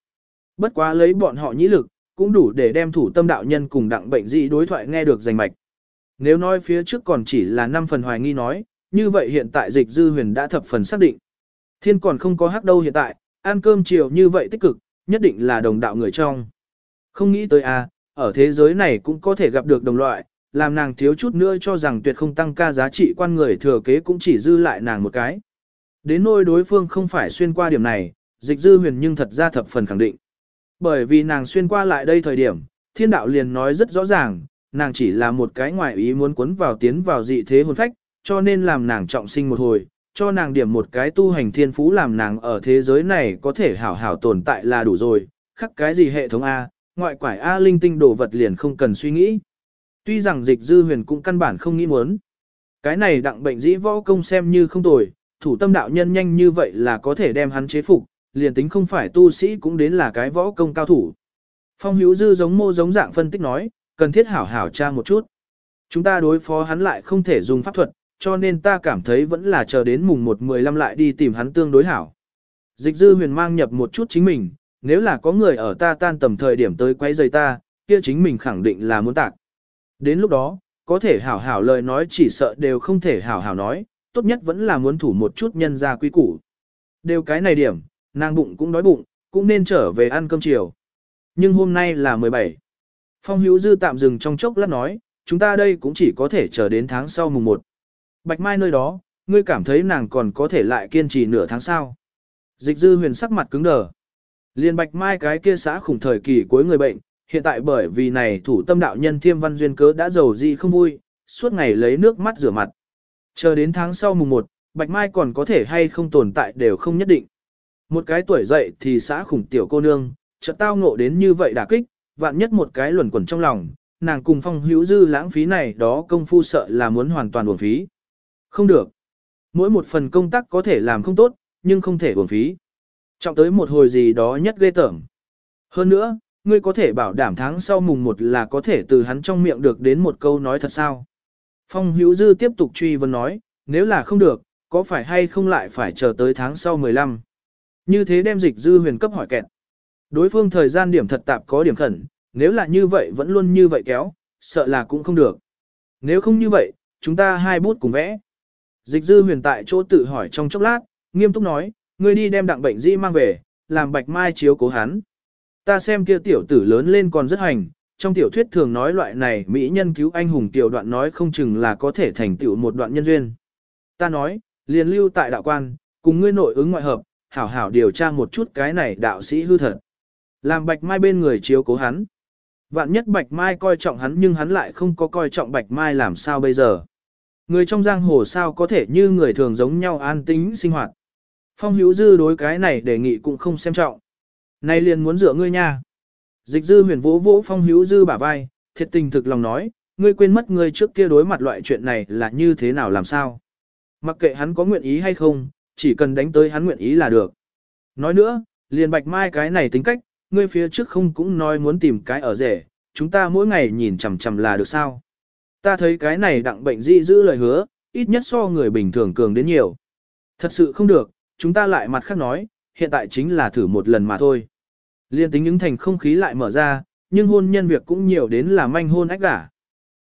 Bất quá lấy bọn họ nhĩ lực, cũng đủ để đem thủ tâm đạo nhân cùng đặng bệnh dị đối thoại nghe được rành mạch. Nếu nói phía trước còn chỉ là 5 phần hoài nghi nói, như vậy hiện tại dịch dư huyền đã thập phần xác định. Thiên còn không có hắc đâu hiện tại, ăn cơm chiều như vậy tích cực, nhất định là đồng đạo người trong. Không nghĩ tới à, ở thế giới này cũng có thể gặp được đồng loại, làm nàng thiếu chút nữa cho rằng tuyệt không tăng ca giá trị quan người thừa kế cũng chỉ dư lại nàng một cái. Đến nôi đối phương không phải xuyên qua điểm này, dịch dư huyền nhưng thật ra thập phần khẳng định. Bởi vì nàng xuyên qua lại đây thời điểm, thiên đạo liền nói rất rõ ràng, nàng chỉ là một cái ngoại ý muốn cuốn vào tiến vào dị thế hồn phách, cho nên làm nàng trọng sinh một hồi, cho nàng điểm một cái tu hành thiên phú làm nàng ở thế giới này có thể hảo hảo tồn tại là đủ rồi, khắc cái gì hệ thống A, ngoại quải A linh tinh đồ vật liền không cần suy nghĩ. Tuy rằng dịch dư huyền cũng căn bản không nghĩ muốn. Cái này đặng bệnh dĩ võ công xem như không tồi, thủ tâm đạo nhân nhanh như vậy là có thể đem hắn chế phục, liền tính không phải tu sĩ cũng đến là cái võ công cao thủ. Phong hữu dư giống mô giống dạng phân tích nói, cần thiết hảo hảo tra một chút. Chúng ta đối phó hắn lại không thể dùng pháp thuật, cho nên ta cảm thấy vẫn là chờ đến mùng 1-15 lại đi tìm hắn tương đối hảo. Dịch dư huyền mang nhập một chút chính mình, nếu là có người ở ta tan tầm thời điểm tới quấy rầy ta, kia chính mình khẳng định là muốn tạc. Đến lúc đó, có thể hảo hảo lời nói chỉ sợ đều không thể hảo hảo nói, tốt nhất vẫn là muốn thủ một chút nhân ra quý củ. Đều cái này điểm, nàng bụng cũng đói bụng, cũng nên trở về ăn cơm chiều. Nhưng hôm nay là 17. Phong hữu dư tạm dừng trong chốc lát nói, chúng ta đây cũng chỉ có thể chờ đến tháng sau mùng 1. Bạch Mai nơi đó, ngươi cảm thấy nàng còn có thể lại kiên trì nửa tháng sau. Dịch dư huyền sắc mặt cứng đờ. Liên Bạch Mai cái kia xã khủng thời kỳ cuối người bệnh, hiện tại bởi vì này thủ tâm đạo nhân thiêm văn duyên cớ đã giàu gì không vui, suốt ngày lấy nước mắt rửa mặt. Chờ đến tháng sau mùng 1, Bạch Mai còn có thể hay không tồn tại đều không nhất định. Một cái tuổi dậy thì xã khủng tiểu cô nương, chợt tao ngộ đến như vậy đả kích, vạn nhất một cái luẩn quẩn trong lòng, nàng cùng phong hữu dư lãng phí này đó công phu sợ là muốn hoàn toàn uổng phí. Không được. Mỗi một phần công tác có thể làm không tốt, nhưng không thể uổng phí. Trọng tới một hồi gì đó nhất ghê tởm. Hơn nữa, ngươi có thể bảo đảm tháng sau mùng một là có thể từ hắn trong miệng được đến một câu nói thật sao. Phong hữu dư tiếp tục truy vấn nói, nếu là không được, có phải hay không lại phải chờ tới tháng sau 15. Như thế đem dịch dư huyền cấp hỏi kẹt. Đối phương thời gian điểm thật tạp có điểm khẩn, nếu là như vậy vẫn luôn như vậy kéo, sợ là cũng không được. Nếu không như vậy, chúng ta hai bút cùng vẽ. Dịch dư huyền tại chỗ tự hỏi trong chốc lát, nghiêm túc nói, ngươi đi đem đặng bệnh di mang về, làm bạch mai chiếu cố hắn. Ta xem kia tiểu tử lớn lên còn rất hành, trong tiểu thuyết thường nói loại này mỹ nhân cứu anh hùng tiểu đoạn nói không chừng là có thể thành tựu một đoạn nhân duyên. Ta nói, liền lưu tại đạo quan, cùng ngươi nội ứng ngoại hợp, hảo hảo điều tra một chút cái này đạo sĩ hư thật. Làm bạch mai bên người chiếu cố hắn. Vạn nhất bạch mai coi trọng hắn nhưng hắn lại không có coi trọng bạch mai làm sao bây giờ. Người trong giang hồ sao có thể như người thường giống nhau an tính sinh hoạt. Phong hữu dư đối cái này đề nghị cũng không xem trọng. Này liền muốn dựa ngươi nha. Dịch dư huyền vỗ vỗ phong hữu dư bả vai, thiệt tình thực lòng nói, ngươi quên mất ngươi trước kia đối mặt loại chuyện này là như thế nào làm sao. Mặc kệ hắn có nguyện ý hay không, chỉ cần đánh tới hắn nguyện ý là được. Nói nữa, liền bạch mai cái này tính cách, ngươi phía trước không cũng nói muốn tìm cái ở rể, chúng ta mỗi ngày nhìn chằm chằm là được sao. Ta thấy cái này đặng bệnh di giữ lời hứa, ít nhất so người bình thường cường đến nhiều. Thật sự không được, chúng ta lại mặt khác nói, hiện tại chính là thử một lần mà thôi. Liên tính những thành không khí lại mở ra, nhưng hôn nhân việc cũng nhiều đến là manh hôn ách gả.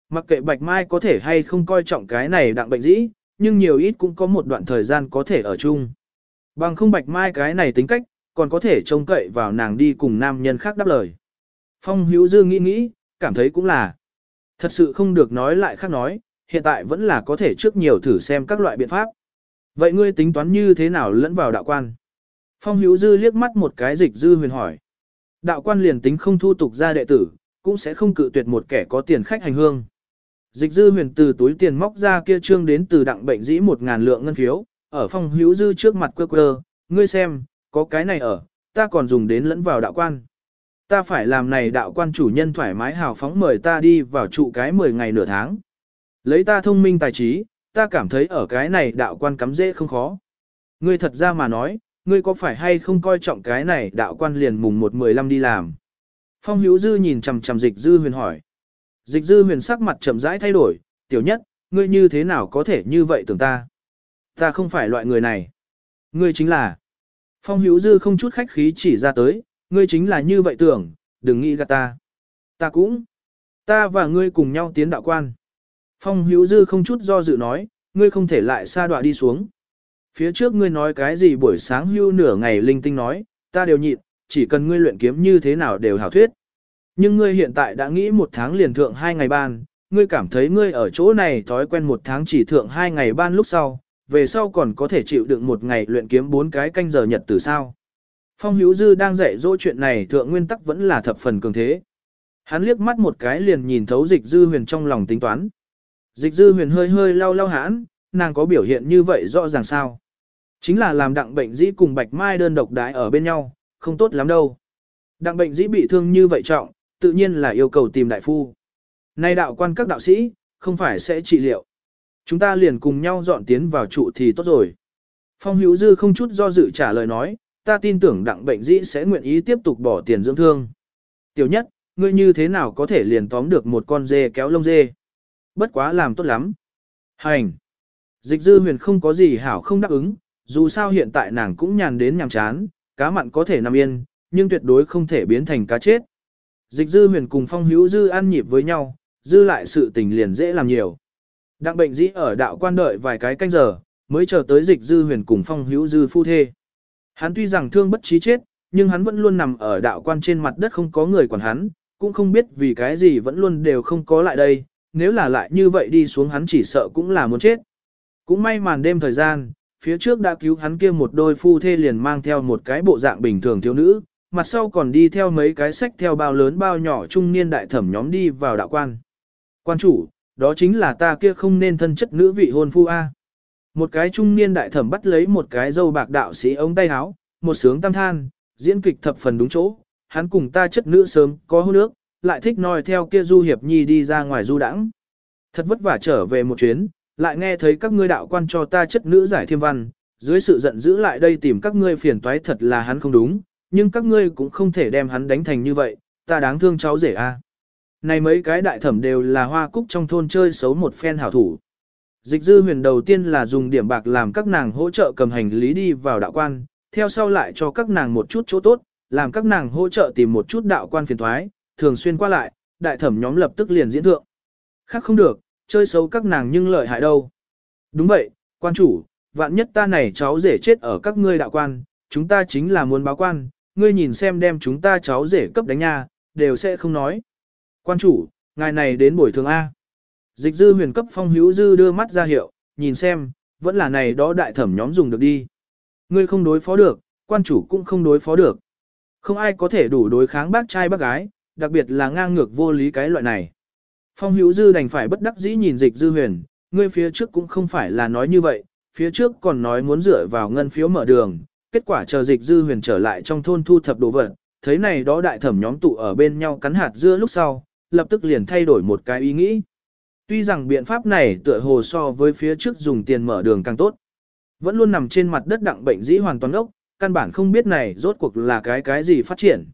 Mặc kệ Bạch Mai có thể hay không coi trọng cái này đặng bệnh dĩ, nhưng nhiều ít cũng có một đoạn thời gian có thể ở chung. Bằng không Bạch Mai cái này tính cách, còn có thể trông cậy vào nàng đi cùng nam nhân khác đáp lời. Phong Hữu Dương nghĩ nghĩ, cảm thấy cũng là. Thật sự không được nói lại khác nói, hiện tại vẫn là có thể trước nhiều thử xem các loại biện pháp. Vậy ngươi tính toán như thế nào lẫn vào đạo quan? Phong Hữu Dư liếc mắt một cái dịch dư huyền hỏi. Đạo quan liền tính không thu tục ra đệ tử, cũng sẽ không cự tuyệt một kẻ có tiền khách hành hương. Dịch dư huyền từ túi tiền móc ra kia trương đến từ đặng bệnh dĩ một ngàn lượng ngân phiếu, ở phòng hữu dư trước mặt quơ quơ, ngươi xem, có cái này ở, ta còn dùng đến lẫn vào đạo quan. Ta phải làm này đạo quan chủ nhân thoải mái hào phóng mời ta đi vào trụ cái 10 ngày nửa tháng. Lấy ta thông minh tài trí, ta cảm thấy ở cái này đạo quan cắm dễ không khó. Ngươi thật ra mà nói, ngươi có phải hay không coi trọng cái này đạo quan liền mùng 1-15 đi làm. Phong hữu dư nhìn chằm chằm dịch dư huyền hỏi. Dịch dư huyền sắc mặt chậm rãi thay đổi, tiểu nhất, ngươi như thế nào có thể như vậy tưởng ta. Ta không phải loại người này. Ngươi chính là. Phong hữu dư không chút khách khí chỉ ra tới, ngươi chính là như vậy tưởng, đừng nghĩ gạt ta. Ta cũng. Ta và ngươi cùng nhau tiến đạo quan. Phong hữu dư không chút do dự nói, ngươi không thể lại xa đọa đi xuống. Phía trước ngươi nói cái gì buổi sáng hưu nửa ngày linh tinh nói, ta đều nhịn, chỉ cần ngươi luyện kiếm như thế nào đều hảo thuyết. Nhưng ngươi hiện tại đã nghĩ một tháng liền thượng hai ngày ban, ngươi cảm thấy ngươi ở chỗ này thói quen một tháng chỉ thượng hai ngày ban lúc sau, về sau còn có thể chịu đựng một ngày luyện kiếm bốn cái canh giờ nhật từ sao. Phong Hữu Dư đang dạy dỗ chuyện này thượng nguyên tắc vẫn là thập phần cường thế. Hắn liếc mắt một cái liền nhìn thấu dịch dư huyền trong lòng tính toán. Dịch dư huyền hơi hơi lau lau hãn, nàng có biểu hiện như vậy rõ ràng sao. Chính là làm đặng bệnh dĩ cùng bạch mai đơn độc đái ở bên nhau, không tốt lắm đâu. Đặng bệnh dĩ bị thương như vậy trọng, tự nhiên là yêu cầu tìm đại phu. Nay đạo quan các đạo sĩ, không phải sẽ trị liệu. Chúng ta liền cùng nhau dọn tiến vào trụ thì tốt rồi. Phong hữu dư không chút do dự trả lời nói, ta tin tưởng đặng bệnh dĩ sẽ nguyện ý tiếp tục bỏ tiền dưỡng thương. Tiểu nhất, ngươi như thế nào có thể liền tóm được một con dê kéo lông dê? Bất quá làm tốt lắm. Hành. Dịch dư huyền không có gì hảo không đáp ứng, dù sao hiện tại nàng cũng nhàn đến nhàm chán, cá mặn có thể nằm yên, nhưng tuyệt đối không thể biến thành cá chết. Dịch dư huyền cùng phong hữu dư ăn nhịp với nhau, dư lại sự tình liền dễ làm nhiều. Đặng bệnh dĩ ở đạo quan đợi vài cái canh giờ, mới chờ tới dịch dư huyền cùng phong hữu dư phu thê. Hắn tuy rằng thương bất trí chết, nhưng hắn vẫn luôn nằm ở đạo quan trên mặt đất không có người quản hắn, cũng không biết vì cái gì vẫn luôn đều không có lại đây, nếu là lại như vậy đi xuống hắn chỉ sợ cũng là muốn chết. Cũng may màn đêm thời gian, phía trước đã cứu hắn kia một đôi phu thê liền mang theo một cái bộ dạng bình thường thiếu nữ, mặt sau còn đi theo mấy cái sách theo bao lớn bao nhỏ trung niên đại thẩm nhóm đi vào đạo quan. Quan chủ, đó chính là ta kia không nên thân chất nữ vị hôn phu A. Một cái trung niên đại thẩm bắt lấy một cái dâu bạc đạo sĩ ống tay áo, một sướng tam than, diễn kịch thập phần đúng chỗ, hắn cùng ta chất nữ sớm có hôn nước, lại thích nói theo kia du hiệp nhi đi ra ngoài du đãng. Thật vất vả trở về một chuyến, lại nghe thấy các ngươi đạo quan cho ta chất nữ giải thiêm văn, dưới sự giận dữ lại đây tìm các ngươi phiền toái thật là hắn không đúng, nhưng các ngươi cũng không thể đem hắn đánh thành như vậy, ta đáng thương cháu rể a. Này mấy cái đại thẩm đều là hoa cúc trong thôn chơi xấu một phen hảo thủ. Dịch dư huyền đầu tiên là dùng điểm bạc làm các nàng hỗ trợ cầm hành lý đi vào đạo quan, theo sau lại cho các nàng một chút chỗ tốt, làm các nàng hỗ trợ tìm một chút đạo quan phiền thoái, thường xuyên qua lại, đại thẩm nhóm lập tức liền diễn thượng. Khác không được, chơi xấu các nàng nhưng lợi hại đâu. Đúng vậy, quan chủ, vạn nhất ta này cháu rể chết ở các ngươi đạo quan, chúng ta chính là muốn báo quan, ngươi nhìn xem đem chúng ta cháu rể cấp đánh nha, đều sẽ không nói. Quan chủ, ngài này đến buổi thường A. Dịch dư huyền cấp phong hữu dư đưa mắt ra hiệu, nhìn xem, vẫn là này đó đại thẩm nhóm dùng được đi. Ngươi không đối phó được, quan chủ cũng không đối phó được. Không ai có thể đủ đối kháng bác trai bác gái, đặc biệt là ngang ngược vô lý cái loại này. Phong hữu dư đành phải bất đắc dĩ nhìn dịch dư huyền, ngươi phía trước cũng không phải là nói như vậy, phía trước còn nói muốn dựa vào ngân phiếu mở đường, kết quả chờ dịch dư huyền trở lại trong thôn thu thập đồ vật, thấy này đó đại thẩm nhóm tụ ở bên nhau cắn hạt dưa lúc sau, lập tức liền thay đổi một cái ý nghĩ. Tuy rằng biện pháp này tựa hồ so với phía trước dùng tiền mở đường càng tốt. Vẫn luôn nằm trên mặt đất đặng bệnh dĩ hoàn toàn ốc, căn bản không biết này rốt cuộc là cái cái gì phát triển.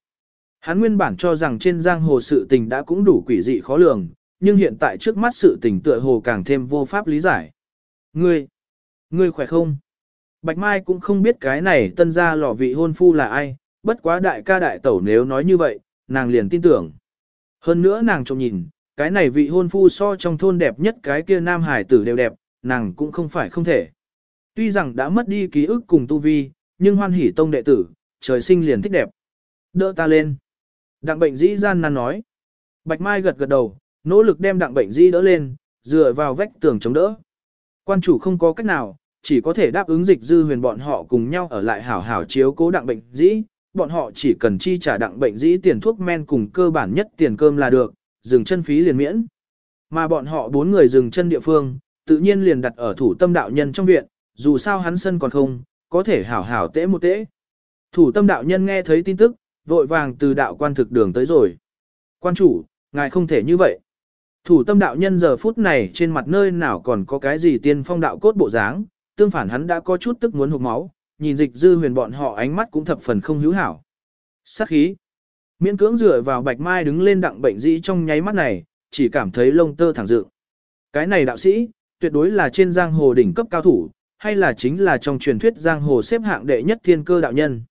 Hắn nguyên bản cho rằng trên giang hồ sự tình đã cũng đủ quỷ dị khó lường, nhưng hiện tại trước mắt sự tình tựa hồ càng thêm vô pháp lý giải. Ngươi, ngươi khỏe không? Bạch Mai cũng không biết cái này tân gia lò vị hôn phu là ai, bất quá đại ca đại tẩu nếu nói như vậy, nàng liền tin tưởng. Hơn nữa nàng trông nhìn, cái này vị hôn phu so trong thôn đẹp nhất cái kia nam hải tử đều đẹp, nàng cũng không phải không thể. Tuy rằng đã mất đi ký ức cùng tu vi, nhưng hoan hỉ tông đệ tử, trời sinh liền thích đẹp. Đỡ ta lên. Đặng bệnh dĩ gian nan nói. Bạch Mai gật gật đầu, nỗ lực đem đặng bệnh dĩ đỡ lên, dựa vào vách tường chống đỡ. Quan chủ không có cách nào, chỉ có thể đáp ứng dịch dư huyền bọn họ cùng nhau ở lại hảo hảo chiếu cố đặng bệnh dĩ, bọn họ chỉ cần chi trả đặng bệnh dĩ tiền thuốc men cùng cơ bản nhất tiền cơm là được, dừng chân phí liền miễn. Mà bọn họ bốn người dừng chân địa phương, tự nhiên liền đặt ở thủ tâm đạo nhân trong viện, dù sao hắn sân còn không, có thể hảo hảo tễ một tễ. Thủ tâm đạo nhân nghe thấy tin tức, vội vàng từ đạo quan thực đường tới rồi. Quan chủ, ngài không thể như vậy. Thủ tâm đạo nhân giờ phút này trên mặt nơi nào còn có cái gì tiên phong đạo cốt bộ dáng, tương phản hắn đã có chút tức muốn hụt máu, nhìn dịch dư huyền bọn họ ánh mắt cũng thập phần không hữu hảo. Sát khí. Miễn cưỡng dựa vào bạch mai đứng lên đặng bệnh dĩ trong nháy mắt này, chỉ cảm thấy lông tơ thẳng dựng. Cái này đạo sĩ, tuyệt đối là trên giang hồ đỉnh cấp cao thủ, hay là chính là trong truyền thuyết giang hồ xếp hạng đệ nhất thiên cơ đạo nhân.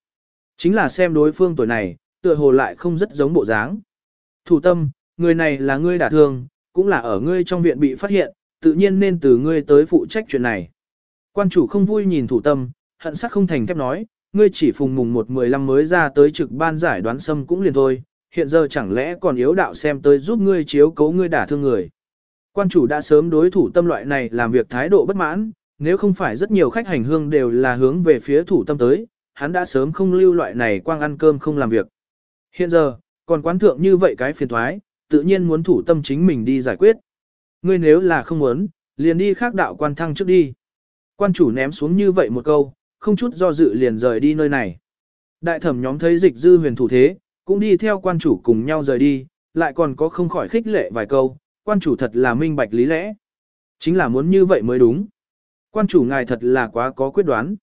Chính là xem đối phương tuổi này, tựa hồ lại không rất giống bộ dáng. Thủ tâm, người này là ngươi đả thương, cũng là ở ngươi trong viện bị phát hiện, tự nhiên nên từ ngươi tới phụ trách chuyện này. Quan chủ không vui nhìn thủ tâm, hận sắc không thành thép nói, ngươi chỉ phùng mùng một mười lăm mới ra tới trực ban giải đoán xâm cũng liền thôi, hiện giờ chẳng lẽ còn yếu đạo xem tới giúp ngươi chiếu cấu ngươi đả thương người. Quan chủ đã sớm đối thủ tâm loại này làm việc thái độ bất mãn, nếu không phải rất nhiều khách hành hương đều là hướng về phía thủ tâm tới, hắn đã sớm không lưu loại này quang ăn cơm không làm việc. Hiện giờ, còn quán thượng như vậy cái phiền thoái, tự nhiên muốn thủ tâm chính mình đi giải quyết. Ngươi nếu là không muốn, liền đi khác đạo quan thăng trước đi. Quan chủ ném xuống như vậy một câu, không chút do dự liền rời đi nơi này. Đại thẩm nhóm thấy dịch dư huyền thủ thế, cũng đi theo quan chủ cùng nhau rời đi, lại còn có không khỏi khích lệ vài câu, quan chủ thật là minh bạch lý lẽ. Chính là muốn như vậy mới đúng. Quan chủ ngài thật là quá có quyết đoán.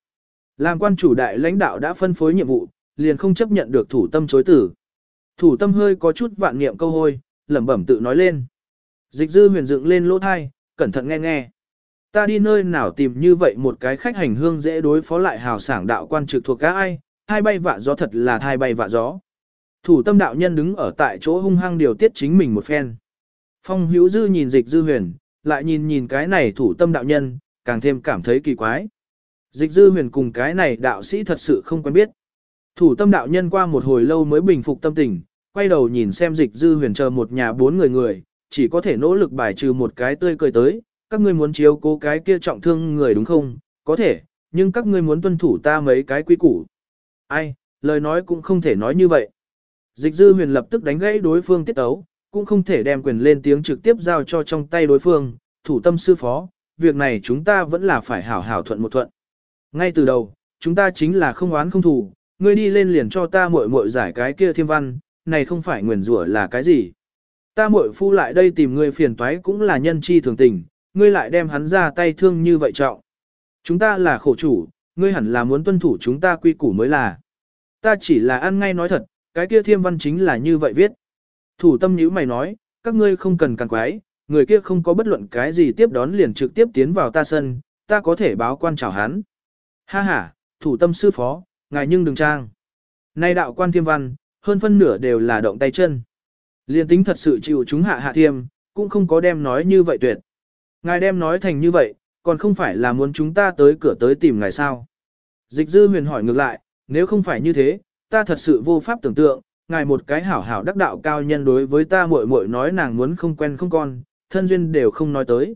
Làm quan chủ đại lãnh đạo đã phân phối nhiệm vụ, liền không chấp nhận được thủ tâm chối tử. Thủ tâm hơi có chút vạn niệm câu hôi, lẩm bẩm tự nói lên. Dịch dư huyền dựng lên lỗ thai, cẩn thận nghe nghe. Ta đi nơi nào tìm như vậy một cái khách hành hương dễ đối phó lại hào sảng đạo quan trực thuộc cá ai, hai bay vạ gió thật là thai bay vạ gió. Thủ tâm đạo nhân đứng ở tại chỗ hung hăng điều tiết chính mình một phen. Phong hữu dư nhìn dịch dư huyền, lại nhìn nhìn cái này thủ tâm đạo nhân, càng thêm cảm thấy kỳ quái. Dịch dư huyền cùng cái này đạo sĩ thật sự không quen biết. Thủ tâm đạo nhân qua một hồi lâu mới bình phục tâm tình, quay đầu nhìn xem dịch dư huyền chờ một nhà bốn người người, chỉ có thể nỗ lực bài trừ một cái tươi cười tới, các ngươi muốn chiếu cố cái kia trọng thương người đúng không? Có thể, nhưng các ngươi muốn tuân thủ ta mấy cái quy củ. Ai, lời nói cũng không thể nói như vậy. Dịch dư huyền lập tức đánh gãy đối phương tiết ấu, cũng không thể đem quyền lên tiếng trực tiếp giao cho trong tay đối phương, thủ tâm sư phó, việc này chúng ta vẫn là phải hảo hảo thuận một thuận. Ngay từ đầu, chúng ta chính là không oán không thù, ngươi đi lên liền cho ta muội muội giải cái kia thiêm văn, này không phải nguyền rủa là cái gì. Ta muội phu lại đây tìm ngươi phiền toái cũng là nhân chi thường tình, ngươi lại đem hắn ra tay thương như vậy trọng. Chúng ta là khổ chủ, ngươi hẳn là muốn tuân thủ chúng ta quy củ mới là. Ta chỉ là ăn ngay nói thật, cái kia thiêm văn chính là như vậy viết. Thủ tâm nhữ mày nói, các ngươi không cần càng quái, người kia không có bất luận cái gì tiếp đón liền trực tiếp tiến vào ta sân, ta có thể báo quan chào hắn. Ha ha, thủ tâm sư phó, ngài nhưng đừng trang. Nay đạo quan thiêm văn, hơn phân nửa đều là động tay chân. Liên tính thật sự chịu chúng hạ hạ thiêm, cũng không có đem nói như vậy tuyệt. Ngài đem nói thành như vậy, còn không phải là muốn chúng ta tới cửa tới tìm ngài sao. Dịch dư huyền hỏi ngược lại, nếu không phải như thế, ta thật sự vô pháp tưởng tượng, ngài một cái hảo hảo đắc đạo cao nhân đối với ta muội muội nói nàng muốn không quen không con, thân duyên đều không nói tới.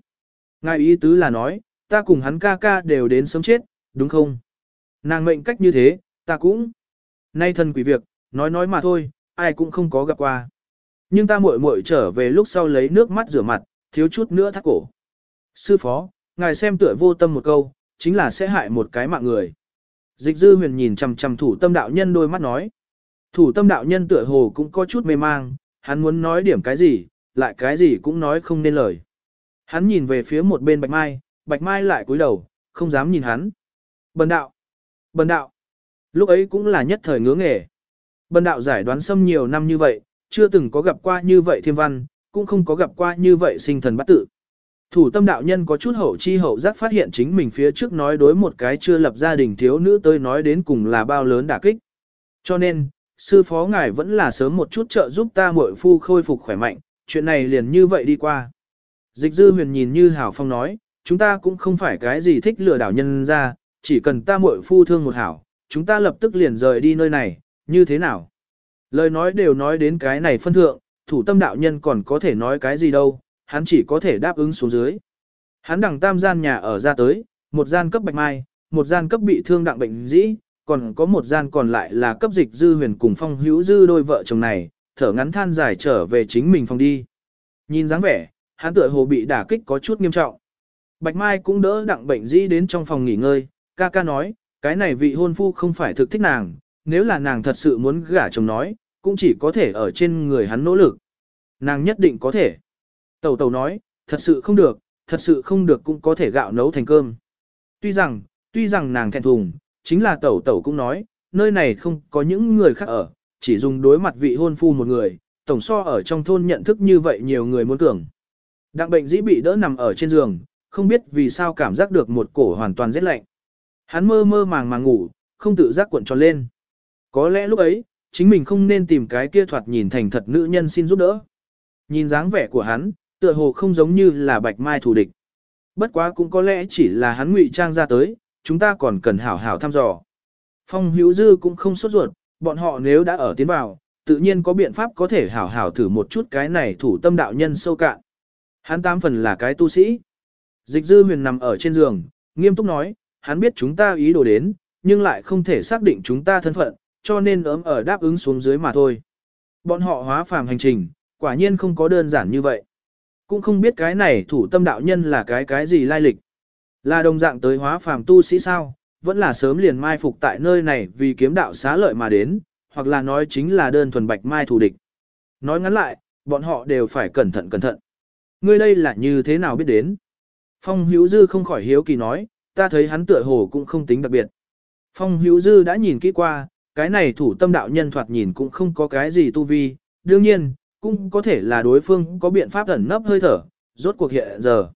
Ngài ý tứ là nói, ta cùng hắn ca ca đều đến sống chết, đúng không? Nàng mệnh cách như thế, ta cũng. Nay thần quỷ việc, nói nói mà thôi, ai cũng không có gặp qua. Nhưng ta muội muội trở về lúc sau lấy nước mắt rửa mặt, thiếu chút nữa thắt cổ. Sư phó, ngài xem tựa vô tâm một câu, chính là sẽ hại một cái mạng người. Dịch dư huyền nhìn chằm chằm thủ tâm đạo nhân đôi mắt nói. Thủ tâm đạo nhân tựa hồ cũng có chút mê mang, hắn muốn nói điểm cái gì, lại cái gì cũng nói không nên lời. Hắn nhìn về phía một bên bạch mai, bạch mai lại cúi đầu, không dám nhìn hắn. Bần đạo, bần đạo, lúc ấy cũng là nhất thời ngứa nghề. Bần đạo giải đoán xâm nhiều năm như vậy, chưa từng có gặp qua như vậy thiên văn, cũng không có gặp qua như vậy sinh thần bắt tự. Thủ tâm đạo nhân có chút hậu chi hậu giác phát hiện chính mình phía trước nói đối một cái chưa lập gia đình thiếu nữ tới nói đến cùng là bao lớn đả kích. Cho nên, sư phó ngài vẫn là sớm một chút trợ giúp ta muội phu khôi phục khỏe mạnh, chuyện này liền như vậy đi qua. Dịch dư huyền nhìn như hảo phong nói, chúng ta cũng không phải cái gì thích lừa đảo nhân ra, chỉ cần ta muội phu thương một hảo, chúng ta lập tức liền rời đi nơi này, như thế nào? Lời nói đều nói đến cái này phân thượng, thủ tâm đạo nhân còn có thể nói cái gì đâu, hắn chỉ có thể đáp ứng xuống dưới. Hắn đằng tam gian nhà ở ra tới, một gian cấp bạch mai, một gian cấp bị thương đặng bệnh dĩ, còn có một gian còn lại là cấp dịch dư huyền cùng phong hữu dư đôi vợ chồng này, thở ngắn than dài trở về chính mình phòng đi. Nhìn dáng vẻ, hắn tựa hồ bị đả kích có chút nghiêm trọng. Bạch Mai cũng đỡ đặng bệnh dĩ đến trong phòng nghỉ ngơi, ca ca nói, cái này vị hôn phu không phải thực thích nàng, nếu là nàng thật sự muốn gả chồng nói, cũng chỉ có thể ở trên người hắn nỗ lực. Nàng nhất định có thể. Tẩu tẩu nói, thật sự không được, thật sự không được cũng có thể gạo nấu thành cơm. Tuy rằng, tuy rằng nàng thẹn thùng, chính là tẩu tẩu cũng nói, nơi này không có những người khác ở, chỉ dùng đối mặt vị hôn phu một người, tổng so ở trong thôn nhận thức như vậy nhiều người muốn cường. Đặng bệnh dĩ bị đỡ nằm ở trên giường, không biết vì sao cảm giác được một cổ hoàn toàn rét lạnh. Hắn mơ mơ màng màng ngủ, không tự giác cuộn tròn lên. Có lẽ lúc ấy, chính mình không nên tìm cái kia thoạt nhìn thành thật nữ nhân xin giúp đỡ. Nhìn dáng vẻ của hắn, tựa hồ không giống như là bạch mai thủ địch. Bất quá cũng có lẽ chỉ là hắn ngụy trang ra tới, chúng ta còn cần hảo hảo thăm dò. Phong hữu dư cũng không sốt ruột, bọn họ nếu đã ở tiến vào, tự nhiên có biện pháp có thể hảo hảo thử một chút cái này thủ tâm đạo nhân sâu cạn. Hắn tám phần là cái tu sĩ. Dịch dư huyền nằm ở trên giường, nghiêm túc nói, hắn biết chúng ta ý đồ đến, nhưng lại không thể xác định chúng ta thân phận, cho nên ấm ở đáp ứng xuống dưới mà thôi. Bọn họ hóa phàm hành trình, quả nhiên không có đơn giản như vậy. Cũng không biết cái này thủ tâm đạo nhân là cái cái gì lai lịch. Là đồng dạng tới hóa phàm tu sĩ sao, vẫn là sớm liền mai phục tại nơi này vì kiếm đạo xá lợi mà đến, hoặc là nói chính là đơn thuần bạch mai thù địch. Nói ngắn lại, bọn họ đều phải cẩn thận cẩn thận. Ngươi đây là như thế nào biết đến? Phong Hữu Dư không khỏi hiếu kỳ nói, ta thấy hắn tựa hồ cũng không tính đặc biệt. Phong Hữu Dư đã nhìn kỹ qua, cái này thủ tâm đạo nhân thoạt nhìn cũng không có cái gì tu vi, đương nhiên, cũng có thể là đối phương có biện pháp ẩn nấp hơi thở, rốt cuộc hiện giờ.